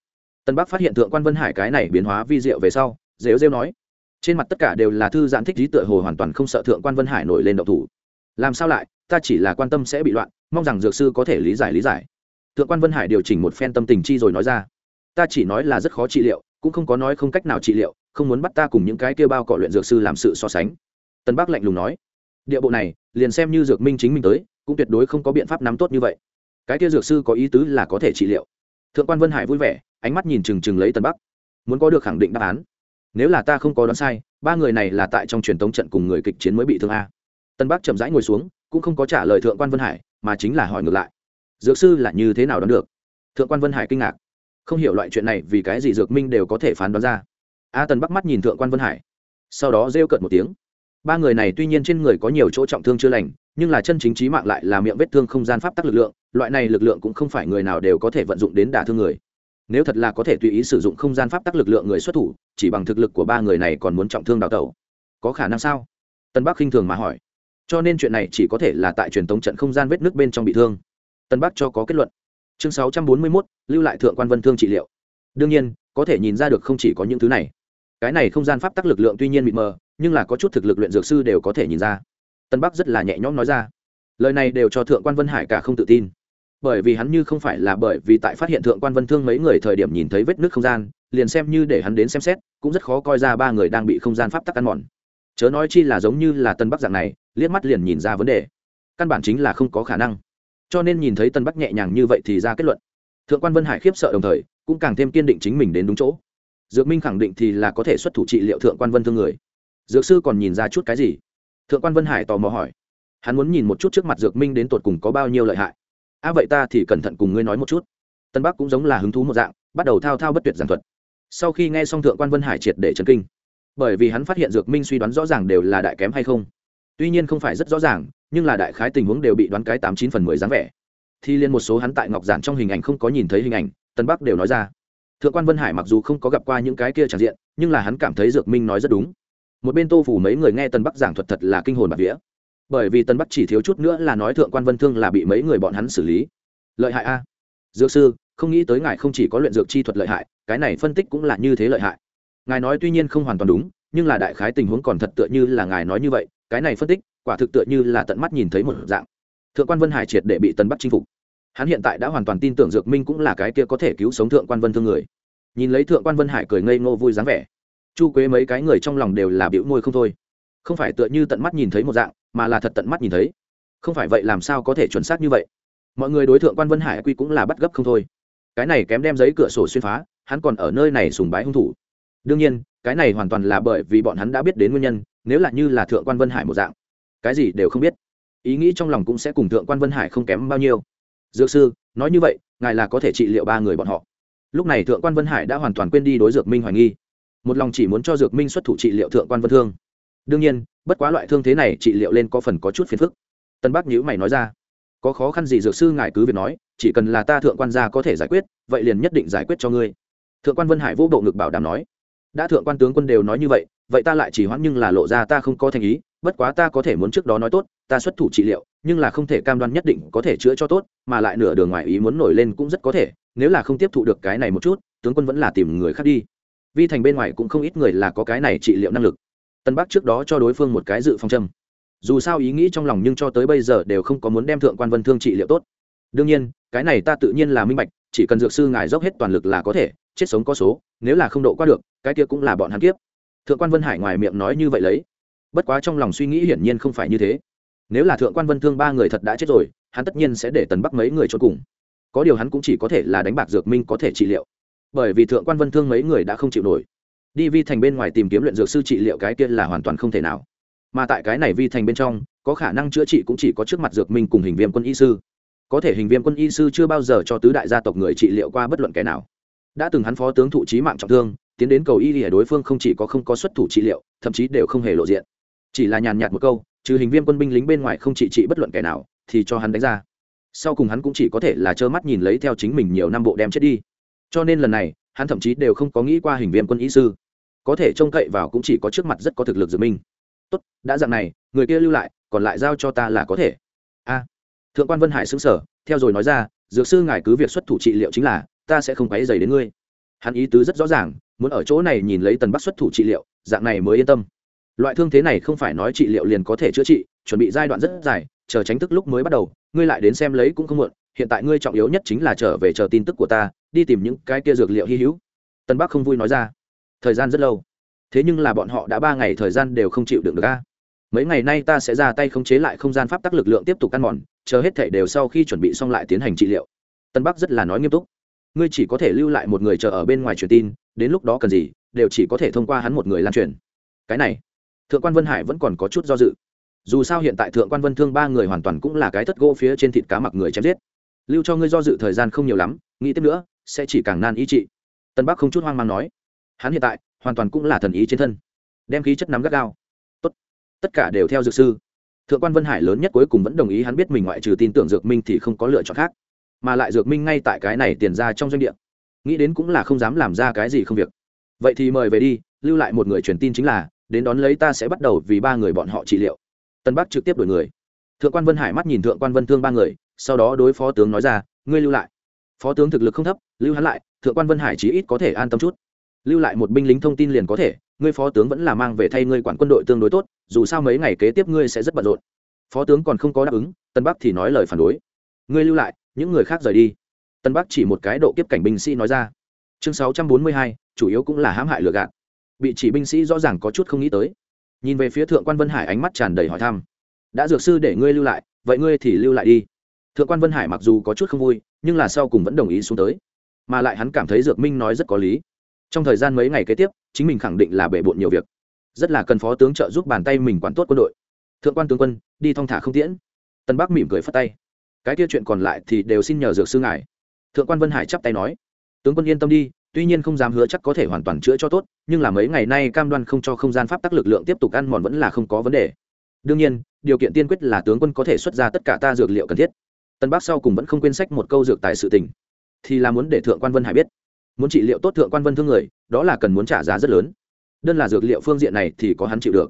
Tân bắc phát hiện thượng quan vân hải cái này biến hóa vi diệu về sau, rêu rêu nói. Trên mặt tất cả đều là thư giãn thích trí tựa hồ hoàn toàn không sợ thượng quan vân hải nổi lên động thủ. Làm sao lại? Ta chỉ là quan tâm sẽ bị loạn, mong rằng dược sư có thể lý giải lý giải. Thượng quan vân hải điều chỉnh một phen tâm tình chi rồi nói ra ta chỉ nói là rất khó trị liệu, cũng không có nói không cách nào trị liệu, không muốn bắt ta cùng những cái kia bao cọ luyện dược sư làm sự so sánh. Tân bắc lạnh lùng nói. Địa bộ này, liền xem như dược minh chính mình tới, cũng tuyệt đối không có biện pháp nắm tốt như vậy. Cái kia dược sư có ý tứ là có thể trị liệu. Thượng quan vân hải vui vẻ, ánh mắt nhìn trừng trừng lấy tân bắc. Muốn có được khẳng định đáp án. Nếu là ta không có đoán sai, ba người này là tại trong truyền thống trận cùng người kịch chiến mới bị thương a. Tân bắc chậm rãi ngồi xuống, cũng không có trả lời thượng quan vân hải, mà chính là hỏi ngược lại. Dược sư là như thế nào đoán được? Thượng quan vân hải kinh ngạc không hiểu loại chuyện này vì cái gì dược minh đều có thể phán đoán ra. A tần bắt mắt nhìn thượng quan vân hải sau đó rêu cợt một tiếng. Ba người này tuy nhiên trên người có nhiều chỗ trọng thương chưa lành nhưng là chân chính trí mạng lại là miệng vết thương không gian pháp tắc lực lượng loại này lực lượng cũng không phải người nào đều có thể vận dụng đến đả thương người. Nếu thật là có thể tùy ý sử dụng không gian pháp tắc lực lượng người xuất thủ chỉ bằng thực lực của ba người này còn muốn trọng thương đào tẩu. Có khả năng sao? Tân bắc khinh thường mà hỏi. Cho nên chuyện này chỉ có thể là tại truyền thống trận không gian vết nước bên trong bị thương. Tân bắc cho có kết luận. Chương 641, lưu lại thượng quan vân thương trị liệu. Đương nhiên, có thể nhìn ra được không chỉ có những thứ này. Cái này không gian pháp tắc lực lượng tuy nhiên bị mờ, nhưng là có chút thực lực luyện dược sư đều có thể nhìn ra. Tân bắc rất là nhẹ nhõm nói ra. Lời này đều cho thượng quan vân hải cả không tự tin. Bởi vì hắn như không phải là bởi vì tại phát hiện thượng quan vân thương mấy người thời điểm nhìn thấy vết nước không gian, liền xem như để hắn đến xem xét, cũng rất khó coi ra ba người đang bị không gian pháp tắc ăn mòn. Chớ nói chi là giống như là tân bắc dạng này, liếc mắt liền nhìn ra vấn đề. Căn bản chính là không có khả năng. Cho nên nhìn thấy tân bắc nhẹ nhàng như vậy thì ra kết luận thượng quan vân hải khiếp sợ đồng thời, cũng càng thêm kiên định chính mình đến đúng chỗ. Dược minh khẳng định thì là có thể xuất thủ trị liệu thượng quan vân thương người. Dược sư còn nhìn ra chút cái gì? Thượng quan vân hải tò mò hỏi. Hắn muốn nhìn một chút trước mặt dược minh đến tột cùng có bao nhiêu lợi hại. A à vậy ta thì cẩn thận cùng ngươi nói một chút. Tân bắc cũng giống là hứng thú một dạng, bắt đầu thao thao bất tuyệt giảng thuật. Sau khi nghe xong thượng quan vân hải triệt để trấn kinh, bởi vì hắn phát hiện dược minh suy đoán rõ ràng đều là đại kém hay không. Tuy nhiên không phải rất rõ ràng, nhưng là đại khái tình huống đều bị đoán cái tám chín phần mười dáng vẻ thì liên một số hắn tại ngọc giản trong hình ảnh không có nhìn thấy hình ảnh, tân bắc đều nói ra. Thượng quan vân hải mặc dù không có gặp qua những cái kia tràn diện, nhưng là hắn cảm thấy dược minh nói rất đúng. Một bên tô phủ mấy người nghe tân bắc giảng thuật thật là kinh hồn bạc vía. Bởi vì tân bắc chỉ thiếu chút nữa là nói thượng quan vân thương là bị mấy người bọn hắn xử lý. Lợi hại a. Dược sư, không nghĩ tới ngài không chỉ có luyện dược chi thuật lợi hại, cái này phân tích cũng là như thế lợi hại. Ngài nói tuy nhiên không hoàn toàn đúng, nhưng là đại khái tình huống còn thật tựa như là ngài nói như vậy, cái này phân tích, quả thực tựa như là tận mắt nhìn thấy một dạng thượng quan vân hải triệt để bị tân bắc chinh phục. Hắn hiện tại đã hoàn toàn tin tưởng dược minh cũng là cái kia có thể cứu sống thượng quan vân thương người. Nhìn lấy thượng quan vân hải cười ngây ngô vui dáng vẻ, chu quế mấy cái người trong lòng đều là biểu môi không thôi. Không phải tựa như tận mắt nhìn thấy một dạng, mà là thật tận mắt nhìn thấy. Không phải vậy làm sao có thể chuẩn xác như vậy? Mọi người đối tượng quan vân hải quy cũng là bắt gấp không thôi. Cái này kém đem giấy cửa sổ xuyên phá, hắn còn ở nơi này sùng bái hung thủ. Đương nhiên, cái này hoàn toàn là bởi vì bọn hắn đã biết đến nguyên nhân, nếu là như là thượng quan vân hải một dạng, cái gì đều không biết ý nghĩ trong lòng cũng sẽ cùng thượng quan vân hải không kém bao nhiêu. Dược sư, nói như vậy, ngài là có thể trị liệu ba người bọn họ. Lúc này thượng quan vân hải đã hoàn toàn quên đi đối dược minh hoài nghi. Một lòng chỉ muốn cho dược minh xuất thủ trị liệu thượng quan vân thương. Đương nhiên, bất quá loại thương thế này trị liệu lên có phần có chút phiền phức. Tân bắc nhữ mày nói ra. Có khó khăn gì dược sư ngài cứ việc nói, chỉ cần là ta thượng quan gia có thể giải quyết, vậy liền nhất định giải quyết cho ngươi. Thượng quan vân hải vô bộ ngực bảo đảm nói. Đã thượng quan tướng quân đều nói như vậy vậy ta lại chỉ hoãn nhưng là lộ ra ta không có thành ý, bất quá ta có thể muốn trước đó nói tốt, ta xuất thủ trị liệu, nhưng là không thể cam đoan nhất định có thể chữa cho tốt, mà lại nửa đường ngoài ý muốn nổi lên cũng rất có thể, nếu là không tiếp thụ được cái này một chút, tướng quân vẫn là tìm người khác đi. Vi thành bên ngoài cũng không ít người là có cái này trị liệu năng lực. Tân bắc trước đó cho đối phương một cái dự phòng châm. Dù sao ý nghĩ trong lòng nhưng cho tới bây giờ đều không có muốn đem thượng quan vân thương trị liệu tốt. Đương nhiên, cái này ta tự nhiên là minh bạch, chỉ cần dược sư ngài dốc hết toàn lực là có thể, chết sống có số, nếu là không độ qua được, cái kia cũng là bọn hắn kiếp thượng quan vân hải ngoài miệng nói như vậy lấy. Bất quá trong lòng suy nghĩ hiển nhiên không phải như thế. Nếu là thượng quan vân thương ba người thật đã chết rồi, hắn tất nhiên sẽ để tần bắc mấy người cho cùng. Có điều hắn cũng chỉ có thể là đánh bạc dược minh có thể trị liệu. Bởi vì thượng quan vân thương mấy người đã không chịu nổi. Đi vi thành bên ngoài tìm kiếm luyện dược sư trị liệu cái kia là hoàn toàn không thể nào. Mà tại cái này vi thành bên trong, có khả năng chữa trị cũng chỉ có trước mặt dược minh cùng hình viêm quân y sư. Có thể hình viêm quân y sư chưa bao giờ cho tứ đại gia tộc người trị liệu qua bất luận kẻ nào. Đã từng hắn phó tướng thụ trí mạng trọng thương tiến đến cầu y thì đối phương không chỉ có không có xuất thủ trị liệu, thậm chí đều không hề lộ diện. Chỉ là nhàn nhạt một câu, trừ hình viêm quân binh lính bên ngoài không trị trị bất luận kẻ nào, thì cho hắn đánh ra. Sau cùng hắn cũng chỉ có thể là trơ mắt nhìn lấy theo chính mình nhiều năm bộ đem chết đi. Cho nên lần này, hắn thậm chí đều không có nghĩ qua hình viêm quân ý sư. Có thể trông cậy vào cũng chỉ có trước mặt rất có thực lực dược minh. Tốt, đã dặn này, người kia lưu lại, còn lại giao cho ta là có thể. A. Thượng quan vân hải xứng sở theo rồi nói ra, dược sư ngài cứ việc xuất thủ trị liệu chính là, ta sẽ không quấy dày đến ngươi. Hắn ý tứ rất rõ ràng muốn ở chỗ này nhìn lấy tần bắc xuất thủ trị liệu, dạng này mới yên tâm. Loại thương thế này không phải nói trị liệu liền có thể chữa trị, chuẩn bị giai đoạn rất dài, chờ tránh thức lúc mới bắt đầu, ngươi lại đến xem lấy cũng không muộn, hiện tại ngươi trọng yếu nhất chính là trở về chờ tin tức của ta, đi tìm những cái kia dược liệu hy hữu. Tân bắc không vui nói ra. Thời gian rất lâu. Thế nhưng là bọn họ đã ba ngày thời gian đều không chịu đựng được ca mấy ngày nay ta sẽ ra tay khống chế lại không gian pháp tắc lực lượng tiếp tục ăn mòn, chờ hết thể đều sau khi chuẩn bị xong lại tiến hành trị liệu. Tân bắc rất là nói nghiêm túc. Ngươi chỉ có thể lưu lại một người chờ ở bên ngoài truyền tin đến lúc đó cần gì, đều chỉ có thể thông qua hắn một người lan truyền. Cái này, thượng quan vân hải vẫn còn có chút do dự. Dù sao hiện tại thượng quan vân thương ba người hoàn toàn cũng là cái thất gỗ phía trên thịt cá mặc người chém giết. Lưu cho ngươi do dự thời gian không nhiều lắm, nghĩ tiếp nữa, sẽ chỉ càng nan ý trị. Tân bắc không chút hoang mang nói. Hắn hiện tại, hoàn toàn cũng là thần ý trên thân. Đem khí chất nắm gắt gao. Tốt. Tất cả đều theo dược sư. Thượng quan vân hải lớn nhất cuối cùng vẫn đồng ý hắn biết mình ngoại trừ tin tưởng dược minh thì không có lựa chọn khác. Mà lại dược minh ngay tại cái này tiền ra trong doanh địa nghĩ đến cũng là không dám làm ra cái gì không việc. Vậy thì mời về đi, lưu lại một người truyền tin chính là, đến đón lấy ta sẽ bắt đầu vì ba người bọn họ trị liệu. Tân bắc trực tiếp đổi người. Thượng quan vân hải mắt nhìn thượng quan vân thương ba người, sau đó đối phó tướng nói ra, ngươi lưu lại. Phó tướng thực lực không thấp, lưu hắn lại, thượng quan vân hải chí ít có thể an tâm chút. Lưu lại một binh lính thông tin liền có thể, ngươi phó tướng vẫn là mang về thay ngươi quản quân đội tương đối tốt, dù sao mấy ngày kế tiếp ngươi sẽ rất bận rộn. Phó tướng còn không có đáp ứng, tân bắc thì nói lời phản đối. Ngươi lưu lại, những người khác rời đi tân bắc chỉ một cái độ kiếp cảnh binh sĩ nói ra. Chương sáu trăm bốn mươi hai, chủ yếu cũng là hãm hại lừa gạt. Bị chỉ binh sĩ rõ ràng có chút không nghĩ tới. Nhìn về phía thượng quan vân hải ánh mắt tràn đầy hỏi thăm. Đã dược sư để ngươi lưu lại, vậy ngươi thì lưu lại đi. Thượng quan vân hải mặc dù có chút không vui, nhưng là sau cùng vẫn đồng ý xuống tới. Mà lại hắn cảm thấy dược minh nói rất có lý. Trong thời gian mấy ngày kế tiếp, chính mình khẳng định là bể bộn nhiều việc. Rất là cần phó tướng trợ giúp bàn tay mình quản tốt quân đội. Thượng quan tướng quân, đi thong thả không tiễn. Tân bắc mỉm cười phất tay. Cái kia chuyện còn lại thì đều xin nhờ dược sư ngài thượng quan vân hải chắp tay nói, tướng quân yên tâm đi, tuy nhiên không dám hứa chắc có thể hoàn toàn chữa cho tốt, nhưng là mấy ngày nay cam đoan không cho không gian pháp tắc lực lượng tiếp tục ăn mòn vẫn là không có vấn đề. đương nhiên, điều kiện tiên quyết là tướng quân có thể xuất ra tất cả ta dược liệu cần thiết. tân bắc sau cùng vẫn không quên sách một câu dược tài sự tình. thì là muốn để thượng quan vân hải biết. muốn trị liệu tốt thượng quan vân thương người, đó là cần muốn trả giá rất lớn. đơn là dược liệu phương diện này thì có hắn chịu được.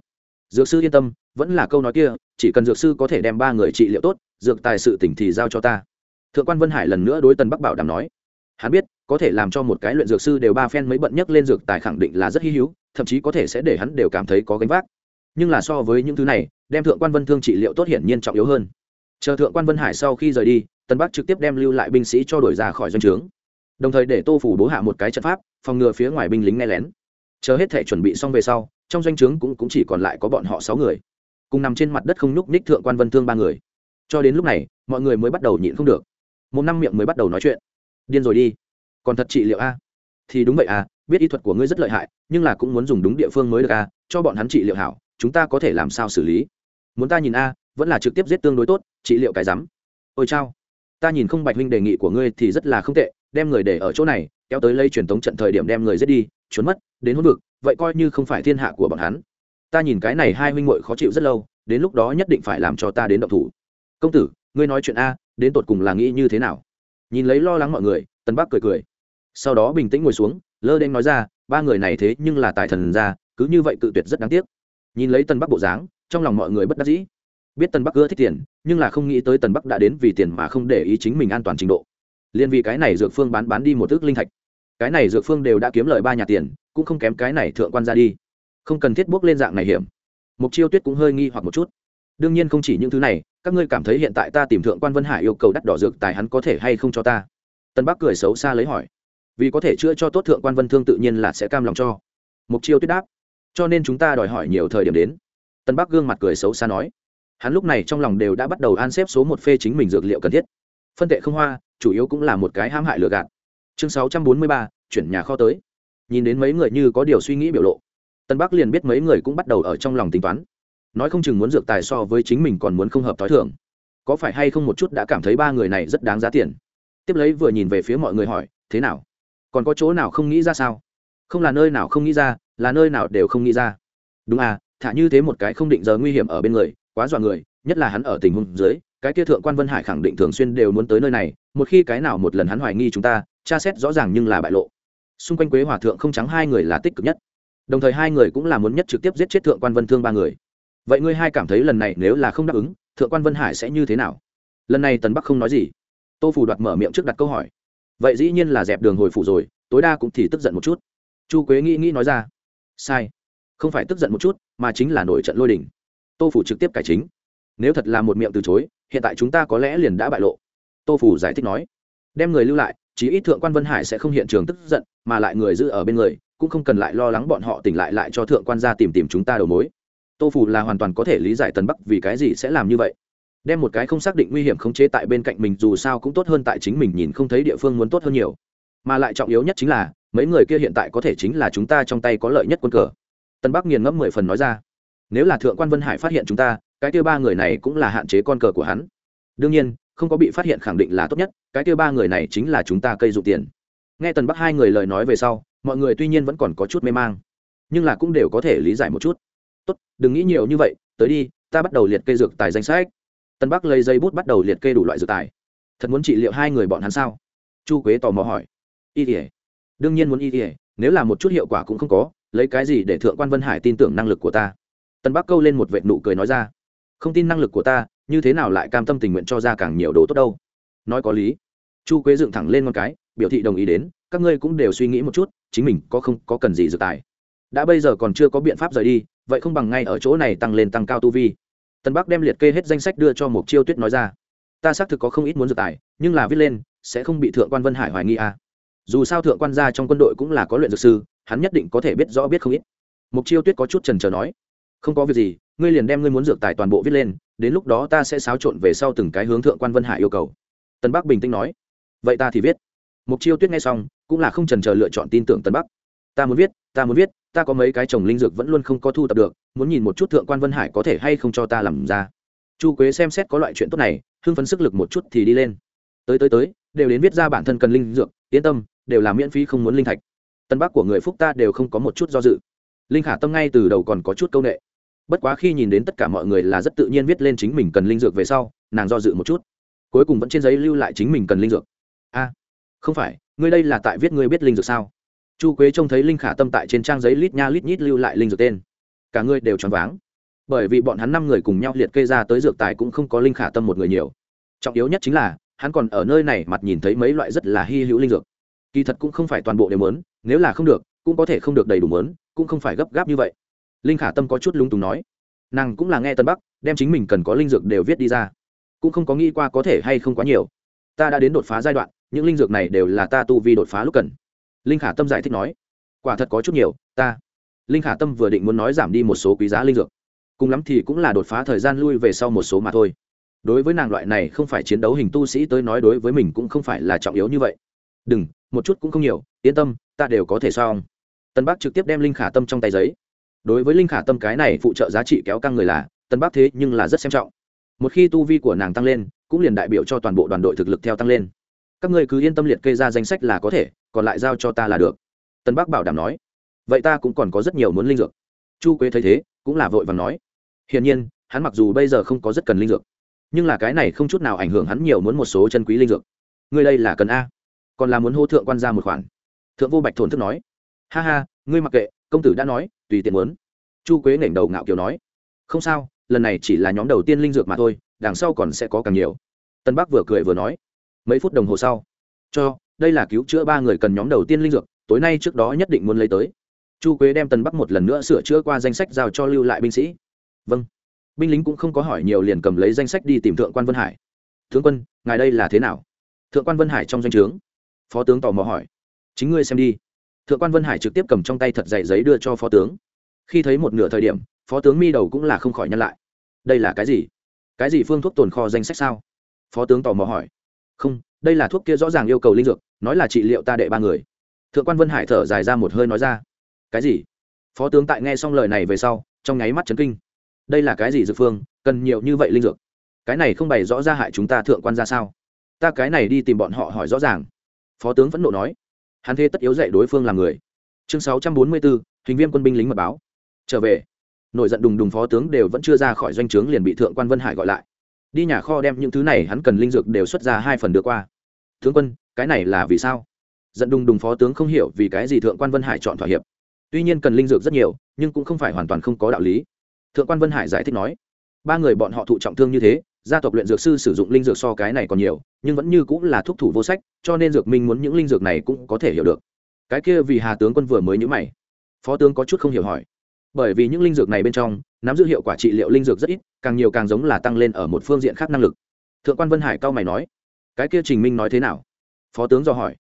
dược sư yên tâm, vẫn là câu nói kia, chỉ cần dược sư có thể đem ba người trị liệu tốt, dược tài sự tỉnh thì giao cho ta thượng quan vân hải lần nữa đối tần bắc bảo đảm nói hắn biết có thể làm cho một cái luyện dược sư đều ba phen mới bận nhất lên dược tài khẳng định là rất hy hữu thậm chí có thể sẽ để hắn đều cảm thấy có gánh vác. Nhưng là so với những thứ này đem thượng quan vân thương trị liệu tốt hiển nhiên trọng yếu hơn. Chờ thượng quan vân hải sau khi rời đi tân bắc trực tiếp đem lưu lại binh sĩ cho đổi ra khỏi doanh trướng. Đồng thời để tô phủ bố hạ một cái trận pháp phòng ngừa phía ngoài binh lính nghe lén. Chờ hết thể chuẩn bị xong về sau trong doanh trướng cũng, cũng chỉ còn lại có bọn họ sáu người. Cùng nằm trên mặt đất không nhúc ních thượng quan vân thương ba người. Cho đến lúc này mọi người mới bắt đầu nhịn không được một năm miệng mới bắt đầu nói chuyện. Điên rồi đi. Còn thật trị liệu a? Thì đúng vậy à biết y thuật của ngươi rất lợi hại, nhưng là cũng muốn dùng đúng địa phương mới được a cho bọn hắn trị liệu hảo, chúng ta có thể làm sao xử lý? Muốn ta nhìn a, vẫn là trực tiếp giết tương đối tốt, trị liệu cái rắm. Ôi chao. Ta nhìn không bạch huynh đề nghị của ngươi thì rất là không tệ, đem người để ở chỗ này, kéo tới lây truyền tống trận thời điểm đem người giết đi, trốn mất, đến hôn vực, vậy coi như không phải thiên hạ của bọn hắn. Ta nhìn cái này hai huynh muội khó chịu rất lâu, đến lúc đó nhất định phải làm cho ta đến động thủ. Công tử, ngươi nói chuyện a đến tột cùng là nghĩ như thế nào? Nhìn lấy lo lắng mọi người tân bắc cười cười. Sau đó bình tĩnh ngồi xuống, lơ đen nói ra, ba người này thế nhưng là tài thần ra cứ như vậy cự tuyệt rất đáng tiếc. Nhìn lấy tân bắc bộ dáng, trong lòng mọi người bất đắc dĩ. Biết tân bắc ưa thích tiền, nhưng là không nghĩ tới tân bắc đã đến vì tiền mà không để ý chính mình an toàn trình độ. Liên vì cái này dược phương bán bán đi một ước linh thạch. Cái này dược phương đều đã kiếm lời ba nhà tiền, cũng không kém cái này thượng quan ra đi. Không cần thiết bước lên dạng này hiểm. Mục chiêu tuyết cũng hơi nghi hoặc một chút. Đương nhiên không chỉ những thứ này các ngươi cảm thấy hiện tại ta tìm thượng quan vân hải yêu cầu đắt đỏ dược tài hắn có thể hay không cho ta? Tân bắc cười xấu xa lấy hỏi. Vì có thể chữa cho tốt thượng quan vân thương tự nhiên là sẽ cam lòng cho. Mục chiêu tuyết đáp. Cho nên chúng ta đòi hỏi nhiều thời điểm đến. Tân bắc gương mặt cười xấu xa nói. Hắn lúc này trong lòng đều đã bắt đầu an xếp số một phê chính mình dược liệu cần thiết. Phân tệ không hoa, chủ yếu cũng là một cái hãm hại lừa gạt. Chương sáu trăm bốn mươi ba, chuyển nhà kho tới. Nhìn đến mấy người như có điều suy nghĩ biểu lộ, tân bắc liền biết mấy người cũng bắt đầu ở trong lòng tính toán nói không chừng muốn dược tài so với chính mình còn muốn không hợp t h o i thưởng có phải hay không một chút đã cảm thấy ba người này rất đáng giá tiền? Tiếp lấy vừa nhìn về phía mọi người hỏi, thế nào? Còn có chỗ nào không nghĩ ra sao? Không là nơi nào không nghĩ ra, là nơi nào đều không nghĩ ra. Đúng à thả như thế một cái không định giờ nguy hiểm ở bên người, quá dọa người, nhất là hắn ở tình huống dưới, cái kia thượng quan vân hải khẳng định thường xuyên đều muốn tới nơi này, một khi cái nào một lần hắn hoài nghi chúng ta, tra xét rõ ràng nhưng là bại lộ. Xung quanh quế hòa thượng không trắng hai người là tích cực nhất. Đồng thời hai người cũng là muốn nhất trực tiếp giết chết thượng quan vân thương ba người vậy ngươi hai cảm thấy lần này nếu là không đáp ứng, thượng quan vân hải sẽ như thế nào? Lần này tần bắc không nói gì. Tô phủ đoạt mở miệng trước đặt câu hỏi. Vậy dĩ nhiên là dẹp đường hồi phủ rồi, tối đa cũng thì tức giận một chút. Chu quế nghĩ nghĩ nói ra. Sai. Không phải tức giận một chút, mà chính là nổi trận lôi đình. Tô phủ trực tiếp cải chính. Nếu thật là một miệng từ chối, hiện tại chúng ta có lẽ liền đã bại lộ. Tô phủ giải thích nói. Đem người lưu lại, chí ít thượng quan vân hải sẽ không hiện trường tức giận, mà lại người giữ ở bên người, cũng không cần lại lo lắng bọn họ tỉnh lại lại cho thượng quan gia tìm tìm chúng ta đầu mối tô phủ là hoàn toàn có thể lý giải tần bắc vì cái gì sẽ làm như vậy. Đem một cái không xác định nguy hiểm khống chế tại bên cạnh mình dù sao cũng tốt hơn tại chính mình nhìn không thấy địa phương muốn tốt hơn nhiều. Mà lại trọng yếu nhất chính là, mấy người kia hiện tại có thể chính là chúng ta trong tay có lợi nhất quân cờ. Tân bắc nghiền ngẫm mười phần nói ra. Nếu là thượng quan vân hải phát hiện chúng ta, cái kia ba người này cũng là hạn chế con cờ của hắn. Đương nhiên, không có bị phát hiện khẳng định là tốt nhất, cái kia ba người này chính là chúng ta cây dụ tiền. Nghe tần bắc hai người lời nói về sau, mọi người tuy nhiên vẫn còn có chút mê mang, nhưng là cũng đều có thể lý giải một chút tốt, đừng nghĩ nhiều như vậy, tới đi, ta bắt đầu liệt kê dược tài danh sách. Tân bắc lấy dây bút bắt đầu liệt kê đủ loại dược tài. Thật muốn trị liệu hai người bọn hắn sao? Chu quế tò mò hỏi. Y ỉa đương nhiên muốn y ỉa nếu là một chút hiệu quả cũng không có, lấy cái gì để thượng quan vân hải tin tưởng năng lực của ta? Tân bắc câu lên một vệ nụ cười nói ra. Không tin năng lực của ta, như thế nào lại cam tâm tình nguyện cho ra càng nhiều đồ tốt đâu? Nói có lý. Chu quế dựng thẳng lên một cái, biểu thị đồng ý đến, các ngươi cũng đều suy nghĩ một chút, chính mình có không có cần gì dược tài. Đã bây giờ còn chưa có biện pháp rời đi vậy không bằng ngay ở chỗ này tăng lên tăng cao tu vi. Tân bắc đem liệt kê hết danh sách đưa cho một chiêu tuyết nói ra. Ta xác thực có không ít muốn dược tài, nhưng là viết lên, sẽ không bị thượng quan vân hải hoài nghi à. dù sao thượng quan gia trong quân đội cũng là có luyện dược sư, hắn nhất định có thể biết rõ biết không ít. Mục chiêu tuyết có chút trần trờ nói. Không có việc gì, ngươi liền đem ngươi muốn dược tài toàn bộ viết lên, đến lúc đó ta sẽ xáo trộn về sau từng cái hướng thượng quan vân hải yêu cầu. Tân bắc bình tĩnh nói. Vậy ta thì viết. Mục chiêu tuyết nghe xong, cũng là không trần chờ lựa chọn tin tưởng tân bắc. Ta muốn viết, ta muốn viết ta có mấy cái trồng linh dược vẫn luôn không có thu tập được, muốn nhìn một chút thượng quan vân hải có thể hay không cho ta làm ra. Chu quế xem xét có loại chuyện tốt này, hưng phấn sức lực một chút thì đi lên. Tới tới tới, đều đến viết ra bản thân cần linh dược, yên tâm, đều là miễn phí không muốn linh thạch. Tân bắc của người phúc ta đều không có một chút do dự. Linh khả tâm ngay từ đầu còn có chút c â u n ệ bất quá khi nhìn đến tất cả mọi người là rất tự nhiên viết lên chính mình cần linh dược về sau, nàng do dự một chút. Cuối cùng vẫn trên giấy lưu lại chính mình cần linh dược. A, không phải, ngươi đây là tại viết ngươi biết linh dược sao? Chu quế trông thấy linh khả tâm tại trên trang giấy lít nha lít nhít lưu lại linh dược tên. Cả người đều choáng váng. Bởi vì bọn hắn năm người cùng nhau liệt kê ra tới dược tài cũng không có linh khả tâm một người nhiều. Trọng yếu nhất chính là, hắn còn ở nơi này mặt nhìn thấy mấy loại rất là hy hữu linh dược. Kỳ thật cũng không phải toàn bộ đều mớn nếu là không được, cũng có thể không được đầy đủ mớn cũng không phải gấp gáp như vậy. Linh khả tâm có chút lúng túng nói. Nàng cũng là nghe tân bắc, đem chính mình cần có linh dược đều viết đi ra. Cũng không có nghĩ qua có thể hay không quá nhiều. Ta đã đến đột phá giai đoạn, những linh dược này đều là ta tu vi đột phá lúc cần linh khả tâm giải thích nói, quả thật có chút nhiều, ta. Linh khả tâm vừa định muốn nói giảm đi một số quý giá linh dược, cùng lắm thì cũng là đột phá thời gian lui về sau một số mà thôi. Đối với nàng loại này không phải chiến đấu hình tu sĩ tới nói đối với mình cũng không phải là trọng yếu như vậy. Đừng, một chút cũng không nhiều, yên tâm, ta đều có thể xong. Tân Bác trực tiếp đem linh khả tâm trong tay giấy. Đối với linh khả tâm cái này phụ trợ giá trị kéo căng người là, tân Bác thế nhưng là rất xem trọng. Một khi tu vi của nàng tăng lên, cũng liền đại biểu cho toàn bộ đoàn đội thực lực theo tăng lên các ngươi cứ yên tâm liệt kê ra danh sách là có thể, còn lại giao cho ta là được. Tân bắc bảo đảm nói. Vậy ta cũng còn có rất nhiều muốn linh dược. Chu quế thấy thế, cũng là vội và nói. Hiển nhiên, hắn mặc dù bây giờ không có rất cần linh dược, nhưng là cái này không chút nào ảnh hưởng hắn nhiều muốn một số chân quý linh dược. Ngươi đây là cần a, còn là muốn hô thượng quan ra một khoản. Thượng vô bạch thổn thức nói. Ha ha, ngươi mặc kệ, công tử đã nói, tùy tiện muốn. Chu quế nghển đầu ngạo kiều nói. Không sao, lần này chỉ là nhóm đầu tiên linh dược mà thôi, đằng sau còn sẽ có càng nhiều. Tân bắc vừa cười vừa nói mấy phút đồng hồ sau. Cho, đây là cứu chữa ba người cần nhóm đầu tiên linh dược, tối nay trước đó nhất định muốn lấy tới. Chu quế đem tân bắc một lần nữa sửa chữa qua danh sách giao cho lưu lại binh sĩ. Vâng. Binh lính cũng không có hỏi nhiều liền cầm lấy danh sách đi tìm thượng quan vân hải. Tướng quân, ngài đây là thế nào? Thượng quan vân hải trong danh o trướng. Phó tướng tò mò hỏi. Chính ngươi xem đi. Thượng quan vân hải trực tiếp cầm trong tay thật dày giấy đưa cho phó tướng. Khi thấy một nửa thời điểm, phó tướng mi đầu cũng là không khỏi nhăn lại. Đây là cái gì? Cái gì phương thuốc tồn kho danh sách sao? Phó tướng tò mò hỏi không, đây là thuốc kia rõ ràng yêu cầu linh dược, nói là trị liệu ta đệ ba người. Thượng quan vân hải thở dài ra một hơi nói ra. Cái gì? Phó tướng tại nghe xong lời này về sau, trong nháy mắt chấn kinh. Đây là cái gì dược phương, cần nhiều như vậy linh dược? Cái này không bày rõ ra hại chúng ta thượng quan ra sao? Ta cái này đi tìm bọn họ hỏi rõ ràng. Phó tướng vẫn nộ nói. Hắn thế tất yếu dạy đối phương làm người. Chương sáu trăm bốn mươi bốn hình viên quân binh lính mật báo. Trở về. Nổi giận đùng đùng phó tướng đều vẫn chưa ra khỏi doanh trướng liền bị thượng quan vân hải gọi lại đi nhà kho đem những thứ này hắn cần linh dược đều xuất ra hai phần đưa qua. Tướng quân, cái này là vì sao? Giận đùng đùng phó tướng không hiểu vì cái gì thượng quan vân hải chọn thỏa hiệp. Tuy nhiên cần linh dược rất nhiều, nhưng cũng không phải hoàn toàn không có đạo lý. Thượng quan vân hải giải thích nói, ba người bọn họ thụ trọng thương như thế, gia tộc luyện dược sư sử dụng linh dược so cái này còn nhiều, nhưng vẫn như cũng là thuốc thủ vô sách, cho nên dược minh muốn những linh dược này cũng có thể hiểu được. Cái kia vì hà tướng quân vừa mới nhữ mày. Phó tướng có chút không hiểu hỏi, bởi vì những linh dược này bên trong nắm giữ hiệu quả trị liệu linh dược rất ít, càng nhiều càng giống là tăng lên ở một phương diện khác năng lực. Thượng quan vân hải cao mày nói, cái kia trình minh nói thế nào? Phó tướng do hỏi.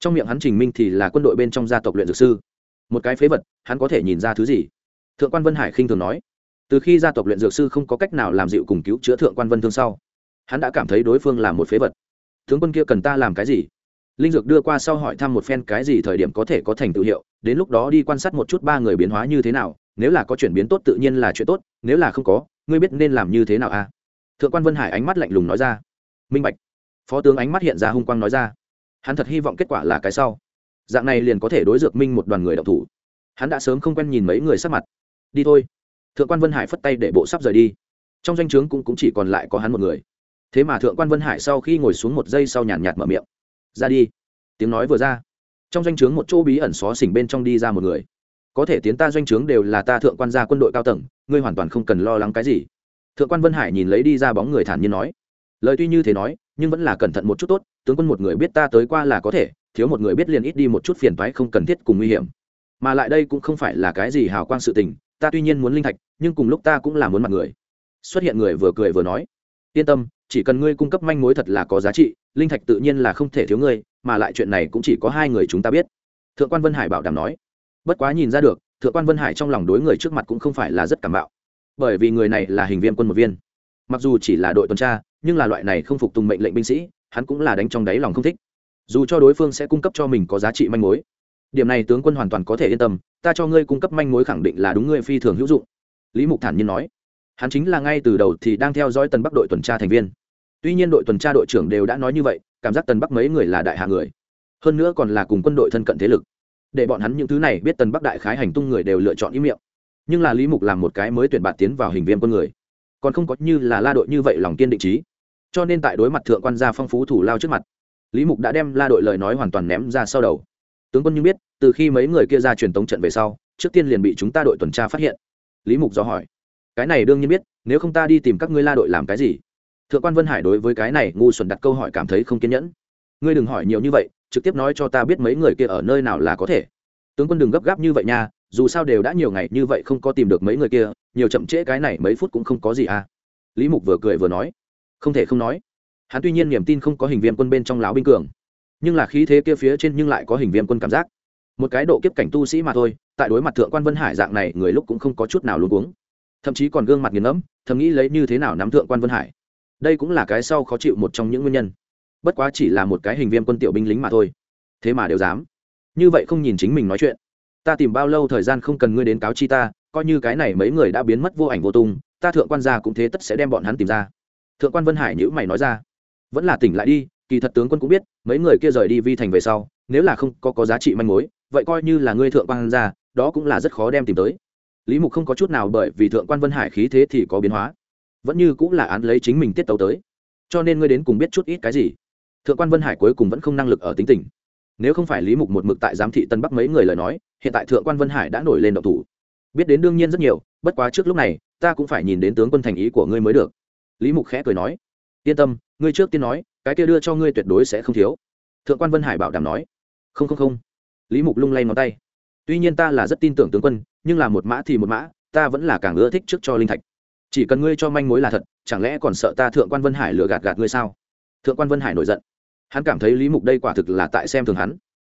Trong miệng hắn trình minh thì là quân đội bên trong gia tộc luyện dược sư. Một cái phế vật, hắn có thể nhìn ra thứ gì? Thượng quan vân hải khinh thường nói, từ khi gia tộc luyện dược sư không có cách nào làm dịu cùng cứu chữa thượng quan vân thương sau, hắn đã cảm thấy đối phương là một phế vật. Tướng quân kia cần ta làm cái gì? Linh dược đưa qua sau hỏi thăm một phen cái gì thời điểm có thể có thành tự hiệu, đến lúc đó đi quan sát một chút ba người biến hóa như thế nào nếu là có chuyển biến tốt tự nhiên là chuyện tốt nếu là không có ngươi biết nên làm như thế nào à? Thượng quan vân hải ánh mắt lạnh lùng nói ra. Minh bạch. Phó tướng ánh mắt hiện ra hung quang nói ra. Hắn thật hy vọng kết quả là cái sau. Dạng này liền có thể đối dược minh một đoàn người đọc thủ. Hắn đã sớm không quen nhìn mấy người sắc mặt. Đi thôi. Thượng quan vân hải phất tay để bộ sắp rời đi. Trong danh o chướng cũng, cũng chỉ còn lại có hắn một người. Thế mà thượng quan vân hải sau khi ngồi xuống một giây sau nhàn nhạt mở miệng. Ra đi. Tiếng nói vừa ra. Trong danh o chướng một chỗ bí ẩn xó xỉnh bên trong đi ra một người có thể tiến ta doanh trướng đều là ta thượng quan gia quân đội cao tầng, ngươi hoàn toàn không cần lo lắng cái gì. Thượng quan vân hải nhìn lấy đi ra bóng người thản nhiên nói. Lời tuy như thế nói, nhưng vẫn là cẩn thận một chút tốt, tướng quân một người biết ta tới qua là có thể, thiếu một người biết liền ít đi một chút phiền toái không cần thiết cùng nguy hiểm. Mà lại đây cũng không phải là cái gì hào quang sự tình, ta tuy nhiên muốn linh thạch, nhưng cùng lúc ta cũng là muốn mặt người. Xuất hiện người vừa cười vừa nói. Yên tâm, chỉ cần ngươi cung cấp manh mối thật là có giá trị, linh thạch tự nhiên là không thể thiếu ngươi, mà lại chuyện này cũng chỉ có hai người chúng ta biết. Thượng quan vân hải bảo đảm nói bất quá nhìn ra được, thượng quan vân hải trong lòng đối người trước mặt cũng không phải là rất cảm bạo. Bởi vì người này là hình viên quân một viên. Mặc dù chỉ là đội tuần tra, nhưng là loại này không phục tùng mệnh lệnh binh sĩ, hắn cũng là đánh trong đáy lòng không thích. Dù cho đối phương sẽ cung cấp cho mình có giá trị manh mối, điểm này tướng quân hoàn toàn có thể yên tâm, ta cho ngươi cung cấp manh mối khẳng định là đúng ngươi phi thường hữu dụng. Lý mục thản nhiên nói. Hắn chính là ngay từ đầu thì đang theo dõi tần bắc đội tuần tra thành viên. Tuy nhiên đội tuần tra đội trưởng đều đã nói như vậy, cảm giác tần bắc mấy người là đại hạ người. Hơn nữa còn là cùng quân đội thân cận thế lực để bọn hắn những thứ này biết tần bắc đại khái hành tung người đều lựa chọn ý miệng. Nhưng là lý mục làm một cái mới tuyển bạt tiến vào hình viên quân người. Còn không có như là la đội như vậy lòng kiên định trí. Cho nên tại đối mặt thượng quan gia phong phú thủ lao trước mặt, lý mục đã đem la đội lời nói hoàn toàn ném ra sau đầu. Tướng quân như biết, từ khi mấy người kia ra truyền tống trận về sau, trước tiên liền bị chúng ta đội tuần tra phát hiện. Lý mục do hỏi, cái này đương nhiên biết, nếu không ta đi tìm các ngươi la đội làm cái gì? Thượng quan vân hải đối với cái này ngu xuẩn đặt câu hỏi cảm thấy không kiên nhẫn ngươi đừng hỏi nhiều như vậy, trực tiếp nói cho ta biết mấy người kia ở nơi nào là có thể. Tướng quân đừng gấp gáp như vậy nha, dù sao đều đã nhiều ngày như vậy không có tìm được mấy người kia, nhiều chậm trễ cái này mấy phút cũng không có gì à. Lý mục vừa cười vừa nói. Không thể không nói. Hắn tuy nhiên niềm tin không có hình viên quân bên trong láo binh cường, nhưng là khí thế kia phía trên nhưng lại có hình viên quân cảm giác. Một cái độ kiếp cảnh tu sĩ mà thôi, tại đối mặt thượng quan vân hải dạng này, người lúc cũng không có chút nào luôn uống thậm chí còn gương mặt nghiền ngẫm, thầm nghĩ lấy như thế nào nắm thượng quan vân hải. Đây cũng là cái sau khó chịu một trong những nguyên nhân bất quá chỉ là một cái hình viêm quân tiểu binh lính mà thôi. Thế mà đều dám. Như vậy không nhìn chính mình nói chuyện. Ta tìm bao lâu thời gian không cần ngươi đến cáo chi ta coi như cái này mấy người đã biến mất vô ảnh vô tung ta thượng quan gia cũng thế tất sẽ đem bọn hắn tìm ra. Thượng quan vân hải nhữ mày nói ra. Vẫn là tỉnh lại đi kỳ thật tướng quân cũng biết mấy người kia rời đi vi thành về sau nếu là không có, có giá trị manh mối vậy coi như là ngươi thượng quan gia đó cũng là rất khó đem tìm tới. Lý mục không có chút nào bởi vì thượng quan vân hải khí thế thì có biến hóa. Vẫn như cũng là án lấy chính mình tiết tấu tới. Cho nên ngươi đến cùng biết chút ít cái gì? Thượng quan vân hải cuối cùng vẫn không năng lực ở tính tình. Nếu không phải lý mục một mực tại giám thị tân bắc mấy người lời nói, hiện tại thượng quan vân hải đã nổi lên độc thủ. Biết đến đương nhiên rất nhiều, bất quá trước lúc này, ta cũng phải nhìn đến tướng quân thành ý của ngươi mới được. Lý mục khẽ cười nói, yên tâm, ngươi trước tiên nói, cái kia đưa cho ngươi tuyệt đối sẽ không thiếu. Thượng quan vân hải bảo đảm nói, không không không. Lý mục lung lay ngón tay. Tuy nhiên ta là rất tin tưởng tướng quân, nhưng là một mã thì một mã, ta vẫn là càng ưa thích trước cho linh thạch. Chỉ cần ngươi cho manh mối là thật, chẳng lẽ còn sợ ta thượng quan vân hải lừa gạt gạt ngươi sao? Thượng quan vân hải nổi giận hắn cảm thấy lý mục đây quả thực là tại xem thường hắn.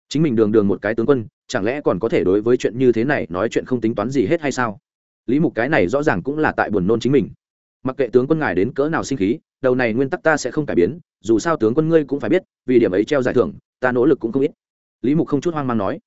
Chính mình đường đường một cái tướng quân, chẳng lẽ còn có thể đối với chuyện như thế này nói chuyện không tính toán gì hết hay sao? Lý mục cái này rõ ràng cũng là tại buồn nôn chính mình. Mặc kệ tướng quân ngài đến cỡ nào sinh khí, đầu này nguyên tắc ta sẽ không cải biến, dù sao tướng quân ngươi cũng phải biết, vì điểm ấy treo giải thưởng, ta nỗ lực cũng không ít. Lý mục không chút hoang mang nói.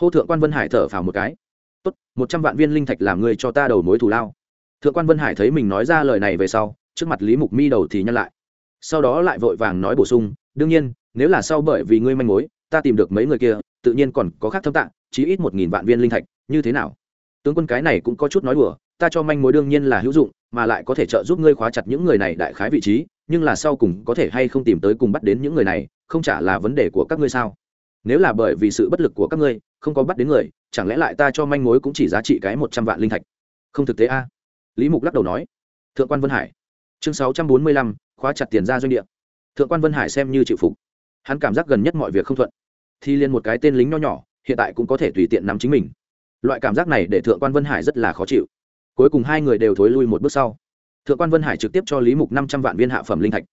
Hô thượng quan vân hải thở phào một cái. Tốt, một trăm vạn viên linh thạch làm ngươi cho ta đầu mối thù lao. Thượng quan vân hải thấy mình nói ra lời này về sau, trước mặt lý mục mi đầu thì nhăn lại. Sau đó lại vội vàng nói bổ sung đương nhiên, nếu là sau bởi vì ngươi manh mối, ta tìm được mấy người kia, tự nhiên còn có khác thâm tạng, chí ít một nghìn vạn viên linh thạch, như thế nào? Tướng quân cái này cũng có chút nói đùa, ta cho manh mối đương nhiên là hữu dụng, mà lại có thể trợ giúp ngươi khóa chặt những người này đại khái vị trí, nhưng là sau cùng có thể hay không tìm tới cùng bắt đến những người này, không chả là vấn đề của các ngươi sao? Nếu là bởi vì sự bất lực của các ngươi, không có bắt đến người, chẳng lẽ lại ta cho manh mối cũng chỉ giá trị cái một trăm vạn linh thạch? Không thực tế a. Lý mục lắc đầu nói. Thượng quan vân hải. Chương sáu trăm bốn mươi lăm, khóa chặt tiền ra doanh địa thượng quan vân hải xem như chịu phục hắn cảm giác gần nhất mọi việc không thuận thì liên một cái tên lính nho nhỏ hiện tại cũng có thể tùy tiện nắm chính mình loại cảm giác này để thượng quan vân hải rất là khó chịu cuối cùng hai người đều thối lui một bước sau thượng quan vân hải trực tiếp cho lý mục năm trăm vạn viên hạ phẩm linh thạch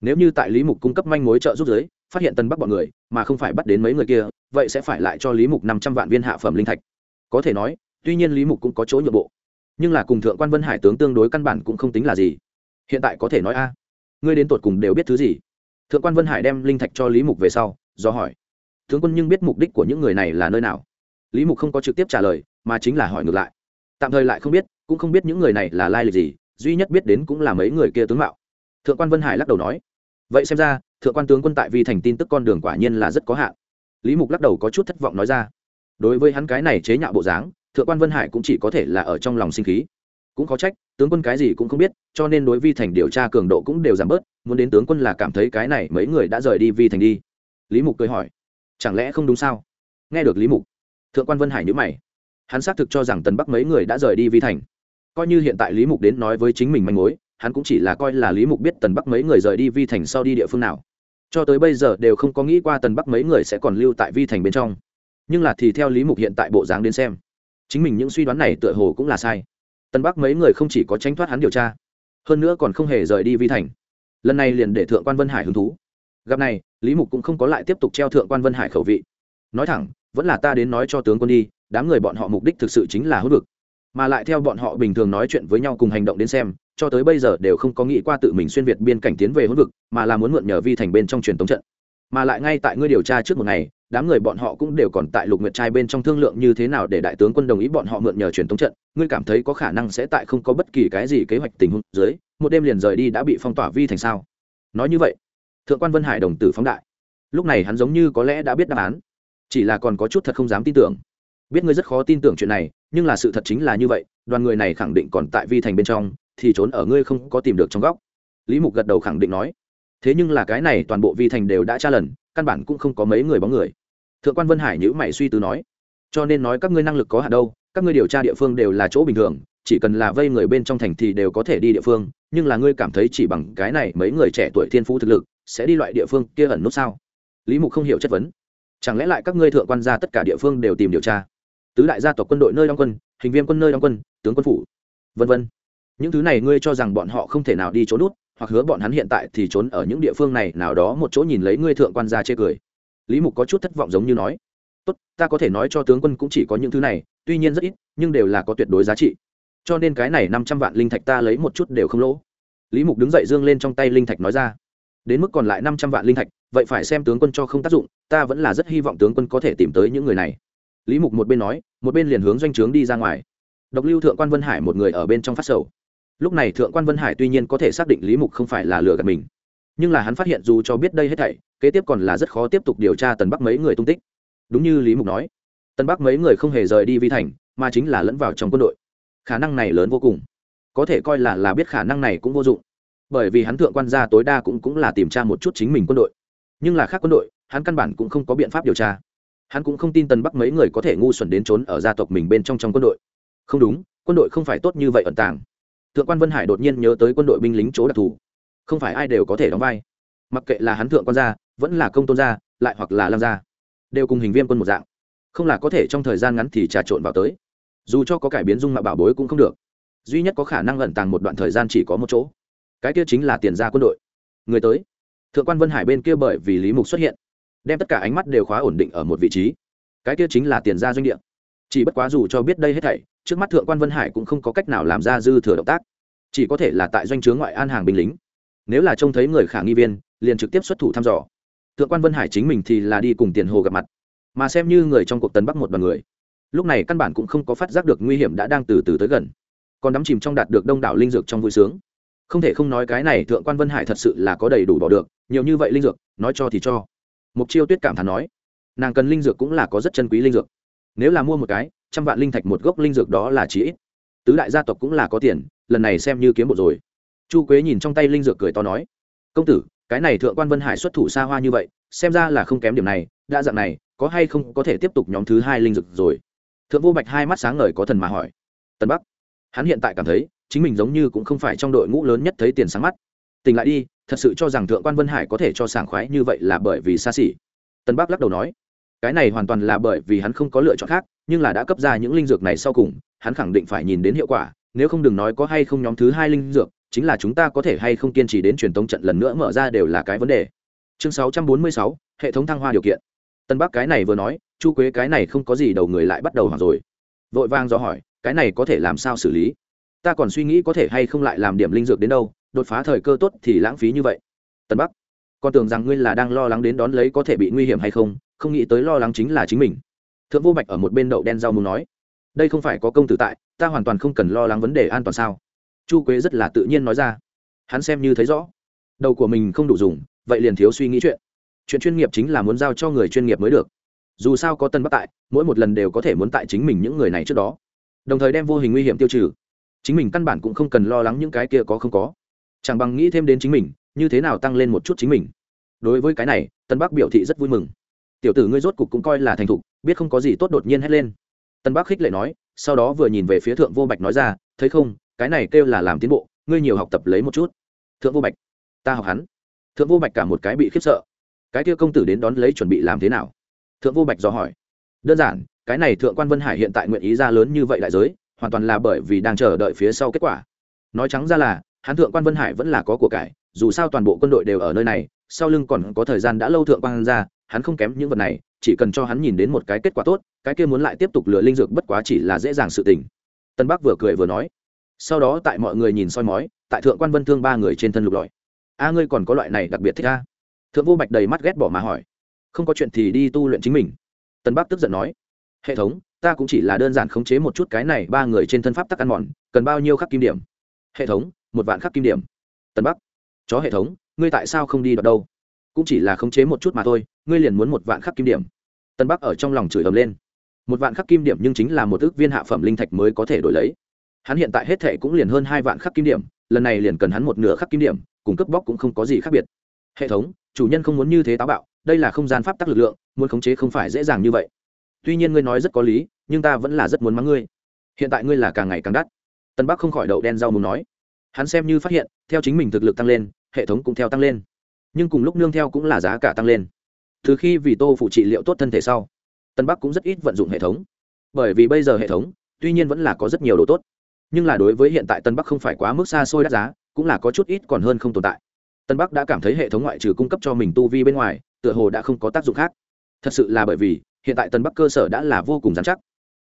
nếu như tại lý mục cung cấp manh mối trợ giúp giới phát hiện tân bắc bọn người mà không phải bắt đến mấy người kia vậy sẽ phải lại cho lý mục năm trăm vạn viên hạ phẩm linh thạch có thể nói tuy nhiên lý mục cũng có chỗ nhượng bộ nhưng là cùng thượng quan vân hải tướng tương đối căn bản cũng không tính là gì hiện tại có thể nói a ngươi đến tột cùng đều biết thứ gì thượng quan vân hải đem linh thạch cho lý mục về sau, do hỏi, tướng quân nhưng biết mục đích của những người này là nơi nào? Lý mục không có trực tiếp trả lời, mà chính là hỏi ngược lại. Tạm thời lại không biết, cũng không biết những người này là lai lịch gì, duy nhất biết đến cũng là mấy người kia tướng mạo. Thượng quan vân hải lắc đầu nói, vậy xem ra, thượng quan tướng quân tại vi thành tin tức con đường quả nhiên là rất có hạn. Lý mục lắc đầu có chút thất vọng nói ra, đối với hắn cái này chế nhạo bộ dáng, thượng quan vân hải cũng chỉ có thể là ở trong lòng sinh khí cũng có trách, tướng quân cái gì cũng không biết, cho nên đối vi thành điều tra cường độ cũng đều giảm bớt, muốn đến tướng quân là cảm thấy cái này mấy người đã rời đi vi thành đi. Lý mục cười hỏi, chẳng lẽ không đúng sao? Nghe được lý mục, thượng quan vân hải nhữ mày. Hắn xác thực cho rằng tần bắc mấy người đã rời đi vi thành. Coi như hiện tại lý mục đến nói với chính mình manh mối, hắn cũng chỉ là coi là lý mục biết tần bắc mấy người rời đi vi thành sau đi địa phương nào. Cho tới bây giờ đều không có nghĩ qua tần bắc mấy người sẽ còn lưu tại vi thành bên trong. Nhưng là thì theo lý mục hiện tại bộ dáng đến xem, chính mình những suy đoán này tựa hồ cũng là sai tân bắc mấy người không chỉ có tránh thoát hắn điều tra, hơn nữa còn không hề rời đi vi thành. Lần này liền để thượng quan vân hải hứng thú. Gặp này, lý mục cũng không có lại tiếp tục treo thượng quan vân hải khẩu vị. Nói thẳng, vẫn là ta đến nói cho tướng quân đi, đám người bọn họ mục đích thực sự chính là hữu vực. Mà lại theo bọn họ bình thường nói chuyện với nhau cùng hành động đến xem, cho tới bây giờ đều không có nghĩ qua tự mình xuyên việt biên cảnh tiến về hữu vực, mà là muốn mượn nhờ vi thành bên trong truyền tống trận mà lại ngay tại ngươi điều tra trước một ngày, đám người bọn họ cũng đều còn tại lục nguyệt trai bên trong thương lượng như thế nào để đại tướng quân đồng ý bọn họ mượn nhờ truyền thống trận. Ngươi cảm thấy có khả năng sẽ tại không có bất kỳ cái gì kế hoạch tình huống dưới, một đêm liền rời đi đã bị phong tỏa vi thành sao? Nói như vậy, thượng quan vân hải đồng tử phóng đại. Lúc này hắn giống như có lẽ đã biết đáp án, chỉ là còn có chút thật không dám tin tưởng. Biết ngươi rất khó tin tưởng chuyện này, nhưng là sự thật chính là như vậy, đoàn người này khẳng định còn tại vi thành bên trong, thì trốn ở ngươi không có tìm được trong góc. Lý mục gật đầu khẳng định nói thế nhưng là cái này toàn bộ vi thành đều đã tra lần, căn bản cũng không có mấy người bóng người. Thượng quan vân hải nhữ mày suy tư nói, cho nên nói các ngươi năng lực có hạn đâu, các ngươi điều tra địa phương đều là chỗ bình thường, chỉ cần là vây người bên trong thành thì đều có thể đi địa phương, nhưng là ngươi cảm thấy chỉ bằng cái này mấy người trẻ tuổi thiên phú thực lực, sẽ đi loại địa phương kia ẩn nút sao? Lý mục không hiểu chất vấn. Chẳng lẽ lại các ngươi thượng quan ra tất cả địa phương đều tìm điều tra? Tứ đại gia tộc quân đội nơi đóng quân, hình viên quân nơi đóng quân, tướng quân phủ, vân vân. Những thứ này ngươi cho rằng bọn họ không thể nào đi trốn nút hoặc hứa bọn hắn hiện tại thì trốn ở những địa phương này, nào đó một chỗ nhìn lấy ngươi thượng quan ra chê cười. Lý mục có chút thất vọng giống như nói, tốt, ta có thể nói cho tướng quân cũng chỉ có những thứ này, tuy nhiên rất ít, nhưng đều là có tuyệt đối giá trị. Cho nên cái này năm trăm vạn linh thạch ta lấy một chút đều không lỗ. Lý mục đứng dậy dương lên trong tay linh thạch nói ra, đến mức còn lại năm trăm vạn linh thạch, vậy phải xem tướng quân cho không tác dụng, ta vẫn là rất hy vọng tướng quân có thể tìm tới những người này. Lý mục một bên nói, một bên liền hướng doanh trướng đi ra ngoài. Độc lưu thượng quan vân hải một người ở bên trong phát sầu lúc này thượng quan vân hải tuy nhiên có thể xác định lý mục không phải là lừa gạt mình, nhưng là hắn phát hiện dù cho biết đây hết thảy, kế tiếp còn là rất khó tiếp tục điều tra tần bắc mấy người tung tích. Đúng như lý mục nói, tần bắc mấy người không hề rời đi vi thành, mà chính là lẫn vào trong quân đội. Khả năng này lớn vô cùng. Có thể coi là là biết khả năng này cũng vô dụng. Bởi vì hắn thượng quan gia tối đa cũng cũng là tìm tra một chút chính mình quân đội. Nhưng là khác quân đội, hắn căn bản cũng không có biện pháp điều tra. Hắn cũng không tin tần bắc mấy người có thể ngu xuẩn đến trốn ở gia tộc mình bên trong trong quân đội. Không đúng, quân đội không phải tốt như vậy ẩn tàng thượng quan vân hải đột nhiên nhớ tới quân đội binh lính chỗ đặc thù. Không phải ai đều có thể đóng vai. Mặc kệ là hắn thượng quan gia, vẫn là công tôn gia, lại hoặc là lam gia, đều cùng hình viên quân một dạng. Không là có thể trong thời gian ngắn thì trà trộn vào tới. Dù cho có cải biến dung mạo bảo bối cũng không được. Duy nhất có khả năng ẩn tàng một đoạn thời gian chỉ có một chỗ. Cái kia chính là tiền gia quân đội. Người tới. Thượng quan vân hải bên kia bởi vì lý mục xuất hiện, đem tất cả ánh mắt đều khóa ổn định ở một vị trí. Cái kia chính là tiền gia doanh địa. Chỉ bất quá dù cho biết đây hết thảy trước mắt thượng quan vân hải cũng không có cách nào làm ra dư thừa động tác chỉ có thể là tại doanh chướng ngoại an hàng binh lính nếu là trông thấy người khả nghi viên liền trực tiếp xuất thủ thăm dò thượng quan vân hải chính mình thì là đi cùng tiền hồ gặp mặt mà xem như người trong cuộc tấn bắc một đoàn người lúc này căn bản cũng không có phát giác được nguy hiểm đã đang từ từ tới gần còn đắm chìm trong đạt được đông đảo linh dược trong vui sướng không thể không nói cái này thượng quan vân hải thật sự là có đầy đủ bỏ được nhiều như vậy linh dược nói cho thì cho mục chiêu tuyết cảm thán nói nàng cần linh dược cũng là có rất chân quý linh dược nếu là mua một cái trăm vạn linh thạch một gốc linh dược đó là chỉ ít. Tứ đại gia tộc cũng là có tiền, lần này xem như kiếm một rồi. Chu quế nhìn trong tay linh dược cười to nói, công tử, cái này thượng quan vân hải xuất thủ xa hoa như vậy, xem ra là không kém điểm này đa dạng này, có hay không có thể tiếp tục nhóm thứ hai linh dược rồi? Thượng vô bạch hai mắt sáng ngời có thần mà hỏi tân bắc, hắn hiện tại cảm thấy, chính mình giống như cũng không phải trong đội ngũ lớn nhất thấy tiền sáng mắt. Tỉnh lại đi, thật sự cho rằng thượng quan vân hải có thể cho sảng khoái như vậy là bởi vì xa xỉ. Tân bắc lắc đầu nói, cái này hoàn toàn là bởi vì hắn không có lựa chọn khác nhưng là đã cấp ra những linh dược này sau cùng hắn khẳng định phải nhìn đến hiệu quả nếu không đừng nói có hay không nhóm thứ hai linh dược chính là chúng ta có thể hay không kiên trì đến truyền tống trận lần nữa mở ra đều là cái vấn đề. Chương 646, hệ thống thăng hoa điều kiện. Tân bắc cái này vừa nói chu quế cái này không có gì đầu người lại bắt đầu hoảng rồi. Vội vang do hỏi cái này có thể làm sao xử lý? Ta còn suy nghĩ có thể hay không lại làm điểm linh dược đến đâu đột phá thời cơ tốt thì lãng phí như vậy. Tân bắc con tưởng rằng ngươi là đang lo lắng đến đón lấy có thể bị nguy hiểm hay không không nghĩ tới lo lắng chính là chính mình thượng vô bạch ở một bên đậu đen rau muốn nói, đây không phải có công tử tại, ta hoàn toàn không cần lo lắng vấn đề an toàn sao? Chu quế rất là tự nhiên nói ra. Hắn xem như thấy rõ. Đầu của mình không đủ dùng, vậy liền thiếu suy nghĩ chuyện. Chuyện chuyên nghiệp chính là muốn giao cho người chuyên nghiệp mới được. Dù sao có tân bắc tại, mỗi một lần đều có thể muốn tại chính mình những người này trước đó. Đồng thời đem vô hình nguy hiểm tiêu trừ. Chính mình căn bản cũng không cần lo lắng những cái kia có không có. Chẳng bằng nghĩ thêm đến chính mình, như thế nào tăng lên một chút chính mình. Đối với cái này, tân bắc biểu thị rất vui mừng tiểu tử ngươi rốt cục cũng coi là thành thục, biết không có gì tốt đột nhiên hét lên. Tân bắc khích lệ nói, sau đó vừa nhìn về phía thượng vô bạch nói ra, thấy không, cái này kêu là làm tiến bộ, ngươi nhiều học tập lấy một chút. Thượng vô bạch, ta học hắn. Thượng vô bạch cả một cái bị khiếp sợ. Cái kia công tử đến đón lấy chuẩn bị làm thế nào? Thượng vô bạch dò hỏi. Đơn giản, cái này thượng quan vân hải hiện tại nguyện ý ra lớn như vậy đại giới, hoàn toàn là bởi vì đang chờ đợi phía sau kết quả. Nói trắng ra là, hắn thượng quan vân hải vẫn là có của cải, dù sao toàn bộ quân đội đều ở nơi này sau lưng còn có thời gian đã lâu thượng quan ra, hắn không kém những vật này, chỉ cần cho hắn nhìn đến một cái kết quả tốt, cái kia muốn lại tiếp tục lừa linh dược bất quá chỉ là dễ dàng sự tình. Tân bắc vừa cười vừa nói. Sau đó tại mọi người nhìn soi mói, tại thượng quan vân thương ba người trên thân lục lọi. A, ngươi còn có loại này đặc biệt thích a? Thượng vô bạch đầy mắt ghét bỏ mà hỏi. Không có chuyện thì đi tu luyện chính mình. Tân bắc tức giận nói. Hệ thống, ta cũng chỉ là đơn giản khống chế một chút cái này ba người trên thân pháp tắc ăn mòn, cần bao nhiêu khắc kim điểm? Hệ thống, một vạn khắc kim điểm. Tân bắc. Chó hệ thống ngươi tại sao không đi đoạt đâu? Cũng chỉ là khống chế một chút mà thôi, ngươi liền muốn một vạn khắc kim điểm. Tân bắc ở trong lòng chửi ầm lên. Một vạn khắc kim điểm nhưng chính là một ước viên hạ phẩm linh thạch mới có thể đổi lấy. Hắn hiện tại hết thệ cũng liền hơn hai vạn khắc kim điểm, lần này liền cần hắn một nửa khắc kim điểm cung cấp bóc cũng không có gì khác biệt. Hệ thống, chủ nhân không muốn như thế táo bạo, đây là không gian pháp tắc lực lượng, muốn khống chế không phải dễ dàng như vậy. Tuy nhiên ngươi nói rất có lý, nhưng ta vẫn là rất muốn mắng ngươi. Hiện tại ngươi là càng ngày càng đắt. Tân bắc không khỏi đậu đen rau muốn nói. Hắn xem như phát hiện, theo chính mình thực lực tăng lên hệ thống cũng theo tăng lên. Nhưng cùng lúc nương theo cũng là giá cả tăng lên. Từ khi vì tô phụ trị liệu tốt thân thể sau, tân bắc cũng rất ít vận dụng hệ thống. Bởi vì bây giờ hệ thống, tuy nhiên vẫn là có rất nhiều đồ tốt. Nhưng là đối với hiện tại tân bắc không phải quá mức xa xôi đắt giá, cũng là có chút ít còn hơn không tồn tại. Tân bắc đã cảm thấy hệ thống ngoại trừ cung cấp cho mình tu vi bên ngoài, tựa hồ đã không có tác dụng khác. Thật sự là bởi vì, hiện tại tân bắc cơ sở đã là vô cùng dán chắc.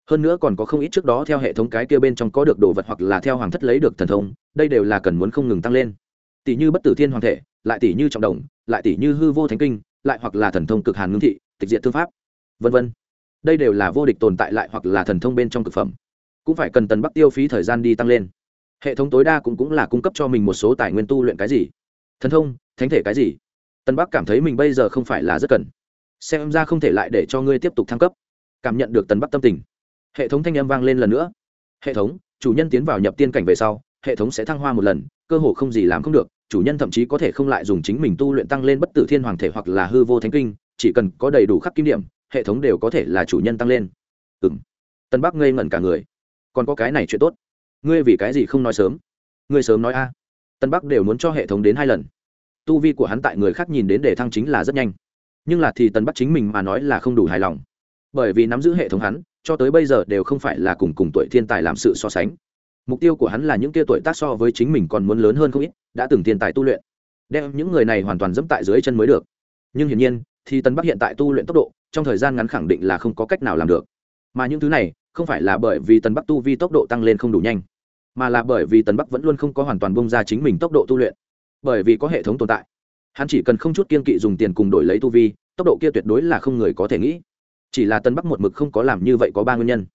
Hơn nữa còn có không ít trước đó theo hệ thống cái kia bên trong có được đồ vật hoặc là theo hoàng thất lấy được thần thông, đây đều là cần muốn không ngừng tăng lên tỷ như bất tử thiên hoàng thể, lại tỷ như trọng đồng, lại tỷ như hư vô thánh kinh, lại hoặc là thần thông cực hàn ngưng thị, tịch diện thương pháp, vân vân. Đây đều là vô địch tồn tại lại hoặc là thần thông bên trong cực phẩm. Cũng phải cần tần bắc tiêu phí thời gian đi tăng lên. Hệ thống tối đa cũng cũng là cung cấp cho mình một số tài nguyên tu luyện cái gì? Thần thông, thánh thể cái gì? Tần bắc cảm thấy mình bây giờ không phải là rất cần. Xem ra không thể lại để cho ngươi tiếp tục thăng cấp. Cảm nhận được tần bắc tâm tình. Hệ thống thanh âm vang lên lần nữa. Hệ thống, chủ nhân tiến vào nhập tiên cảnh về sau, hệ thống sẽ thăng hoa một lần, cơ hồ không gì làm không được chủ nhân thậm chí có thể không lại dùng chính mình tu luyện tăng lên bất tử thiên hoàng thể hoặc là hư vô thánh kinh, chỉ cần có đầy đủ khắc kim điểm, hệ thống đều có thể là chủ nhân tăng lên. Ừ m tân bắc ngây ngẩn cả người. Còn có cái này chuyện tốt. Ngươi vì cái gì không nói sớm? Ngươi sớm nói a. Tân bắc đều muốn cho hệ thống đến hai lần. Tu vi của hắn tại người khác nhìn đến để thăng chính là rất nhanh. Nhưng là thì tân bắc chính mình mà nói là không đủ hài lòng. Bởi vì nắm giữ hệ thống hắn, cho tới bây giờ đều không phải là cùng cùng tuổi thiên tài làm sự so sánh mục tiêu của hắn là những tia tuổi tác so với chính mình còn muốn lớn hơn không ít, đã từng tiền tài tu luyện. Đem những người này hoàn toàn dẫm tại dưới chân mới được. Nhưng hiển nhiên, thì tân bắc hiện tại tu luyện tốc độ, trong thời gian ngắn khẳng định là không có cách nào làm được. Mà những thứ này, không phải là bởi vì tân bắc tu vi tốc độ tăng lên không đủ nhanh, mà là bởi vì tân bắc vẫn luôn không có hoàn toàn bông ra chính mình tốc độ tu luyện. Bởi vì có hệ thống tồn tại, hắn chỉ cần không chút kiên kỵ dùng tiền cùng đổi lấy tu vi, tốc độ kia tuyệt đối là không người có thể nghĩ. Chỉ là tân bắc một mực không có làm như vậy có ba nguyên nhân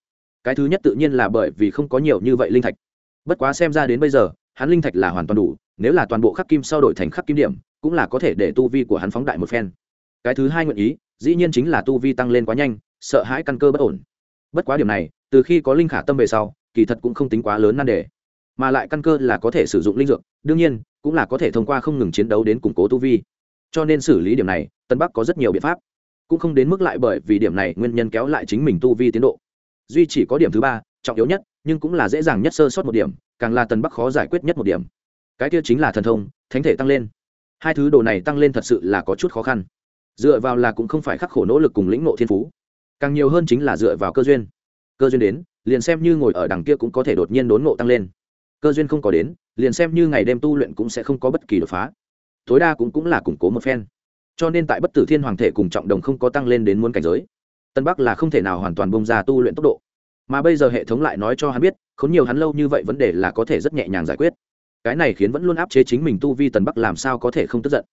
cái thứ nhất tự nhiên là bởi vì không có nhiều như vậy linh thạch. Bất quá xem ra đến bây giờ, hắn linh thạch là hoàn toàn đủ, nếu là toàn bộ khắc kim sau đổi thành khắc kim điểm, cũng là có thể để tu vi của hắn phóng đại một phen. Cái thứ hai nguyện ý, dĩ nhiên chính là tu vi tăng lên quá nhanh, sợ hãi căn cơ bất ổn. Bất quá điểm này, từ khi có linh khả tâm về sau, kỳ thật cũng không tính quá lớn nan đề. Mà lại căn cơ là có thể sử dụng linh dược, đương nhiên, cũng là có thể thông qua không ngừng chiến đấu đến củng cố tu vi. Cho nên xử lý điểm này, tân bắc có rất nhiều biện pháp. Cũng không đến mức lại bởi vì điểm này nguyên nhân kéo lại chính mình tu vi tiến độ duy chỉ có điểm thứ ba, trọng yếu nhất, nhưng cũng là dễ dàng nhất sơ sót một điểm, càng là tần bắc khó giải quyết nhất một điểm. Cái kia chính là thần thông, thánh thể tăng lên. Hai thứ đồ này tăng lên thật sự là có chút khó khăn. Dựa vào là cũng không phải khắc khổ nỗ lực cùng lĩnh nộ thiên phú. Càng nhiều hơn chính là dựa vào cơ duyên. Cơ duyên đến, liền xem như ngồi ở đằng kia cũng có thể đột nhiên đốn ngộ tăng lên. Cơ duyên không có đến, liền xem như ngày đêm tu luyện cũng sẽ không có bất kỳ đột phá. Tối đa cũng cũng là củng cố một phen. Cho nên tại bất tử thiên hoàng thể cùng trọng đồng không có tăng lên đến muốn cảnh giới tân bắc là không thể nào hoàn toàn bông ra tu luyện tốc độ. Mà bây giờ hệ thống lại nói cho hắn biết k h ố n nhiều hắn lâu như vậy vấn đề là có thể rất nhẹ nhàng giải quyết. Cái này khiến vẫn luôn áp chế chính mình tu vi tần bắc làm sao có thể không tức giận.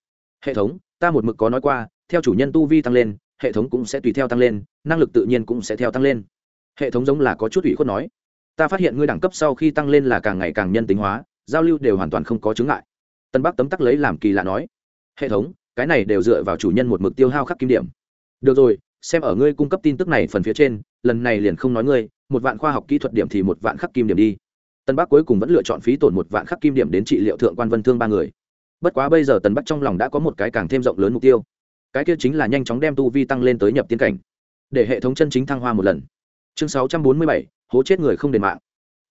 Hệ thống, ta một mực có nói qua, theo chủ nhân tu vi tăng lên, hệ thống cũng sẽ tùy theo tăng lên, năng lực tự nhiên cũng sẽ theo tăng lên. Hệ thống giống là có chút ủy khuất nói, ta phát hiện ngươi đẳng cấp sau khi tăng lên là càng ngày càng nhân tính hóa, giao lưu đều hoàn toàn không có chứng ngại. Tân bắc tấm tắc lấy làm kỳ lạ nói, hệ thống, cái này đều dựa vào chủ nhân một mực tiêu hao khắc kim điểm. Được rồi xem ở ngươi cung cấp tin tức này phần phía trên, lần này liền không nói ngươi, một vạn khoa học kỹ thuật điểm thì một vạn khắc kim điểm đi. Tân bắc cuối cùng vẫn lựa chọn phí tổn một vạn khắc kim điểm đến trị liệu thượng quan vân thương ba người. Bất quá bây giờ tần bắc trong lòng đã có một cái càng thêm rộng lớn mục tiêu. Cái kia chính là nhanh chóng đem tu vi tăng lên tới nhập tiến cảnh. Để hệ thống chân chính thăng hoa một lần. Chương sáu trăm bốn mươi bảy, hố chết người không đền mạng.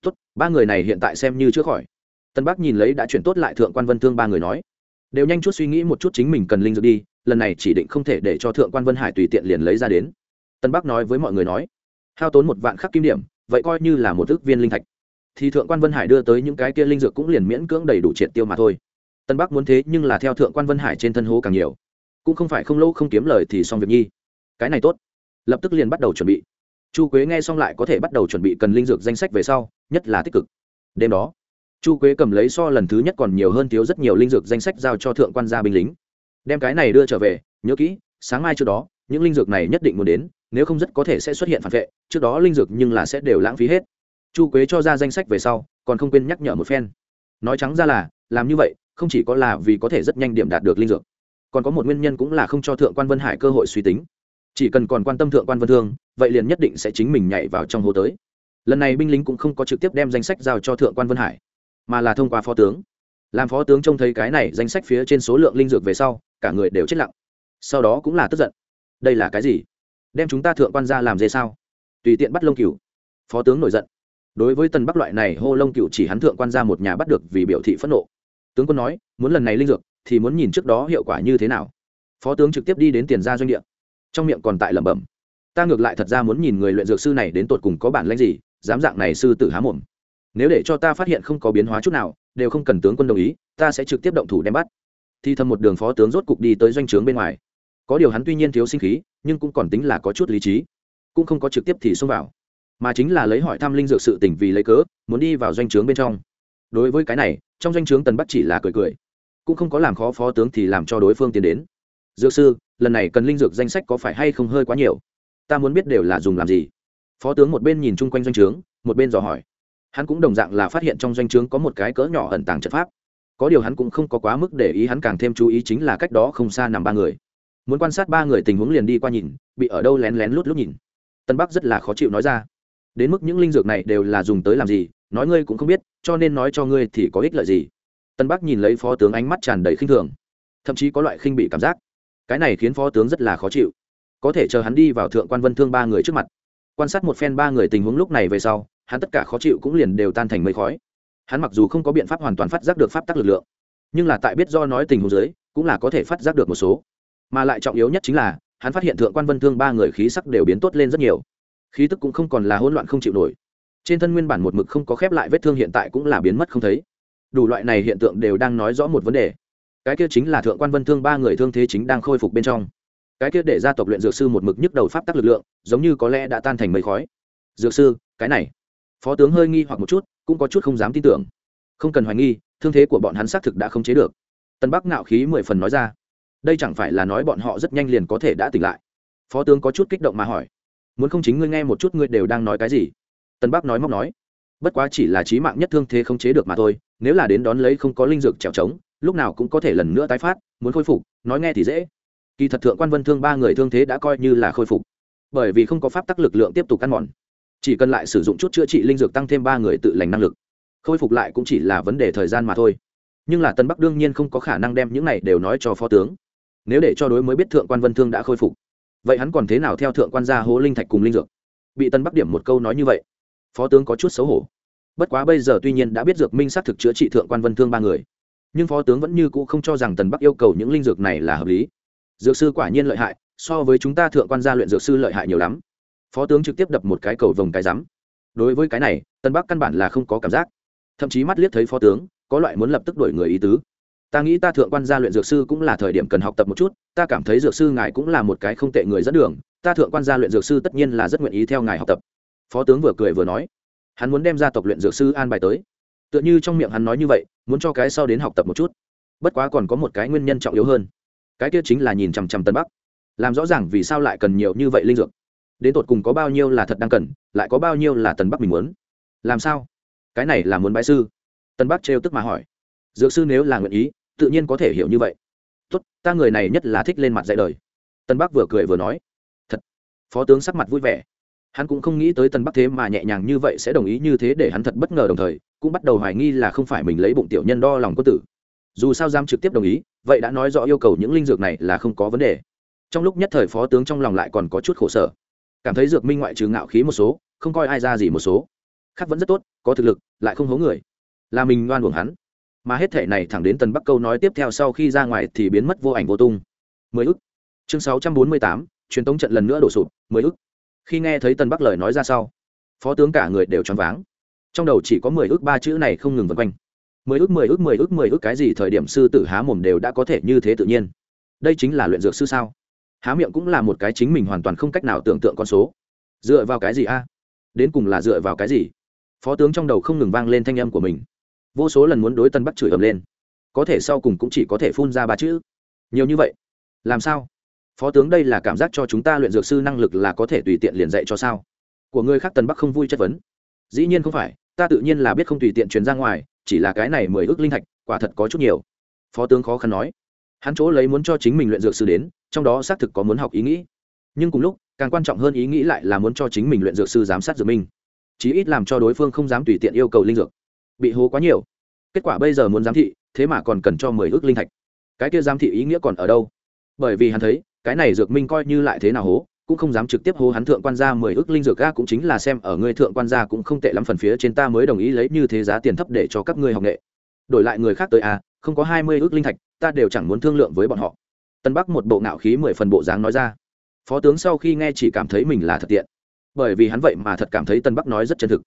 Tốt, ba người này hiện tại xem như chữa khỏi. Tân bắc nhìn lấy đã chuyển tốt lại thượng quan vân thương ba người nói. Đều nhanh chút suy nghĩ một chút chính mình cần linh dược đi lần này chỉ định không thể để cho thượng quan vân hải tùy tiện liền lấy ra đến. Tân bắc nói với mọi người nói, hao tốn một vạn khắc kim điểm, vậy coi như là một ước viên linh thạch. Thì thượng quan vân hải đưa tới những cái kia linh dược cũng liền miễn cưỡng đầy đủ triệt tiêu mà thôi. Tân bắc muốn thế nhưng là theo thượng quan vân hải trên thân hố càng nhiều. Cũng không phải không lâu không kiếm lời thì xong việc nhi. Cái này tốt. Lập tức liền bắt đầu chuẩn bị. Chu quế nghe xong lại có thể bắt đầu chuẩn bị cần linh dược danh sách về sau, nhất là tích cực. Đêm đó, chu quế cầm lấy so lần thứ nhất còn nhiều hơn thiếu rất nhiều linh dược danh sách giao cho thượng quan gia binh lính đem cái này đưa trở về, nhớ kỹ, sáng mai trước đó, những linh dược này nhất định muốn đến, nếu không rất có thể sẽ xuất hiện phản vệ, trước đó linh dược nhưng là sẽ đều lãng phí hết. Chu quế cho ra danh sách về sau, còn không quên nhắc nhở một phen. Nói trắng ra là, làm như vậy, không chỉ có là vì có thể rất nhanh điểm đạt được linh dược, còn có một nguyên nhân cũng là không cho thượng quan vân hải cơ hội suy tính. Chỉ cần còn quan tâm thượng quan vân thương, vậy liền nhất định sẽ chính mình nhảy vào trong hố tới. Lần này binh lính cũng không có trực tiếp đem danh sách giao cho thượng quan vân hải, mà là thông qua phó tướng làm phó tướng trông thấy cái này danh sách phía trên số lượng linh dược về sau, cả người đều chết lặng. Sau đó cũng là tức giận. Đây là cái gì? Đem chúng ta thượng quan ra làm dê sao? Tùy tiện bắt lông Cửu. phó tướng nổi giận. Đối với tần bắc loại này hô lông cựu chỉ hắn thượng quan ra một nhà bắt được vì biểu thị phẫn nộ. Tướng quân nói, muốn lần này linh dược thì muốn nhìn trước đó hiệu quả như thế nào. Phó tướng trực tiếp đi đến tiền ra doanh địa. Trong miệng còn tại lẩm bẩm, ta ngược lại thật ra muốn nhìn người luyện dược sư này đến tột cùng có bản lãnh gì, dám dạng này sư tử há mồm. Nếu để cho ta phát hiện không có biến hóa chút nào đều không cần tướng quân đồng ý, ta sẽ trực tiếp động thủ đem bắt. Thì thầm một đường phó tướng rốt cục đi tới doanh trướng bên ngoài. Có điều hắn tuy nhiên thiếu sinh khí, nhưng cũng còn tính là có chút lý trí, cũng không có trực tiếp thì xông vào, mà chính là lấy hỏi thăm linh dược sự tỉnh vì lấy cớ, muốn đi vào doanh trướng bên trong. Đối với cái này, trong doanh trướng tần bắc chỉ là cười cười, cũng không có làm khó phó tướng thì làm cho đối phương tiến đến. Dược sư, lần này cần linh dược danh sách có phải hay không hơi quá nhiều? Ta muốn biết đều là dùng làm gì. Phó tướng một bên nhìn chung quanh doanh trướng, một bên dò hỏi hắn cũng đồng dạng là phát hiện trong doanh trướng có một cái cỡ nhỏ ẩn tàng trận pháp. Có điều hắn cũng không có quá mức để ý, hắn càng thêm chú ý chính là cách đó không xa nằm ba người. Muốn quan sát ba người tình huống liền đi qua nhìn, bị ở đâu lén lén lút lút nhìn. Tân bắc rất là khó chịu nói ra. Đến mức những linh dược này đều là dùng tới làm gì, nói ngươi cũng không biết, cho nên nói cho ngươi thì có ích lợi gì. Tân bắc nhìn lấy phó tướng ánh mắt tràn đầy khinh thường. Thậm chí có loại khinh bị cảm giác. Cái này khiến phó tướng rất là khó chịu. Có thể chờ hắn đi vào thượng quan vân thương ba người trước mặt. Quan sát một phen ba người tình huống lúc này về sau hắn tất cả khó chịu cũng liền đều tan thành mây khói. Hắn mặc dù không có biện pháp hoàn toàn phát giác được pháp tắc lực lượng, nhưng là tại biết do nói tình huống dưới, cũng là có thể phát giác được một số. Mà lại trọng yếu nhất chính là, hắn phát hiện thượng quan vân thương ba người khí sắc đều biến tốt lên rất nhiều. Khí tức cũng không còn là hỗn loạn không chịu nổi. Trên thân nguyên bản một mực không có khép lại vết thương hiện tại cũng là biến mất không thấy. Đủ loại này hiện tượng đều đang nói rõ một vấn đề. Cái kia chính là thượng quan vân thương ba người thương thế chính đang khôi phục bên trong. Cái kia để gia tộc luyện dược sư một mực nhức đầu pháp tắc lực lượng, giống như có lẽ đã tan thành mây khói. Dược sư, cái này phó tướng hơi nghi hoặc một chút, cũng có chút không dám tin tưởng. Không cần hoài nghi, thương thế của bọn hắn xác thực đã không chế được. Tân bắc nạo khí mười phần nói ra. Đây chẳng phải là nói bọn họ rất nhanh liền có thể đã tỉnh lại. Phó tướng có chút kích động mà hỏi. Muốn không chính ngươi nghe một chút ngươi đều đang nói cái gì? Tân bắc nói móc nói. Bất quá chỉ là trí mạng nhất thương thế không chế được mà thôi, nếu là đến đón lấy không có linh dược trèo trống lúc nào cũng có thể lần nữa tái phát, muốn khôi phục, nói nghe thì dễ. Kỳ thật thượng quan vân thương ba người thương thế đã coi như là khôi phục. Bởi vì không có pháp tắc lực lượng tiếp tục ăn mòn chỉ cần lại sử dụng chút chữa trị linh dược tăng thêm ba người tự lành năng lực, khôi phục lại cũng chỉ là vấn đề thời gian mà thôi. Nhưng là tân bắc đương nhiên không có khả năng đem những này đều nói cho phó tướng. Nếu để cho đối mới biết thượng quan vân thương đã khôi phục, vậy hắn còn thế nào theo thượng quan gia hố linh thạch cùng linh dược? Bị tân bắc điểm một câu nói như vậy, phó tướng có chút xấu hổ. Bất quá bây giờ tuy nhiên đã biết dược minh xác thực chữa trị thượng quan vân thương ba người, nhưng phó tướng vẫn như cũ không cho rằng tần bắc yêu cầu những linh dược này là hợp lý. Dược sư quả nhiên lợi hại, so với chúng ta thượng quan gia luyện dược sư lợi hại nhiều lắm phó tướng trực tiếp đập một cái cầu vồng cái rắm. Đối với cái này, tân bắc căn bản là không có cảm giác. Thậm chí mắt liếc thấy phó tướng, có loại muốn lập tức đuổi người ý tứ. Ta nghĩ ta thượng quan gia luyện dược sư cũng là thời điểm cần học tập một chút, ta cảm thấy dược sư ngài cũng là một cái không tệ người dẫn đường, ta thượng quan gia luyện dược sư tất nhiên là rất nguyện ý theo ngài học tập. Phó tướng vừa cười vừa nói, hắn muốn đem gia tộc luyện dược sư an bài tới. Tựa như trong miệng hắn nói như vậy, muốn cho cái sau đến học tập một chút. Bất quá còn có một cái nguyên nhân trọng yếu hơn. Cái kia chính là nhìn chằm chằm tân bắc. Làm rõ ràng vì sao lại cần nhiều như vậy linh dược đến tột cùng có bao nhiêu là thật đang cần, lại có bao nhiêu là tần bắc mình muốn? Làm sao? Cái này là muốn bái sư? Tân bắc trêu tức mà hỏi. Dược sư nếu là nguyện ý, tự nhiên có thể hiểu như vậy. Tốt, ta người này nhất là thích lên mặt dạy đời. Tân bắc vừa cười vừa nói. Thật. Phó tướng sắc mặt vui vẻ. Hắn cũng không nghĩ tới tân bắc thế mà nhẹ nhàng như vậy sẽ đồng ý như thế để hắn thật bất ngờ đồng thời, cũng bắt đầu hoài nghi là không phải mình lấy bụng tiểu nhân đo lòng có tử. Dù sao giam trực tiếp đồng ý, vậy đã nói rõ yêu cầu những linh dược này là không có vấn đề. Trong lúc nhất thời phó tướng trong lòng lại còn có chút khổ sở cảm thấy dược minh ngoại trừ ngạo khí một số, không coi ai ra gì một số. Khác vẫn rất tốt, có thực lực, lại không hố người. Là mình ngoan buồng hắn. Mà hết thể này thẳng đến tần bắc câu nói tiếp theo sau khi ra ngoài thì biến mất vô ảnh vô tung. Mười ức. Chương sáu trăm bốn mươi tám, truyền tống trận lần nữa đổ sụp, mười ức. Khi nghe thấy tần bắc lời nói ra sau, phó tướng cả người đều choáng váng. Trong đầu chỉ có mười ức ba chữ này không ngừng vân quanh. Mười ức mười ức mười ức mười ức cái gì thời điểm sư tử há mồm đều đã có thể như thế tự nhiên. Đây chính là luyện dược sư sao? Há miệng cũng là một cái chính mình hoàn toàn không cách nào tưởng tượng con số. Dựa vào cái gì a? Đến cùng là dựa vào cái gì? Phó tướng trong đầu không ngừng vang lên thanh âm của mình. Vô số lần muốn đối tân bắc chửi ầm lên. Có thể sau cùng cũng chỉ có thể phun ra ba chữ. Nhiều như vậy, làm sao? Phó tướng đây là cảm giác cho chúng ta luyện dược sư năng lực là có thể tùy tiện liền dạy cho sao? Của người khác tân bắc không vui chất vấn. Dĩ nhiên không phải, ta tự nhiên là biết không tùy tiện truyền ra ngoài, chỉ là cái này mười ước linh thạch, quả thật có chút nhiều. Phó tướng khó khăn nói. Hắn chỗ lấy muốn cho chính mình luyện dược sư đến trong đó xác thực có muốn học ý nghĩ. Nhưng cùng lúc, càng quan trọng hơn ý nghĩ lại là muốn cho chính mình luyện dược sư giám sát dược minh. Chí ít làm cho đối phương không dám tùy tiện yêu cầu linh dược. Bị hố quá nhiều. Kết quả bây giờ muốn giám thị, thế mà còn cần cho mười ước linh thạch. Cái kia giám thị ý nghĩa còn ở đâu? Bởi vì hắn thấy, cái này dược minh coi như lại thế nào hố, cũng không dám trực tiếp hố hắn thượng quan gia mười ước linh dược ga cũng chính là xem ở ngươi thượng quan gia cũng không tệ lắm phần phía trên ta mới đồng ý lấy như thế giá tiền thấp để cho các ngươi học nghệ. Đổi lại người khác tới à không có hai mươi ước linh thạch, ta đều chẳng muốn thương lượng với bọn họ tân bắc một bộ ngạo khí mười phần bộ dáng nói ra. Phó tướng sau khi nghe chỉ cảm thấy mình là thật tiện. Bởi vì hắn vậy mà thật cảm thấy tân bắc nói rất chân thực.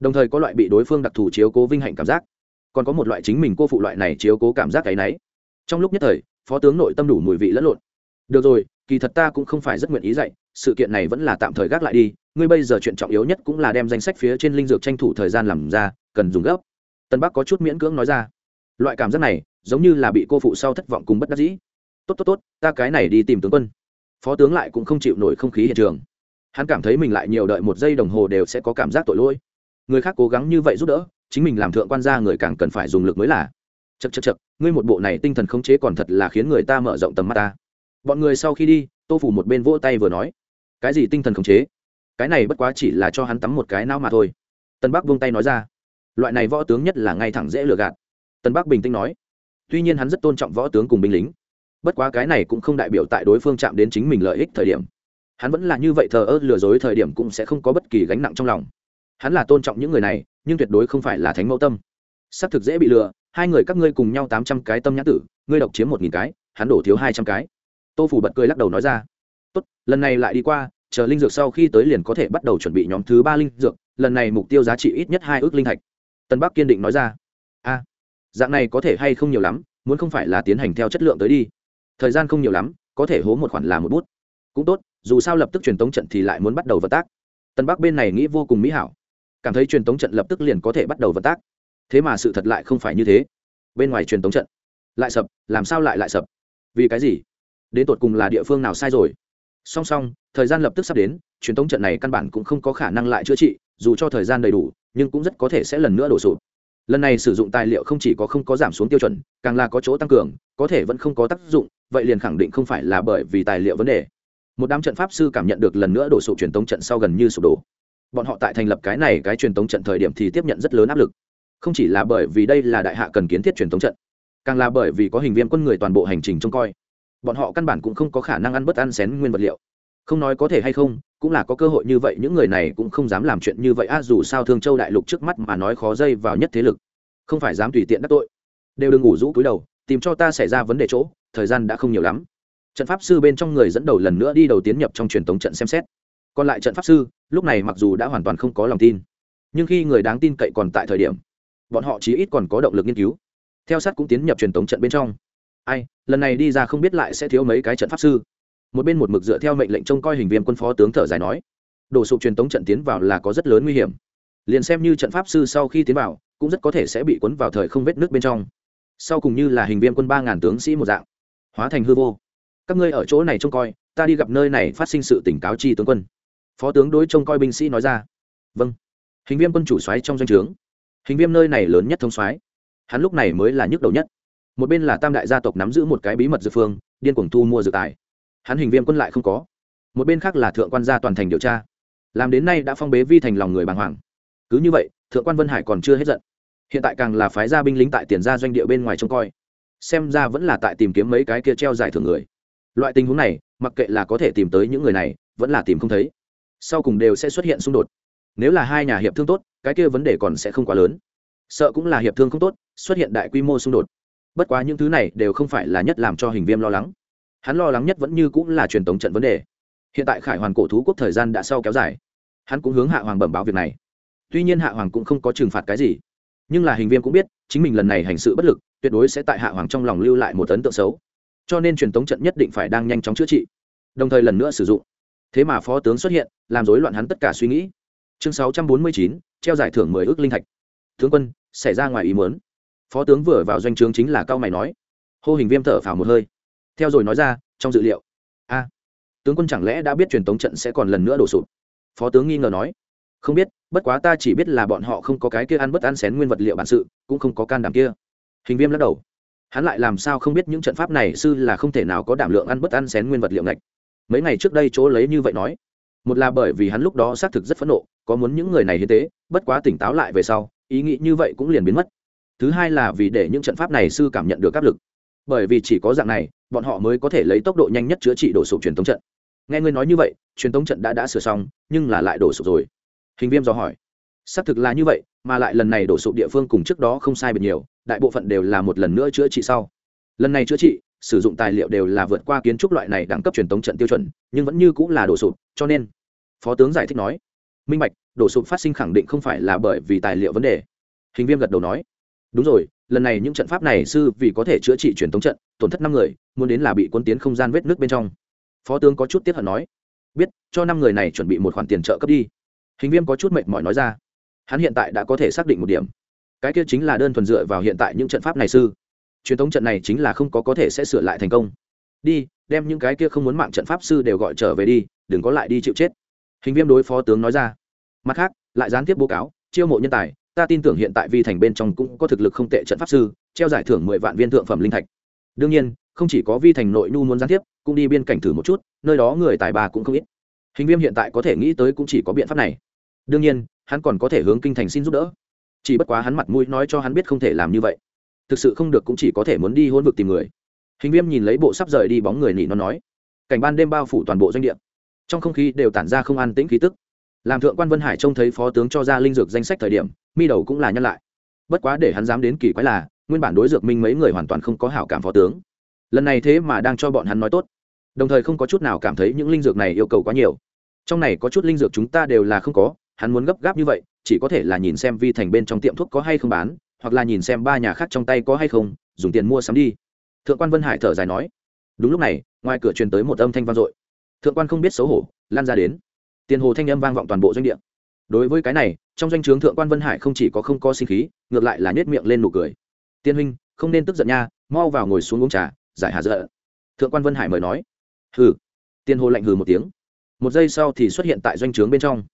Đồng thời có loại bị đối phương đặc thù chiếu cố vinh hạnh cảm giác. Còn có một loại chính mình cô phụ loại này chiếu cố cảm giác cái náy trong lúc nhất thời, phó tướng nội tâm đủ mùi vị lẫn lộn. Được rồi, kỳ thật ta cũng không phải rất nguyện ý dạy, sự kiện này vẫn là tạm thời gác lại đi, ngươi bây giờ chuyện trọng yếu nhất cũng là đem danh sách phía trên linh dược tranh thủ thời gian làm ra, cần dùng gấp. Tân bắc có chút miễn cưỡng nói ra. Loại cảm giác này, giống như là bị cô phụ sau thất vọng cùng bất đắc dĩ tốt tốt tốt, ta cái này đi tìm tướng quân. Phó tướng lại cũng không chịu nổi không khí hiện trường. Hắn cảm thấy mình lại nhiều đợi một giây đồng hồ đều sẽ có cảm giác tội lỗi. Người khác cố gắng như vậy giúp đỡ, chính mình làm thượng quan gia người càng cần phải dùng lực mới là. Chật chật chật ngươi một bộ này tinh thần khống chế còn thật là khiến người ta mở rộng tầm mắt ta. Bọn người sau khi đi, tô phủ một bên vỗ tay vừa nói, cái gì tinh thần khống chế? Cái này bất quá chỉ là cho hắn tắm một cái não mà thôi. Tân bắc vung tay nói ra, loại này võ tướng nhất là ngay thẳng dễ lừa gạt. Tân bắc bình tĩnh nói, tuy nhiên hắn rất tôn trọng võ tướng cùng binh lính bất quá cái này cũng không đại biểu tại đối phương chạm đến chính mình lợi ích thời điểm. Hắn vẫn là như vậy thờ ơ lừa dối thời điểm cũng sẽ không có bất kỳ gánh nặng trong lòng. Hắn là tôn trọng những người này, nhưng tuyệt đối không phải là thánh mẫu tâm. Xác thực dễ bị lừa, hai người các ngươi cùng nhau tám trăm cái tâm nhãn tử, ngươi độc chiếm một nghìn cái, hắn đổ thiếu hai trăm cái. Tô phủ bật cười lắc đầu nói ra. Tốt, lần này lại đi qua, chờ linh dược sau khi tới liền có thể bắt đầu chuẩn bị nhóm thứ ba linh dược, lần này mục tiêu giá trị ít nhất hai ước linh thạch. Tân bắc kiên định nói ra. A dạng này có thể hay không nhiều lắm, muốn không phải là tiến hành theo chất lượng tới đi thời gian không nhiều lắm, có thể hố một khoản là một bút. Cũng tốt, dù sao lập tức truyền tống trận thì lại muốn bắt đầu vận tác. Tân bắc bên này nghĩ vô cùng mỹ hảo. Cảm thấy truyền tống trận lập tức liền có thể bắt đầu vận tác. Thế mà sự thật lại không phải như thế. Bên ngoài truyền tống trận. Lại sập, làm sao lại lại sập? Vì cái gì? Đến tột cùng là địa phương nào sai rồi? Song song, thời gian lập tức sắp đến, truyền tống trận này căn bản cũng không có khả năng lại chữa trị, dù cho thời gian đầy đủ, nhưng cũng rất có thể sẽ lần nữa đổ sụp lần này sử dụng tài liệu không chỉ có không có giảm xuống tiêu chuẩn, càng là có chỗ tăng cường, có thể vẫn không có tác dụng, vậy liền khẳng định không phải là bởi vì tài liệu vấn đề. Một đám trận pháp sư cảm nhận được lần nữa đổ sụp truyền tống trận sau gần như sụp đổ. Bọn họ tại thành lập cái này cái truyền tống trận thời điểm thì tiếp nhận rất lớn áp lực. Không chỉ là bởi vì đây là đại hạ cần kiến thiết truyền tống trận, càng là bởi vì có hình viên quân người toàn bộ hành trình trông coi. Bọn họ căn bản cũng không có khả năng ăn bất ăn xén nguyên vật liệu không nói có thể hay không, cũng là có cơ hội như vậy, những người này cũng không dám làm chuyện như vậy. A, dù sao thương châu đại lục trước mắt mà nói khó dây vào nhất thế lực, không phải dám tùy tiện đắc tội. Đều đừng ngủ rũ cúi đầu, tìm cho ta xảy ra vấn đề chỗ, thời gian đã không nhiều lắm. Trận pháp sư bên trong người dẫn đầu lần nữa đi đầu tiến nhập trong truyền thống trận xem xét. Còn lại trận pháp sư, lúc này mặc dù đã hoàn toàn không có lòng tin, nhưng khi người đáng tin cậy còn tại thời điểm, bọn họ chí ít còn có động lực nghiên cứu. Theo sát cũng tiến nhập truyền thống trận bên trong. Ai, lần này đi ra không biết lại sẽ thiếu mấy cái trận pháp sư một bên một mực dựa theo mệnh lệnh trông coi hình viên quân phó tướng thở dài nói đổ sụp truyền thống trận tiến vào là có rất lớn nguy hiểm. Liền xem như trận pháp sư sau khi tiến vào, cũng rất có thể sẽ bị cuốn vào thời không vết nước bên trong. Sau cùng như là hình viên quân ba ngàn tướng sĩ một dạng, hóa thành hư vô. Các ngươi ở chỗ này trông coi, ta đi gặp nơi này phát sinh sự tỉnh cáo chi tướng quân. Phó tướng đối trông coi binh sĩ nói ra vâng. Hình viêm quân chủ xoáy trong doanh trướng. Hình viêm nơi này lớn nhất thông xoáy hắn lúc này mới là nhức đầu nhất. Một bên là tam đại gia tộc nắm giữ một cái bí mật dược phương, điên cuồng thu mua dược tài hắn hình viêm quân lại không có. Một bên khác là thượng quan gia toàn thành điều tra. Làm đến nay đã phong bế vi thành lòng người bàng hoàng. Cứ như vậy, thượng quan vân hải còn chưa hết giận. Hiện tại càng là phái gia binh lính tại tiền gia doanh địa bên ngoài trông coi. Xem ra vẫn là tại tìm kiếm mấy cái kia treo giải thưởng người. Loại tình huống này, mặc kệ là có thể tìm tới những người này, vẫn là tìm không thấy. Sau cùng đều sẽ xuất hiện xung đột. Nếu là hai nhà hiệp thương tốt, cái kia vấn đề còn sẽ không quá lớn. Sợ cũng là hiệp thương không tốt, xuất hiện đại quy mô xung đột. Bất quá những thứ này đều không phải là nhất làm cho hình viêm lo lắng hắn lo lắng nhất vẫn như cũng là truyền thống trận vấn đề. Hiện tại khải hoàn cổ thú quốc thời gian đã sau kéo dài. Hắn cũng hướng hạ hoàng bẩm báo việc này. Tuy nhiên hạ hoàng cũng không có trừng phạt cái gì. Nhưng là hình viêm cũng biết, chính mình lần này hành sự bất lực, tuyệt đối sẽ tại hạ hoàng trong lòng lưu lại một ấn tượng xấu. Cho nên truyền thống trận nhất định phải đang nhanh chóng chữa trị, đồng thời lần nữa sử dụng. Thế mà phó tướng xuất hiện, làm rối loạn hắn tất cả suy nghĩ. Chương sáu trăm bốn mươi chín, treo giải thưởng mười ước linh thạch. Tướng quân, xảy ra ngoài ý muốn. Phó tướng vừa vào doanh trướng chính là cao mày nói. Hô hình viêm thở phào một hơi theo rồi nói ra, trong dự liệu, a, tướng quân chẳng lẽ đã biết truyền tống trận sẽ còn lần nữa đổ sụp? Phó tướng nghi ngờ nói, không biết, bất quá ta chỉ biết là bọn họ không có cái kia ăn bất ăn xén nguyên vật liệu bản sự, cũng không có can đảm kia. Hình viêm lắc đầu, hắn lại làm sao không biết những trận pháp này sư là không thể nào có đảm lượng ăn bất ăn xén nguyên vật liệu ngạch. Mấy ngày trước đây chỗ lấy như vậy nói, một là bởi vì hắn lúc đó xác thực rất phẫn nộ, có muốn những người này hiến tế, bất quá tỉnh táo lại về sau, ý nghĩ như vậy cũng liền biến mất. Thứ hai là vì để những trận pháp này sư cảm nhận được áp lực. Bởi vì chỉ có dạng này bọn họ mới có thể lấy tốc độ nhanh nhất chữa trị đổ sụp truyền thống trận. Nghe ngươi nói như vậy, truyền thống trận đã đã sửa xong, nhưng là lại đổ sụp rồi. Hình viêm dò hỏi. Xác thực là như vậy, mà lại lần này đổ sụp địa phương cùng trước đó không sai biệt nhiều, đại bộ phận đều là một lần nữa chữa trị sau. Lần này chữa trị, sử dụng tài liệu đều là vượt qua kiến trúc loại này đẳng cấp truyền thống trận tiêu chuẩn, nhưng vẫn như cũng là đổ sụp, cho nên, phó tướng giải thích nói. Minh bạch, đổ sụp phát sinh khẳng định không phải là bởi vì tài liệu vấn đề. Hình viêm gật đầu nói. Đúng rồi lần này những trận pháp này sư vì có thể chữa trị truyền thống trận, tổn thất năm người, muốn đến là bị quân tiến không gian vết nước bên trong. Phó tướng có chút tiếp hận nói, biết, cho năm người này chuẩn bị một khoản tiền trợ cấp đi. Hình viêm có chút mệt mỏi nói ra, hắn hiện tại đã có thể xác định một điểm. Cái kia chính là đơn thuần dựa vào hiện tại những trận pháp này sư. Truyền thống trận này chính là không có có thể sẽ sửa lại thành công. Đi, đem những cái kia không muốn mạng trận pháp sư đều gọi trở về đi, đừng có lại đi chịu chết. Hình viêm đối phó tướng nói ra, mặt khác, lại gián tiếp bố cáo, chiêu mộ nhân tài ta tin tưởng hiện tại vi thành bên trong cũng có thực lực không tệ trận pháp sư, treo giải thưởng mười vạn viên thượng phẩm linh thạch. Đương nhiên, không chỉ có vi thành nội nhu muốn gián tiếp, cũng đi biên cảnh thử một chút, nơi đó người tài bà cũng không ít. Hình viêm hiện tại có thể nghĩ tới cũng chỉ có biện pháp này. Đương nhiên, hắn còn có thể hướng kinh thành xin giúp đỡ. Chỉ bất quá hắn mặt mũi nói cho hắn biết không thể làm như vậy. Thực sự không được cũng chỉ có thể muốn đi hôn vực tìm người. Hình viêm nhìn lấy bộ sắp rời đi bóng người nỉ nó nói. Cảnh ban đêm bao phủ toàn bộ doanh địa. Trong không khí đều tản ra không an tĩnh khí tức. Làm thượng quan vân hải trông thấy phó tướng cho ra linh dược danh sách thời điểm mi đầu cũng là nhăn lại. Bất quá để hắn dám đến kỳ quái là, nguyên bản đối dược minh mấy người hoàn toàn không có hảo cảm phó tướng. Lần này thế mà đang cho bọn hắn nói tốt. Đồng thời không có chút nào cảm thấy những linh dược này yêu cầu quá nhiều. Trong này có chút linh dược chúng ta đều là không có, hắn muốn gấp gáp như vậy, chỉ có thể là nhìn xem vi thành bên trong tiệm thuốc có hay không bán, hoặc là nhìn xem ba nhà khác trong tay có hay không, dùng tiền mua sắm đi. Thượng quan vân hải thở dài nói. Đúng lúc này, ngoài cửa truyền tới một âm thanh vang dội. Thượng quan không biết xấu hổ, lan ra đến. Tiền hồ thanh âm vang vọng toàn bộ doanh địa đối với cái này, trong doanh trướng thượng quan vân hải không chỉ có không có sinh khí, ngược lại là nhét miệng lên nụ cười. Tiên huynh, không nên tức giận nha, mau vào ngồi xuống uống trà, giải hạ dợ thượng quan vân hải mời nói. Hừ. Tiên hồ lạnh hừ một tiếng. Một giây sau thì xuất hiện tại doanh trướng bên trong.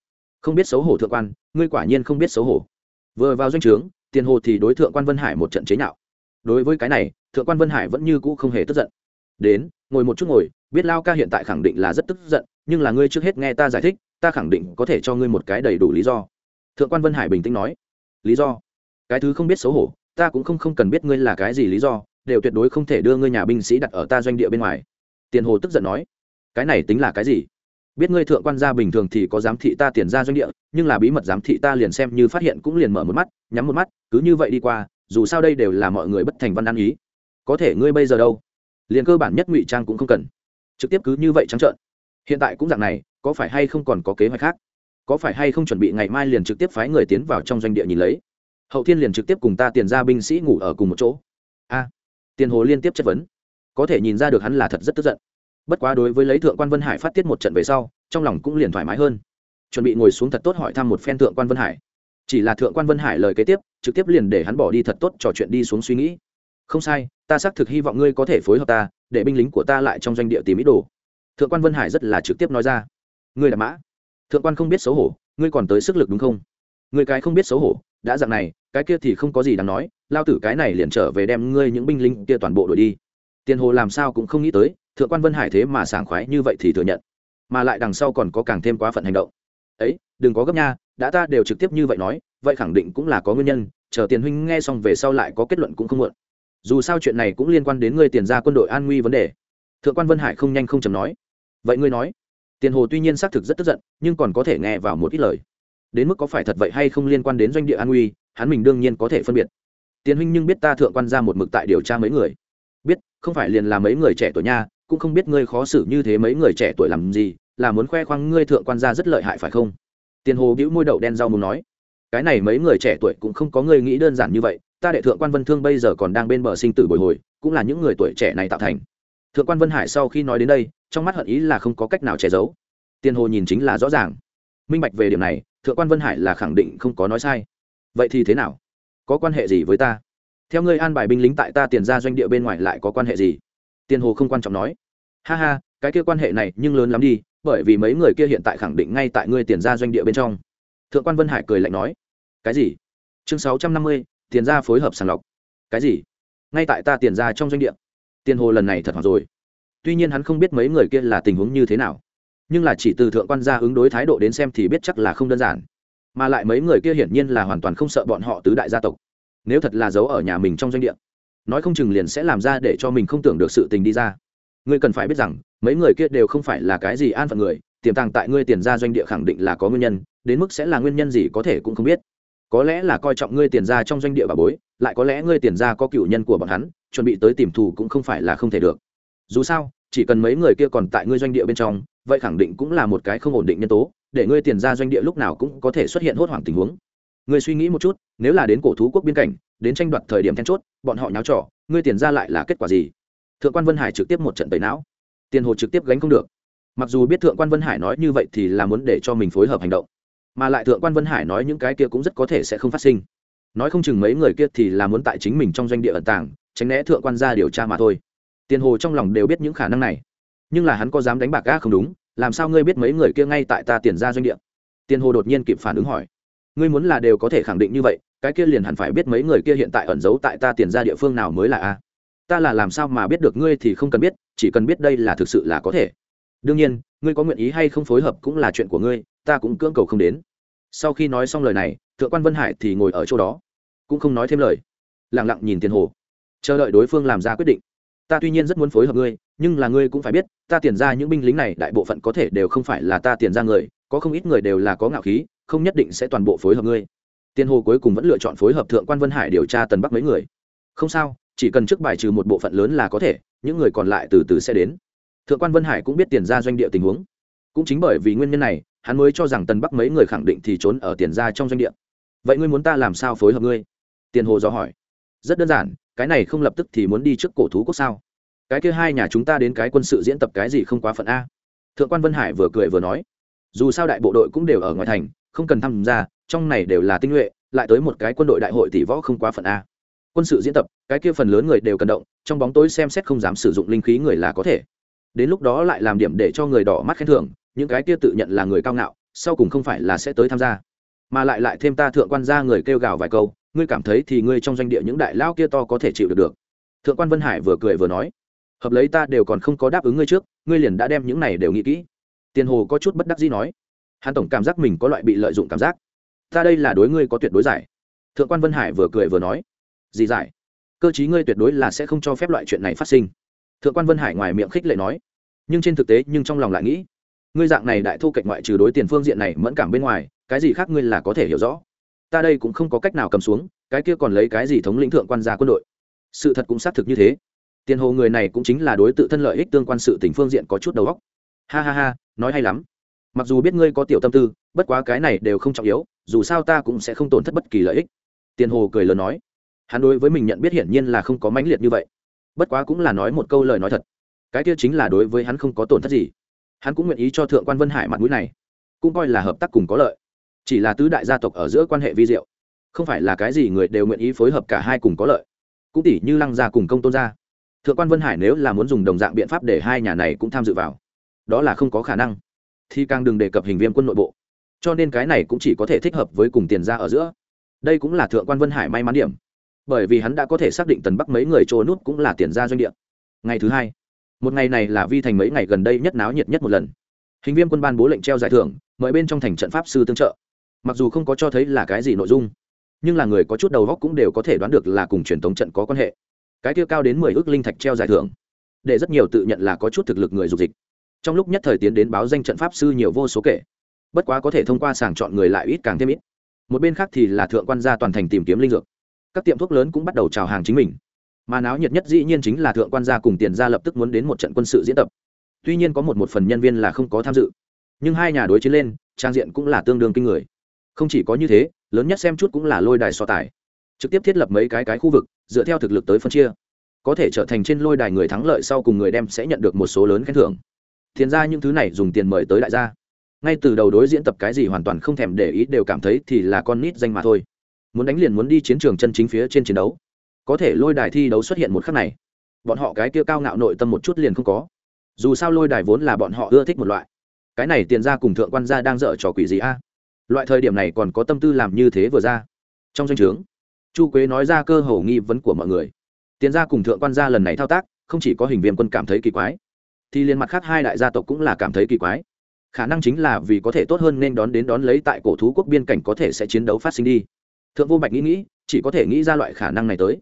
Không biết xấu hổ thượng quan, ngươi quả nhiên không biết xấu hổ. Vừa vào doanh trướng tiền hồ thì đối thượng quan vân hải một trận chế nhạo. Đối với cái này, thượng quan vân hải vẫn như cũ không hề tức giận. Đến, ngồi một chút ngồi, biết lao ca hiện tại khẳng định là rất tức giận, nhưng là ngươi trước hết nghe ta giải thích ta khẳng định có thể cho ngươi một cái đầy đủ lý do. Thượng quan vân hải bình tĩnh nói. Lý do? Cái thứ không biết xấu hổ, ta cũng không không cần biết ngươi là cái gì lý do, đều tuyệt đối không thể đưa ngươi nhà binh sĩ đặt ở ta doanh địa bên ngoài. Tiền hồ tức giận nói. Cái này tính là cái gì? Biết ngươi thượng quan gia bình thường thì có giám thị ta tiền ra doanh địa, nhưng là bí mật giám thị ta liền xem như phát hiện cũng liền mở một mắt, nhắm một mắt, cứ như vậy đi qua, dù sao đây đều là mọi người bất thành văn ăn ý. Có thể ngươi bây giờ đâu? Liền cơ bản nhất ngụy trang cũng không cần. Trực tiếp cứ như vậy trắng trợn. Hiện tại cũng dạng này có phải hay không còn có kế hoạch khác? Có phải hay không chuẩn bị ngày mai liền trực tiếp phái người tiến vào trong doanh địa nhìn lấy? Hậu thiên liền trực tiếp cùng ta tiền ra binh sĩ ngủ ở cùng một chỗ. A, tiền hồ liên tiếp chất vấn. Có thể nhìn ra được hắn là thật rất tức giận. Bất quá đối với lấy thượng quan vân hải phát tiết một trận về sau, trong lòng cũng liền thoải mái hơn. Chuẩn bị ngồi xuống thật tốt hỏi thăm một phen thượng quan vân hải. Chỉ là thượng quan vân hải lời kế tiếp, trực tiếp liền để hắn bỏ đi thật tốt trò chuyện đi xuống suy nghĩ. Không sai, ta xác thực hy vọng ngươi có thể phối hợp ta, để binh lính của ta lại trong doanh địa tìm ý đồ. Thượng quan vân hải rất là trực tiếp nói ra ngươi là mã. Thượng quan không biết xấu hổ, ngươi còn tới sức lực đúng không? Ngươi cái không biết xấu hổ, đã dạng này, cái kia thì không có gì đáng nói, lao tử cái này liền trở về đem ngươi những binh lính kia toàn bộ đổi đi. Tiền hồ làm sao cũng không nghĩ tới, thượng quan vân hải thế mà sảng khoái như vậy thì thừa nhận. Mà lại đằng sau còn có càng thêm quá phận hành động. Ấy, đừng có gấp nha, đã ta đều trực tiếp như vậy nói, vậy khẳng định cũng là có nguyên nhân, chờ tiền huynh nghe xong về sau lại có kết luận cũng không muộn. Dù sao chuyện này cũng liên quan đến ngươi tiền ra quân đội an nguy vấn đề. Thượng quan vân hải không nhanh không chầm nói. Vậy ngươi nói tiền hồ tuy nhiên xác thực rất tức giận, nhưng còn có thể nghe vào một ít lời. Đến mức có phải thật vậy hay không liên quan đến doanh địa an nguy, hắn mình đương nhiên có thể phân biệt. Tiền huynh nhưng biết ta thượng quan ra một mực tại điều tra mấy người. Biết, không phải liền là mấy người trẻ tuổi nha, cũng không biết ngươi khó xử như thế mấy người trẻ tuổi làm gì, là muốn khoe khoang ngươi thượng quan gia rất lợi hại phải không? Tiền hồ bĩu môi đậu đen rau muốn nói. Cái này mấy người trẻ tuổi cũng không có ngươi nghĩ đơn giản như vậy, ta đệ thượng quan vân thương bây giờ còn đang bên bờ sinh tử bồi hồi, cũng là những người tuổi trẻ này tạo thành. Thượng quan vân hải sau khi nói đến đây trong mắt hận ý là không có cách nào che giấu. Tiền hồ nhìn chính là rõ ràng. Minh bạch về điểm này, thượng quan vân hải là khẳng định không có nói sai. Vậy thì thế nào? Có quan hệ gì với ta? Theo ngươi an bài binh lính tại ta tiền ra doanh địa bên ngoài lại có quan hệ gì? Tiền hồ không quan trọng nói. Ha ha, cái kia quan hệ này nhưng lớn lắm đi, bởi vì mấy người kia hiện tại khẳng định ngay tại ngươi tiền ra doanh địa bên trong. Thượng quan vân hải cười lạnh nói. Cái gì? Chương sáu trăm năm mươi, tiền ra phối hợp sàng lọc. Cái gì? Ngay tại ta tiền ra trong doanh địa. Tiền hồ lần này thật hoặc rồi tuy nhiên hắn không biết mấy người kia là tình huống như thế nào. Nhưng là chỉ từ thượng quan gia ứng đối thái độ đến xem thì biết chắc là không đơn giản. Mà lại mấy người kia hiển nhiên là hoàn toàn không sợ bọn họ tứ đại gia tộc. Nếu thật là giấu ở nhà mình trong doanh địa, nói không chừng liền sẽ làm ra để cho mình không tưởng được sự tình đi ra. Ngươi cần phải biết rằng, mấy người kia đều không phải là cái gì an phận người, tiềm tàng tại ngươi tiền ra doanh địa khẳng định là có nguyên nhân, đến mức sẽ là nguyên nhân gì có thể cũng không biết. Có lẽ là coi trọng ngươi tiền ra trong doanh địa bà bối, lại có lẽ ngươi tiền ra có cựu nhân của bọn hắn, chuẩn bị tới tìm thù cũng không phải là không thể được dù sao, chỉ cần mấy người kia còn tại ngươi doanh địa bên trong, vậy khẳng định cũng là một cái không ổn định nhân tố, để ngươi tiền ra doanh địa lúc nào cũng có thể xuất hiện hốt hoảng tình huống. Ngươi suy nghĩ một chút, nếu là đến cổ thú quốc biên cảnh, đến tranh đoạt thời điểm then chốt, bọn họ nháo trỏ ngươi tiền ra lại là kết quả gì? Thượng quan vân hải trực tiếp một trận tẩy não. Tiền hồ trực tiếp gánh không được. Mặc dù biết thượng quan vân hải nói như vậy thì là muốn để cho mình phối hợp hành động, mà lại thượng quan vân hải nói những cái kia cũng rất có thể sẽ không phát sinh. Nói không chừng mấy người kia thì là muốn tại chính mình trong doanh địa ẩn tàng, tránh né thượng quan ra điều tra mà thôi tiền hồ trong lòng đều biết những khả năng này. Nhưng là hắn có dám đánh bạc ga không đúng, làm sao ngươi biết mấy người kia ngay tại ta tiền ra doanh địa? Tiền hồ đột nhiên kịp phản ứng hỏi. Ngươi muốn là đều có thể khẳng định như vậy, cái kia liền hẳn phải biết mấy người kia hiện tại ẩn giấu tại ta tiền ra địa phương nào mới là a? Ta là làm sao mà biết được ngươi thì không cần biết, chỉ cần biết đây là thực sự là có thể. Đương nhiên, ngươi có nguyện ý hay không phối hợp cũng là chuyện của ngươi, ta cũng cưỡng cầu không đến. Sau khi nói xong lời này, thượng quan vân hải thì ngồi ở chỗ đó, cũng không nói thêm lời. Lẳng lặng nhìn tiền hồ, chờ đợi đối phương làm ra quyết định ta tuy nhiên rất muốn phối hợp ngươi, nhưng là ngươi cũng phải biết, ta tiền ra những binh lính này đại bộ phận có thể đều không phải là ta tiền ra người, có không ít người đều là có ngạo khí, không nhất định sẽ toàn bộ phối hợp ngươi. Tiền hồ cuối cùng vẫn lựa chọn phối hợp thượng quan vân hải điều tra tần bắc mấy người. Không sao, chỉ cần trước bài trừ một bộ phận lớn là có thể, những người còn lại từ từ sẽ đến. Thượng quan vân hải cũng biết tiền ra doanh địa tình huống. Cũng chính bởi vì nguyên nhân này, hắn mới cho rằng tần bắc mấy người khẳng định thì trốn ở tiền ra trong doanh địa. Vậy ngươi muốn ta làm sao phối hợp ngươi? Tiền hồ do hỏi. Rất đơn giản cái này không lập tức thì muốn đi trước cổ thú quốc sao? Cái kia hai nhà chúng ta đến cái quân sự diễn tập cái gì không quá phận a? Thượng quan vân hải vừa cười vừa nói. Dù sao đại bộ đội cũng đều ở ngoài thành, không cần tham gia, trong này đều là tinh nhuệ, lại tới một cái quân đội đại hội tỷ võ không quá phận a. Quân sự diễn tập, cái kia phần lớn người đều cần động, trong bóng tối xem xét không dám sử dụng linh khí người là có thể. Đến lúc đó lại làm điểm để cho người đỏ mắt khen thưởng, những cái kia tự nhận là người cao ngạo, sau cùng không phải là sẽ tới tham gia. Mà lại lại thêm ta thượng quan ra người kêu gào vài câu ngươi cảm thấy thì ngươi trong doanh địa những đại lao kia to có thể chịu được được. Thượng quan vân hải vừa cười vừa nói, hợp lấy ta đều còn không có đáp ứng ngươi trước, ngươi liền đã đem những này đều nghĩ kỹ. Tiền hồ có chút bất đắc dĩ nói hàn tổng cảm giác mình có loại bị lợi dụng cảm giác. Ta đây là đối ngươi có tuyệt đối giải. Thượng quan vân hải vừa cười vừa nói, gì giải? Cơ chí ngươi tuyệt đối là sẽ không cho phép loại chuyện này phát sinh. Thượng quan vân hải ngoài miệng khích lệ nói, nhưng trên thực tế nhưng trong lòng lại nghĩ, ngươi dạng này đại thu cạnh ngoại trừ đối tiền phương diện này mẫn cảm bên ngoài, cái gì khác ngươi là có thể hiểu rõ ta đây cũng không có cách nào cầm xuống, cái kia còn lấy cái gì thống lĩnh thượng quan gia quân đội? Sự thật cũng xác thực như thế. Tiền hồ người này cũng chính là đối tự thân lợi ích tương quan sự tình phương diện có chút đầu óc. Ha ha ha, nói hay lắm. Mặc dù biết ngươi có tiểu tâm tư, bất quá cái này đều không trọng yếu, dù sao ta cũng sẽ không tổn thất bất kỳ lợi ích. Tiền hồ cười lớn nói. Hắn đối với mình nhận biết hiển nhiên là không có mãnh liệt như vậy. Bất quá cũng là nói một câu lời nói thật. Cái kia chính là đối với hắn không có tổn thất gì. Hắn cũng nguyện ý cho thượng quan vân hải mặt mũi này. Cũng coi là hợp tác cùng có lợi chỉ là tứ đại gia tộc ở giữa quan hệ vi diệu, không phải là cái gì người đều nguyện ý phối hợp cả hai cùng có lợi. Cũng tỷ như lăng gia cùng công tôn gia. Thượng quan vân hải nếu là muốn dùng đồng dạng biện pháp để hai nhà này cũng tham dự vào, đó là không có khả năng. Thì càng đừng đề cập hình viên quân nội bộ. Cho nên cái này cũng chỉ có thể thích hợp với cùng tiền ra ở giữa. Đây cũng là thượng quan vân hải may mắn điểm. Bởi vì hắn đã có thể xác định tần bắc mấy người trốn nút cũng là tiền ra doanh địa. Ngày thứ hai, một ngày này là vi thành mấy ngày gần đây nhất náo nhiệt nhất một lần. Hình viên quân ban bố lệnh treo giải thưởng, mời bên trong thành trận pháp sư tương trợ mặc dù không có cho thấy là cái gì nội dung, nhưng là người có chút đầu góc cũng đều có thể đoán được là cùng truyền thống trận có quan hệ. Cái kia cao đến mười ước linh thạch treo giải thưởng, để rất nhiều tự nhận là có chút thực lực người dục dịch. Trong lúc nhất thời tiến đến báo danh trận pháp sư nhiều vô số kể, bất quá có thể thông qua sàng chọn người lại ít càng thêm ít. Một bên khác thì là thượng quan gia toàn thành tìm kiếm linh dược. Các tiệm thuốc lớn cũng bắt đầu trào hàng chính mình. Mà náo nhiệt nhất dĩ nhiên chính là thượng quan gia cùng tiền gia lập tức muốn đến một trận quân sự diễn tập. Tuy nhiên có một một phần nhân viên là không có tham dự, nhưng hai nhà đối chiến lên, trang diện cũng là tương đương kinh người không chỉ có như thế, lớn nhất xem chút cũng là lôi đài so tài. Trực tiếp thiết lập mấy cái cái khu vực, dựa theo thực lực tới phân chia. Có thể trở thành trên lôi đài người thắng lợi sau cùng người đem sẽ nhận được một số lớn khen thưởng. Thiền ra những thứ này dùng tiền mời tới đại gia. Ngay từ đầu đối diễn tập cái gì hoàn toàn không thèm để ý đều cảm thấy thì là con nít danh mà thôi. Muốn đánh liền muốn đi chiến trường chân chính phía trên chiến đấu. Có thể lôi đài thi đấu xuất hiện một khắc này, bọn họ cái kia cao ngạo nội tâm một chút liền không có. Dù sao lôi đài vốn là bọn họ ưa thích một loại. Cái này tiền ra cùng thượng quan gia đang dở trò quỷ gì a? Loại thời điểm này còn có tâm tư làm như thế vừa ra. Trong danh o trướng, chu quế nói ra cơ hồ nghi vấn của mọi người. Tiến ra cùng thượng quan gia lần này thao tác, không chỉ có hình viên quân cảm thấy kỳ quái, thì liên mặt khác hai đại gia tộc cũng là cảm thấy kỳ quái. Khả năng chính là vì có thể tốt hơn nên đón đến đón lấy tại cổ thú quốc biên cảnh có thể sẽ chiến đấu phát sinh đi. Thượng vô bạch nghĩ nghĩ, chỉ có thể nghĩ ra loại khả năng này tới.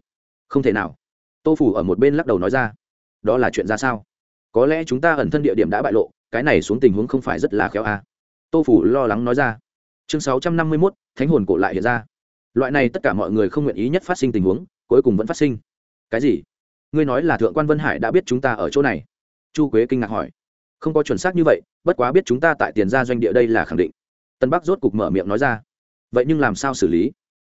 Không thể nào. Tô phủ ở một bên lắc đầu nói ra, đó là chuyện ra sao? Có lẽ chúng ta ẩn thân địa điểm đã bại lộ, cái này xuống tình huống không phải rất là khéo à. tô phủ lo lắng nói ra chương sáu trăm năm mươi mốt, thánh hồn cổ lại hiện ra. Loại này tất cả mọi người không nguyện ý nhất phát sinh tình huống, cuối cùng vẫn phát sinh. Cái gì? Ngươi nói là thượng quan vân hải đã biết chúng ta ở chỗ này? Chu quế kinh ngạc hỏi. Không có chuẩn xác như vậy, bất quá biết chúng ta tại tiền gia doanh địa đây là khẳng định. Tân bắc rốt cục mở miệng nói ra. Vậy nhưng làm sao xử lý?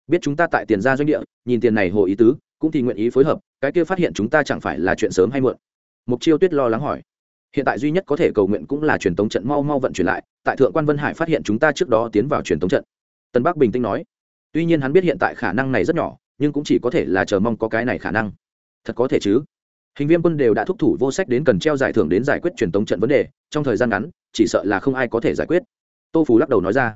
Biết chúng ta tại tiền gia doanh địa, nhìn tiền này hồ ý tứ, cũng thì nguyện ý phối hợp, cái kia phát hiện chúng ta chẳng phải là chuyện sớm hay muộn? Mục chiêu tuyết lo lắng hỏi. Hiện tại duy nhất có thể cầu nguyện cũng là truyền tống trận mau mau vận chuyển lại tại thượng quan vân hải phát hiện chúng ta trước đó tiến vào truyền thống trận. Tân bắc bình tĩnh nói. Tuy nhiên hắn biết hiện tại khả năng này rất nhỏ, nhưng cũng chỉ có thể là chờ mong có cái này khả năng. Thật có thể chứ? Hình viêm quân đều đã thúc thủ vô sách đến cần treo giải thưởng đến giải quyết truyền thống trận vấn đề, trong thời gian ngắn, chỉ sợ là không ai có thể giải quyết. Tô phú lắc đầu nói ra.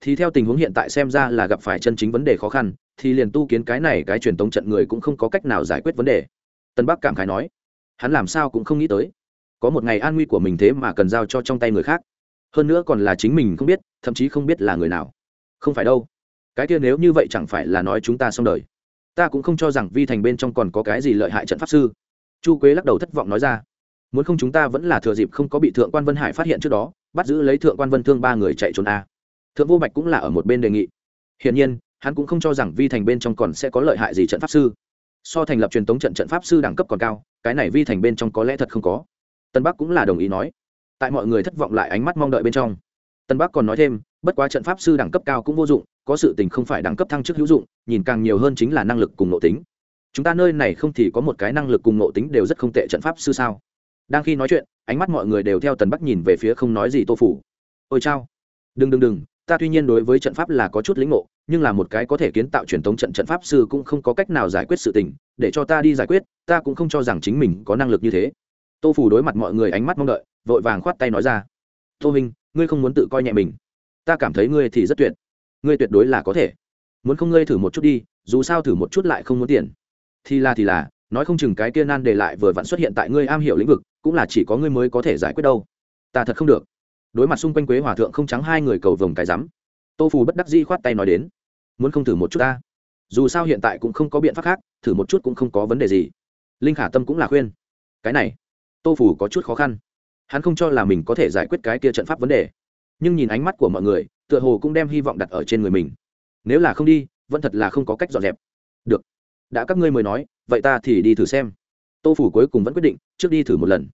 Thì theo tình huống hiện tại xem ra là gặp phải chân chính vấn đề khó khăn, thì liền tu kiến cái này cái truyền thống trận người cũng không có cách nào giải quyết vấn đề. Tân bắc cảm khái nói. Hắn làm sao cũng không nghĩ tới. Có một ngày an nguy của mình thế mà cần giao cho trong tay người khác hơn nữa còn là chính mình không biết, thậm chí không biết là người nào. Không phải đâu. Cái kia nếu như vậy chẳng phải là nói chúng ta xong đời. Ta cũng không cho rằng vi thành bên trong còn có cái gì lợi hại trận pháp sư. Chu quế lắc đầu thất vọng nói ra. Muốn không chúng ta vẫn là thừa dịp không có bị thượng quan vân hải phát hiện trước đó, bắt giữ lấy thượng quan vân thương ba người chạy trốn a. Thượng vô bạch cũng là ở một bên đề nghị. Hiển nhiên, hắn cũng không cho rằng vi thành bên trong còn sẽ có lợi hại gì trận pháp sư. So thành lập truyền thống trận trận pháp sư đẳng cấp còn cao, cái này vi thành bên trong có lẽ thật không có. Tân bắc cũng là đồng ý nói tại mọi người thất vọng lại ánh mắt mong đợi bên trong. Tân bắc còn nói thêm, bất quá trận pháp sư đẳng cấp cao cũng vô dụng, có sự tình không phải đẳng cấp thăng chức hữu dụng, nhìn càng nhiều hơn chính là năng lực cùng nội tính. Chúng ta nơi này không thì có một cái năng lực cùng nội tính đều rất không tệ trận pháp sư sao? Đang khi nói chuyện, ánh mắt mọi người đều theo tần bắc nhìn về phía không nói gì tô phủ. Ôi chao! Đừng đừng đừng, ta tuy nhiên đối với trận pháp là có chút lĩnh ngộ, nhưng là một cái có thể kiến tạo truyền thống trận trận pháp sư cũng không có cách nào giải quyết sự tình, để cho ta đi giải quyết, ta cũng không cho rằng chính mình có năng lực như thế. Tô phủ đối mặt mọi người ánh mắt mong đợi vội vàng khoát tay nói ra. Tô minh, ngươi không muốn tự coi nhẹ mình. Ta cảm thấy ngươi thì rất tuyệt. Ngươi tuyệt đối là có thể. Muốn không ngươi thử một chút đi, dù sao thử một chút lại không muốn tiền. Thì là thì là, nói không chừng cái kia nan để lại vừa vặn xuất hiện tại ngươi am hiểu lĩnh vực, cũng là chỉ có ngươi mới có thể giải quyết đâu. Ta thật không được. Đối mặt xung quanh quế hòa thượng không trắng hai người cầu vồng cái rắm, tô phù bất đắc di khoát tay nói đến, muốn không thử một chút ta? Dù sao hiện tại cũng không có biện pháp khác, thử một chút cũng không có vấn đề gì. Linh khả tâm cũng là khuyên, cái này, tô phù có chút khó khăn hắn không cho là mình có thể giải quyết cái kia trận pháp vấn đề. Nhưng nhìn ánh mắt của mọi người, tựa hồ cũng đem hy vọng đặt ở trên người mình. Nếu là không đi, vẫn thật là không có cách dọn dẹp. Được. Đã các ngươi mới nói, vậy ta thì đi thử xem. Tô phủ cuối cùng vẫn quyết định, trước đi thử một lần.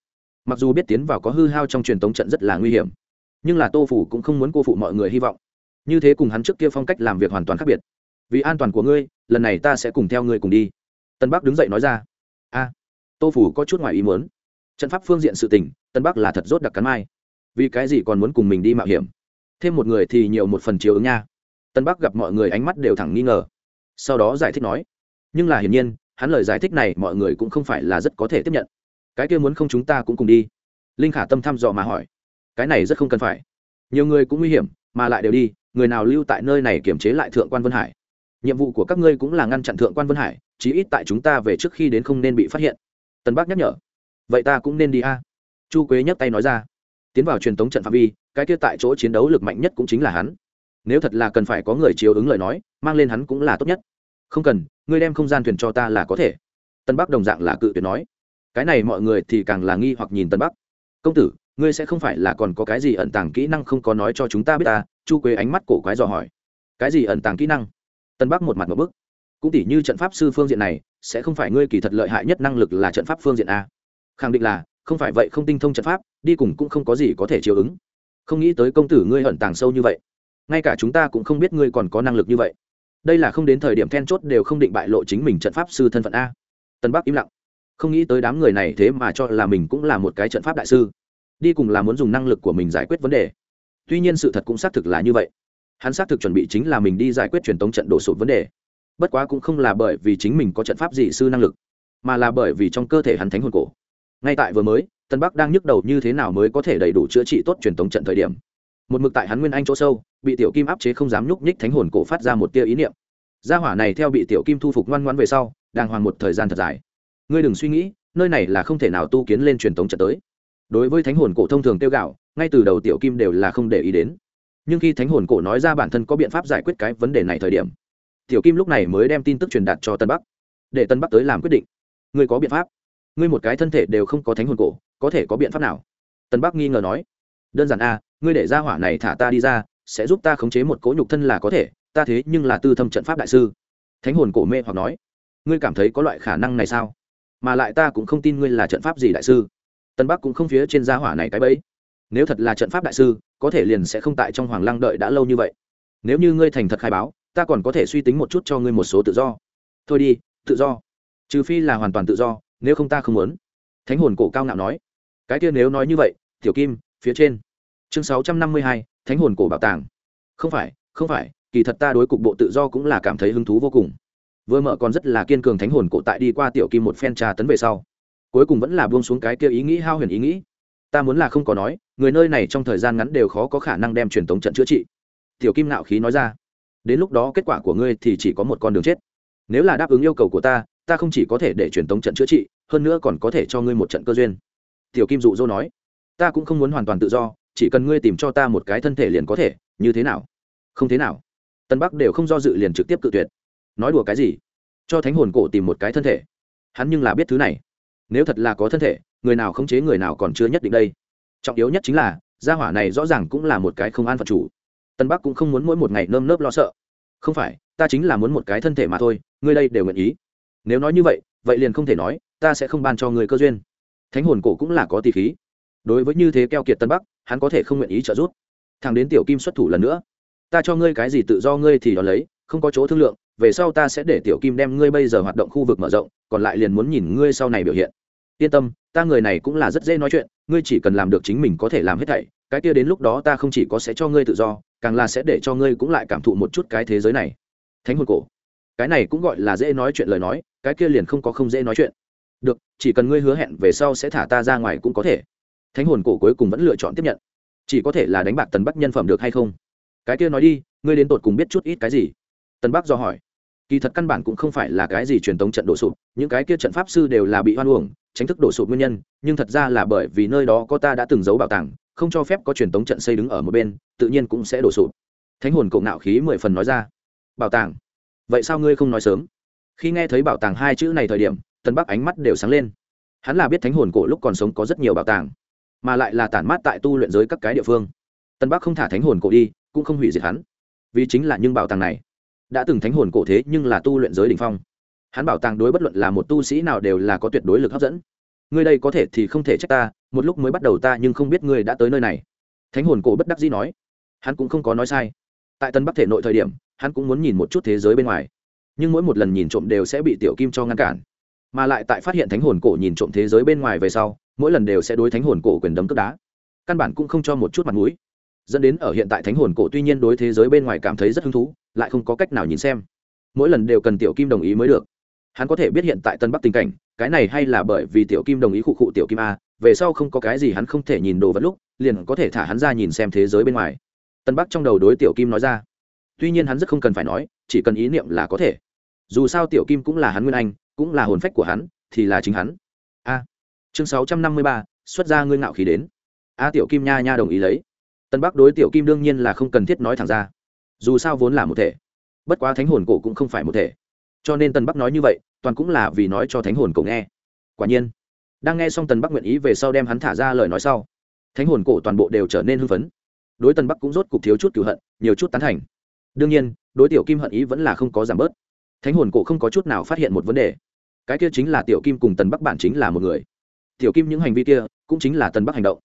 Mặc dù biết tiến vào có hư hao trong truyền tống trận rất là nguy hiểm, nhưng là tô phủ cũng không muốn cô phụ mọi người hy vọng. Như thế cùng hắn trước kia phong cách làm việc hoàn toàn khác biệt. Vì an toàn của ngươi, lần này ta sẽ cùng theo ngươi cùng đi. Tân bắc đứng dậy nói ra. A. Tô phủ có chút ngoài ý muốn trận pháp phương diện sự tình, tân bắc là thật rốt đặc cắn mai. Vì cái gì còn muốn cùng mình đi mạo hiểm? Thêm một người thì nhiều một phần chiếu ứng nha. Tân bắc gặp mọi người ánh mắt đều thẳng nghi ngờ. Sau đó giải thích nói, nhưng là hiển nhiên, hắn lời giải thích này mọi người cũng không phải là rất có thể tiếp nhận. Cái kia muốn không chúng ta cũng cùng đi. Linh khả tâm thăm dò mà hỏi, cái này rất không cần phải. Nhiều người cũng nguy hiểm, mà lại đều đi, người nào lưu tại nơi này kiểm chế lại thượng quan vân hải? Nhiệm vụ của các ngươi cũng là ngăn chặn thượng quan vân hải, chí ít tại chúng ta về trước khi đến không nên bị phát hiện. Tân bắc nhắc nhở vậy ta cũng nên đi a. Chu quế nhấc tay nói ra. Tiến vào truyền thống trận phạm vi, cái kia tại chỗ chiến đấu lực mạnh nhất cũng chính là hắn. Nếu thật là cần phải có người chiếu ứng lời nói, mang lên hắn cũng là tốt nhất. Không cần, ngươi đem không gian thuyền cho ta là có thể. Tân bắc đồng dạng là cự tuyệt nói. Cái này mọi người thì càng là nghi hoặc nhìn tân bắc. Công tử, ngươi sẽ không phải là còn có cái gì ẩn tàng kỹ năng không có nói cho chúng ta biết ta? Chu quế ánh mắt cổ quái dò hỏi. Cái gì ẩn tàng kỹ năng? Tân bắc một mặt một bức. Cũng tỉ như trận pháp sư phương diện này, sẽ không phải ngươi kỳ thật lợi hại nhất năng lực là trận pháp phương diện a khẳng định là, không phải vậy không tinh thông trận pháp, đi cùng cũng không có gì có thể chiều ứng. Không nghĩ tới công tử ngươi ẩn tàng sâu như vậy. Ngay cả chúng ta cũng không biết ngươi còn có năng lực như vậy. Đây là không đến thời điểm then chốt đều không định bại lộ chính mình trận pháp sư thân phận a. Tân bắc im lặng. Không nghĩ tới đám người này thế mà cho là mình cũng là một cái trận pháp đại sư. Đi cùng là muốn dùng năng lực của mình giải quyết vấn đề. Tuy nhiên sự thật cũng xác thực là như vậy. Hắn xác thực chuẩn bị chính là mình đi giải quyết truyền tống trận đổ sụt vấn đề. Bất quá cũng không là bởi vì chính mình có trận pháp dị sư năng lực, mà là bởi vì trong cơ thể hắn thánh hồn cổ ngay tại vừa mới, tân bắc đang nhức đầu như thế nào mới có thể đầy đủ chữa trị tốt truyền thống trận thời điểm. Một mực tại hắn nguyên anh chỗ sâu, bị tiểu kim áp chế không dám nhúc nhích thánh hồn cổ phát ra một tia ý niệm. Gia hỏa này theo bị tiểu kim thu phục ngoan ngoan về sau, đàng hoàng một thời gian thật dài. Ngươi đừng suy nghĩ, nơi này là không thể nào tu kiến lên truyền thống trận tới. Đối với thánh hồn cổ thông thường tiêu gạo, ngay từ đầu tiểu kim đều là không để ý đến. Nhưng khi thánh hồn cổ nói ra bản thân có biện pháp giải quyết cái vấn đề này thời điểm, tiểu kim lúc này mới đem tin tức truyền đạt cho tân bắc, để tân bắc tới làm quyết định. Ngươi có biện pháp? Ngươi một cái thân thể đều không có thánh hồn cổ, có thể có biện pháp nào? Tân bắc nghi ngờ nói. Đơn giản a ngươi để ra hỏa này thả ta đi ra, sẽ giúp ta khống chế một cỗ nhục thân là có thể, ta thế nhưng là tư thâm trận pháp đại sư. Thánh hồn cổ mê hoặc nói. Ngươi cảm thấy có loại khả năng này sao? Mà lại ta cũng không tin ngươi là trận pháp gì đại sư. Tân bắc cũng không phía trên gia hỏa này cái bẫy. Nếu thật là trận pháp đại sư, có thể liền sẽ không tại trong hoàng lăng đợi đã lâu như vậy. Nếu như ngươi thành thật khai báo, ta còn có thể suy tính một chút cho ngươi một số tự do. Thôi đi, tự do. Trừ phi là hoàn toàn tự do nếu không ta không muốn. Thánh hồn cổ cao ngạo nói. Cái kia nếu nói như vậy, tiểu kim, phía trên. Chương sáu trăm năm mươi hai, thánh hồn cổ bảo tàng. Không phải không phải, kỳ thật ta đối cục bộ tự do cũng là cảm thấy hứng thú vô cùng. Vừa mở còn rất là kiên cường thánh hồn cổ tại đi qua tiểu kim một phen trà tấn về sau. Cuối cùng vẫn là buông xuống cái kia ý nghĩ hao huyền ý nghĩ. Ta muốn là không có nói, người nơi này trong thời gian ngắn đều khó có khả năng đem truyền tống trận chữa trị. Tiểu kim nạo khí nói ra. Đến lúc đó kết quả của ngươi thì chỉ có một con đường chết. Nếu là đáp ứng yêu cầu của ta ta không chỉ có thể để truyền tống trận chữa trị hơn nữa còn có thể cho ngươi một trận cơ duyên. Tiểu kim dụ dỗ nói. Ta cũng không muốn hoàn toàn tự do, chỉ cần ngươi tìm cho ta một cái thân thể liền có thể, như thế nào? Không thế nào. Tân bắc đều không do dự liền trực tiếp cự tuyệt. Nói đùa cái gì? Cho thánh hồn cổ tìm một cái thân thể. Hắn nhưng là biết thứ này. Nếu thật là có thân thể, người nào khống chế người nào còn chưa nhất định đây. Trọng yếu nhất chính là, gia hỏa này rõ ràng cũng là một cái không an phận chủ. Tân bắc cũng không muốn mỗi một ngày nơm nớp lo sợ. Không phải, ta chính là muốn một cái thân thể mà thôi, ngươi đây đều nguyện ý. Nếu nói như vậy vậy liền không thể nói, ta sẽ không ban cho người cơ duyên. Thánh hồn cổ cũng là có tỷ khí. Đối với như thế keo kiệt tân bắc, hắn có thể không nguyện ý trợ giúp. Thằng đến tiểu kim xuất thủ lần nữa, ta cho ngươi cái gì tự do ngươi thì đón lấy, không có chỗ thương lượng, về sau ta sẽ để tiểu kim đem ngươi bây giờ hoạt động khu vực mở rộng, còn lại liền muốn nhìn ngươi sau này biểu hiện. Yên tâm, ta người này cũng là rất dễ nói chuyện, ngươi chỉ cần làm được chính mình có thể làm hết thảy, cái kia đến lúc đó ta không chỉ có sẽ cho ngươi tự do, càng là sẽ để cho ngươi cũng lại cảm thụ một chút cái thế giới này. Thánh hồn cổ. Cái này cũng gọi là dễ nói chuyện lời nói cái kia liền không có không dễ nói chuyện. Được, chỉ cần ngươi hứa hẹn về sau sẽ thả ta ra ngoài cũng có thể. Thánh hồn cổ cuối cùng vẫn lựa chọn tiếp nhận. Chỉ có thể là đánh bạc tần bắc nhân phẩm được hay không? Cái kia nói đi, ngươi đến tột cùng biết chút ít cái gì? Tần bắc do hỏi. Kỳ thật căn bản cũng không phải là cái gì truyền thống trận đổ sụp, những cái kia trận pháp sư đều là bị hoan uổng, tránh thức đổ sụp nguyên nhân, nhưng thật ra là bởi vì nơi đó có ta đã từng giấu bảo tàng, không cho phép có truyền thống trận xây đứng ở một bên, tự nhiên cũng sẽ đổ sụp. Thánh hồn cậu nạo khí mười phần nói ra. Bảo tàng? Vậy sao ngươi không nói sớm? Khi nghe thấy bảo tàng hai chữ này thời điểm tân bắc ánh mắt đều sáng lên. Hắn là biết thánh hồn cổ lúc còn sống có rất nhiều bảo tàng, mà lại là tản mát tại tu luyện giới các cái địa phương. Tân bắc không thả thánh hồn cổ đi, cũng không hủy diệt hắn. Vì chính là những bảo tàng này, đã từng thánh hồn cổ thế nhưng là tu luyện giới đ ỉ n h phong. Hắn bảo tàng đối bất luận là một tu sĩ nào đều là có tuyệt đối lực hấp dẫn. Ngươi đây có thể thì không thể trách ta, một lúc mới bắt đầu ta nhưng không biết ngươi đã tới nơi này. Thánh hồn cổ bất đắc dĩ nói. Hắn cũng không có nói sai. Tại tân bắc thể nội thời điểm, hắn cũng muốn nhìn một chút thế giới bên ngoài nhưng mỗi một lần nhìn trộm đều sẽ bị tiểu kim cho ngăn cản. Mà lại tại phát hiện thánh hồn cổ nhìn trộm thế giới bên ngoài về sau, mỗi lần đều sẽ đối thánh hồn cổ quyền đấm cướp đá. Căn bản cũng không cho một chút mặt mũi. Dẫn đến ở hiện tại thánh hồn cổ tuy nhiên đối thế giới bên ngoài cảm thấy rất hứng thú, lại không có cách nào nhìn xem. Mỗi lần đều cần tiểu kim đồng ý mới được. Hắn có thể biết hiện tại tân bắc tình cảnh, cái này hay là bởi vì tiểu kim đồng ý khụ khụ tiểu kim a, về sau không có cái gì hắn không thể nhìn đồ vật lúc, liền có thể thả hắn ra nhìn xem thế giới bên ngoài. Tân bắc trong đầu đối tiểu kim nói ra. Tuy nhiên hắn rất không cần phải nói, chỉ cần ý niệm là có thể dù sao tiểu kim cũng là hắn nguyên anh, cũng là hồn phách của hắn, thì là chính hắn. A, chương sáu trăm năm mươi ba, xuất ra ngươi ngạo khí đến. A, tiểu kim nha nha đồng ý lấy. Tân bắc đối tiểu kim đương nhiên là không cần thiết nói thẳng ra. Dù sao vốn là một thể. Bất quá thánh hồn cổ cũng không phải một thể. Cho nên tân bắc nói như vậy, toàn cũng là vì nói cho thánh hồn cổ nghe. Quả nhiên, đang nghe xong tần bắc nguyện ý về sau đem hắn thả ra lời nói sau, thánh hồn cổ toàn bộ đều trở nên hưng phấn. Đối tần bắc cũng rốt cục thiếu chút cửu hận, nhiều chút tán thành. Đương nhiên, đối tiểu kim hận ý vẫn là không có giảm bớt thánh hồn cổ không có chút nào phát hiện một vấn đề. Cái kia chính là tiểu kim cùng tần bắc bản chính là một người. Tiểu kim những hành vi kia cũng chính là tần bắc hành động.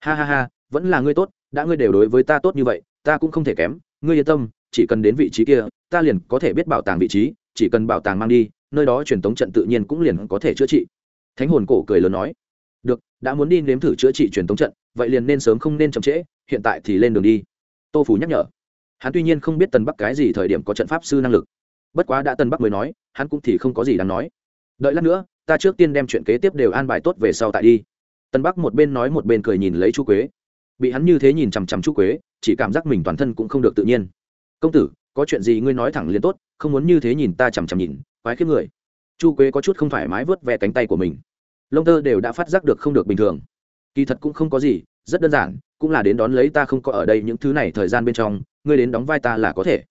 Ha ha ha, vẫn là ngươi tốt, đã ngươi đều đối với ta tốt như vậy, ta cũng không thể kém, ngươi yên tâm, chỉ cần đến vị trí kia, ta liền có thể biết bảo tàng vị trí, chỉ cần bảo tàng mang đi, nơi đó truyền tống trận tự nhiên cũng liền có thể chữa trị. Thánh hồn cổ cười lớn nói, được, đã muốn đi nếm thử chữa trị truyền tống trận, vậy liền nên sớm không nên chậm trễ, hiện tại thì lên đường đi. Tô phủ nhắc nhở. Hắn tuy nhiên không biết tần bắc cái gì thời điểm có trận pháp sư năng lực bất quá đã tân bắc mới nói, hắn cũng thì không có gì đáng nói. Đợi lát nữa, ta trước tiên đem chuyện kế tiếp đều an bài tốt về sau tại đi. Tân bắc một bên nói một bên cười nhìn lấy chu quế. Bị hắn như thế nhìn chằm chằm chu quế, chỉ cảm giác mình toàn thân cũng không được tự nhiên. Công tử, có chuyện gì ngươi nói thẳng liền tốt, không muốn như thế nhìn ta chằm chằm nhìn, quái khiếp người. Chu quế có chút không thoải mái vớt ve cánh tay của mình. Lông tơ đều đã phát giác được không được bình thường. Kỳ thật cũng không có gì, rất đơn giản, cũng là đến đón lấy ta không có ở đây những thứ này thời gian bên trong, ngươi đến đóng vai ta là có thể.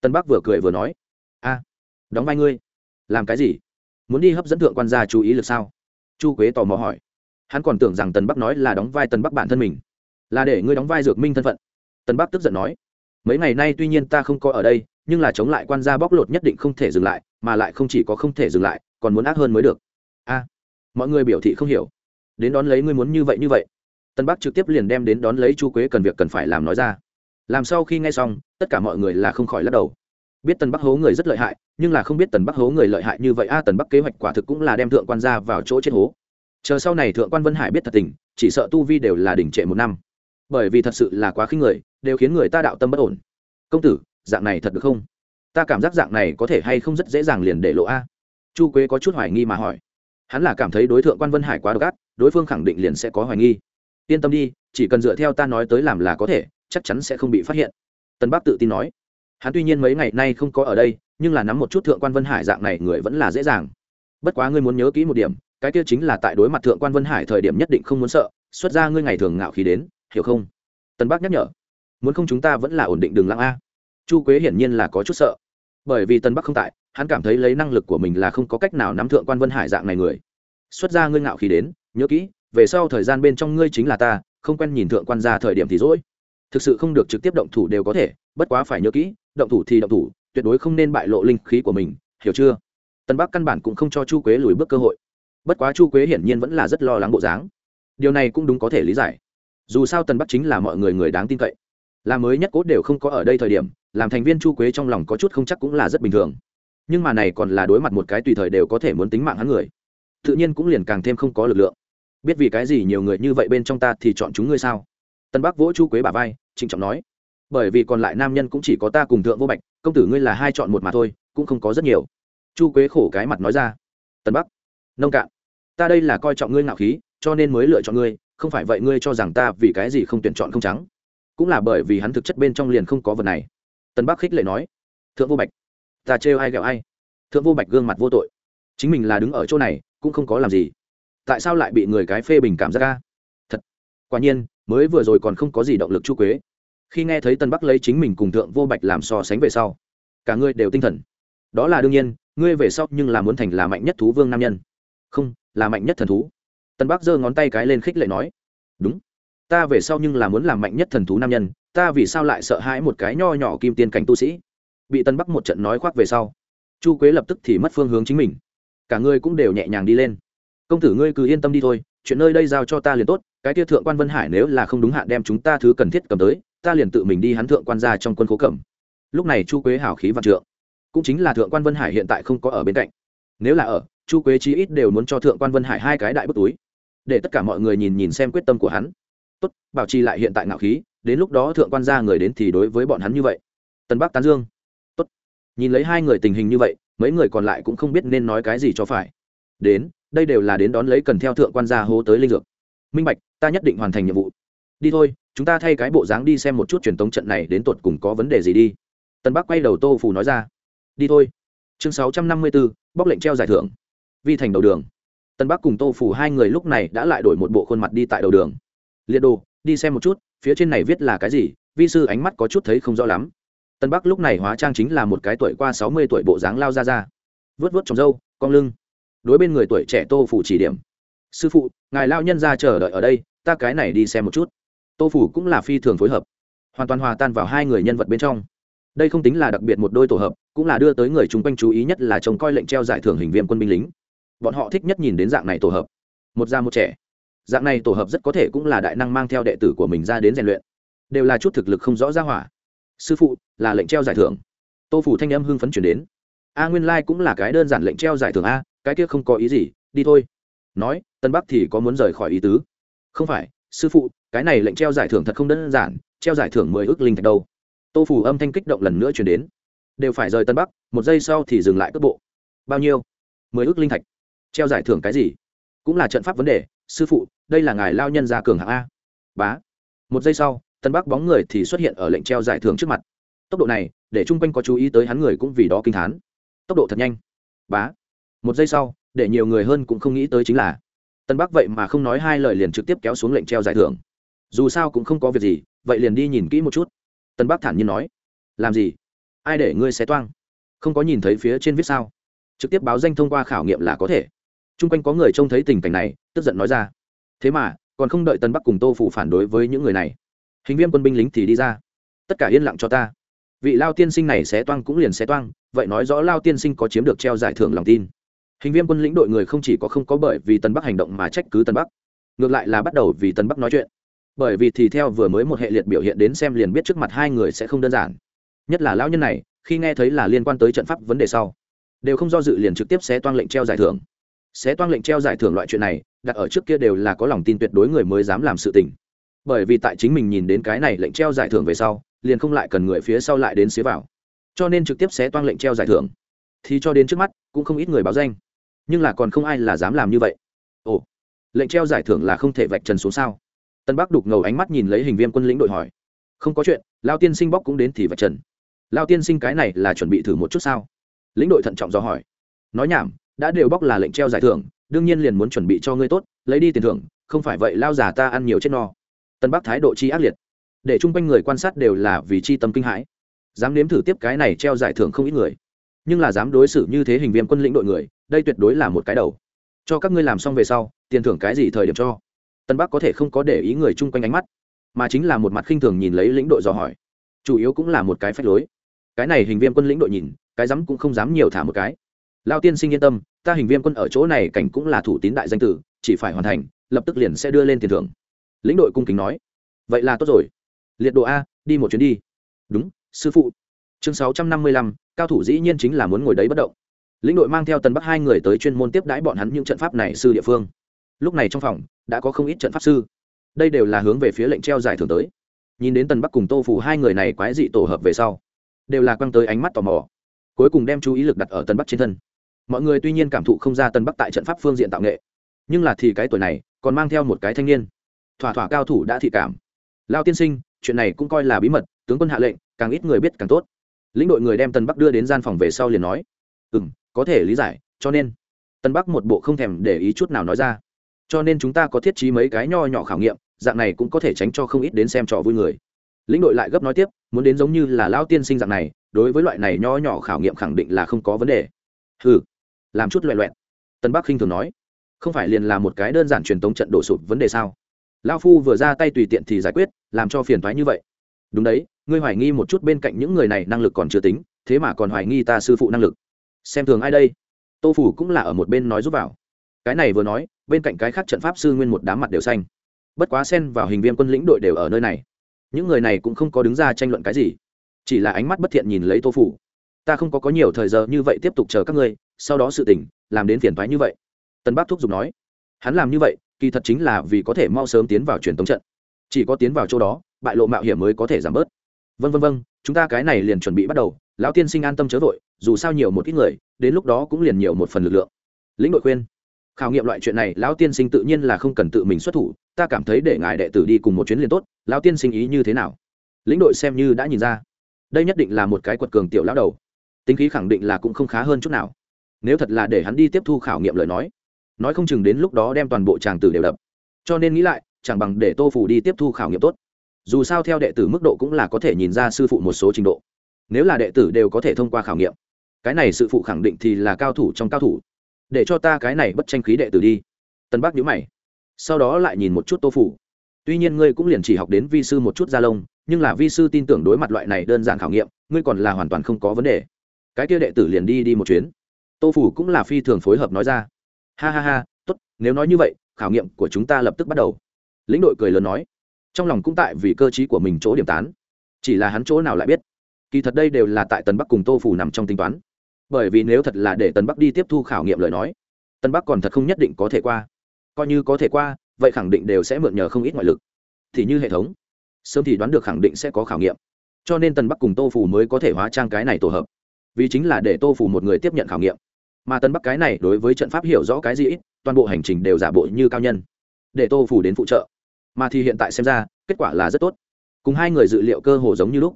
Tân bắc vừa cười vừa nói a, đóng vai ngươi. Làm cái gì? Muốn đi hấp dẫn thượng quan gia chú ý lực sao? Chu quế tò mò hỏi. Hắn còn tưởng rằng tần bắc nói là đóng vai tần bắc bản thân mình. Là để ngươi đóng vai dược minh thân phận. Tần bắc tức giận nói. Mấy ngày nay tuy nhiên ta không có ở đây, nhưng là chống lại quan gia bóc lột nhất định không thể dừng lại, mà lại không chỉ có không thể dừng lại, còn muốn ác hơn mới được. A, mọi người biểu thị không hiểu. Đến đón lấy ngươi muốn như vậy như vậy. Tân bắc trực tiếp liền đem đến đón lấy chu quế cần việc cần phải làm nói ra. Làm sau khi nghe xong, tất cả mọi người là không khỏi lắc đầu biết tần bắc hố người rất lợi hại, nhưng là không biết tần bắc hố người lợi hại như vậy, a, tần bắc kế hoạch quả thực cũng là đem thượng quan ra vào chỗ chết hố. Chờ sau này thượng quan vân hải biết thật tình, chỉ sợ tu vi đều là đỉnh trệ một năm. Bởi vì thật sự là quá khinh người, đều khiến người ta đạo tâm bất ổn. Công tử, dạng này thật được không? Ta cảm giác dạng này có thể hay không rất dễ dàng liền để lộ a. Chu quế có chút hoài nghi mà hỏi. Hắn là cảm thấy đối tượng quan vân hải quá độc ác, đối phương khẳng định liền sẽ có hoài nghi. Yên tâm đi, chỉ cần dựa theo ta nói tới làm là có thể, chắc chắn sẽ không bị phát hiện. Tân bắc tự tin nói hắn tuy nhiên mấy ngày nay không có ở đây, nhưng là nắm một chút thượng quan vân hải dạng này người vẫn là dễ dàng. Bất quá ngươi muốn nhớ kỹ một điểm, cái kia chính là tại đối mặt thượng quan vân hải thời điểm nhất định không muốn sợ, xuất ra ngươi ngày thường ngạo khí đến, hiểu không? Tân bắc nhắc nhở, muốn không chúng ta vẫn là ổn định đường lăng a. Chu quế hiển nhiên là có chút sợ. Bởi vì tân bắc không tại, hắn cảm thấy lấy năng lực của mình là không có cách nào nắm thượng quan vân hải dạng này người. Xuất ra ngươi ngạo khí đến, nhớ kỹ, về sau thời gian bên trong ngươi chính là ta, không quen nhìn thượng quan ra thời điểm thì dỗi. Thực sự không được trực tiếp động thủ đều có thể, bất quá phải nhớ kỹ động thủ thì động thủ, tuyệt đối không nên bại lộ linh khí của mình, hiểu chưa? Tân bắc căn bản cũng không cho chu quế lùi bước cơ hội. Bất quá chu quế hiển nhiên vẫn là rất lo lắng bộ dáng. Điều này cũng đúng có thể lý giải. Dù sao tần bắc chính là mọi người người đáng tin cậy. Là mới nhất cố đều không có ở đây thời điểm, làm thành viên chu quế trong lòng có chút không chắc cũng là rất bình thường. Nhưng mà này còn là đối mặt một cái tùy thời đều có thể muốn tính mạng hắn người. Tự nhiên cũng liền càng thêm không có lực lượng. Biết vì cái gì nhiều người như vậy bên trong ta thì chọn chúng ngươi sao? Tân bắc vỗ chu quế bà vai, trịnh trọng nói bởi vì còn lại nam nhân cũng chỉ có ta cùng thượng vô bạch, công tử ngươi là hai chọn một mà thôi, cũng không có rất nhiều. Chu quế khổ cái mặt nói ra. Tân bắc, nông cạn, ta đây là coi trọng ngươi ngạo khí, cho nên mới lựa chọn ngươi, không phải vậy ngươi cho rằng ta vì cái gì không tuyển chọn không trắng. Cũng là bởi vì hắn thực chất bên trong liền không có vật này. Tân bắc khích lệ nói. Thượng vô bạch, ta trêu ai ghẹo ai? Thượng vô bạch gương mặt vô tội. Chính mình là đứng ở chỗ này, cũng không có làm gì. Tại sao lại bị người cái phê bình cảm giác ca thật, quả nhiên, mới vừa rồi còn không có gì động lực chu quế khi nghe thấy tân bắc lấy chính mình cùng thượng vô bạch làm so sánh về sau, cả ngươi đều tinh thần. Đó là đương nhiên, ngươi về sau nhưng là muốn thành là mạnh nhất thú vương nam nhân. Không, là mạnh nhất thần thú. Tân bắc giơ ngón tay cái lên khích lệ nói, đúng. Ta về sau nhưng là muốn làm mạnh nhất thần thú nam nhân, ta vì sao lại sợ hãi một cái nho nhỏ kim tiên cảnh tu sĩ? Bị tân bắc một trận nói khoác về sau, chu quế lập tức thì mất phương hướng chính mình. Cả ngươi cũng đều nhẹ nhàng đi lên. Công tử ngươi cứ yên tâm đi thôi, chuyện nơi đây giao cho ta liền tốt, cái kia thượng quan vân hải nếu là không đúng hạn đem chúng ta thứ cần thiết cầm tới ta liền tự mình đi hắn thượng quan ra trong quân khố cẩm. Lúc này chu quế hào khí vạn trượng. Cũng chính là thượng quan vân hải hiện tại không có ở bên cạnh. Nếu là ở, chu quế chí ít đều muốn cho thượng quan vân hải hai cái đại bức túi. Để tất cả mọi người nhìn nhìn xem quyết tâm của hắn. Tốt, bảo trì lại hiện tại ngạo khí, đến lúc đó thượng quan gia người đến thì đối với bọn hắn như vậy. Tân bắc tán dương. Tốt. Nhìn lấy hai người tình hình như vậy, mấy người còn lại cũng không biết nên nói cái gì cho phải. Đến, đây đều là đến đón lấy cần theo thượng quan gia hố tới linh dược. Minh bạch, ta nhất định hoàn thành nhiệm vụ. Đi thôi chúng ta thay cái bộ dáng đi xem một chút truyền tống trận này đến tột cùng có vấn đề gì đi. Tân bắc quay đầu tô phù nói ra. Đi thôi. Chương sáu trăm năm mươi bốn bóc lệnh treo giải thưởng. Vi thành đầu đường. Tân bắc cùng tô phù hai người lúc này đã lại đổi một bộ khuôn mặt đi tại đầu đường. Liệt đồ, đi xem một chút, phía trên này viết là cái gì? Vi sư ánh mắt có chút thấy không rõ lắm. Tân bắc lúc này hóa trang chính là một cái tuổi qua sáu mươi tuổi bộ dáng lao ra ra. Vớt vớt trong râu cong lưng. Đối bên người tuổi trẻ tô phủ chỉ điểm. Sư phụ, ngài lao nhân ra chờ đợi ở đây, ta cái này đi xem một chút tô phủ cũng là phi thường phối hợp, hoàn toàn hòa tan vào hai người nhân vật bên trong. Đây không tính là đặc biệt một đôi tổ hợp, cũng là đưa tới người chung quanh chú ý nhất là trông coi lệnh treo giải thưởng hình viên quân binh lính. Bọn họ thích nhất nhìn đến dạng này tổ hợp, một già một trẻ. Dạng này tổ hợp rất có thể cũng là đại năng mang theo đệ tử của mình ra đến rèn luyện, đều là chút thực lực không rõ ra hỏa. Sư phụ, là lệnh treo giải thưởng. Tô phủ thanh âm hưng phấn chuyển đến. A nguyên lai cũng là cái đơn giản lệnh treo giải thưởng a, cái kia không có ý gì, đi thôi. Nói, tân bắc thì có muốn rời khỏi ý tứ? Không phải sư phụ, cái này lệnh treo giải thưởng thật không đơn giản, treo giải thưởng mười ước linh thạch đâu. Tô phủ âm thanh kích động lần nữa chuyển đến. Đều phải rời tân bắc, một giây sau thì dừng lại cước bộ. Bao nhiêu? mười ước linh thạch. Treo giải thưởng cái gì? Cũng là trận pháp vấn đề, sư phụ, đây là ngài lao nhân ra cường hạng a. Bá. Một giây sau, tân bắc bóng người thì xuất hiện ở lệnh treo giải thưởng trước mặt. Tốc độ này, để chung quanh có chú ý tới hắn người cũng vì đó kinh thán tốc độ thật nhanh. Bá. Một giây sau, để nhiều người hơn cũng không nghĩ tới chính là tân bắc vậy mà không nói hai lời liền trực tiếp kéo xuống lệnh treo giải thưởng. Dù sao cũng không có việc gì, vậy liền đi nhìn kỹ một chút. Tân bắc thản nhiên nói. Làm gì? Ai để ngươi xé toang? Không có nhìn thấy phía trên viết sao? Trực tiếp báo danh thông qua khảo nghiệm là có thể. T r u n g quanh có người trông thấy tình cảnh này, tức giận nói ra. Thế mà, còn không đợi tân bắc cùng tô phủ phản đối với những người này. Hình viên quân binh lính thì đi ra. Tất cả yên lặng cho ta. Vị lao tiên sinh này xé toang cũng liền xé toang, vậy nói rõ lao tiên sinh có chiếm được treo giải thưởng lòng tin hình viên quân lĩnh đội người không chỉ có không có bởi vì tân bắc hành động mà trách cứ tân bắc, ngược lại là bắt đầu vì tân bắc nói chuyện. Bởi vì thì theo vừa mới một hệ liệt biểu hiện đến xem liền biết trước mặt hai người sẽ không đơn giản. Nhất là lão nhân này, khi nghe thấy là liên quan tới trận pháp vấn đề sau, đều không do dự liền trực tiếp sẽ toan lệnh treo giải thưởng. Sẽ toan lệnh treo giải thưởng loại chuyện này, đặt ở trước kia đều là có lòng tin tuyệt đối người mới dám làm sự tình. Bởi vì tại chính mình nhìn đến cái này lệnh treo giải thưởng về sau, liền không lại cần người phía sau lại đến xế vào. Cho nên trực tiếp sẽ toan lệnh treo giải thưởng. Thì cho đến trước mắt, cũng không ít người báo danh nhưng là còn không ai là dám làm như vậy. Ồ, lệnh treo giải thưởng là không thể vạch trần xuống sao? Tân bắc đục ngầu ánh mắt nhìn lấy hình viên quân lĩnh đội hỏi. Không có chuyện, lao tiên sinh bóc cũng đến thì vạch trần. Lao tiên sinh cái này là chuẩn bị thử một chút sao? Lĩnh đội thận trọng do hỏi. Nói nhảm, đã đều bóc là lệnh treo giải thưởng, đương nhiên liền muốn chuẩn bị cho ngươi tốt, lấy đi tiền thưởng, không phải vậy lao già ta ăn nhiều chết no. Tân bắc thái độ chi ác liệt. Để chung quanh người quan sát đều là vì chi tâm kinh hãi. Dám nếm thử tiếp cái này treo giải thưởng không ít người nhưng là dám đối xử như thế hình viên quân lĩnh đội người, đây tuyệt đối là một cái đầu. Cho các ngươi làm xong về sau, tiền thưởng cái gì thời điểm cho? Tân bắc có thể không có để ý người chung quanh ánh mắt, mà chính là một mặt khinh thường nhìn lấy lĩnh đội dò hỏi. Chủ yếu cũng là một cái phách lối. Cái này hình viên quân lĩnh đội nhìn, cái dám cũng không dám nhiều thả một cái. Lao tiên sinh yên tâm, ta hình viên quân ở chỗ này cảnh cũng là thủ tín đại danh tử, chỉ phải hoàn thành, lập tức liền sẽ đưa lên tiền thưởng. Lĩnh đội cung kính nói. Vậy là tốt rồi. Liệt độ a, đi một chuyến đi. Đúng, sư phụ. Chương sáu trăm năm mươi lăm cao thủ dĩ nhiên chính là muốn ngồi đấy bất động. Lĩnh đội mang theo tần bắc hai người tới chuyên môn tiếp đãi bọn hắn những trận pháp này sư địa phương. Lúc này trong phòng, đã có không ít trận pháp sư. Đây đều là hướng về phía lệnh treo giải thưởng tới. Nhìn đến tần bắc cùng tô phủ hai người này quái dị tổ hợp về sau, đều là quăng tới ánh mắt tò mò. Cuối cùng đem chú ý lực đặt ở Tần bắc trên thân. Mọi người tuy nhiên cảm thụ không ra Tần bắc tại trận pháp phương diện tạo nghệ, nhưng là thì cái tuổi này, còn mang theo một cái thanh niên. Thỏa thỏa cao thủ đã thị cảm. Lao tiên sinh, chuyện này cũng coi là bí mật, tướng quân hạ lệnh, càng ít người biết càng tốt lĩnh đội người đem tân bắc đưa đến gian phòng về sau liền nói ừ m có thể lý giải, cho nên. Tân bắc một bộ không thèm để ý chút nào nói ra, cho nên chúng ta có thiết trí mấy cái nho nhỏ khảo nghiệm, dạng này cũng có thể tránh cho không ít đến xem trò vui người. Lĩnh đội lại gấp nói tiếp, muốn đến giống như là lao tiên sinh dạng này, đối với loại này nho nhỏ khảo nghiệm khẳng định là không có vấn đề. Ừ làm chút loẹ loẹn tân bắc khinh thường nói, không phải liền là một cái đơn giản truyền tống trận đổ sụp vấn đề sao? Lao phu vừa ra tay tùy tiện thì giải quyết, làm cho phiền thoái như vậy. Đúng đấy ngươi hoài nghi một chút bên cạnh những người này năng lực còn chưa tính, thế mà còn hoài nghi ta sư phụ năng lực. Xem thường ai đây? Tô phủ cũng là ở một bên nói giúp vào. Cái này vừa nói, bên cạnh cái khác trận pháp sư nguyên một đám mặt đều xanh. Bất quá xen vào hình viên quân lĩnh đội đều ở nơi này. Những người này cũng không có đứng ra tranh luận cái gì. Chỉ là ánh mắt bất thiện nhìn lấy tô phủ. Ta không có có nhiều thời giờ như vậy tiếp tục chờ các ngươi, sau đó sự tỉnh làm đến phiền thoái như vậy. Tân bác thúc giục nói. Hắn làm như vậy, kỳ thật chính là vì có thể mau sớm tiến vào truyền tống trận. Chỉ có tiến vào chỗ đó, bại lộ mạo hiểm mới có thể giảm bớt vân vân vân chúng ta cái này liền chuẩn bị bắt đầu. Lão tiên sinh an tâm chớ vội, dù sao nhiều một ít người, đến lúc đó cũng liền nhiều một phần lực lượng. Lĩnh đội khuyên. Khảo nghiệm loại chuyện này, lão tiên sinh tự nhiên là không cần tự mình xuất thủ. Ta cảm thấy để ngài đệ tử đi cùng một chuyến liền tốt. Lão tiên sinh ý như thế nào? Lĩnh đội xem như đã nhìn ra. Đây nhất định là một cái quật cường tiểu lão đầu. Tính khí khẳng định là cũng không khá hơn chút nào. Nếu thật là để hắn đi tiếp thu khảo nghiệm lời nói nói không chừng đến lúc đó đem toàn bộ tràng tử đều đập. Cho nên nghĩ lại, chẳng bằng để tô phủ đi tiếp thu khảo nghiệm tốt dù sao theo đệ tử mức độ cũng là có thể nhìn ra sư phụ một số trình độ. Nếu là đệ tử đều có thể thông qua khảo nghiệm, cái này sư phụ khẳng định thì là cao thủ trong cao thủ. Để cho ta cái này bất tranh khí đệ tử đi. Tân bác nhữ mày, sau đó lại nhìn một chút tô phủ. Tuy nhiên ngươi cũng liền chỉ học đến vi sư một chút gia lông, nhưng là vi sư tin tưởng đối mặt loại này đơn giản khảo nghiệm, ngươi còn là hoàn toàn không có vấn đề. Cái kia đệ tử liền đi đi một chuyến. Tô phủ cũng là phi thường phối hợp nói ra. Ha ha ha, tốt, nếu nói như vậy, khảo nghiệm của chúng ta lập tức bắt đầu. Lĩnh đội cười lớn nói trong lòng cũng tại vì cơ t của mình chỗ điểm tán. Chỉ là hắn chỗ nào lại biết? Kỳ thật đây đều là tại tần bắc cùng tô phủ nằm trong tính toán. Bởi vì nếu thật là để tần bắc đi tiếp thu khảo nghiệm lời nói tân bắc còn thật không nhất định có thể qua. Coi như có thể qua, vậy khẳng định đều sẽ mượn nhờ không ít ngoại lực. Thì như hệ thống, sớm thì đoán được khẳng định sẽ có khảo nghiệm. Cho nên tần bắc cùng tô phủ mới có thể hóa trang cái này tổ hợp. Vì chính là để tô phủ một người tiếp nhận khảo nghiệm. Mà tân bắc cái này đối với trận pháp hiểu rõ cái gì ít, toàn bộ hành trình đều giả bộ như cao nhân. Để tô phủ đến phụ trợ mà thì hiện tại xem ra, kết quả là rất tốt. Cùng hai người dự liệu cơ hồ giống như lúc,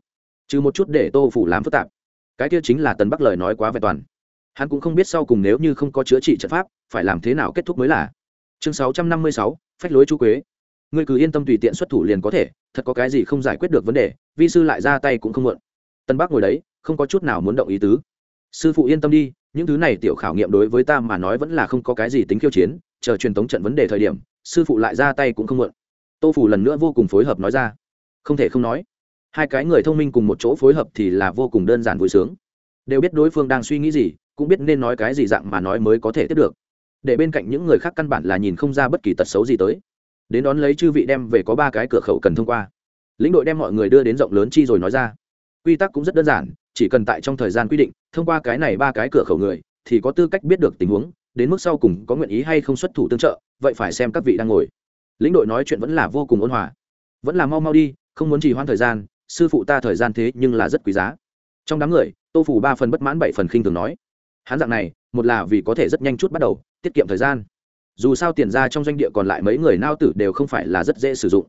trừ một chút để tô phủ làm phức tạp. Cái kia chính là tần bắc lời nói quá vẹn toàn. Hắn cũng không biết sau cùng nếu như không có chữa trị trận pháp, phải làm thế nào kết thúc mới là. Chương sáu trăm năm mươi sáu, phách lối chu quế. Ngươi cứ yên tâm tùy tiện xuất thủ liền có thể, thật có cái gì không giải quyết được vấn đề, vi sư lại ra tay cũng không muộn. Tân bắc ngồi đấy, không có chút nào muốn động ý tứ. Sư phụ yên tâm đi, những thứ này tiểu khảo nghiệm đối với ta mà nói vẫn là không có cái gì tính khiêu chiến, chờ truyền thống trận vấn đề thời điểm, sư phụ lại ra tay cũng không muộn tô phủ lần nữa vô cùng phối hợp nói ra. Không thể không nói, hai cái người thông minh cùng một chỗ phối hợp thì là vô cùng đơn giản vui sướng. Đều biết đối phương đang suy nghĩ gì, cũng biết nên nói cái gì dạng mà nói mới có thể tiếp được. Để bên cạnh những người khác căn bản là nhìn không ra bất kỳ tật xấu gì tới. Đến đón lấy chư vị đem về có ba cái cửa khẩu cần thông qua. Lĩnh đội đem mọi người đưa đến rộng lớn chi rồi nói ra. Quy tắc cũng rất đơn giản, chỉ cần tại trong thời gian quy định, thông qua cái này ba cái cửa khẩu người, thì có tư cách biết được tình huống, đến mức sau cùng có nguyện ý hay không xuất thủ tương trợ, vậy phải xem các vị đang ngồi lĩnh đội nói chuyện vẫn là vô cùng ôn hòa. Vẫn là mau mau đi, không muốn trì hoãn thời gian, sư phụ ta thời gian thế nhưng là rất quý giá. Trong đám người, tô phủ ba phần bất mãn bảy phần khinh thường nói. Hắn dạng này, một là vì có thể rất nhanh chút bắt đầu, tiết kiệm thời gian. Dù sao tiền ra trong doanh địa còn lại mấy người nao tử đều không phải là rất dễ sử dụng.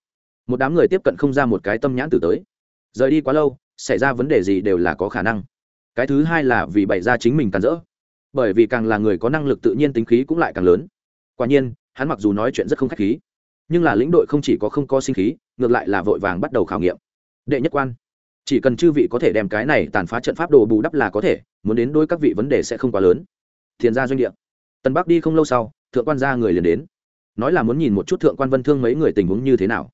Một đám người tiếp cận không ra một cái tâm nhãn tử tới. Rời đi quá lâu, xảy ra vấn đề gì đều là có khả năng. Cái thứ hai là vì bày ra chính mình càn rỡ. Bởi vì càng là người có năng lực tự nhiên tính khí cũng lại càng lớn. Quả nhiên, hắn mặc dù nói chuyện rất không k h á c h khí nhưng là lĩnh đội không chỉ có không có sinh khí, ngược lại là vội vàng bắt đầu khảo nghiệm. Đệ nhất quan, chỉ cần chư vị có thể đem cái này tàn phá trận pháp đồ bù đắp là có thể, muốn đến đôi các vị vấn đề sẽ không quá lớn. Thiền gia doanh địa tân bắc đi không lâu sau, thượng quan gia người liền đến. Nói là muốn nhìn một chút thượng quan vân thương mấy người tình huống như thế nào.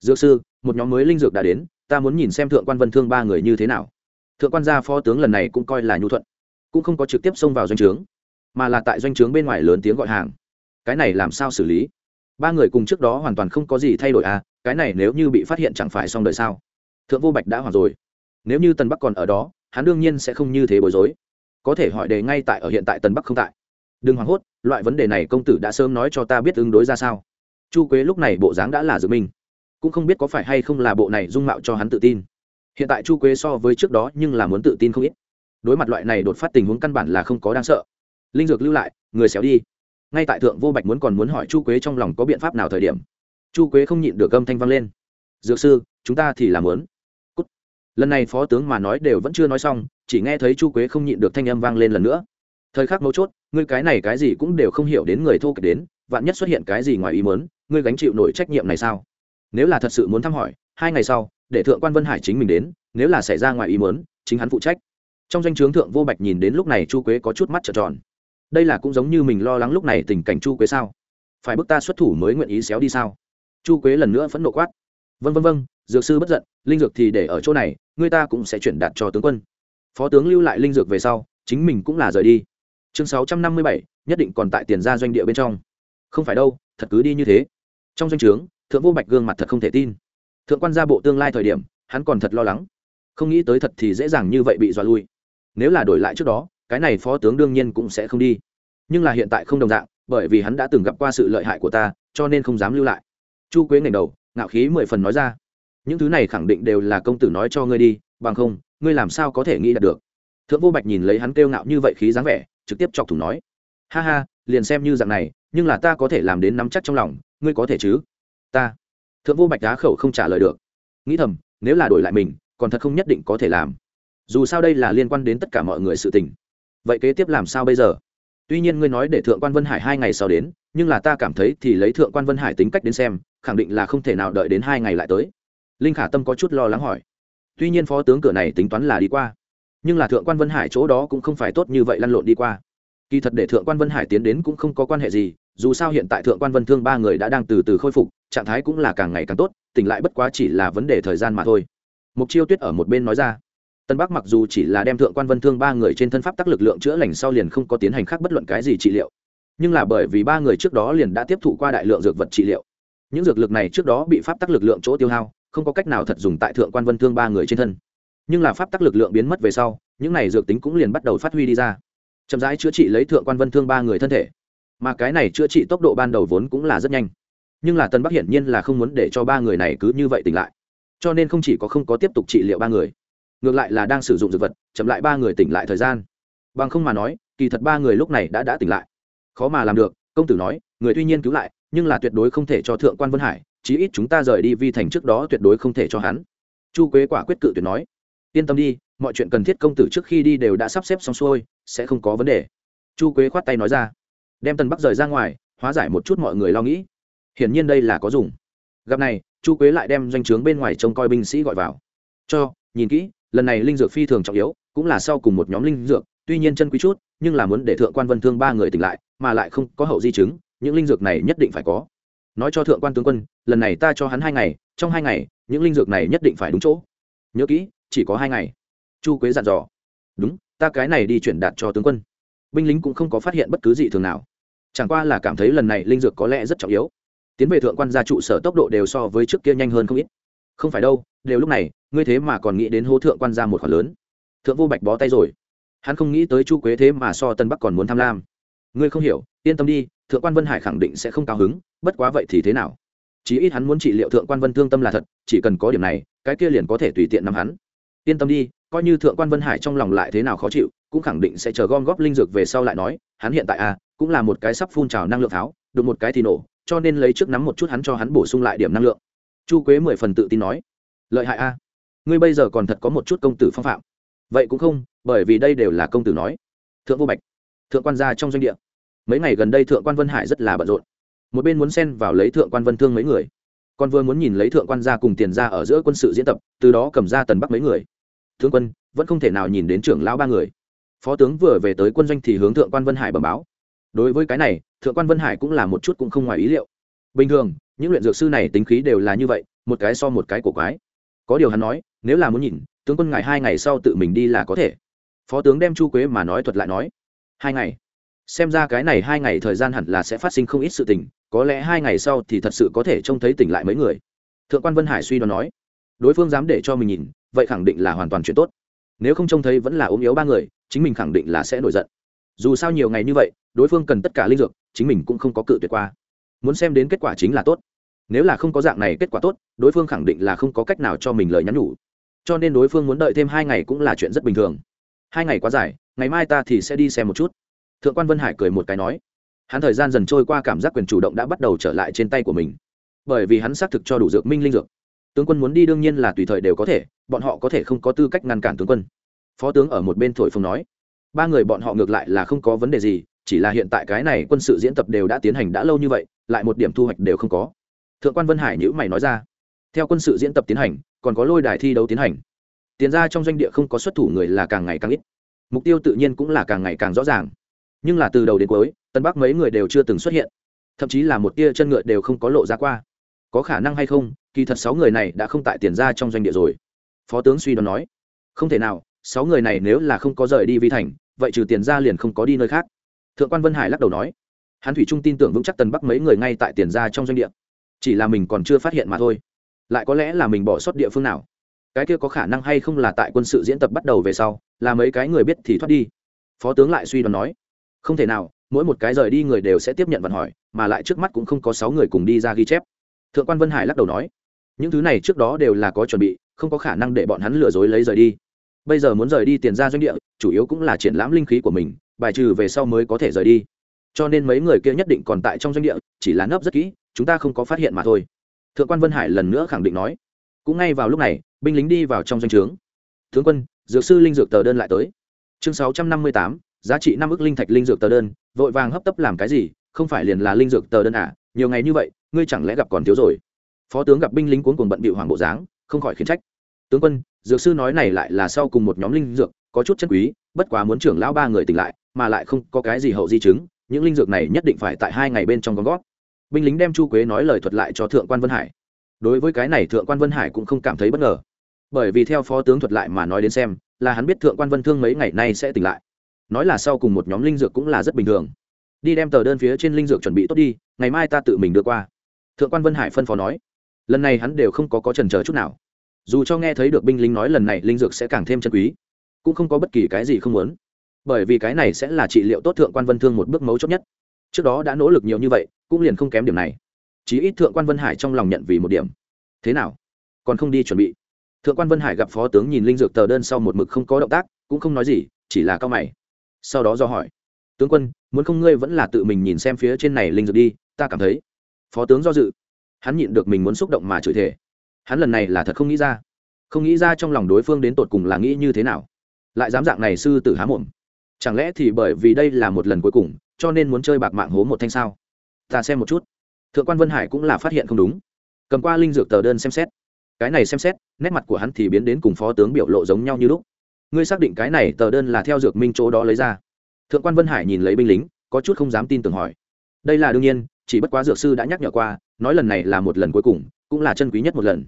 Dược sư, một nhóm mới linh dược đã đến, ta muốn nhìn xem thượng quan vân thương ba người như thế nào. Thượng quan gia phó tướng lần này cũng coi là nhu thuận, cũng không có trực tiếp xông vào doanh trướng, mà là tại doanh trướng bên ngoài lớn tiếng gọi hàng. Cái này làm sao xử lý? Ba người cùng trước đó hoàn toàn không có gì thay đổi à cái này nếu như bị phát hiện chẳng phải xong đời sao? Thượng vô bạch đã hoàn rồi. Nếu như tần bắc còn ở đó, hắn đương nhiên sẽ không như thế bối rối. Có thể hỏi đề ngay tại ở hiện tại tần bắc không tại. Đừng hoảng hốt, loại vấn đề này công tử đã sớm nói cho ta biết ứng đối ra sao. Chu quế lúc này bộ dáng đã là dự minh. Cũng không biết có phải hay không là bộ này dung mạo cho hắn tự tin. Hiện tại chu quế so với trước đó nhưng là muốn tự tin không ít. Đối mặt loại này đột phát tình huống căn bản là không có đáng sợ. Linh dược lưu lại, người xéo đi ngay tại thượng vô bạch muốn còn muốn hỏi chu quế trong lòng có biện pháp nào thời điểm, chu quế không nhịn được âm thanh vang lên. Dược sư, chúng ta thì làm lớn. Cút. lần này phó tướng mà nói đều vẫn chưa nói xong, chỉ nghe thấy chu quế không nhịn được thanh âm vang lên lần nữa. Thời khắc mấu chốt, ngươi cái này cái gì cũng đều không hiểu đến người thô kệch đến, vạn nhất xuất hiện cái gì ngoài ý mớn ngươi gánh chịu nổi trách nhiệm này sao? Nếu là thật sự muốn thăm hỏi, hai ngày sau, để thượng quan vân hải chính mình đến, nếu là xảy ra ngoài ý mớn chính hắn phụ trách. Trong danh o chướng thượng vô bạch nhìn đến lúc này chu quế có chút mắt trợn tròn đây là cũng giống như mình lo lắng lúc này tình cảnh chu quế sao? Phải bức ta xuất thủ mới nguyện ý xéo đi sao? Chu quế lần nữa phẫn nộ quát. Vân vân vân dược sư bất giận, linh dược thì để ở chỗ này, người ta cũng sẽ chuyển đạt cho tướng quân. Phó tướng lưu lại linh dược về sau, chính mình cũng là rời đi. Chương sáu trăm năm mươi bảy, nhất định còn tại tiền ra doanh địa bên trong. Không phải đâu, thật cứ đi như thế. Trong doanh trướng, thượng vô bạch gương mặt thật không thể tin. Thượng quan gia bộ tương lai thời điểm, hắn còn thật lo lắng. Không nghĩ tới thật thì dễ dàng như vậy bị dọa lui. Nếu là đổi lại trước đó cái này phó tướng đương nhiên cũng sẽ không đi. Nhưng là hiện tại không đồng dạng, bởi vì hắn đã từng gặp qua sự lợi hại của ta, cho nên không dám lưu lại. Chu quế ngẩng đầu, ngạo khí mười phần nói ra. Những thứ này khẳng định đều là công tử nói cho ngươi đi, bằng không, ngươi làm sao có thể nghĩ đạt được? Thượng vô bạch nhìn lấy hắn kêu ngạo như vậy khí dáng vẻ, trực tiếp chọc thủ nói. Ha ha, liền xem như dạng này, nhưng là ta có thể làm đến nắm chắc trong lòng, ngươi có thể chứ? Ta. Thượng vô bạch đá khẩu không trả lời được. Nghĩ thầm, nếu là đổi lại mình, còn thật không nhất định có thể làm. Dù sao đây là liên quan đến tất cả mọi người sự tình vậy kế tiếp làm sao bây giờ? Tuy nhiên ngươi nói để thượng quan vân hải hai ngày sau đến, nhưng là ta cảm thấy thì lấy thượng quan vân hải tính cách đến xem, khẳng định là không thể nào đợi đến hai ngày lại tới. Linh khả tâm có chút lo lắng hỏi. Tuy nhiên phó tướng cửa này tính toán là đi qua, nhưng là thượng quan vân hải chỗ đó cũng không phải tốt như vậy lăn lộn đi qua. Kỳ thật để thượng quan vân hải tiến đến cũng không có quan hệ gì, dù sao hiện tại thượng quan vân thương ba người đã đang từ từ khôi phục, trạng thái cũng là càng ngày càng tốt, tỉnh lại bất quá chỉ là vấn đề thời gian mà thôi. Mục chiêu tuyết ở một bên nói ra tân bắc mặc dù chỉ là đem thượng quan vân thương ba người trên thân pháp tắc lực lượng chữa lành sau liền không có tiến hành khác bất luận cái gì trị liệu. Nhưng là bởi vì ba người trước đó liền đã tiếp thụ qua đại lượng dược vật trị liệu. Những dược lực này trước đó bị pháp tắc lực lượng chỗ tiêu hao, không có cách nào thật dùng tại thượng quan vân thương ba người trên thân. Nhưng là pháp tắc lực lượng biến mất về sau, những này dược tính cũng liền bắt đầu phát huy đi ra. Chậm rãi chữa trị lấy thượng quan vân thương ba người thân thể. Mà cái này chữa trị tốc độ ban đầu vốn cũng là rất nhanh. Nhưng là tân bắc hiển nhiên là không muốn để cho ba người này cứ như vậy tỉnh lại. Cho nên không chỉ có không có tiếp tục trị liệu ba người ngược lại là đang sử dụng dược vật, chậm lại ba người tỉnh lại thời gian. Bằng không mà nói, kỳ thật ba người lúc này đã đã tỉnh lại. Khó mà làm được, công tử nói, người tuy nhiên cứu lại, nhưng là tuyệt đối không thể cho thượng quan vân hải, chí ít chúng ta rời đi vi thành trước đó tuyệt đối không thể cho hắn. Chu quế quả quyết cự tuyệt nói, yên tâm đi, mọi chuyện cần thiết công tử trước khi đi đều đã sắp xếp xong xuôi, sẽ không có vấn đề. Chu quế khoát tay nói ra, đem tần bắc rời ra ngoài, hóa giải một chút mọi người lo nghĩ. Hiển nhiên đây là có dùng. Gặp này, chu quế lại đem doanh trướng bên ngoài trông coi binh sĩ gọi vào. Cho, nhìn kỹ lần này linh dược phi thường trọng yếu, cũng là sau cùng một nhóm linh dược, tuy nhiên chân quý chút, nhưng là muốn để thượng quan vân thương ba người tỉnh lại, mà lại không có hậu di chứng, những linh dược này nhất định phải có. Nói cho thượng quan tướng quân, lần này ta cho hắn hai ngày, trong hai ngày, những linh dược này nhất định phải đúng chỗ. Nhớ kỹ, chỉ có hai ngày. Chu quế dặn dò. Đúng, ta cái này đi chuyển đạt cho tướng quân. Binh lính cũng không có phát hiện bất cứ gì thường nào. Chẳng qua là cảm thấy lần này linh dược có lẽ rất trọng yếu. Tiến về thượng quan gia trụ sở tốc độ đều so với trước kia nhanh hơn không ít. Không phải đâu, đều lúc này ngươi thế mà còn nghĩ đến hố thượng quan ra một khoản lớn. Thượng vô bạch bó tay rồi. Hắn không nghĩ tới chu quế thế mà so tân bắc còn muốn tham lam. Ngươi không hiểu, yên tâm đi, thượng quan vân hải khẳng định sẽ không cao hứng, bất quá vậy thì thế nào? Chí ít hắn muốn trị liệu thượng quan vân thương tâm là thật, chỉ cần có điểm này, cái kia liền có thể tùy tiện nắm hắn. Yên tâm đi, coi như thượng quan vân hải trong lòng lại thế nào khó chịu, cũng khẳng định sẽ chờ gom góp linh dược về sau lại nói, hắn hiện tại à cũng là một cái sắp phun trào năng lượng tháo, đụng một cái thì nổ, cho nên lấy trước nắm một chút hắn cho hắn bổ sung lại điểm năng lượng. Chu quế mười phần tự tin nói, lợi hại a ngươi bây giờ còn thật có một chút công tử phong phạm. Vậy cũng không, bởi vì đây đều là công tử nói. Thượng vô bạch, thượng quan gia trong doanh địa. Mấy ngày gần đây thượng quan vân hải rất là bận rộn. Một bên muốn xen vào lấy thượng quan vân thương mấy người, còn vừa muốn nhìn lấy thượng quan gia cùng tiền ra ở giữa quân sự diễn tập, từ đó cầm ra tần bắc mấy người. Thương quân, vẫn không thể nào nhìn đến trưởng lão ba người. Phó tướng vừa về tới quân doanh thì hướng thượng quan vân hải bẩm báo. Đối với cái này, thượng quan vân hải cũng là một chút cũng không ngoài ý liệu. Bình thường, những luyện dược sư này tính khí đều là như vậy, một cái so một cái cổ quái. Có điều hắn nói nếu là muốn nhìn, tướng quân ngài hai ngày sau tự mình đi là có thể. Phó tướng đem chu quế mà nói thuật lại nói, hai ngày. Xem ra cái này hai ngày thời gian hẳn là sẽ phát sinh không ít sự tình, có lẽ hai ngày sau thì thật sự có thể trông thấy tỉnh lại mấy người. Thượng quan vân hải suy đoán nói, đối phương dám để cho mình nhìn, vậy khẳng định là hoàn toàn chuyện tốt. Nếu không trông thấy vẫn là ốm yếu ba người, chính mình khẳng định là sẽ nổi giận. Dù sao nhiều ngày như vậy, đối phương cần tất cả linh dược, chính mình cũng không có cự tuyệt qua. Muốn xem đến kết quả chính là tốt. Nếu là không có dạng này kết quả tốt, đối phương khẳng định là không có cách nào cho mình lời nhắn nhủ cho nên đối phương muốn đợi thêm hai ngày cũng là chuyện rất bình thường. Hai ngày quá dài, ngày mai ta thì sẽ đi xem một chút. Thượng quan vân hải cười một cái nói. Hắn thời gian dần trôi qua cảm giác quyền chủ động đã bắt đầu trở lại trên tay của mình. Bởi vì hắn xác thực cho đủ dược minh linh dược. Tướng quân muốn đi đương nhiên là tùy thời đều có thể, bọn họ có thể không có tư cách ngăn cản tướng quân. Phó tướng ở một bên thổi phồng nói. Ba người bọn họ ngược lại là không có vấn đề gì, chỉ là hiện tại cái này quân sự diễn tập đều đã tiến hành đã lâu như vậy, lại một điểm thu hoạch đều không có. Thượng quan vân hải nhữ mày nói ra. Theo quân sự diễn tập tiến hành còn có lôi đài thi đấu tiến hành. Tiền ra trong doanh địa không có xuất thủ người là càng ngày càng ít. Mục tiêu tự nhiên cũng là càng ngày càng rõ ràng. Nhưng là từ đầu đến cuối, tân bắc mấy người đều chưa từng xuất hiện. Thậm chí là một tia chân ngựa đều không có lộ ra qua. Có khả năng hay không, kỳ thật sáu người này đã không tại tiền ra trong doanh địa rồi. Phó tướng suy đoán nói. Không thể nào, sáu người này nếu là không có rời đi vi thành, vậy trừ tiền ra liền không có đi nơi khác. Thượng quan vân hải lắc đầu nói. Hắn thủy trung tin tưởng vững chắc tần bắc mấy người ngay tại tiền ra trong doanh địa. Chỉ là mình còn chưa phát hiện mà thôi lại có lẽ là mình bỏ sót địa phương nào. Cái kia có khả năng hay không là tại quân sự diễn tập bắt đầu về sau, là mấy cái người biết thì thoát đi. Phó tướng lại suy đoán nói, không thể nào, mỗi một cái rời đi người đều sẽ tiếp nhận vận hỏi, mà lại trước mắt cũng không có sáu người cùng đi ra ghi chép. Thượng quan vân hải lắc đầu nói, những thứ này trước đó đều là có chuẩn bị, không có khả năng để bọn hắn lừa dối lấy rời đi. Bây giờ muốn rời đi tiền ra doanh địa, chủ yếu cũng là triển lãm linh khí của mình, bài trừ về sau mới có thể rời đi. Cho nên mấy người kia nhất định còn tại trong doanh địa, chỉ là nấp rất kỹ, chúng ta không có phát hiện mà thôi thượng quan vân hải lần nữa khẳng định nói, cũng ngay vào lúc này, binh lính đi vào trong doanh trướng. Tướng quân, dược sư linh dược tờ đơn lại tới. Chương sáu trăm năm mươi tám, giá trị năm ước linh thạch linh dược tờ đơn, vội vàng hấp tấp làm cái gì? Không phải liền là linh dược tờ đơn à? Nhiều ngày như vậy, ngươi chẳng lẽ gặp còn thiếu rồi? Phó tướng gặp binh lính cuốn cùng bận bịu hoàng bộ dáng, không khỏi khiến trách. Tướng quân, dược sư nói này lại là sau cùng một nhóm linh dược, có chút chân quý, bất quá muốn trưởng lão ba người tỉnh lại, mà lại không có cái gì hậu di chứng, những linh dược này nhất định phải tại hai ngày bên trong con gót binh lính đem chu quế nói lời thuật lại cho thượng quan vân hải. Đối với cái này thượng quan vân hải cũng không cảm thấy bất ngờ. Bởi vì theo phó tướng thuật lại mà nói đến xem, là hắn biết thượng quan vân thương mấy ngày nay sẽ tỉnh lại. Nói là sau cùng một nhóm linh dược cũng là rất bình thường. Đi đem tờ đơn phía trên linh dược chuẩn bị tốt đi, ngày mai ta tự mình đưa qua. Thượng quan vân hải phân phó nói. Lần này hắn đều không có có trần chờ chút nào. Dù cho nghe thấy được binh lính nói lần này linh dược sẽ càng thêm chân quý, cũng không có bất kỳ cái gì không muốn. Bởi vì cái này sẽ là trị liệu tốt thượng quan vân thương một bước mấu chốt nhất trước đó đã nỗ lực nhiều như vậy, cũng liền không kém điểm này. Chí ít thượng quan vân hải trong lòng nhận vì một điểm. Thế nào? Còn không đi chuẩn bị. Thượng quan vân hải gặp phó tướng nhìn linh dược tờ đơn sau một mực không có động tác, cũng không nói gì, chỉ là cao mày. Sau đó do hỏi, tướng quân, muốn không ngươi vẫn là tự mình nhìn xem phía trên này linh dược đi, ta cảm thấy. Phó tướng do dự. Hắn nhịn được mình muốn xúc động mà chửi thể hắn lần này là thật không nghĩ ra. Không nghĩ ra trong lòng đối phương đến tột cùng là nghĩ như thế nào. Lại dám dạng này sư tử há mồm. Chẳng lẽ thì bởi vì đây là một lần cuối cùng cho nên muốn chơi bạc mạng hố một thanh sao? Ta xem một chút. Thượng quan vân hải cũng là phát hiện không đúng. Cầm qua linh dược tờ đơn xem xét. Cái này xem xét, nét mặt của hắn thì biến đến cùng phó tướng biểu lộ giống nhau như lúc. Ngươi xác định cái này tờ đơn là theo dược minh chỗ đó lấy ra? Thượng quan vân hải nhìn lấy binh lính, có chút không dám tin tưởng hỏi. Đây là đương nhiên, chỉ bất quá dược sư đã nhắc nhở qua, nói lần này là một lần cuối cùng, cũng là chân quý nhất một lần.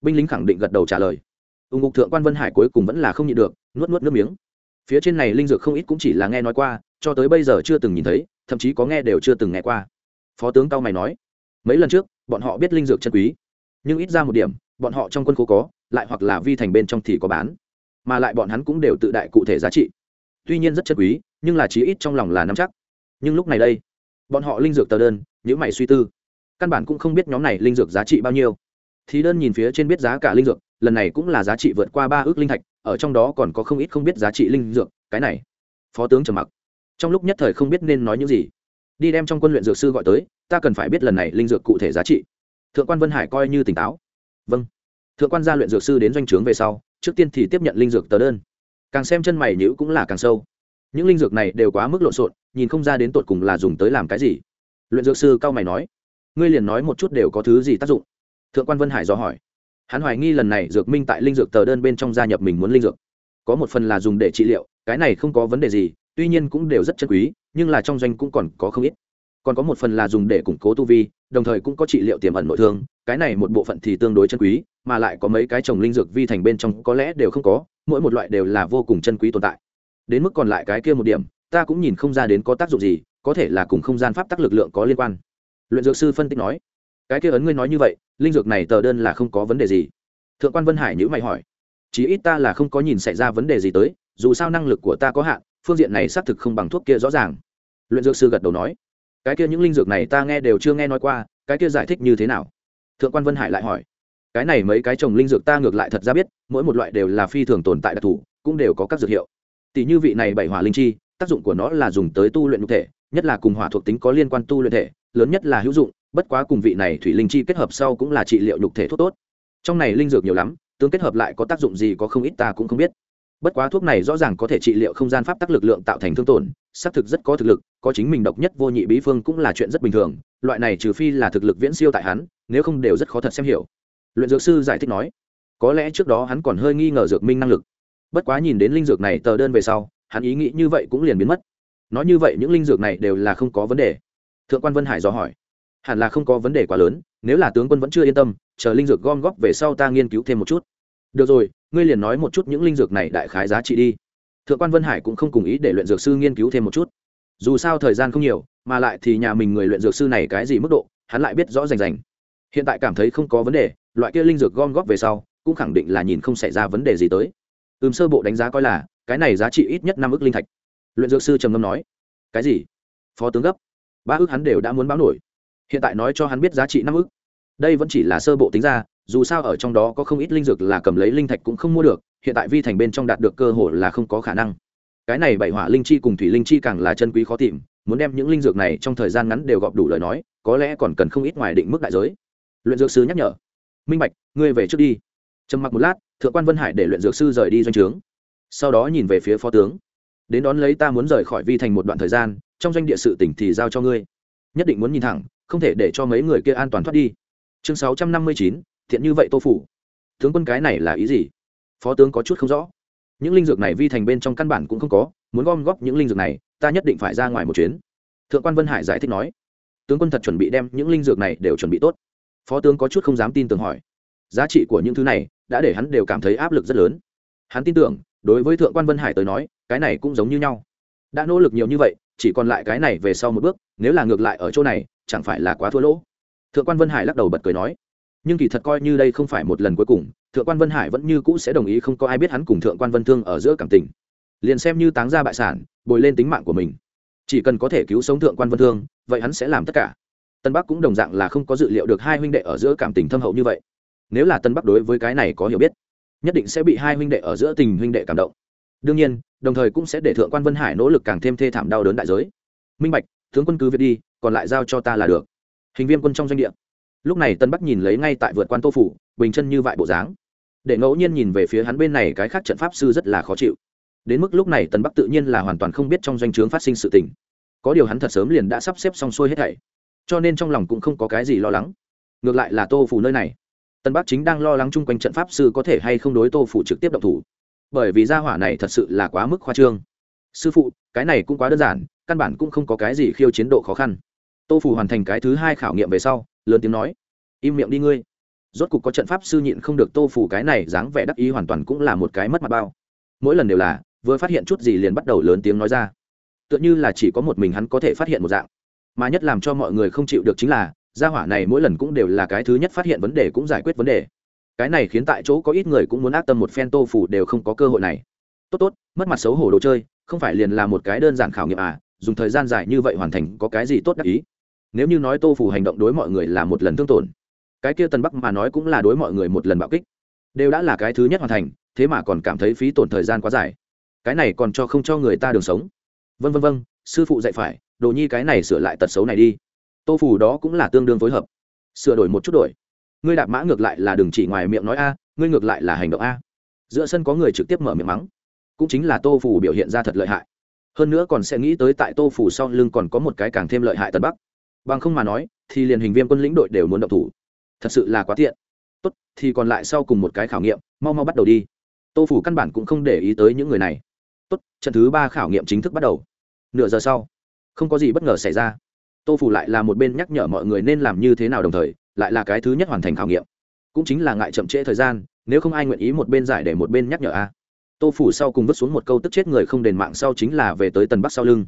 Binh lính khẳng định gật đầu trả lời. Ủng ngục thượng quan vân hải cuối cùng vẫn là không nhịn được, nuốt nuốt nước miếng phía trên này linh dược không ít cũng chỉ là nghe nói qua, cho tới bây giờ chưa từng nhìn thấy, thậm chí có nghe đều chưa từng nghe qua. Phó tướng cao mày nói, mấy lần trước, bọn họ biết linh dược chân quý, nhưng ít ra một điểm, bọn họ trong quân khố có, lại hoặc là vi thành bên trong thì có bán, mà lại bọn hắn cũng đều tự đại cụ thể giá trị. Tuy nhiên rất chân quý, nhưng là chí ít trong lòng là nắm chắc. Nhưng lúc này đây, bọn họ linh dược tờ đơn những mày suy tư. Căn bản cũng không biết nhóm này linh dược giá trị bao nhiêu. Thì đơn nhìn phía trên biết giá cả linh dược, lần này cũng là giá trị vượt qua ba ước linh thạch ở trong đó còn có không ít không biết giá trị linh dược, cái này, phó tướng trầm mặc. Trong lúc nhất thời không biết nên nói những gì. Đi đem trong quân luyện dược sư gọi tới, ta cần phải biết lần này linh dược cụ thể giá trị. Thượng quan vân hải coi như tỉnh táo. Vâng. Thượng quan gia luyện dược sư đến doanh trướng về sau, trước tiên thì tiếp nhận linh dược tờ đơn. Càng xem chân mày nhữ cũng là càng sâu. Những linh dược này đều quá mức lộn xộn, nhìn không ra đến tột cùng là dùng tới làm cái gì. Luyện dược sư cao mày nói, ngươi liền nói một chút đều có thứ gì tác dụng? Thượng quan vân hải do hỏi hắn hoài nghi lần này dược minh tại linh dược tờ đơn bên trong gia nhập mình muốn linh dược. Có một phần là dùng để trị liệu, cái này không có vấn đề gì, tuy nhiên cũng đều rất chân quý, nhưng là trong doanh cũng còn có không ít. Còn có một phần là dùng để củng cố tu vi, đồng thời cũng có trị liệu tiềm ẩn nội thương, cái này một bộ phận thì tương đối chân quý, mà lại có mấy cái trồng linh dược vi thành bên trong có lẽ đều không có, mỗi một loại đều là vô cùng chân quý tồn tại. Đến mức còn lại cái kia một điểm, ta cũng nhìn không ra đến có tác dụng gì, có thể là cùng không gian pháp tắc lực lượng có liên quan. Luyện dược sư phân tích nói, cái kia ấn ngươi nói như vậy linh dược này tờ đơn là không có vấn đề gì. Thượng quan vân hải nhữ mày hỏi, chí ít ta là không có nhìn xảy ra vấn đề gì tới, dù sao năng lực của ta có hạn, phương diện này xác thực không bằng thuốc kia rõ ràng. Luyện dược sư gật đầu nói, cái kia những linh dược này ta nghe đều chưa nghe nói qua, cái kia giải thích như thế nào? Thượng quan vân hải lại hỏi, cái này mấy cái trồng linh dược ta ngược lại thật ra biết, mỗi một loại đều là phi thường tồn tại đặc thù, cũng đều có các dược hiệu. Tỷ như vị này bảy hỏa linh chi, tác dụng của nó là dùng tới tu luyện cụ thể, nhất là cùng hỏa thuộc tính có liên quan tu luyện thể, lớn nhất là hữu dụng bất quá cùng vị này thủy linh chi kết hợp sau cũng là trị liệu nhục thể thuốc tốt. Trong này linh dược nhiều lắm, tương kết hợp lại có tác dụng gì có không ít ta cũng không biết. Bất quá thuốc này rõ ràng có thể trị liệu không gian pháp tắc lực lượng tạo thành thương tổn, xác thực rất có thực lực, có chính mình độc nhất vô nhị bí phương cũng là chuyện rất bình thường, loại này trừ phi là thực lực viễn siêu tại hắn, nếu không đều rất khó thật xem hiểu. Luyện dược sư giải thích nói, có lẽ trước đó hắn còn hơi nghi ngờ dược minh năng lực. Bất quá nhìn đến linh dược này tờ đơn về sau, hắn ý nghĩ như vậy cũng liền biến mất. Nói như vậy những linh dược này đều là không có vấn đề. Thượng quan vân hải dò hỏi hẳn là không có vấn đề quá lớn, nếu là tướng quân vẫn chưa yên tâm, chờ linh dược gom góp về sau ta nghiên cứu thêm một chút. Được rồi, ngươi liền nói một chút những linh dược này đại khái giá trị đi. Thượng quan vân hải cũng không cùng ý để luyện dược sư nghiên cứu thêm một chút. Dù sao thời gian không nhiều, mà lại thì nhà mình người luyện dược sư này cái gì mức độ, hắn lại biết rõ rành rành. Hiện tại cảm thấy không có vấn đề, loại kia linh dược gom góp về sau, cũng khẳng định là nhìn không xảy ra vấn đề gì tới. Ừm, sơ bộ đánh giá coi là, cái này giá trị ít nhất năm ước linh thạch. Luyện dược sư trầm ngâm nói, cái gì? Phó tướng gấp? Ba ước hắn đều đã muốn báo nổi hiện tại nói cho hắn biết giá trị năm ức, đây vẫn chỉ là sơ bộ tính ra dù sao ở trong đó có không ít linh dược là cầm lấy linh thạch cũng không mua được hiện tại vi thành bên trong đạt được cơ hội là không có khả năng. Cái này bảy hỏa linh chi cùng thủy linh chi càng là chân quý khó tìm muốn đem những linh dược này trong thời gian ngắn đều gọp đủ lời nói có lẽ còn cần không ít ngoài định mức đại giới. Luyện dược sư nhắc nhở. Minh bạch ngươi về trước đi. Trầm mặc một lát thượng quan vân hải để luyện dược sư rời đi doanh trướng. Sau đó nhìn về phía phó tướng. Đến đón lấy ta muốn rời khỏi vi thành một đoạn thời gian trong doanh địa sự tỉnh thì giao cho ngươi. Nhất định muốn nhìn thẳng không thể để cho mấy người kia an toàn thoát đi. Chương sáu trăm năm mươi chín, thiện như vậy tô phủ. Tướng quân cái này là ý gì? Phó tướng có chút không rõ. Những linh dược này vi thành bên trong căn bản cũng không có, muốn gom góp những linh dược này, ta nhất định phải ra ngoài một chuyến. Thượng quan vân hải giải thích nói. Tướng quân thật chuẩn bị đem những linh dược này đều chuẩn bị tốt. Phó tướng có chút không dám tin tưởng hỏi. Giá trị của những thứ này đã để hắn đều cảm thấy áp lực rất lớn. Hắn tin tưởng, đối với thượng quan vân hải tới nói, cái này cũng giống như nhau. Đã nỗ lực nhiều như vậy, chỉ còn lại cái này về sau một bước, nếu là ngược lại ở chỗ này chẳng phải là quá thua lỗ. Thượng quan vân hải lắc đầu bật cười nói, nhưng kỳ thật coi như đây không phải một lần cuối cùng, thượng quan vân hải vẫn như cũ sẽ đồng ý không có ai biết hắn cùng thượng quan vân thương ở giữa cảm tình. Liền xem như táng ra bại sản, bồi lên tính mạng của mình. Chỉ cần có thể cứu sống thượng quan vân thương, vậy hắn sẽ làm tất cả. Tân bắc cũng đồng dạng là không có dự liệu được hai huynh đệ ở giữa cảm tình thâm hậu như vậy. Nếu là tân bắc đối với cái này có hiểu biết, nhất định sẽ bị hai huynh đệ ở giữa tình huynh đệ cảm động. Đương nhiên, đồng thời cũng sẽ để thượng quan vân hải nỗ lực càng thêm thê thảm đau đớn đại giới. Minh bạch, tướng quân cứ việc đi còn lại giao cho ta là được. Hình viên quân trong doanh địa. Lúc này tân bắc nhìn lấy ngay tại vượt quan tô phủ, bình chân như vại bộ dáng. Để ngẫu nhiên nhìn về phía hắn bên này cái khác trận pháp sư rất là khó chịu. Đến mức lúc này tân bắc tự nhiên là hoàn toàn không biết trong doanh trướng phát sinh sự tình. Có điều hắn thật sớm liền đã sắp xếp xong xuôi hết thảy. Cho nên trong lòng cũng không có cái gì lo lắng. Ngược lại là tô phủ nơi này. Tân bắc chính đang lo lắng chung quanh trận pháp sư có thể hay không đối tô phủ trực tiếp động thủ. Bởi vì gia hỏa này thật sự là quá mức khoa trương. Sư phụ, cái này cũng quá đơn giản, căn bản cũng không có cái gì khiêu chiến độ khó khăn tô phủ hoàn thành cái thứ hai khảo nghiệm về sau, lớn tiếng nói, im miệng đi ngươi. Rốt cục có trận pháp sư nhịn không được tô phủ cái này dáng vẻ đắc ý hoàn toàn cũng là một cái mất mặt bao. Mỗi lần đều là, vừa phát hiện chút gì liền bắt đầu lớn tiếng nói ra. Tựa như là chỉ có một mình hắn có thể phát hiện một dạng. Mà nhất làm cho mọi người không chịu được chính là, gia hỏa này mỗi lần cũng đều là cái thứ nhất phát hiện vấn đề cũng giải quyết vấn đề. Cái này khiến tại chỗ có ít người cũng muốn ác tâm một phen tô phủ đều không có cơ hội này. Tốt tốt, mất mặt xấu hổ đồ chơi, không phải liền là một cái đơn giản khảo nghiệm à dùng thời gian dài như vậy hoàn thành có cái gì tốt đắc ý? Nếu như nói tô phủ hành động đối mọi người là một lần thương tổn, cái kia tần bắc mà nói cũng là đối mọi người một lần bạo kích, đều đã là cái thứ nhất hoàn thành, thế mà còn cảm thấy phí tổn thời gian quá dài. Cái này còn cho không cho người ta đường sống. Vân vân vân sư phụ dạy phải, đồ nhi cái này sửa lại tật xấu này đi. Tô phủ đó cũng là tương đương phối hợp. Sửa đổi một chút đổi. Ngươi đạp mã ngược lại là đừng chỉ ngoài miệng nói a, ngươi ngược lại là hành động a. Giữa sân có người trực tiếp mở miệng mắng. Cũng chính là tô phủ biểu hiện ra thật lợi hại. Hơn nữa còn sẽ nghĩ tới tại tô phủ sau lưng còn có một cái càng thêm lợi hại tần bắc bằng không mà nói, thì liền hình viên quân lĩnh đội đều muốn động thủ. Thật sự là quá tiện. Tốt, thì còn lại sau cùng một cái khảo nghiệm, mau mau bắt đầu đi. Tô phủ căn bản cũng không để ý tới những người này. Tốt, trận thứ ba khảo nghiệm chính thức bắt đầu. Nửa giờ sau, không có gì bất ngờ xảy ra. Tô phủ lại là một bên nhắc nhở mọi người nên làm như thế nào đồng thời, lại là cái thứ nhất hoàn thành khảo nghiệm. Cũng chính là ngại chậm trễ thời gian, nếu không ai nguyện ý một bên giải để một bên nhắc nhở a. Tô phủ sau cùng vứt xuống một câu tức chết người không đền mạng sau chính là về tới tần bắc sau lưng.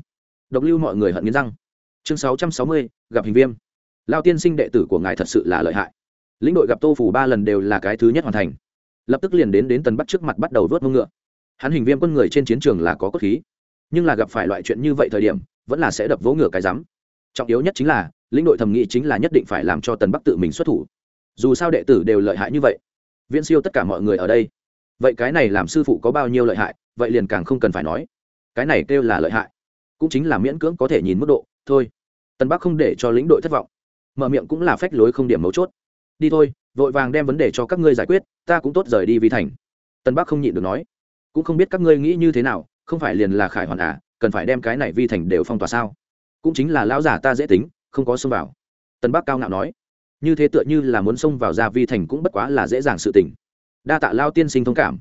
Độc lưu mọi người hận nghiến răng chương sáu trăm sáu mươi, gặp hình viêm. Lao tiên sinh đệ tử của ngài thật sự là lợi hại. Lĩnh đội gặp tô phủ ba lần đều là cái thứ nhất hoàn thành. Lập tức liền đến đến tần bắt trước mặt bắt đầu vớt mông ngựa. Hắn hình viêm quân người trên chiến trường là có cốt khí. Nhưng là gặp phải loại chuyện như vậy thời điểm, vẫn là sẽ đập vỗ ngựa cái rắm. Trọng yếu nhất chính là, lĩnh đội thẩm nghĩ chính là nhất định phải làm cho tần bắc tự mình xuất thủ. Dù sao đệ tử đều lợi hại như vậy, viễn siêu tất cả mọi người ở đây. Vậy cái này làm sư phụ có bao nhiêu lợi hại, vậy liền càng không cần phải nói. Cái này kêu là lợi hại. Cũng chính là miễn cưỡng có thể nhìn mức độ, thôi tần bắc không để cho lĩnh đội thất vọng. Mở miệng cũng là phách lối không điểm mấu chốt. Đi thôi, vội vàng đem vấn đề cho các ngươi giải quyết, ta cũng tốt rời đi vi thành. Tân bắc không nhịn được nói. Cũng không biết các ngươi nghĩ như thế nào, không phải liền là khải hoàn à cần phải đem cái này vi thành đều phong tỏa sao? Cũng chính là lão giả ta dễ tính, không có xông vào. Tân bắc cao ngạo nói. Như thế tựa như là muốn xông vào ra vi thành cũng bất quá là dễ dàng sự tình. Đa tạ lao tiên sinh thông cảm.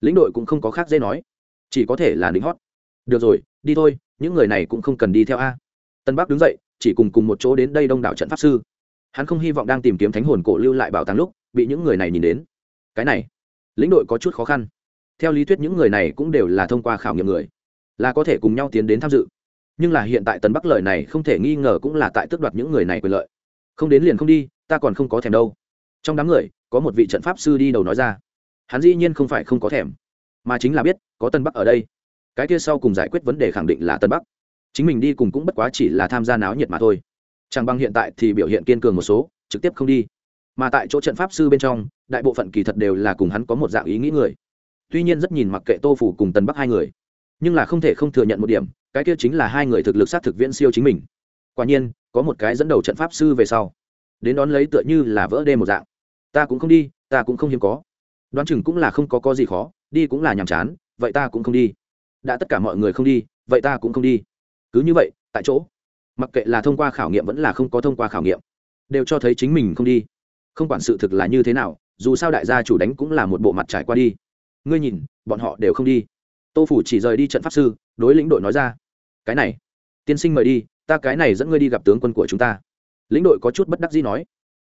Lĩnh đội cũng không có khác dễ nói. Chỉ có thể là lính hót. Được rồi, đi thôi, những người này cũng không cần đi theo a. Tân bắc đứng dậy chỉ cùng cùng một chỗ đến đây đông đảo trận pháp sư. Hắn không hy vọng đang tìm kiếm thánh hồn cổ lưu lại bảo tàng lúc, bị những người này nhìn đến. Cái này, lĩnh đội có chút khó khăn. Theo lý thuyết những người này cũng đều là thông qua khảo nghiệm người, là có thể cùng nhau tiến đến tham dự. Nhưng là hiện tại tần bắc lợi này không thể nghi ngờ cũng là tại tước đoạt những người này quyền lợi. Không đến liền không đi, ta còn không có thèm đâu. Trong đám người, có một vị trận pháp sư đi đầu nói ra. Hắn dĩ nhiên không phải không có thèm, mà chính là biết có tân bắc ở đây. Cái kia sau cùng giải quyết vấn đề khẳng định là tân bắc chính mình đi cùng cũng bất quá chỉ là tham gia náo nhiệt mà thôi. Chẳng bằng hiện tại thì biểu hiện kiên cường một số, trực tiếp không đi. Mà tại chỗ trận pháp sư bên trong, đại bộ phận kỳ thật đều là cùng hắn có một dạng ý nghĩ người. Tuy nhiên rất nhìn mặc kệ tô phủ cùng tần bắc hai người. Nhưng là không thể không thừa nhận một điểm, cái kia chính là hai người thực lực sát thực viễn siêu chính mình. Quả nhiên, có một cái dẫn đầu trận pháp sư về sau. Đến đón lấy tựa như là vỡ đê một dạng. Ta cũng không đi, ta cũng không hiếm có. Đoán chừng cũng là không có có gì khó, đi cũng là nhàm chán, vậy ta cũng không đi. Đã tất cả mọi người không đi, vậy ta cũng không đi cứ như vậy, tại chỗ, mặc kệ là thông qua khảo nghiệm vẫn là không có thông qua khảo nghiệm, đều cho thấy chính mình không đi. Không quản sự thực là như thế nào, dù sao đại gia chủ đánh cũng là một bộ mặt trải qua đi. Ngươi nhìn, bọn họ đều không đi. Tô phủ chỉ rời đi trận pháp sư, đối lĩnh đội nói ra. Cái này, tiên sinh mời đi, ta cái này dẫn ngươi đi gặp tướng quân của chúng ta. Lĩnh đội có chút bất đắc dĩ nói.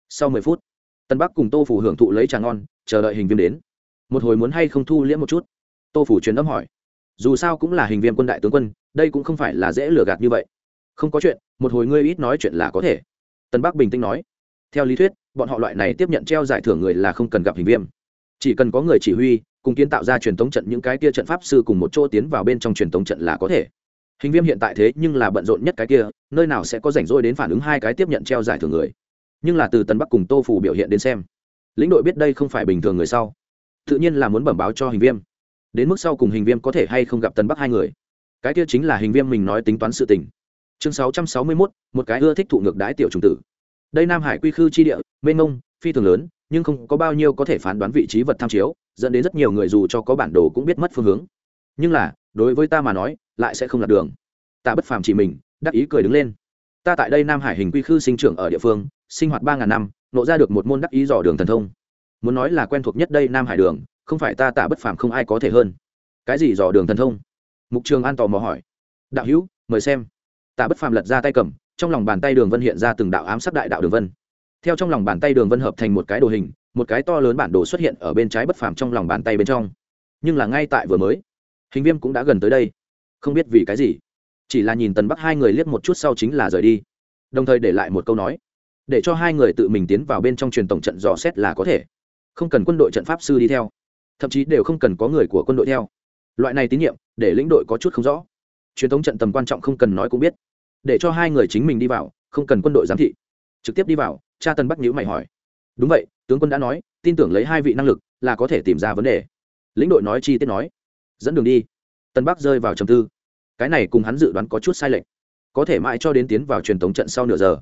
Sau mười phút, tân bắc cùng tô phủ hưởng thụ lấy trà ngon, chờ đợi hình viêm đến. Một hồi muốn hay không thu liễm một chút? Tô phủ truyền âm hỏi dù sao cũng là hình viêm quân đại tướng quân, đây cũng không phải là dễ lừa gạt như vậy. Không có chuyện, một hồi ngươi ít nói chuyện là có thể. Tân bắc bình tĩnh nói. Theo lý thuyết, bọn họ loại này tiếp nhận treo giải thưởng người là không cần gặp hình viêm. Chỉ cần có người chỉ huy, cùng kiến tạo ra truyền thống trận những cái kia trận pháp sư cùng một chỗ tiến vào bên trong truyền thống trận là có thể. Hình viêm hiện tại thế nhưng là bận rộn nhất cái kia, nơi nào sẽ có rảnh rỗi đến phản ứng hai cái tiếp nhận treo giải thưởng người. Nhưng là từ tân bắc cùng tô phủ biểu hiện đến xem, lĩnh đội biết đây không phải bình thường người sau. Tự nhiên là muốn bẩm báo cho hình viêm đến mức sau cùng hình viêm có thể hay không gặp tân bắc hai người. Cái kia chính là hình viêm mình nói tính toán sự tình. Chương sáu trăm sáu mươi mốt, một cái ưa thích thụ ngược đái tiểu trùng tử. Đây nam hải quy khư chi địa, mênh mông, phi thường lớn, nhưng không có bao nhiêu có thể phán đoán vị trí vật tham chiếu, dẫn đến rất nhiều người dù cho có bản đồ cũng biết mất phương hướng. Nhưng là, đối với ta mà nói, lại sẽ không lạc đường. Ta bất phàm chỉ mình, đắc ý cười đứng lên. Ta tại đây nam hải hình quy khư sinh trưởng ở địa phương, sinh hoạt ba ngàn năm, nộ ra được một môn đắc ý dò đường thần thông. Muốn nói là quen thuộc nhất đây nam hải đường không phải ta tạ bất phàm không ai có thể hơn. Cái gì dò đường thần thông? Mục trường an tò mò hỏi. Đạo hữu, mời xem. Tạ bất phàm lật ra tay cầm, trong lòng bàn tay đường vân hiện ra từng đạo ám sắc đại đạo đường vân. Theo trong lòng bàn tay đường vân hợp thành một cái đồ hình, một cái to lớn bản đồ xuất hiện ở bên trái bất phàm trong lòng bàn tay bên trong. Nhưng là ngay tại vừa mới, hình viêm cũng đã gần tới đây. Không biết vì cái gì, chỉ là nhìn tần bắc hai người liếc một chút sau chính là rời đi. Đồng thời để lại một câu nói, để cho hai người tự mình tiến vào bên trong truyền tổng trận dò xét là có thể. Không cần quân đội trận pháp sư đi theo thậm chí đều không cần có người của quân đội theo. Loại này tín nhiệm, để lĩnh đội có chút không rõ. Truyền thống trận tầm quan trọng không cần nói cũng biết. Để cho hai người chính mình đi vào, không cần quân đội giám thị. Trực tiếp đi vào, cha tân bắc nhữ mày hỏi. Đúng vậy, tướng quân đã nói, tin tưởng lấy hai vị năng lực là có thể tìm ra vấn đề. Lĩnh đội nói chi tiết nói. Dẫn đường đi. Tân bắc rơi vào trầm tư. Cái này cùng hắn dự đoán có chút sai lệch. Có thể mãi cho đến tiến vào truyền thống trận sau nửa giờ,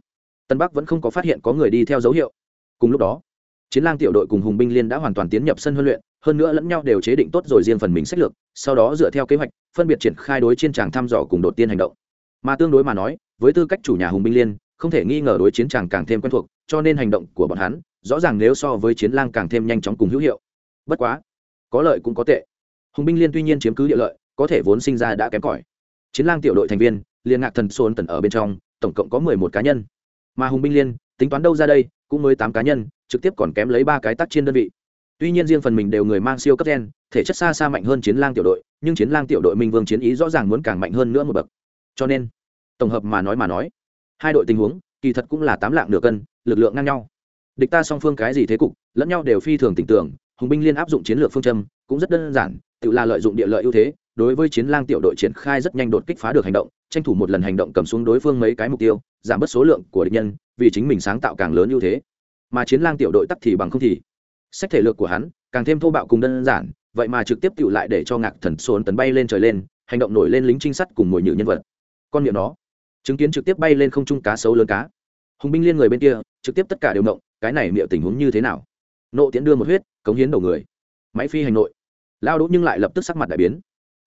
tân bắc vẫn không có phát hiện có người đi theo dấu hiệu. Cùng lúc đó, chiến lang tiểu đội cùng hùng binh liên đã hoàn toàn tiến nhập sân huấn luyện hơn nữa lẫn nhau đều chế định tốt rồi riêng phần mình sách lược, sau đó dựa theo kế hoạch, phân biệt triển khai đối chiến tràng thăm dò cùng đột tiên hành động. Mà tương đối mà nói, với tư cách chủ nhà hùng binh liên, không thể nghi ngờ đối chiến tràng càng thêm quen thuộc, cho nên hành động của bọn hắn, rõ ràng nếu so với chiến lang càng thêm nhanh chóng cùng hữu hiệu. Bất quá, có lợi cũng có tệ. Hùng binh liên tuy nhiên chiếm cứ địa lợi, có thể vốn sinh ra đã kém cỏi. Chiến lang tiểu đội thành viên, liên ngạc thần xôn tần ở bên trong, tổng cộng có mười một cá nhân. Mà hùng binh liên, tính toán đâu ra đây, cũng mới tám cá nhân, trực tiếp còn kém lấy ba cái tác trên đơn vị tuy nhiên riêng phần mình đều người mang siêu cấp gen, thể chất xa xa mạnh hơn chiến lang tiểu đội, nhưng chiến lang tiểu đội minh vương chiến ý rõ ràng muốn càng mạnh hơn nữa một bậc. Cho nên, tổng hợp mà nói mà nói, hai đội tình huống, kỳ thật cũng là tám lạng nửa cân, lực lượng ngang nhau. Địch ta song phương cái gì thế cục, lẫn nhau đều phi thường tình tưởng, hùng binh liên áp dụng chiến lược phương châm, cũng rất đơn giản, tự là lợi dụng địa lợi ưu thế, đối với chiến lang tiểu đội triển khai rất nhanh đột kích phá được hành động, tranh thủ một lần hành động cầm xuống đối phương mấy cái mục tiêu, giảm bớt số lượng của địch nhân, vì chính mình sáng tạo càng lớn ưu thế. Mà chiến lang tiểu đội tắc thì bằng không thì sách thể lực của hắn, càng thêm thô bạo cùng đơn giản, vậy mà trực tiếp tự lại để cho ngạc thần xôn tấn bay lên trời lên, hành động nổi lên lính trinh sát cùng mồi nhự nhân vật. Con miệng nó chứng kiến trực tiếp bay lên không trung cá sấu lớn cá. Hùng binh liên người bên kia, trực tiếp tất cả đều động, cái này miệng tình huống như thế nào? Nộ tiễn đưa một huyết, cống hiến đầu người. Máy phi hành nội. Lao đỗ nhưng lại lập tức sắc mặt đại biến.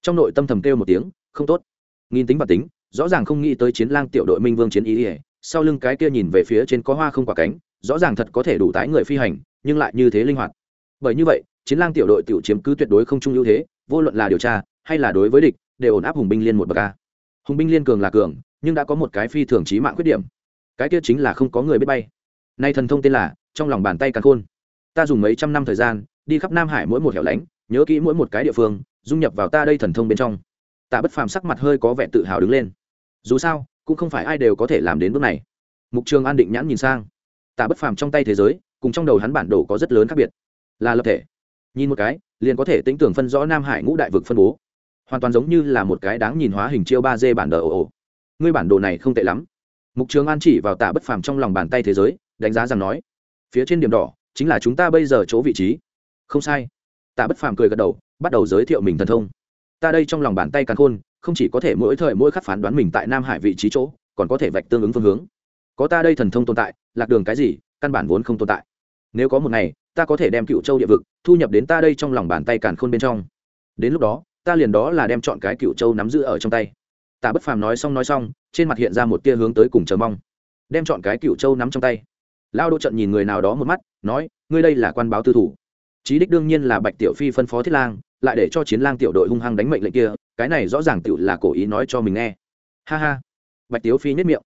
Trong nội tâm thầm kêu một tiếng, không tốt. Nghìn tính và tính, rõ ràng không nghĩ tới chiến lang tiểu đội minh vương chiến ý ỉa sau lưng cái kia nhìn về phía trên có hoa không quả cánh, rõ ràng thật có thể đủ tái người phi hành nhưng lại như thế linh hoạt. Bởi như vậy, chiến lang tiểu đội tiểu chiếm cứ tuyệt đối không trung ưu thế, vô luận là điều tra, hay là đối với địch, đều ổn áp hùng binh liên một bậc a. Hùng binh liên cường là cường, nhưng đã có một cái phi thường trí mạng khuyết điểm. Cái kia chính là không có người biết bay. Nay thần thông tên là, trong lòng bàn tay càng khôn. Ta dùng mấy trăm năm thời gian, đi khắp nam hải mỗi một hẻo lánh, nhớ kỹ mỗi một cái địa phương, dung nhập vào ta đây thần thông bên trong. Tạ bất phàm sắc mặt hơi có vẻ tự hào đứng lên. Dù sao, cũng không phải ai đều có thể làm đến bước này. Mục trường an định nhãn nhìn sang. Tạ bất phàm trong tay thế giới cùng trong đầu hắn bản đồ có rất lớn khác biệt. Là lập thể. Nhìn một cái, liền có thể tính tưởng phân rõ nam hải ngũ đại vực phân bố. Hoàn toàn giống như là một cái đáng nhìn hóa hình chiêu ba d bản đồ. Ồ ồ ngươi bản đồ này không tệ lắm. Mục trường an chỉ vào tạ bất phàm trong lòng bàn tay thế giới, đánh giá rằng nói, phía trên điểm đỏ chính là chúng ta bây giờ chỗ vị trí. Không sai. Tạ bất phàm cười gật đầu, bắt đầu giới thiệu mình thần thông. Ta đây trong lòng bàn tay càn khôn, không chỉ có thể mỗi thời mỗi khắc phán đoán mình tại nam hải vị trí chỗ, còn có thể vạch tương ứng phương hướng. Có ta đây thần thông tồn tại, lạc đường cái gì, căn bản vốn không tồn tại nếu có một ngày, ta có thể đem cựu châu địa vực thu nhập đến ta đây trong lòng bàn tay càn khôn bên trong. Đến lúc đó, ta liền đó là đem chọn cái cựu châu nắm giữ ở trong tay. Tạ bất phàm nói xong nói xong, trên mặt hiện ra một tia hướng tới cùng chờ mong. Đem chọn cái cựu châu nắm trong tay. Lao đỗ trận nhìn người nào đó một mắt, nói, ngươi đây là quan báo tư thủ. Chí đích đương nhiên là bạch tiểu phi phân phó thiết lang, lại để cho chiến lang tiểu đội hung hăng đánh mệnh lệnh kia, cái này rõ ràng tiểu là cố ý nói cho mình nghe. Ha ha. Bạch tiểu phi nhất miệng.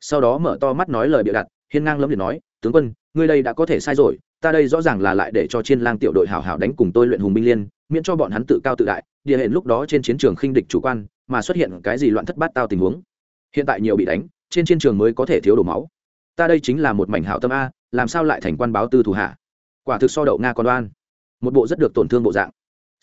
Sau đó mở to mắt nói lời bịa đặt, hiên ngang lấm liệt nói tướng quân, ngươi đây đã có thể sai rồi, ta đây rõ ràng là lại để cho chiên lang tiểu đội hảo hảo đánh cùng tôi luyện hùng binh liên, miễn cho bọn hắn tự cao tự đại, địa hệ lúc đó trên chiến trường khinh địch chủ quan, mà xuất hiện cái gì loạn thất bát tao tình huống. Hiện tại nhiều bị đánh, trên chiến trường mới có thể thiếu đổ máu. Ta đây chính là một mảnh hảo tâm a, làm sao lại thành quan báo tư thủ hạ? Quả thực so đậu nga con đoan một bộ rất được tổn thương bộ dạng.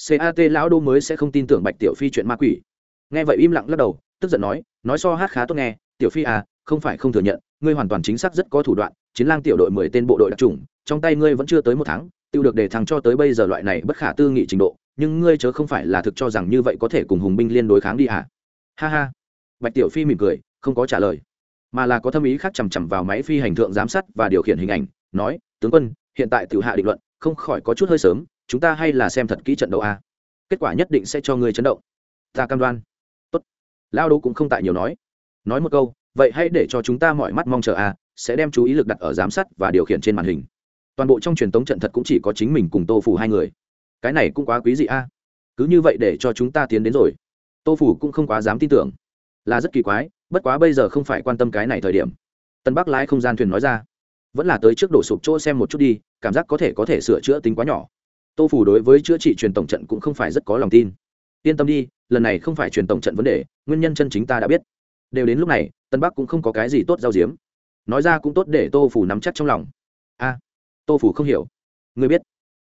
Cat lão đô mới sẽ không tin tưởng bạch tiểu phi chuyện ma quỷ. Nghe vậy im lặng lắc đầu, tức giận nói nói so hát khá tốt nghe, tiểu phi à không phải không thừa nhận, ngươi hoàn toàn chính xác rất có thủ đoạn, chiến lang tiểu đội mười tên bộ đội đặc trùng, trong tay ngươi vẫn chưa tới một tháng, tiêu được để thằng cho tới bây giờ loại này bất khả tư nghị trình độ, nhưng ngươi chớ không phải là thực cho rằng như vậy có thể cùng hùng binh liên đối kháng đi à? Ha ha. Bạch tiểu phi mỉm cười, không có trả lời, mà là có thâm ý khác chằm chằm vào máy phi hành thượng giám sát và điều khiển hình ảnh, nói, tướng quân, hiện tại tự hạ định luận, không khỏi có chút hơi sớm, chúng ta hay là xem thật kỹ trận đấu a kết quả nhất định sẽ cho ngươi chấn động. Ta cam đoan. Tốt. Lao đô cũng không tại nhiều nói. Nói một câu vậy hãy để cho chúng ta mọi mắt mong chờ a sẽ đem chú ý lực đặt ở giám sát và điều khiển trên màn hình. Toàn bộ trong truyền thống trận thật cũng chỉ có chính mình cùng tô phủ hai người. Cái này cũng quá quý dị a cứ như vậy để cho chúng ta tiến đến rồi. Tô phủ cũng không quá dám tin tưởng. Là rất kỳ quái, bất quá bây giờ không phải quan tâm cái này thời điểm. Tân bắc lái không gian thuyền nói ra. Vẫn là tới trước đổ sụp chỗ xem một chút đi, cảm giác có thể có thể sửa chữa tính quá nhỏ. Tô phủ đối với chữa trị truyền tổng trận cũng không phải rất có lòng tin. Yên tâm đi, lần này không phải truyền tổng trận vấn đề, nguyên nhân chân chính ta đã biết đều đến lúc này, tân bắc cũng không có cái gì tốt giao diếm. Nói ra cũng tốt để tô phủ nắm chắc trong lòng. A, tô phủ không hiểu. Ngươi biết.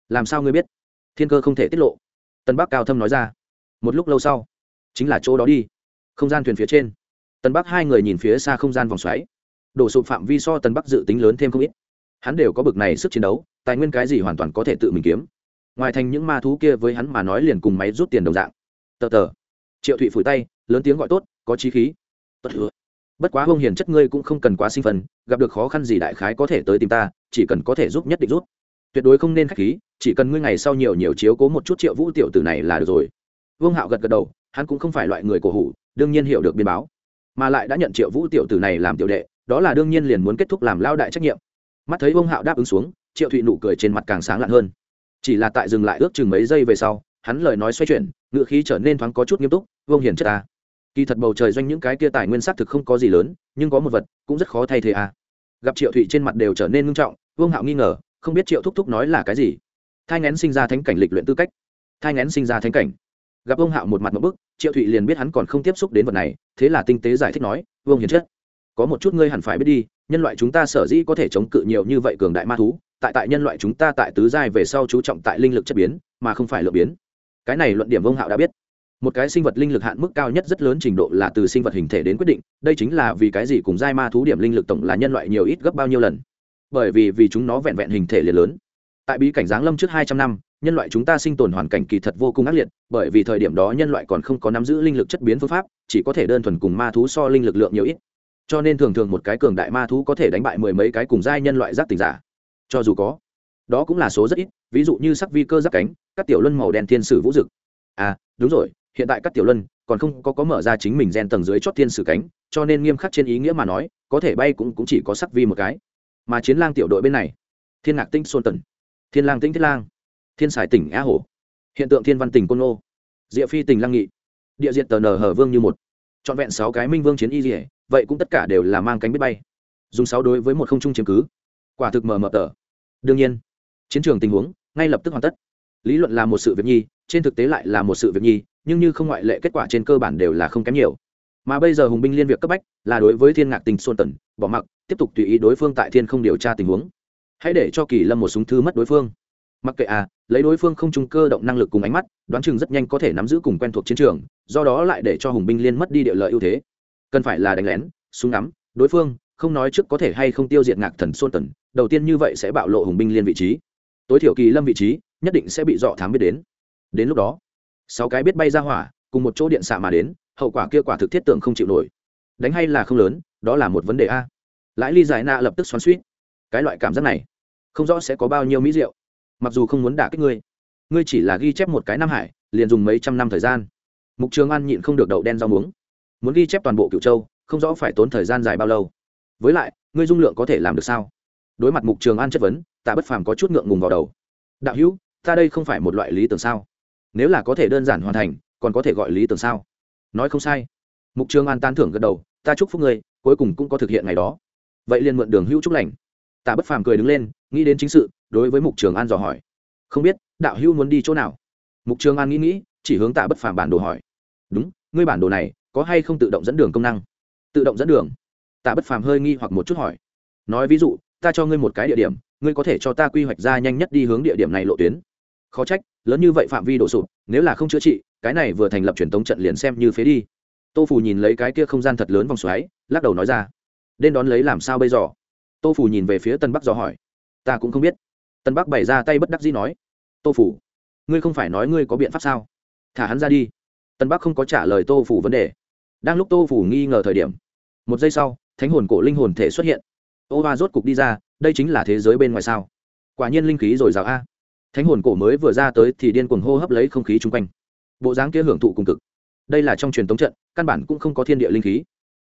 Làm sao ngươi biết? Thiên cơ không thể tiết lộ. Tân bắc cao thâm nói ra. Một lúc lâu sau, chính là chỗ đó đi. Không gian thuyền phía trên. Tân bắc hai người nhìn phía xa không gian vòng xoáy. Đổ sụp phạm vi so tân bắc dự tính lớn thêm không ít. Hắn đều có bực này sức chiến đấu, tài nguyên cái gì hoàn toàn có thể tự mình kiếm. Ngoài thành những ma thú kia với hắn mà nói liền cùng máy rút tiền đồng dạng. Tờ tờ. Triệu thụy phủi tay, lớn tiếng gọi tốt, có trí khí tốt hứa. Bất quá hông hiền chất ngươi cũng không cần quá sinh phần, gặp được khó khăn gì đại khái có thể tới tìm ta, chỉ cần có thể giúp nhất định rút tuyệt đối không nên k h á c h khí, chỉ cần ngươi ngày sau nhiều nhiều chiếu cố một chút triệu vũ tiểu tử này là được rồi. Vương hạo gật gật đầu, hắn cũng không phải loại người cổ hủ, đương nhiên hiểu được biên báo. Mà lại đã nhận triệu vũ tiểu tử này làm tiểu đệ, đó là đương nhiên liền muốn kết thúc làm lao đại trách nhiệm. Mắt thấy vương hạo đáp ứng xuống, triệu thụy nụ cười trên mặt càng sáng lặn hơn. Chỉ là tại dừng lại ước chừng mấy giây về sau, hắn lời nói xoay chuyển ngựa khí trở nên thoáng có chút nghiêm túc, vương hiền chất ta kỳ thật bầu trời doanh những cái kia tài nguyên xác thực không có gì lớn, nhưng có một vật cũng rất khó thay thế à. gặp triệu thụy trên mặt đều trở nên ngưng trọng, vương hạo nghi ngờ, không biết triệu thúc thúc nói là cái gì. Thai ngén sinh ra thánh cảnh lịch luyện tư cách. Thai ngén sinh ra thánh cảnh. Gặp ông hạo một mặt một bức, triệu thụy liền biết hắn còn không tiếp xúc đến vật này, thế là tinh tế giải thích nói, vương hiền chất có một chút ngươi hẳn phải biết đi, nhân loại chúng ta sở dĩ có thể chống cự nhiều như vậy cường đại ma thú, tại tại nhân loại chúng ta tại tứ giai về sau chú trọng tại linh lực chất biến, mà không phải lượng biến. Cái này luận điểm vương hạo đã biết một cái sinh vật linh lực hạn mức cao nhất rất lớn trình độ là từ sinh vật hình thể đến quyết định, đây chính là vì cái gì cùng giai ma thú điểm linh lực tổng là nhân loại nhiều ít gấp bao nhiêu lần. Bởi vì vì chúng nó vẹn vẹn hình thể liền lớn. Tại bí cảnh giáng lâm trước hai trăm năm, nhân loại chúng ta sinh tồn hoàn cảnh kỳ thật vô cùng ác liệt, bởi vì thời điểm đó nhân loại còn không có nắm giữ linh lực chất biến phương pháp, chỉ có thể đơn thuần cùng ma thú so linh lực lượng nhiều ít. Cho nên thường thường một cái cường đại ma thú có thể đánh bại mười mấy cái cùng giai nhân loại giác tình giả. Cho dù có, đó cũng là số rất ít, ví dụ như sắc vi cơ giáp cánh, các tiểu luân màu đen thiên sử vũ dực. À đúng rồi hiện tại các tiểu luân còn không có có mở ra chính mình gen tầng dưới chót thiên sử cánh cho nên nghiêm khắc trên ý nghĩa mà nói có thể bay cũng, cũng chỉ có sắc vi một cái. Mà chiến lang tiểu đội bên này thiên ngạc tinh xôn tần thiên lang tinh thiết lang thiên sải tỉnh á hổ hiện tượng thiên văn tỉnh côn ô diệ phi tỉnh lăng nghị địa diện tờ nờ hở vương như một trọn vẹn sáu cái minh vương chiến y dỉa vậy cũng tất cả đều là mang cánh biết bay. Dùng sáu đối với một không trung chiếm cứ. Quả thực mờ mờ tờ. Đương nhiên chiến trường tình huống ngay lập tức hoàn tất. Lý luận là một sự việc nhi trên thực tế lại là một sự việc nhi nhưng như không ngoại lệ kết quả trên cơ bản đều là không kém nhiều. Mà bây giờ hùng binh liên việc cấp bách là đối với thiên ngạc tình xuân tần, bỏ mặc, tiếp tục tùy ý đối phương tại thiên không điều tra tình huống. Hãy để cho kỳ lâm một súng thư mất đối phương. Mặc kệ à lấy đối phương không trung cơ động năng lực cùng ánh mắt, đoán chừng rất nhanh có thể nắm giữ cùng quen thuộc chiến trường, do đó lại để cho hùng binh liên mất đi địa lợi ưu thế. Cần phải là đánh lén, súng ngắm, đối phương, không nói trước có thể hay không tiêu diệt ngạc thần xuân tần, đầu tiên như vậy sẽ bạo lộ hùng binh liên vị trí. Tối thiểu kỳ lâm vị trí, nhất định sẽ bị dọ thám biết đến. Đến lúc đó sáu cái biết bay ra hỏa, cùng một chỗ điện xạ mà đến, hậu quả kia quả thực thiết tưởng không chịu nổi. Đánh hay là không lớn, đó là một vấn đề a. Lãi ly giải nạ lập tức xoắn suýt cái loại cảm giác này, không rõ sẽ có bao nhiêu mỹ rượu mặc dù không muốn đả kích ngươi ngươi chỉ là ghi chép một cái nam hải, liền dùng mấy trăm năm thời gian. Mục trường an nhịn không được đậu đen rau muống. Muốn ghi chép toàn bộ cựu châu, không rõ phải tốn thời gian dài bao lâu. Với lại, ngươi dung lượng có thể làm được sao? Đối mặt mục trường an chất vấn, tạ bất phàm có chút ngượng ngùng vào đầu. Đạo hữu, ta đây không phải một loại lý tưởng sao? Nếu là có thể đơn giản hoàn thành, còn có thể gọi lý tưởng sao? Nói không sai. Mục trường an tan thưởng gật đầu, ta chúc phúc ngươi, cuối cùng cũng có thực hiện ngày đó. Vậy liền mượn đường hữu chúc lành. Tạ bất phàm cười đứng lên, nghĩ đến chính sự, đối với mục trường an dò hỏi. Không biết, đạo hữu muốn đi chỗ nào? Mục trường an nghĩ nghĩ, chỉ hướng tạ bất phàm bản đồ hỏi. Đúng, ngươi bản đồ này, có hay không tự động dẫn đường công năng? Tự động dẫn đường? Tạ bất phàm hơi nghi hoặc một chút hỏi. Nói ví dụ, ta cho ngươi một cái địa điểm, ngươi có thể cho ta quy hoạch ra nhanh nhất đi hướng địa điểm này lộ tuyến khó trách, lớn như vậy phạm vi đổ sụp, nếu là không chữa trị, cái này vừa thành lập truyền tống trận liền xem như phế đi. Tô phủ nhìn lấy cái kia không gian thật lớn vòng xoáy, lắc đầu nói ra đến đón lấy làm sao bây giờ? Tô phủ nhìn về phía tân bắc dò hỏi, ta cũng không biết. Tân bắc bày ra tay bất đắc dĩ nói, tô phủ ngươi không phải nói ngươi có biện pháp sao? Thả hắn ra đi. Tân bắc không có trả lời tô phủ vấn đề. Đang lúc tô phủ nghi ngờ thời điểm, một giây sau, thánh hồn cổ linh hồn thể xuất hiện. Ô hoa rốt cục đi ra, đây chính là thế giới bên ngoài sao? Quả nhiên linh khí r ồ i r à o a thánh hồn cổ mới vừa ra tới thì điên cuồng hô hấp lấy không khí chung quanh. Bộ dáng kia hưởng thụ cùng cực. Đây là trong truyền thống trận, căn bản cũng không có thiên địa linh khí.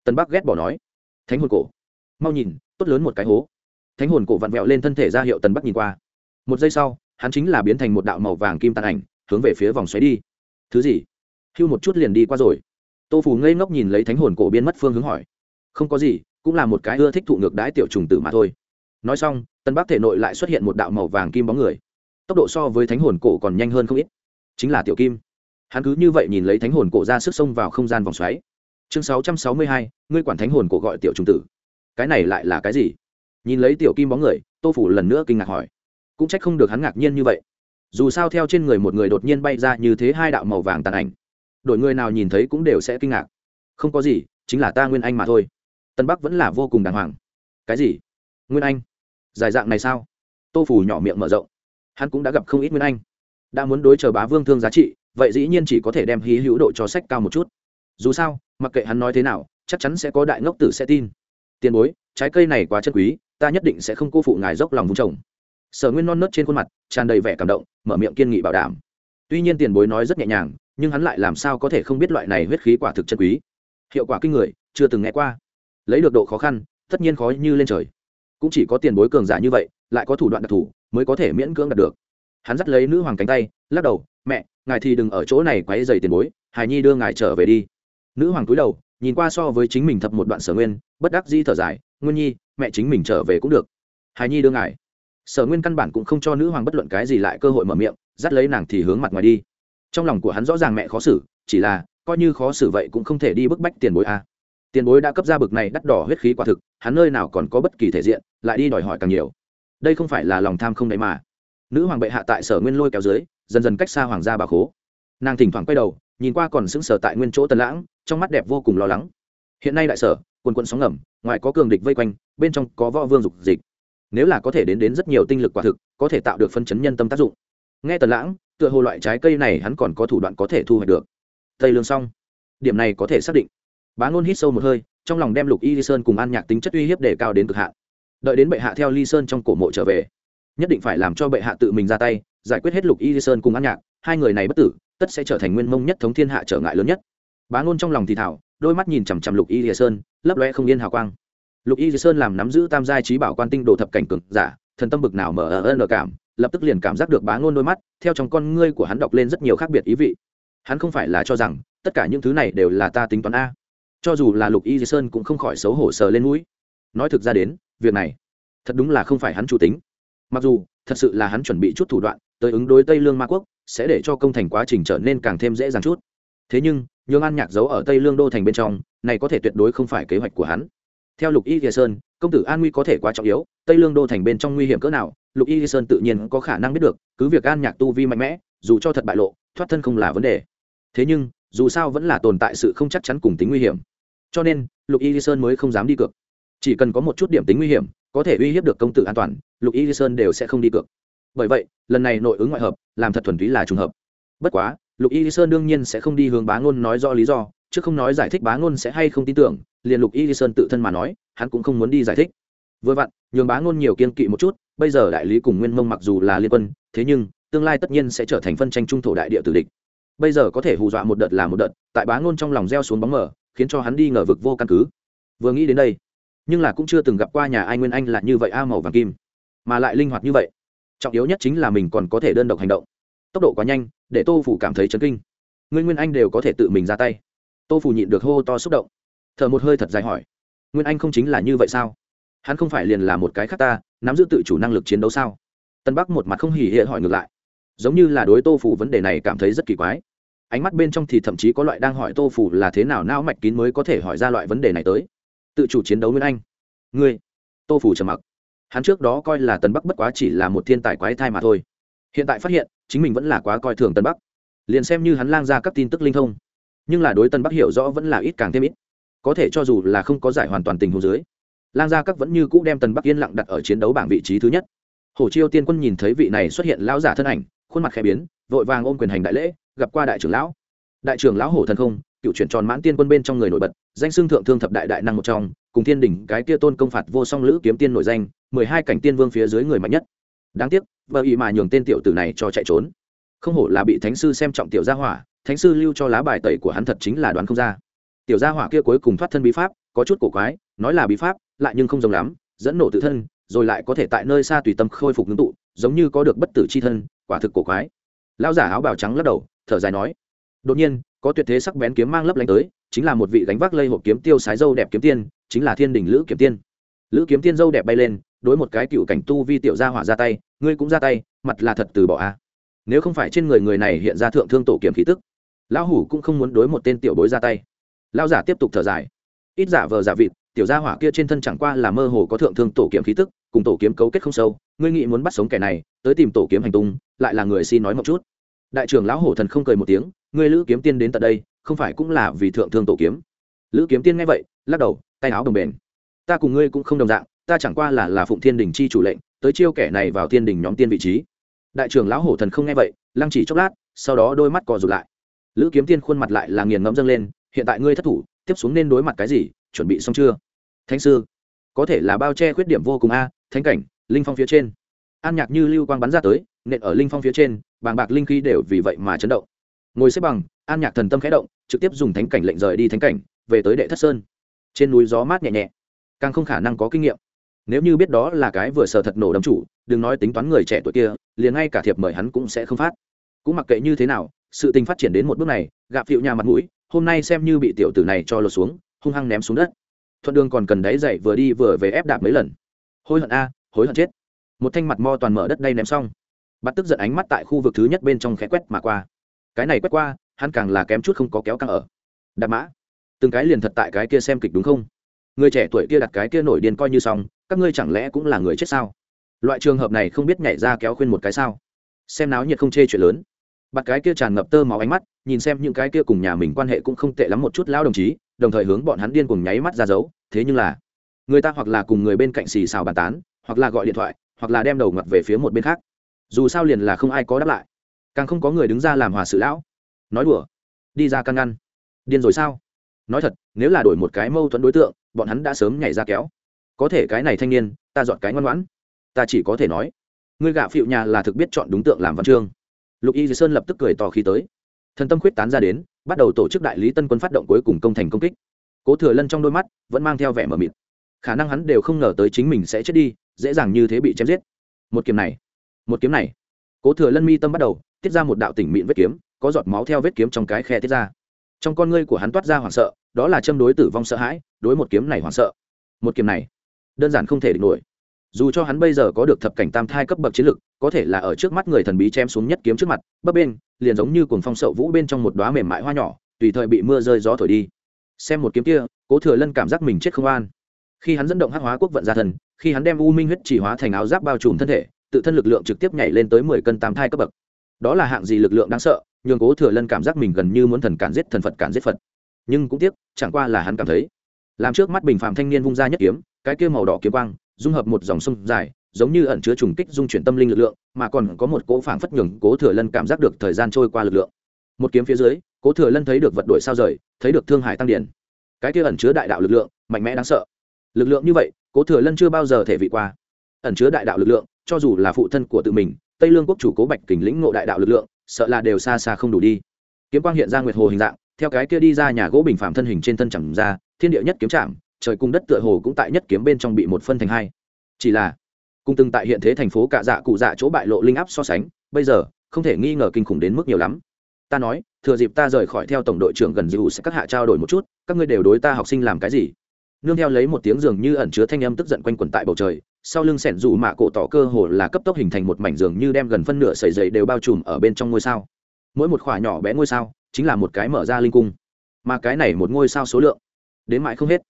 Tân bắc ghét bỏ nói, thánh hồn cổ, mau nhìn, tốt lớn một cái hố. Thánh hồn cổ vặn vẹo lên thân thể ra hiệu tần bắc nhìn qua. Một giây sau, hắn chính là biến thành một đạo màu vàng kim tàn ảnh, hướng về phía vòng xoáy đi. Thứ gì? Hưu một chút liền đi qua rồi. Tô phù ngây ngốc nhìn lấy thánh hồn cổ biên mất phương hướng hỏi. Không có gì, cũng là một cái ưa thích thụ ngược đái tiểu trùng tử mà thôi. Nói xong tân bắc thể nội lại xuất hiện một đạo màu vàng kim bóng người tốc độ so với thánh hồn cổ còn nhanh hơn không ít. Chính là tiểu kim. Hắn cứ như vậy nhìn lấy thánh hồn cổ ra sức xông vào không gian vòng xoáy. Chương sáu trăm sáu mươi hai, ngươi quản thánh hồn cổ gọi tiểu trung tử. Cái này lại là cái gì? Nhìn lấy tiểu kim bóng người, tô phủ lần nữa kinh ngạc hỏi. Cũng trách không được hắn ngạc nhiên như vậy. Dù sao theo trên người một người đột nhiên bay ra như thế hai đạo màu vàng tàn ảnh đội người nào nhìn thấy cũng đều sẽ kinh ngạc. Không có gì, chính là ta nguyên anh mà thôi. Tân bắc vẫn là vô cùng đàng hoàng. Cái gì? Nguyên anh? Dài dạng này sao? Tô phủ nhỏ miệng mở rộng hắn cũng đã gặp không ít nguyên anh. Đã muốn đối chờ bá vương thương giá trị, vậy dĩ nhiên chỉ có thể đem hí hữu độ cho sách cao một chút. Dù sao, mặc kệ hắn nói thế nào, chắc chắn sẽ có đại ngốc tử sẽ tin. Tiền bối, trái cây này quá chân quý, ta nhất định sẽ không cô phụ ngài dốc lòng vung trồng. Sở nguyên non nớt trên khuôn mặt, tràn đầy vẻ cảm động, mở miệng kiên nghị bảo đảm. Tuy nhiên tiền bối nói rất nhẹ nhàng, nhưng hắn lại làm sao có thể không biết loại này huyết khí quả thực chân quý. Hiệu quả kinh người, chưa từng nghe qua. Lấy được độ khó khăn, tất nhiên khó như lên trời. Cũng chỉ có tiền bối cường giả như vậy lại có thủ đoạn đặc thù mới có thể miễn cưỡng đạt được. Hắn dắt lấy nữ hoàng cánh tay, lắc đầu, mẹ, ngài thì đừng ở chỗ này quấy dày tiền bối, hài nhi đưa ngài trở về đi. Nữ hoàng cúi đầu, nhìn qua so với chính mình thập một đoạn sở nguyên, bất đắc di thở dài, nguyên nhi, mẹ chính mình trở về cũng được. Hài nhi đưa ngài. Sở nguyên căn bản cũng không cho nữ hoàng bất luận cái gì lại cơ hội mở miệng, dắt lấy nàng thì hướng mặt ngoài đi. Trong lòng của hắn rõ ràng mẹ khó xử, chỉ là, coi như khó xử vậy cũng không thể đi bức bách tiền bối a. Tiền bối đã cấp ra bực này đắt đỏ huyết khí quả thực, hắn nơi nào còn có bất kỳ thể diện, lại đi đòi hỏi càng nhiều đây không phải là lòng tham không đấy mà. Nữ hoàng bệ hạ tại sở nguyên lôi kéo dưới, dần dần cách xa hoàng gia bà khố. Nàng thỉnh thoảng quay đầu, nhìn qua còn sững sờ tại nguyên chỗ tần lãng, trong mắt đẹp vô cùng lo lắng. Hiện nay đại sở, quần quận sóng ngầm, ngoài có cường địch vây quanh, bên trong có võ vương dục dịch. Nếu là có thể đến đến rất nhiều tinh lực quả thực, có thể tạo được phân chấn nhân tâm tác dụng. Nghe tần lãng, tựa hồ loại trái cây này hắn còn có thủ đoạn có thể thu hoạch được. Tây lương xong. Điểm này có thể xác định. Bá ngôn hít sâu một hơi, trong lòng đem lục y sơn cùng an nhạc tính chất uy hiếp để cao đến cực hạn đợi đến bệ hạ theo ly sơn trong cổ mộ trở về. Nhất định phải làm cho bệ hạ tự mình ra tay, giải quyết hết lục y ly sơn cùng ăn nhạc, hai người này bất tử, tất sẽ trở thành nguyên mông nhất thống thiên hạ trở ngại lớn nhất. Bá ngôn trong lòng thì thảo đôi mắt nhìn chằm chằm lục y ly sơn, lấp loe không yên hào quang. Lục y ly sơn làm nắm giữ tam giai trí bảo quan tinh đồ thập cảnh cực giả, thần tâm bực nào mở ở ơn cảm, lập tức liền cảm giác được bá ngôn đôi mắt, theo trong con ngươi của hắn đọc lên rất nhiều khác biệt ý vị. Hắn không phải là cho rằng, tất cả những thứ này đều là ta tính toán a. Cho dù là lục y di sơn cũng không khỏi xấu hổ sờ lên mũi. Nói thực ra đến việc này thật đúng là không phải hắn chủ tính. Mặc dù, thật sự là hắn chuẩn bị chút thủ đoạn, tới ứng đối tây lương ma quốc, sẽ để cho công thành quá trình trở nên càng thêm dễ dàng chút. Thế nhưng, nhường an nhạc giấu ở tây lương đô thành bên trong, này có thể tuyệt đối không phải kế hoạch của hắn. Theo lục y di sơn, công tử an nguy có thể quá trọng yếu, tây lương đô thành bên trong nguy hiểm cỡ nào, lục y di sơn tự nhiên có khả năng biết được, cứ việc an nhạc tu vi mạnh mẽ, dù cho thật bại lộ, thoát thân không là vấn đề. Thế nhưng, dù sao vẫn là tồn tại sự không chắc chắn cùng tính nguy hiểm. Cho nên, lục y sơn mới không dám đi cược chỉ cần có một chút điểm tính nguy hiểm, có thể uy hiếp được công tử an toàn, lục y sơn đều sẽ không đi cược. Bởi vậy, lần này nội ứng ngoại hợp, làm thật thuần túy là trùng hợp. Bất quá, lục y sơn đương nhiên sẽ không đi hướng bá ngôn nói do lý do, chứ không nói giải thích bá ngôn sẽ hay không tin tưởng, liền lục y sơn tự thân mà nói, hắn cũng không muốn đi giải thích. Vừa vặn, nhường bá ngôn nhiều kiên kỵ một chút, bây giờ đại lý cùng nguyên mông mặc dù là liên quân, thế nhưng, tương lai tất nhiên sẽ trở thành phân tranh trung thổ đại địa tử địch. Bây giờ có thể hù dọa một đợt là một đợt, tại bá ngôn trong lòng gieo xuống bóng mở khiến cho hắn đi ngờ vực vô căn cứ. Vừa nghĩ đến đây nhưng là cũng chưa từng gặp qua nhà ai nguyên anh là như vậy a màu vàng kim, mà lại linh hoạt như vậy. Trọng yếu nhất chính là mình còn có thể đơn độc hành động. Tốc độ quá nhanh, để tô phủ cảm thấy chấn kinh. Ngươi nguyên anh đều có thể tự mình ra tay. Tô phủ nhịn được hô to xúc động. Thở một hơi thật dài hỏi, nguyên anh không chính là như vậy sao? Hắn không phải liền là một cái khác ta, nắm giữ tự chủ năng lực chiến đấu sao? Tân bắc một mặt không hỉ hệ hỏi ngược lại, giống như là đối tô phủ vấn đề này cảm thấy rất kỳ quái. Ánh mắt bên trong thì thậm chí có loại đang hỏi tô phủ là thế nào não mạch kín mới có thể hỏi ra loại vấn đề này tới tự chủ chiến đấu nguyên anh. Ngươi, tô phủ trầm mặc. Hắn trước đó coi là tần bắc bất quá chỉ là một thiên tài quái thai mà thôi. Hiện tại phát hiện, chính mình vẫn là quá coi thường tần bắc. Liền xem như hắn lang ra các tin tức linh thông, nhưng là đối tần bắc hiểu rõ vẫn là ít càng thêm ít. Có thể cho dù là không có giải hoàn toàn tình hồ dưới, lang gia các vẫn như cũ đem tần bắc yên lặng đặt ở chiến đấu bảng vị trí thứ nhất. Hồ chiêu tiên quân nhìn thấy vị này xuất hiện lão giả thân ảnh, khuôn mặt khẽ biến, vội vàng ôm quyền hành đại lễ, gặp qua đại trưởng lão. Đại trưởng lão hổ thần không cựu chuyển tròn mãn tiên quân bên trong người nổi bật, danh xưng thượng thương thập đại đại năng một trong, cùng thiên đỉnh cái kia tôn công phạt vô song lữ kiếm tiên nổi danh, mười hai cảnh tiên vương phía dưới người mạnh nhất. Đáng tiếc, vợ ý mà nhường tên tiểu tử này cho chạy trốn. Không hổ là bị thánh sư xem trọng tiểu gia hỏa, thánh sư lưu cho lá bài tẩy của hắn thật chính là đoán không ra. Tiểu gia hỏa kia cuối cùng thoát thân bí pháp, có chút cổ quái, nói là bí pháp, lại nhưng không giống lắm, dẫn nổ tự thân, rồi lại có thể tại nơi xa tùy tâm khôi phục ngưng tụ, giống như có được bất tử c h i thân, quả thực cổ quái. Lão giả áo bào trắng lắc đầu, thở dài nói, đột nhiên có tuyệt thế sắc bén kiếm mang lấp lánh tới, chính là một vị gánh vác lây hộp kiếm tiêu sái dâu đẹp kiếm tiên, chính là thiên đình lữ kiếm tiên. Lữ kiếm tiên dâu đẹp bay lên, đối một cái cựu cảnh tu vi tiểu gia hỏa ra tay, ngươi cũng ra tay, mặt là thật từ bỏ a. Nếu không phải trên người người này hiện ra thượng thương tổ kiếm khí tức, lão hủ cũng không muốn đối một tên tiểu bối ra tay. Lão giả tiếp tục thở dài. Ít giả vờ giả vịt, tiểu gia hỏa kia trên thân chẳng qua là mơ hồ có thượng thương tổ kiếm khí tức, cùng tổ kiếm cấu kết không sâu, ngươi nghĩ muốn bắt sống kẻ này, tới tìm tổ kiếm hành tung, lại là người xin nói một chút. Đại trưởng lão hổ thần không cười một tiếng ngươi lữ kiếm tiên đến tận đây, không phải cũng là vì thượng thương tổ kiếm? Lữ kiếm tiên nghe vậy, lắc đầu, tay áo đồng bền. Ta cùng ngươi cũng không đồng dạng, ta chẳng qua là là phụng thiên đình chi chủ lệnh, tới chiêu kẻ này vào thiên đình nhóm tiên vị trí. Đại trưởng lão hổ thần không nghe vậy, lăng chỉ chốc lát, sau đó đôi mắt cò rụt lại. Lữ kiếm tiên khuôn mặt lại là nghiền ngẫm dâng lên, hiện tại ngươi thất thủ, tiếp xuống nên đối mặt cái gì, chuẩn bị xong chưa? Thánh sư, có thể là bao che khuyết điểm vô cùng a, thánh cảnh, linh phong phía trên. An nhạc như lưu quang bắn ra tới, nện ở linh phong phía trên, bàng bạc linh khí đều vì vậy mà chấn động ngồi xếp bằng, an nhạc thần tâm khẽ động, trực tiếp dùng thánh cảnh lệnh rời đi thánh cảnh, về tới đệ thất sơn. Trên núi gió mát nhẹ nhẹ, càng không khả năng có kinh nghiệm. Nếu như biết đó là cái vừa sờ thật nổ đấm chủ, đừng nói tính toán người trẻ tuổi kia, liền ngay cả thiệp mời hắn cũng sẽ không phát. Cũng mặc kệ như thế nào, sự tình phát triển đến một bước này gạp phịu nhà mặt mũi, hôm nay xem như bị tiểu tử này cho lột xuống, hung hăng ném xuống đất. Thuận đường còn cần đáy dậy vừa đi vừa về ép đạp mấy lần. Hối hận a, hối hận chết. Một thanh mặt mo toàn mở đất đây ném xong. Bắt tức giận ánh mắt tại khu vực thứ nhất bên trong khẽ quét mà qua cái này quét qua, hắn càng là kém chút không có kéo căng ở. Đạp mã. Từng cái liền thật tại cái kia xem kịch đúng không? Người trẻ tuổi kia đặt cái kia nổi điên coi như xong, các ngươi chẳng lẽ cũng là người chết sao? Loại trường hợp này không biết nhảy ra kéo khuyên một cái sao? Xem náo nhiệt không chê chuyện lớn. Bặt cái kia tràn ngập tơ máu ánh mắt, nhìn xem những cái kia cùng nhà mình quan hệ cũng không tệ lắm một chút lão đồng chí, đồng thời hướng bọn hắn điên cùng nháy mắt ra dấu, thế nhưng là, người ta hoặc là cùng người bên cạnh xì xào bàn tán, hoặc là gọi điện thoại, hoặc là đem đầu ngặt về phía một bên khác. Dù sao liền là không ai có đáp lại càng không có người đứng ra làm hòa sự lão. Nói đùa. Đi ra căn ngăn. Điên rồi sao? Nói thật, nếu là đổi một cái mâu thuẫn đối tượng, bọn hắn đã sớm nhảy ra kéo. Có thể cái này thanh niên, ta dọn cái ngoan ngoãn. Ta chỉ có thể nói, ngươi gạ phịu nhà là thực biết chọn đúng tượng làm văn chương. Lục y sơn lập tức cười tò khi tới. Thần tâm khuyết tán ra đến, bắt đầu tổ chức đại lý tân quân phát động cuối cùng công thành công kích. Cố thừa lân trong đôi mắt, vẫn mang theo vẻ mờ mịt. Khả năng hắn đều không ngờ tới chính mình sẽ chết đi, dễ dàng như thế bị chém giết. Một kiếm này, một kiếm này. Cố thừa lân mi tâm bắt đầu tiết ra một đạo tỉnh mịn vết kiếm, có giọt máu theo vết kiếm trong cái khe tiết ra. Trong con ngươi của hắn toát ra hoảng sợ, đó là châm đối tử vong sợ hãi, đối một kiếm này hoảng sợ. Một kiếm này, đơn giản không thể địch nổi. Dù cho hắn bây giờ có được thập cảnh tam thai cấp bậc chiến lực, có thể là ở trước mắt người thần bí chém xuống nhất kiếm trước mặt, bấp bên liền giống như cuồng phong sậu vũ bên trong một đóa mềm mại hoa nhỏ, tùy thời bị mưa rơi gió thổi đi. Xem một kiếm kia, cố thừa lân cảm giác mình chết không an. Khi hắn dẫn động hắc hóa quốc vận ra thần, khi hắn đem u minh huyết chỉ hóa thành áo giáp bao trùm thân thể, tự thân lực lượng trực tiếp nhảy lên tới mười cân tám thai cấp bậc đó là hạng gì lực lượng đáng sợ, nhường cố thừa lân cảm giác mình gần như muốn thần cản giết thần phật cản giết phật. Nhưng cũng tiếc, chẳng qua là hắn cảm thấy. Làm trước mắt bình phạm thanh niên vung ra nhất kiếm, cái kia màu đỏ kiếm quang, dung hợp một dòng sông dài, giống như ẩn chứa trùng kích dung chuyển tâm linh lực lượng, mà còn có một cỗ phảng phất nhường cố thừa lân cảm giác được thời gian trôi qua lực lượng. Một kiếm phía dưới, cố thừa lân thấy được vật đổi sao rời, thấy được thương hải tăng điển. Cái kia ẩn chứa đại đạo lực lượng, mạnh mẽ đáng sợ. Lực lượng như vậy, cố thừa lân chưa bao giờ thể vị qua. Ẩn chứa đại đạo lực lượng, cho dù là phụ thân của tự mình tây lương quốc chủ cố bạch kình lĩnh ngộ đại đạo lực lượng, sợ là đều xa xa không đủ đi. Kiếm quang hiện ra nguyệt hồ hình dạng, theo cái kia đi ra nhà gỗ bình phạm thân hình trên thân chẳng ra, thiên địa nhất kiếm chạm, trời cung đất tựa hồ cũng tại nhất kiếm bên trong bị một phân thành hai. Chỉ là cung từng tại hiện thế thành phố cạ dạ cụ dạ chỗ bại lộ linh áp so sánh, bây giờ, không thể nghi ngờ kinh khủng đến mức nhiều lắm. Ta nói, thừa dịp ta rời khỏi theo tổng đội trưởng gần dịu sẽ các hạ trao đổi một chút, các ngươi đều đối ta học sinh làm cái gì? Nương theo lấy một tiếng dường như ẩn chứa thanh âm tức giận quanh quẩn tại bầu trời sau lưng sẻn dù mạ cổ tỏ cơ hồ là cấp tốc hình thành một mảnh giường như đem gần phân nửa sợi dày đều bao trùm ở bên trong ngôi sao. Mỗi một khỏa nhỏ bé ngôi sao chính là một cái mở ra linh cung, mà cái này một ngôi sao số lượng đến mãi không hết.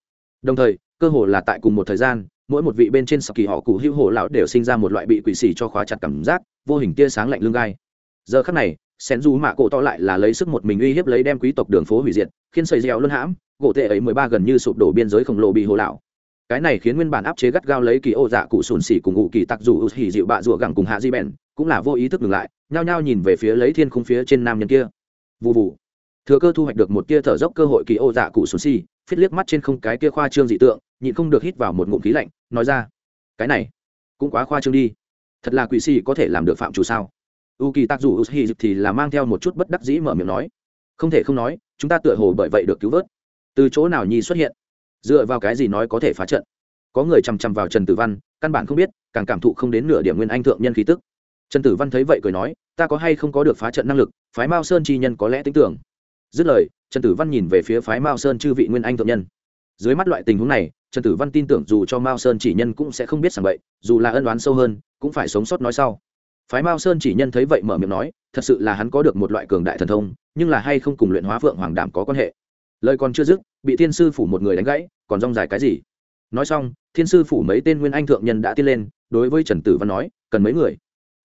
Đồng thời, cơ hồ là tại cùng một thời gian, mỗi một vị bên trên sọc kỳ họ cụ hữu hồ lão đều sinh ra một loại bị quỷ xỉ cho khóa chặt cảm giác, vô hình tia sáng lạnh lưng gai. Giờ khắc này sen du mạ cổ to lại là lấy sức một mình uy hiếp lấy đem quý tộc đường phố hủy diệt, khiến sợi dẻo luân hãm, gỗ tệ ấy mười ba gần như sụp đổ biên giới khổng lồ bị hồ lão cái này khiến nguyên bản áp chế gắt gao lấy kỳ ô dạ cụ sùn xỉ cùng ngụ kỳ tặc dù hỉ dịu bạ rụa gẳng cùng hạ di bèn, cũng là vô ý thức ngừng lại, nhao nhao nhìn về phía lấy thiên khung phía trên nam nhân kia. Vụ vụ thừa cơ thu hoạch được một tia thở dốc cơ hội kỳ ô dạ cụ sùn xỉ phết liếc mắt trên không cái kia khoa trương dị tượng, nhịn không được hít vào một ngụm khí lạnh, nói ra, cái này, cũng quá khoa trương đi. Thật là quỷ xỉ có thể làm được phạm chủ sao? U kỳ tặc dù hỉ thì là mang theo một chút bất đắc dĩ mở miệng nói, không thể không nói, chúng ta tựa hồ bởi vậy được cứu vớt. Từ chỗ nào nhi xuất hiện? Dựa vào cái gì nói có thể phá trận? Có người chằm chằm vào trần tử văn, căn bản không biết, càng cảm thụ không đến nửa điểm nguyên anh thượng nhân khí tức. Trần tử văn thấy vậy cười nói, ta có hay không có được phá trận năng lực, phái mao sơn chi nhân có lẽ tính tưởng. Dứt lời, trần tử văn nhìn về phía phái mao sơn chư vị nguyên anh thượng nhân. Dưới mắt loại tình huống này, trần tử văn tin tưởng dù cho mao sơn chỉ nhân cũng sẽ không biết sảng bậy, dù là ân đoán sâu hơn, cũng phải sống sót nói sau. Phái mao sơn chỉ nhân thấy vậy mở miệng nói, thật sự là hắn có được một loại cường đại thần thông, nhưng là hay không cùng luyện hóa phượng hoàng đảm có quan hệ? Lời còn chưa dứt bị thiên sư phủ một người đánh gãy, còn rong dài cái gì? Nói xong, thiên sư phủ mấy tên nguyên anh thượng nhân đã tiên lên, đối với trần tử văn nói, cần mấy người?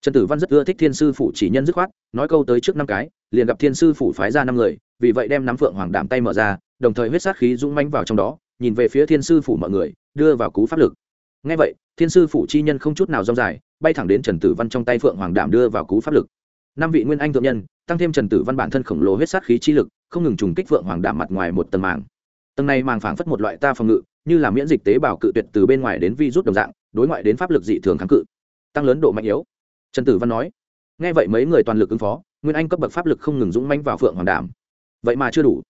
Trần tử văn rất ưa thích thiên sư phủ chỉ nhân dứt khoát, nói câu tới trước năm cái, liền gặp thiên sư phủ phái ra năm người, vì vậy đem nắm phượng hoàng đảm tay mở ra, đồng thời huyết sát khí dũng manh vào trong đó, nhìn về phía thiên sư phủ mọi người, đưa vào cú pháp lực. Ngay vậy, thiên sư phủ chi nhân không chút nào rong dài, bay thẳng đến trần tử văn trong tay phượng hoàng đảm đưa vào cú pháp lực. Năm vị nguyên anh thượng nhân, tăng thêm trần tử văn bản thân khổng lồ huyết sát khí chi lực, không ngừng trùng kích phượng hoàng đảm mặt ngoài một tầng màng tầng này màng phảng phất một loại ta phòng ngự, như là miễn dịch tế bào cự tuyệt từ bên ngoài đến vi rút đồng dạng, đối ngoại đến pháp lực dị thường kháng cự. Tăng lớn độ mạnh yếu. Trần tử văn nói, nghe vậy mấy người toàn lực ứng phó, nguyên anh cấp bậc pháp lực không ngừng dũng manh vào phượng hoàng đảm vậy mà chưa đủ.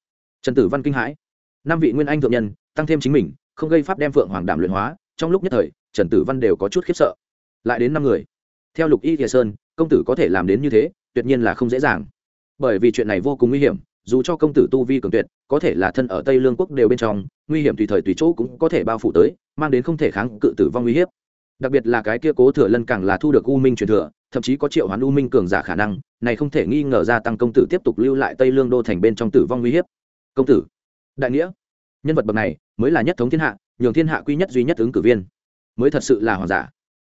Trần tử văn kinh hãi. Năm vị nguyên anh thượng nhân, tăng thêm chính mình, không gây pháp đem phượng hoàng đảm luyện hóa, trong lúc nhất thời, trần tử văn đều có chút khiếp sợ. Lại đến năm người. Theo lục y thiền sơn, công tử có thể làm đến như thế, tuyệt nhiên là không dễ dàng. Bởi vì chuyện này vô cùng nguy hiểm dù cho công tử tu vi cường tuyệt, có thể là thân ở tây lương quốc đều bên trong, nguy hiểm tùy thời tùy chỗ cũng có thể bao phủ tới, mang đến không thể kháng cự tử vong uy hiếp. Đặc biệt là cái kia cố thừa lân càng là thu được u minh truyền thừa, thậm chí có triệu hoán u minh cường giả khả năng, này không thể nghi ngờ gia tăng công tử tiếp tục lưu lại tây lương đô thành bên trong tử vong uy hiếp. Công tử, đại nghĩa, nhân vật bậc này mới là nhất thống thiên hạ, nhường thiên hạ quy nhất duy nhất ứng cử viên. Mới thật sự là hoàng giả.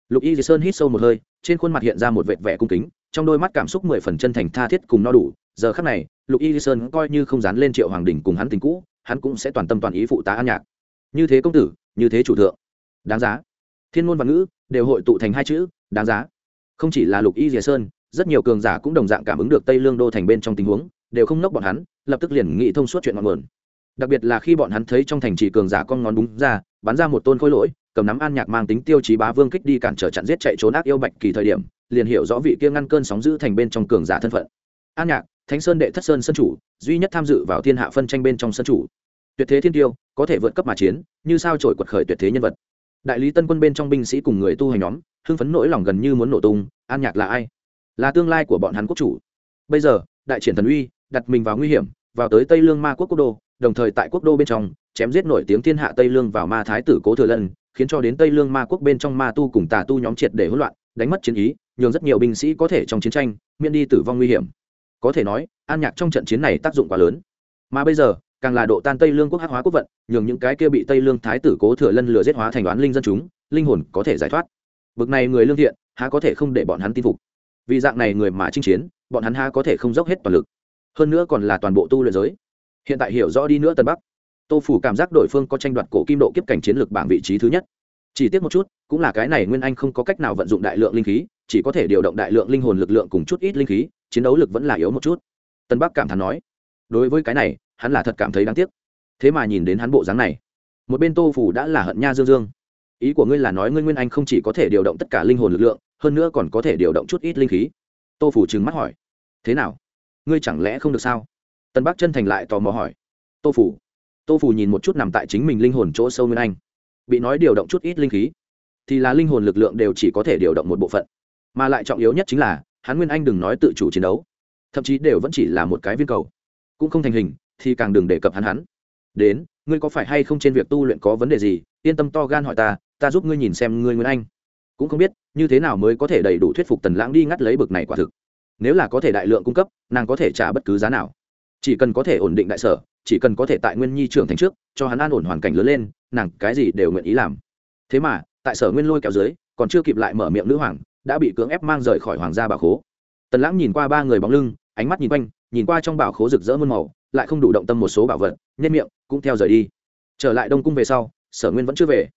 Lục y di sơn hít sâu một hơi, trên khuôn mặt hiện ra một vệt vẻ cung kính, trong đôi mắt cảm xúc mười phần chân thành tha thiết cùng no đủ, giờ khắc này lục y di sơn coi như không dán lên triệu hoàng đình cùng hắn tình cũ, hắn cũng sẽ toàn tâm toàn ý phụ tá an nhạc. Như thế công tử, như thế chủ thượng. Đáng giá. Thiên môn và ngữ đều hội tụ thành hai chữ, đáng giá. Không chỉ là lục y dìa sơn rất nhiều cường giả cũng đồng dạng cảm ứng được tây lương đô thành bên trong tình huống, đều không nốc bọn hắn, lập tức liền nghĩ thông suốt chuyện ngọn nguồn. Đặc biệt là khi bọn hắn thấy trong thành trì cường giả con ngón đúng ra, bắn ra một tôn khối lỗi, cầm nắm an nhạc mang tính tiêu chí bá vương kích đi cản trở chặn giết chạy trốn ác yêu bạch kỳ thời điểm, liền hiểu rõ vị kia ngăn cơn sóng giữ thành bên trong cường giả thân phận. An nhạc thánh sơn đệ thất sơn sân chủ, duy nhất tham dự vào thiên hạ phân tranh bên trong sân chủ. Tuyệt thế thiên tiêu, có thể vượt cấp mà chiến, như sao trổi quật khởi tuyệt thế nhân vật. Đại lý tân quân bên trong binh sĩ cùng người tu hành nhóm, hưng phấn nỗi lòng gần như muốn nổ tung, an nhạc là ai? Là tương lai của bọn hắn quốc chủ. Bây giờ, đại triển thần uy, đặt mình vào nguy hiểm, vào tới tây lương ma quốc quốc đô, đồng thời tại quốc đô bên trong, chém giết nổi tiếng thiên hạ tây lương vào ma thái tử cố thừa lân, khiến cho đến tây lương ma quốc bên trong ma tu cùng tà tu nhóm triệt để hỗn loạn, đánh mất chiến ý, nhường rất nhiều binh sĩ có thể trong chiến tranh, miễn đi tử vong nguy hiểm có thể nói, an nhạc trong trận chiến này tác dụng quá lớn. Mà bây giờ, càng là độ tan tây lương quốc hắc hóa quốc vận, nhường những cái kia bị tây lương thái tử cố thừa lân lừa giết hóa thành đoán linh dân chúng, linh hồn có thể giải thoát. Bực này người lương thiện, há có thể không để bọn hắn tin phục? Vì dạng này người mà chinh chiến, bọn hắn há có thể không dốc hết toàn lực? Hơn nữa còn là toàn bộ tu luyện giới. Hiện tại hiểu rõ đi nữa tân bắc. Tô phủ cảm giác đội phương có tranh đoạt cổ kim độ kiếp cảnh chiến lược bảng vị trí thứ nhất. Chỉ tiếc một chút, cũng là cái này nguyên anh không có cách nào vận dụng đại lượng linh khí, chỉ có thể điều động đại lượng linh hồn lực lượng cùng chút ít linh khí chiến đấu lực vẫn là yếu một chút. Tân bắc cảm thán nói, đối với cái này, hắn là thật cảm thấy đáng tiếc. Thế mà nhìn đến hắn bộ dáng này, một bên tô phủ đã là hận nha dương dương. Ý của ngươi là nói ngươi nguyên anh không chỉ có thể điều động tất cả linh hồn lực lượng, hơn nữa còn có thể điều động chút ít linh khí. Tô phủ trừng mắt hỏi, thế nào? Ngươi chẳng lẽ không được sao? Tân bắc chân thành lại tò mò hỏi, tô phủ tô phủ nhìn một chút nằm tại chính mình linh hồn chỗ sâu nguyên anh, bị nói điều động chút ít linh khí, thì là linh hồn lực lượng đều chỉ có thể điều động một bộ phận, mà lại trọng yếu nhất chính là hắn nguyên anh đừng nói tự chủ chiến đấu, thậm chí đều vẫn chỉ là một cái viên cầu, cũng không thành hình thì càng đừng đề cập hắn hắn. Đến, ngươi có phải hay không trên việc tu luyện có vấn đề gì? Yên tâm to gan hỏi ta ta giúp ngươi nhìn xem ngươi nguyên anh. Cũng không biết, như thế nào mới có thể đầy đủ thuyết phục tần lãng đi ngắt lấy bực này quả thực. Nếu là có thể đại lượng cung cấp, nàng có thể trả bất cứ giá nào. Chỉ cần có thể ổn định đại sở, chỉ cần có thể tại nguyên nhi trưởng thành trước, cho hắn an ổn hoàn cảnh lớn lên, nàng cái gì đều nguyện ý làm. Thế mà, tại sở nguyên lôi kéo dưới, còn chưa kịp lại mở miệng nữ hoàng đã bị cưỡng ép mang rời khỏi hoàng gia bảo khố. Tần lãng nhìn qua ba người bóng lưng, ánh mắt nhìn quanh, nhìn qua trong bảo khố rực rỡ muôn màu, lại không đủ động tâm một số bảo vật nhân miệng cũng theo rời đi. Trở lại đông cung về sau, sở nguyên vẫn chưa về.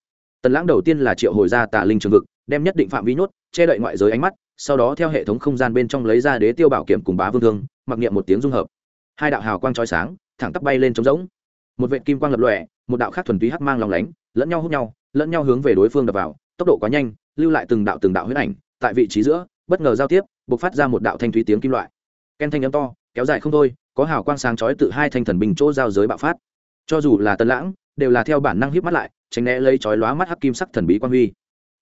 Tần lãng đầu tiên là triệu hồi ra tà linh trường vực, đem nhất định phạm vi nhốt, che đậy ngoại giới ánh mắt, sau đó theo hệ thống không gian bên trong lấy ra đế tiêu bảo kiểm cùng bá vương thương, mặc niệm một tiếng dung hợp. Hai đạo hào quang trói sáng, thẳng tắp bay lên trống rỗng. Một vệ kim quang lập lòe, một đạo khác thuần túy hắc mang lòng lánh, lẫn nhau hút nhau, lẫn nhau hướng về đối phương đập vào, tốc độ quá nhanh, lưu lại từng đạo từng đạo huyết ảnh tại vị trí giữa, bất ngờ giao tiếp, bộc phát ra một đạo thanh thúy tiếng kim loại. Ken thanh âm to, kéo dài không thôi, có hào quang sáng chói tự hai thanh thần bình chỗ giao giới bạo phát. Cho dù là tân lãng, đều là theo bản năng hiếp mắt lại, tránh né lấy chói lóa mắt hắc kim sắc thần bí quan huy.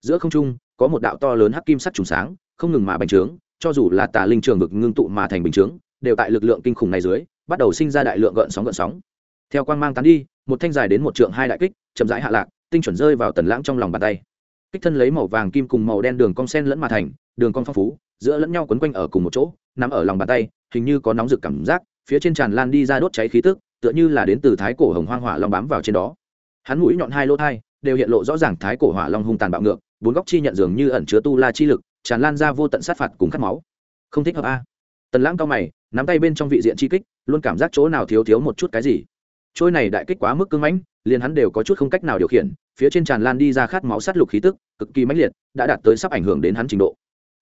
Giữa không trung, có một đạo to lớn hắc kim sắc trùng sáng, không ngừng mà bành trướng, cho dù là tà linh trường vực ngưng tụ mà thành bình trướng đều tại lực lượng kinh khủng này dưới, bắt đầu sinh ra đại lượng gợn sóng gợn sóng. Theo quang mang tán đi, một thanh dài đến một trượng hai đại kích, chậm rãi hạ lạc, tinh chuẩn rơi vào tần lãng trong lòng bàn tay kích thân lấy màu vàng kim cùng màu đen đường cong sen lẫn mà thành, đường cong phong phú, giữa lẫn nhau quấn quanh ở cùng một chỗ, nằm ở lòng bàn tay, hình như có nóng rực cảm giác, phía trên tràn lan đi ra đốt cháy khí tức, tựa như là đến từ thái cổ hồng hoang hỏa long bám vào trên đó. Hắn mũi nhọn hai lỗ thai, đều hiện lộ rõ ràng thái cổ hỏa long hung tàn bạo ngược, bốn góc chi nhận dường như ẩn chứa tu la chi lực, tràn lan ra vô tận sát phạt cùng cắt máu. Không thích hợp a. Tần lãng cao mày, nắm tay bên trong vị diện chi kích, luôn cảm giác chỗ nào thiếu thiếu một chút cái gì. Trôi này đại kích quá mức cưng mãnh, liền hắn đều có chút không cách nào điều khiển phía trên tràn lan đi ra khát máu sát lục khí tức, cực kỳ mãnh liệt, đã đạt tới sắp ảnh hưởng đến hắn trình độ.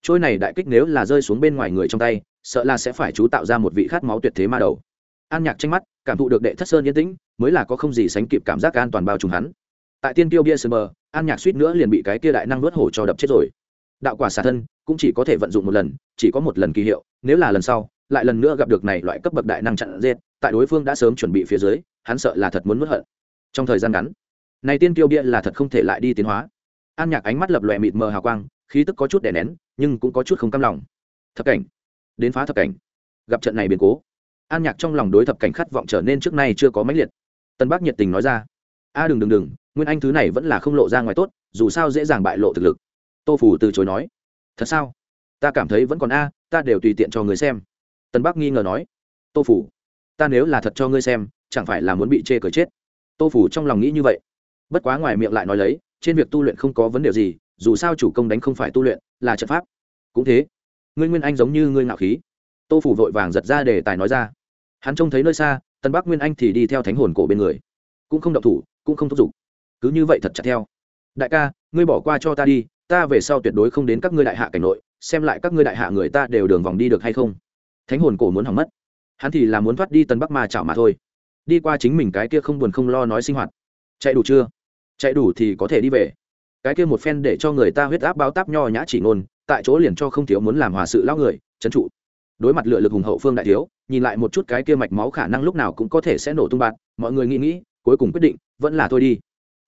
Trôi này đại kích nếu là rơi xuống bên ngoài người trong tay, sợ là sẽ phải chú tạo ra một vị khát máu tuyệt thế ma đầu. An nhạc tranh mắt, cảm thụ được đệ thất sơn yên tĩnh, mới là có không gì sánh kịp cảm giác an toàn bao trùm hắn. Tại tiên tiêu bia sơ mờ an nhạc suýt nữa liền bị cái kia đại năng nuốt hổ cho đập chết rồi. Đạo quả xả thân, cũng chỉ có thể vận dụng một lần, chỉ có một lần kỳ hiệu, nếu là lần sau, lại lần nữa gặp được này loại cấp bậc đại năng chặn giết, tại đối phương đã sớm chuẩn bị phía dưới, hắn sợ là thật muốn nuốt hận. Trong thời gian ngắn này tiên tiêu bia là thật không thể lại đi tiến hóa. An nhạc ánh mắt lập lòe mịt mờ hào quang, khí tức có chút đè nén, nhưng cũng có chút không cam lòng. Thập cảnh. Đến phá thập cảnh. Gặp trận này biến cố. An nhạc trong lòng đối thập cảnh khát vọng trở nên trước nay chưa có mãnh liệt. Tân bác nhiệt tình nói ra, a, đừng đừng đừng, nguyên anh thứ này vẫn là không lộ ra ngoài tốt, dù sao dễ dàng bại lộ thực lực. Tô phủ từ chối nói, thật sao? Ta cảm thấy vẫn còn a, ta đều tùy tiện cho người xem. Tân Bác nghi ngờ nói, tô phủ ta nếu là thật cho ngươi xem, chẳng phải là muốn bị chê cờ chết? Tô phủ trong lòng nghĩ như vậy bất quá ngoài miệng lại nói lấy, trên việc tu luyện không có vấn đề gì, dù sao chủ công đánh không phải tu luyện, là trận pháp. Cũng thế. Ngươi nguyên anh giống như ngươi ngạo khí. Tô phủ vội vàng giật ra để tài nói ra. Hắn trông thấy nơi xa, tân bắc nguyên anh thì đi theo thánh hồn cổ bên người. Cũng không động thủ, cũng không thúc giục. Cứ như vậy thật chặt theo. Đại ca, ngươi bỏ qua cho ta đi, ta về sau tuyệt đối không đến các ngươi đại hạ cảnh nội, xem lại các ngươi đại hạ người ta đều đường vòng đi được hay không. Thánh hồn cổ muốn hỏng mất. Hắn thì là muốn thoát đi tân bắc mà chảo mà thôi. Đi qua chính mình cái kia không buồn không lo nói sinh hoạt. Chạy đủ chưa? Chạy đủ thì có thể đi về. Cái kia một phen để cho người ta huyết áp báo táp nho nhã chỉ ngôn, tại chỗ liền cho không thiếu muốn làm hòa sự lao người, trấn trụ. Đối mặt lựa lực hùng hậu phương đại thiếu, nhìn lại một chút cái kia mạch máu khả năng lúc nào cũng có thể sẽ nổ tung bạt mọi người nghĩ nghĩ, cuối cùng quyết định, vẫn là thôi đi.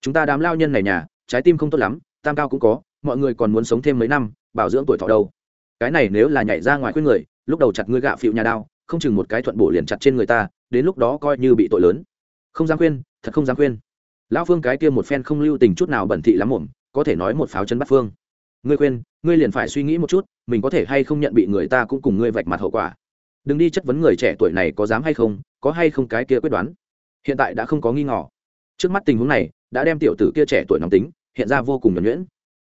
Chúng ta đám lao nhân này nhà, trái tim không tốt lắm, tam cao cũng có, mọi người còn muốn sống thêm mấy năm, bảo dưỡng tuổi thọ đâu. Cái này nếu là nhảy ra ngoài khuyên người, lúc đầu chặt ngươi gạo phịu nhà đao, không chừng một cái thuận bổ liền chặt trên người ta, đến lúc đó coi như bị tội lớn. Không dám khuyên, thật không dám khuyên lão phương cái kia một phen không lưu tình chút nào bẩn thị lắm mồm, có thể nói một pháo chân bắt phương. Ngươi khuyên, ngươi liền phải suy nghĩ một chút, mình có thể hay không nhận bị người ta cũng cùng ngươi vạch mặt hậu quả. Đừng đi chất vấn người trẻ tuổi này có dám hay không, có hay không cái kia quyết đoán. Hiện tại đã không có nghi ngỏ trước mắt tình huống này, đã đem tiểu tử kia trẻ tuổi nóng tính, hiện ra vô cùng nhuẩn nhuyễn.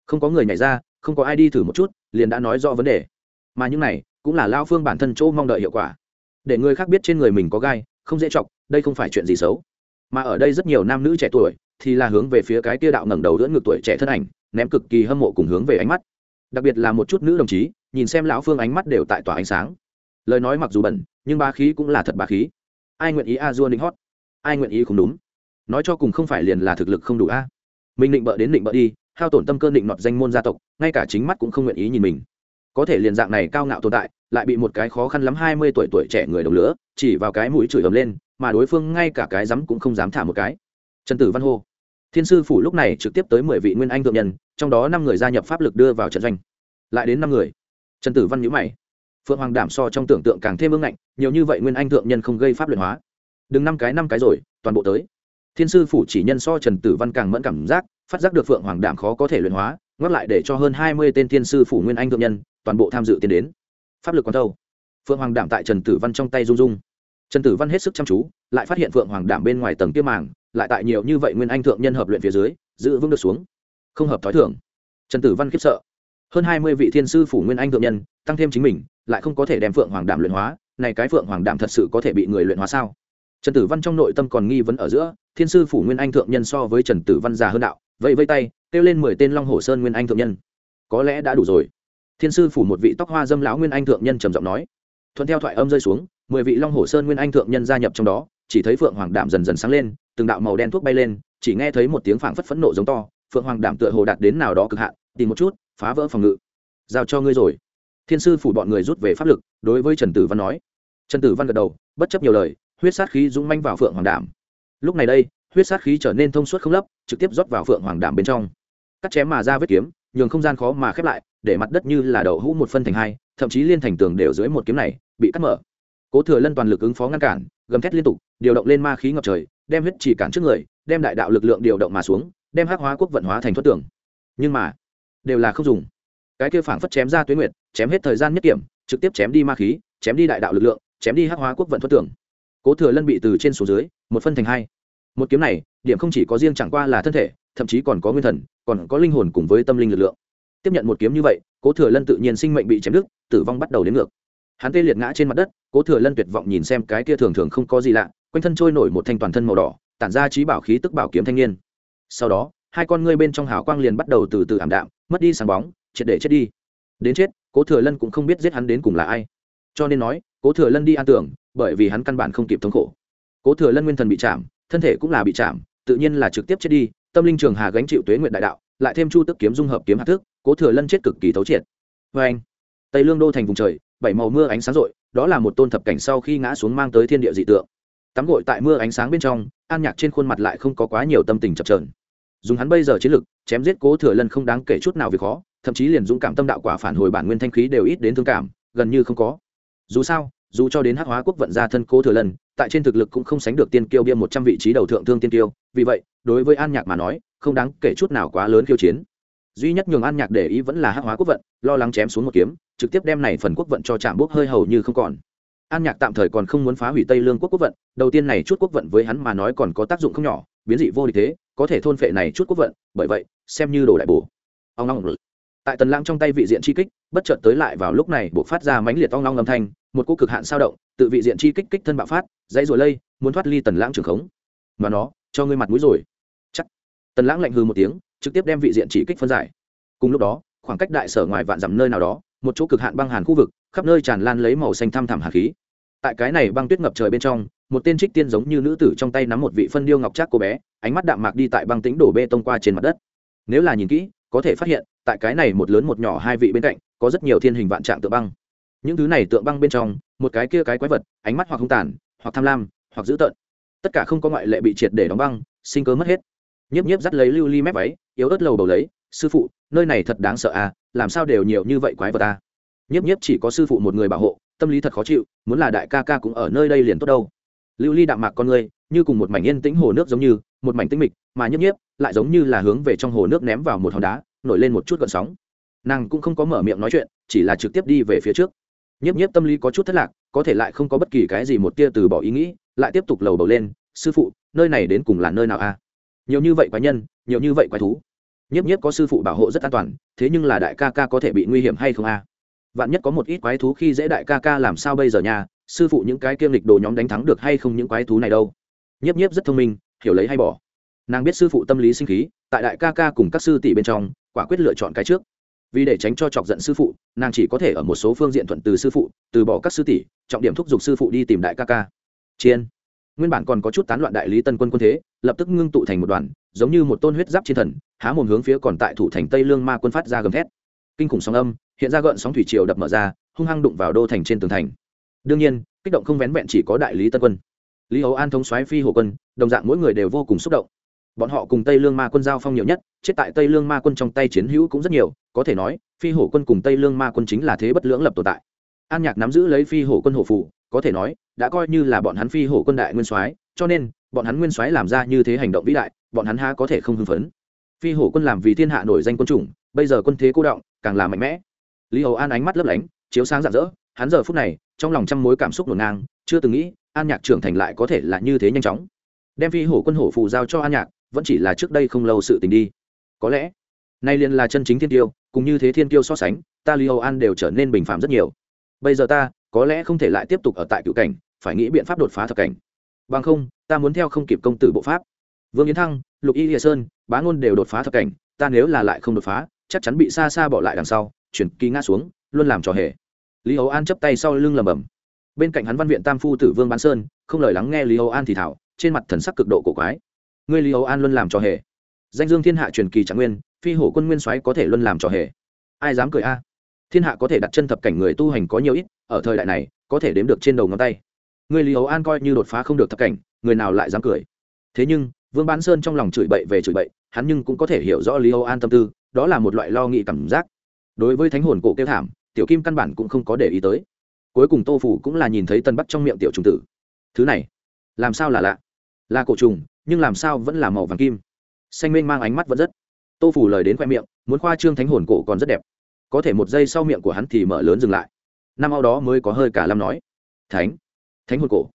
Không có người nhảy ra, không có ai đi thử một chút, liền đã nói rõ vấn đề. Mà những này, cũng là lao phương bản thân chỗ mong đợi hiệu quả. Để người khác biết trên người mình có gai, không dễ chọc, đây không phải chuyện gì xấu mà ở đây rất nhiều nam nữ trẻ tuổi thì là hướng về phía cái tia đạo ngẩng đầu đỡ ngược tuổi trẻ thân ảnh, ném cực kỳ hâm mộ cùng hướng về ánh mắt. Đặc biệt là một chút nữ đồng chí, nhìn xem lão phương ánh mắt đều tại tỏa ánh sáng. Lời nói mặc dù bẩn, nhưng ba khí cũng là thật ba khí. Ai nguyện ý a dua ninh hót? Ai nguyện ý không đúng. Nói cho cùng không phải liền là thực lực không đủ a. Mình định bợ đến định bợ đi, hao tổn tâm cơ định nọt danh môn gia tộc, ngay cả chính mắt cũng không nguyện ý nhìn mình. Có thể liền dạng này cao ngạo tồn tại, lại bị một cái khó khăn lắm hai mươi tuổi tuổi trẻ người đồng lứa, chỉ vào cái mũi chửi ấm lên mà đối phương ngay cả cái dám cũng không dám thả một cái. Trần tử văn hô. Thiên sư phủ lúc này trực tiếp tới mười vị nguyên anh thượng nhân, trong đó năm người gia nhập pháp lực đưa vào trận doanh. Lại đến năm người. Trần tử văn nhữ mày. Phượng hoàng đảm so trong tưởng tượng càng thêm ưng ngạnh, nhiều như vậy nguyên anh thượng nhân không gây pháp luyện hóa. Đừng năm cái năm cái rồi, toàn bộ tới. Thiên sư phủ chỉ nhân so trần tử văn càng mẫn cảm giác, phát giác được phượng hoàng đảm khó có thể luyện hóa ngót lại để cho hơn hai mươi tên thiên sư phủ nguyên anh thượng nhân, toàn bộ tham dự tiến đến. Pháp lực còn thâu. Phượng hoàng đảm tại trần tử văn trong tay rung rung trần tử văn hết sức chăm chú, lại phát hiện phượng hoàng đảm bên ngoài tầng kia màng, lại tại nhiều như vậy nguyên anh thượng nhân hợp luyện phía dưới, giữ vững được xuống. Không hợp tối thường. trần tử văn khiếp sợ. Hơn hai mươi vị thiên sư phủ nguyên anh thượng nhân, tăng thêm chính mình, lại không có thể đem phượng hoàng đảm luyện hóa, này cái phượng hoàng đảm thật sự có thể bị người luyện hóa sao? Trần tử văn trong nội tâm còn nghi vấn ở giữa, thiên sư phủ nguyên anh thượng nhân so với trần tử văn già hơn đạo vậy vây tay, kêu lên mười tên long hồ sơn nguyên anh thượng nhân. Có lẽ đã đủ rồi. Thiên sư phủ một vị tóc hoa dâm lão nguyên anh thượng nhân trầm giọng nói. Thuận theo thoại âm rơi xuống mười vị long hồ sơn nguyên anh thượng nhân gia nhập trong đó, chỉ thấy phượng hoàng đảm dần dần sáng lên, từng đạo màu đen thuốc bay lên, chỉ nghe thấy một tiếng phảng phất phẫn nộ giống to, phượng hoàng đảm tựa hồ đạt đến nào đó cực hạn, tìm một chút, phá vỡ phòng ngự. Giao cho ngươi rồi. Thiên sư phủ bọn người rút về pháp lực, đối với trần tử văn nói. Trần tử văn gật đầu, bất chấp nhiều lời, huyết sát khí dũng manh vào phượng hoàng đảm lúc này đây, huyết sát khí trở nên thông suốt không lấp, trực tiếp rót vào phượng hoàng đảm bên trong. Cắt chém mà ra vết kiếm, nhường không gian khó mà khép lại, để mặt đất như là đậu hũ một phân thành hai, thậm chí liên thành tường đều dưới một kiếm này, bị cắt mở cố thừa lân toàn lực ứng phó ngăn cản, gầm thét liên tục, điều động lên ma khí ngập trời, đem huyết chỉ cản trước người, đem đại đạo lực lượng điều động mà xuống, đem hắc hóa quốc vận hóa thành thoát tưởng nhưng mà, đều là không dùng. Cái kia phảng phất chém ra tuyến nguyệt, chém hết thời gian nhất kiểm, trực tiếp chém đi ma khí, chém đi đại đạo lực lượng, chém đi hắc hóa quốc vận thoát tưởng cố thừa lân bị từ trên xuống dưới, một phân thành hai. Một kiếm này, điểm không chỉ có riêng chẳng qua là thân thể, thậm chí còn có nguyên thần, còn có linh hồn cùng với tâm linh lực lượng. Tiếp nhận một kiếm như vậy, cố thừa lân tự nhiên sinh mệnh bị chém đứt, tử vong bắt đầu đến ngược hắn tê liệt ngã trên mặt đất, cố thừa lân tuyệt vọng nhìn xem cái kia thường thường không có gì lạ, quanh thân trôi nổi một thanh toàn thân màu đỏ, tản ra trí bảo khí tức bảo kiếm thanh niên. Sau đó, hai con ngươi bên trong hào quang liền bắt đầu từ từ ảm đạm, mất đi sáng bóng, triệt để chết đi. Đến chết, cố thừa lân cũng không biết giết hắn đến cùng là ai. Cho nên nói, cố thừa lân đi an tưởng, bởi vì hắn căn bản không kịp thống khổ. Cố thừa lân nguyên thần bị chạm, thân thể cũng là bị chạm, tự nhiên là trực tiếp chết đi, tâm linh trường hà gánh chịu tuế nguyện đại đạo, lại thêm chu tức kiếm dung hợp kiếm hạt thức, cố thừa lân chết cực kỳ thấu triệt. Vê anh tây lương đô thành vùng trời bảy màu mưa ánh sáng rọi đó là một tôn thập cảnh sau khi ngã xuống mang tới thiên địa dị tượng. Tắm gội tại mưa ánh sáng bên trong, an nhạc trên khuôn mặt lại không có quá nhiều tâm tình chập trờn dùng hắn bây giờ chiến lực, chém giết cố thừa lân không đáng kể chút nào việc khó, thậm chí liền dũng cảm tâm đạo quả phản hồi bản nguyên thanh khí đều ít đến thương cảm, gần như không có. Dù sao, dù cho đến hắc hóa quốc vận ra thân cố thừa lân, tại trên thực lực cũng không sánh được tiên kiêu bia một trăm vị trí đầu thượng thương tiên kiêu, vì vậy, đối với an nhạc mà nói, không đáng kể chút nào quá lớn khiêu chiến duy nhất nhường an nhạc để ý vẫn là hắc hóa quốc vận, lo lắng chém xuống một kiếm, trực tiếp đem này phần quốc vận cho trạm bốc hơi hầu như không còn. An nhạc tạm thời còn không muốn phá hủy tây lương quốc quốc vận, đầu tiên này chút quốc vận với hắn mà nói còn có tác dụng không nhỏ, biến dị vô địch thế, có thể thôn phệ này chút quốc vận, bởi vậy, xem như đồ đại bổ. Ông long tại tần lãng trong tay vị diện chi kích, bất chợt tới lại vào lúc này buộc phát ra mãnh liệt ong long âm thanh, một cô cực hạn sao động, tự vị diện chi kích kích thân bạo phát, dãy rồi lây, muốn thoát ly tần lãng trường khống. Mà nó, cho ngươi mặt mũi rồi. Chắc. Tần lãng lạnh hư một tiếng trực tiếp đem vị diện chỉ kích phân giải. Cùng lúc đó, khoảng cách đại sở ngoài vạn dặm nơi nào đó, một chỗ cực hạn băng hàn khu vực, khắp nơi tràn lan lấy màu xanh thăm thẳm hàn khí. Tại cái này băng tuyết ngập trời bên trong, một tên trích tiên giống như nữ tử trong tay nắm một vị phân điêu ngọc trác cô bé, ánh mắt đạm mạc đi tại băng tính đổ bê tông qua trên mặt đất. Nếu là nhìn kỹ, có thể phát hiện, tại cái này một lớn một nhỏ hai vị bên cạnh, có rất nhiều thiên hình vạn trạng tượng băng. Những thứ này tượng băng bên trong, một cái kia cái quái vật, ánh mắt hoặc hung tàn, hoặc tham lam, hoặc dữ tợn. Tất cả không có ngoại lệ bị triệt để đóng băng, sinh cơ mất hết nhiếp nhiếp dắt lấy lưu ly mép váy, yếu ớt lầu bầu lấy, sư phụ, nơi này thật đáng sợ à làm sao đều nhiều như vậy quái vật à? Nhiếp nhiếp chỉ có sư phụ một người bảo hộ, tâm lý thật khó chịu, muốn là đại ca ca cũng ở nơi đây liền tốt đâu. Lưu ly đạm mạc con người, như cùng một mảnh yên tĩnh hồ nước giống như, một mảnh tĩnh mịch, mà nhiếp nhiếp lại giống như là hướng về trong hồ nước ném vào một hòn đá, nổi lên một chút gợn sóng. Nàng cũng không có mở miệng nói chuyện, chỉ là trực tiếp đi về phía trước. Nhiếp nhiếp tâm lý có chút thất lạc, có thể lại không có bất kỳ cái gì một tia từ bỏ ý nghĩ, lại tiếp tục lầu bầu lên, sư phụ, nơi này đến cùng là nơi nào a nhiều như vậy quái nhân, nhiều như vậy quái thú. Nhiếp nhiếp có sư phụ bảo hộ rất an toàn, thế nhưng là đại ca ca có thể bị nguy hiểm hay không a? Vạn nhất có một ít quái thú khi dễ đại ca ca làm sao bây giờ nhà sư phụ những cái kiêm lịch đồ nhóm đánh thắng được hay không những quái thú này đâu? Nhiếp nhiếp rất thông minh, hiểu lấy hay bỏ. Nàng biết sư phụ tâm lý sinh khí, tại đại ca ca cùng các sư tỷ bên trong, quả quyết lựa chọn cái trước. Vì để tránh cho chọc giận sư phụ, nàng chỉ có thể ở một số phương diện thuận từ sư phụ, từ bỏ các sư tỷ, trọng điểm thúc giục sư phụ đi tìm đại ca ca. Chiên nguyên bản còn có chút tán loạn đại lý tân quân quân thế, lập tức ngưng tụ thành một đoàn, giống như một tôn huyết giáp chiến thần, há mồm hướng phía còn tại thủ thành tây lương ma quân phát ra gầm thét. Kinh khủng sóng âm, hiện ra gợn sóng thủy triều đập mở ra, hung hăng đụng vào đô thành trên tường thành. Đương nhiên, kích động không vén vẹn chỉ có đại lý tân quân. Lý hầu an thống soái phi hồ quân, đồng dạng mỗi người đều vô cùng xúc động. Bọn họ cùng tây lương ma quân giao phong nhiều nhất, chết tại tây lương ma quân trong tay chiến hữu cũng rất nhiều, có thể nói, phi hổ quân cùng tây lương ma quân chính là thế bất lưỡng lập tồn tại. An nhạc nắm giữ lấy phi hổ quân hổ phủ có thể nói, đã coi như là bọn hắn phi hổ quân đại nguyên soái, cho nên, bọn hắn nguyên soái làm ra như thế hành động vĩ đại, bọn hắn ha có thể không hưng phấn. Phi hổ quân làm vì thiên hạ nổi danh quân chủng, bây giờ quân thế cô động, càng là mạnh mẽ. Lý hầu an ánh mắt lấp lánh, chiếu sáng rạng rỡ, hắn giờ phút này, trong lòng trăm mối cảm xúc ngổn ngang, chưa từng nghĩ, an nhạc trưởng thành lại có thể là như thế nhanh chóng. Đem phi hổ quân hổ phù giao cho an nhạc, vẫn chỉ là trước đây không lâu sự tình đi. Có lẽ, nay liền là chân chính thiên tiêu, cùng như thế thiên tiêu so sánh, ta lý hầu an đều trở nên bình phạm rất nhiều. Bây giờ ta có lẽ không thể lại tiếp tục ở tại cựu cảnh, phải nghĩ biện pháp đột phá thập cảnh. Bằng không, ta muốn theo không kịp công tử bộ pháp. Vương yến thăng, lục y hiệ sơn, bá ngôn đều đột phá thập cảnh, ta nếu là lại không đột phá, chắc chắn bị xa xa bỏ lại đằng sau, chuyển kỳ ngã xuống, luôn làm trò hề. Lý hầu an chấp tay sau lưng lầm bầm bên cạnh hắn văn viện tam phu tử vương bán sơn, không lời lắng nghe lý hầu an thì thảo, trên mặt thần sắc cực độ cổ quái. Ngươi lý hầu an luôn làm trò hề. Danh dương thiên hạ truyền kỳ trạng nguyên, phi hổ quân nguyên soái có thể luôn làm trò hề. Ai dám cười a? Thiên hạ có thể đặt chân thập cảnh người tu hành có nhiều ít ở thời đại này, có thể đếm được trên đầu ngón tay. Người lý hầu an coi như đột phá không được thập cảnh, người nào lại dám cười? Thế nhưng, vương bán sơn trong lòng chửi bậy về chửi bậy, hắn nhưng cũng có thể hiểu rõ lý hầu an tâm tư, đó là một loại lo nghị cảm giác. Đối với thánh hồn cổ kêu thảm, tiểu kim căn bản cũng không có để ý tới. Cuối cùng tô phủ cũng là nhìn thấy tân bắt trong miệng tiểu trùng tử. Thứ này, làm sao là lạ? Là cổ trùng, nhưng làm sao vẫn là màu vàng kim? Xanh mênh mang ánh mắt vẫn rất. Tô phủ lời đến khoe miệng, muốn khoa trương thánh hồn cổ còn rất đẹp. Có thể một giây sau miệng của hắn thì mở lớn dừng lại năm ao đó mới có hơi cả lâm nói. Thánh thánh hồn cổ.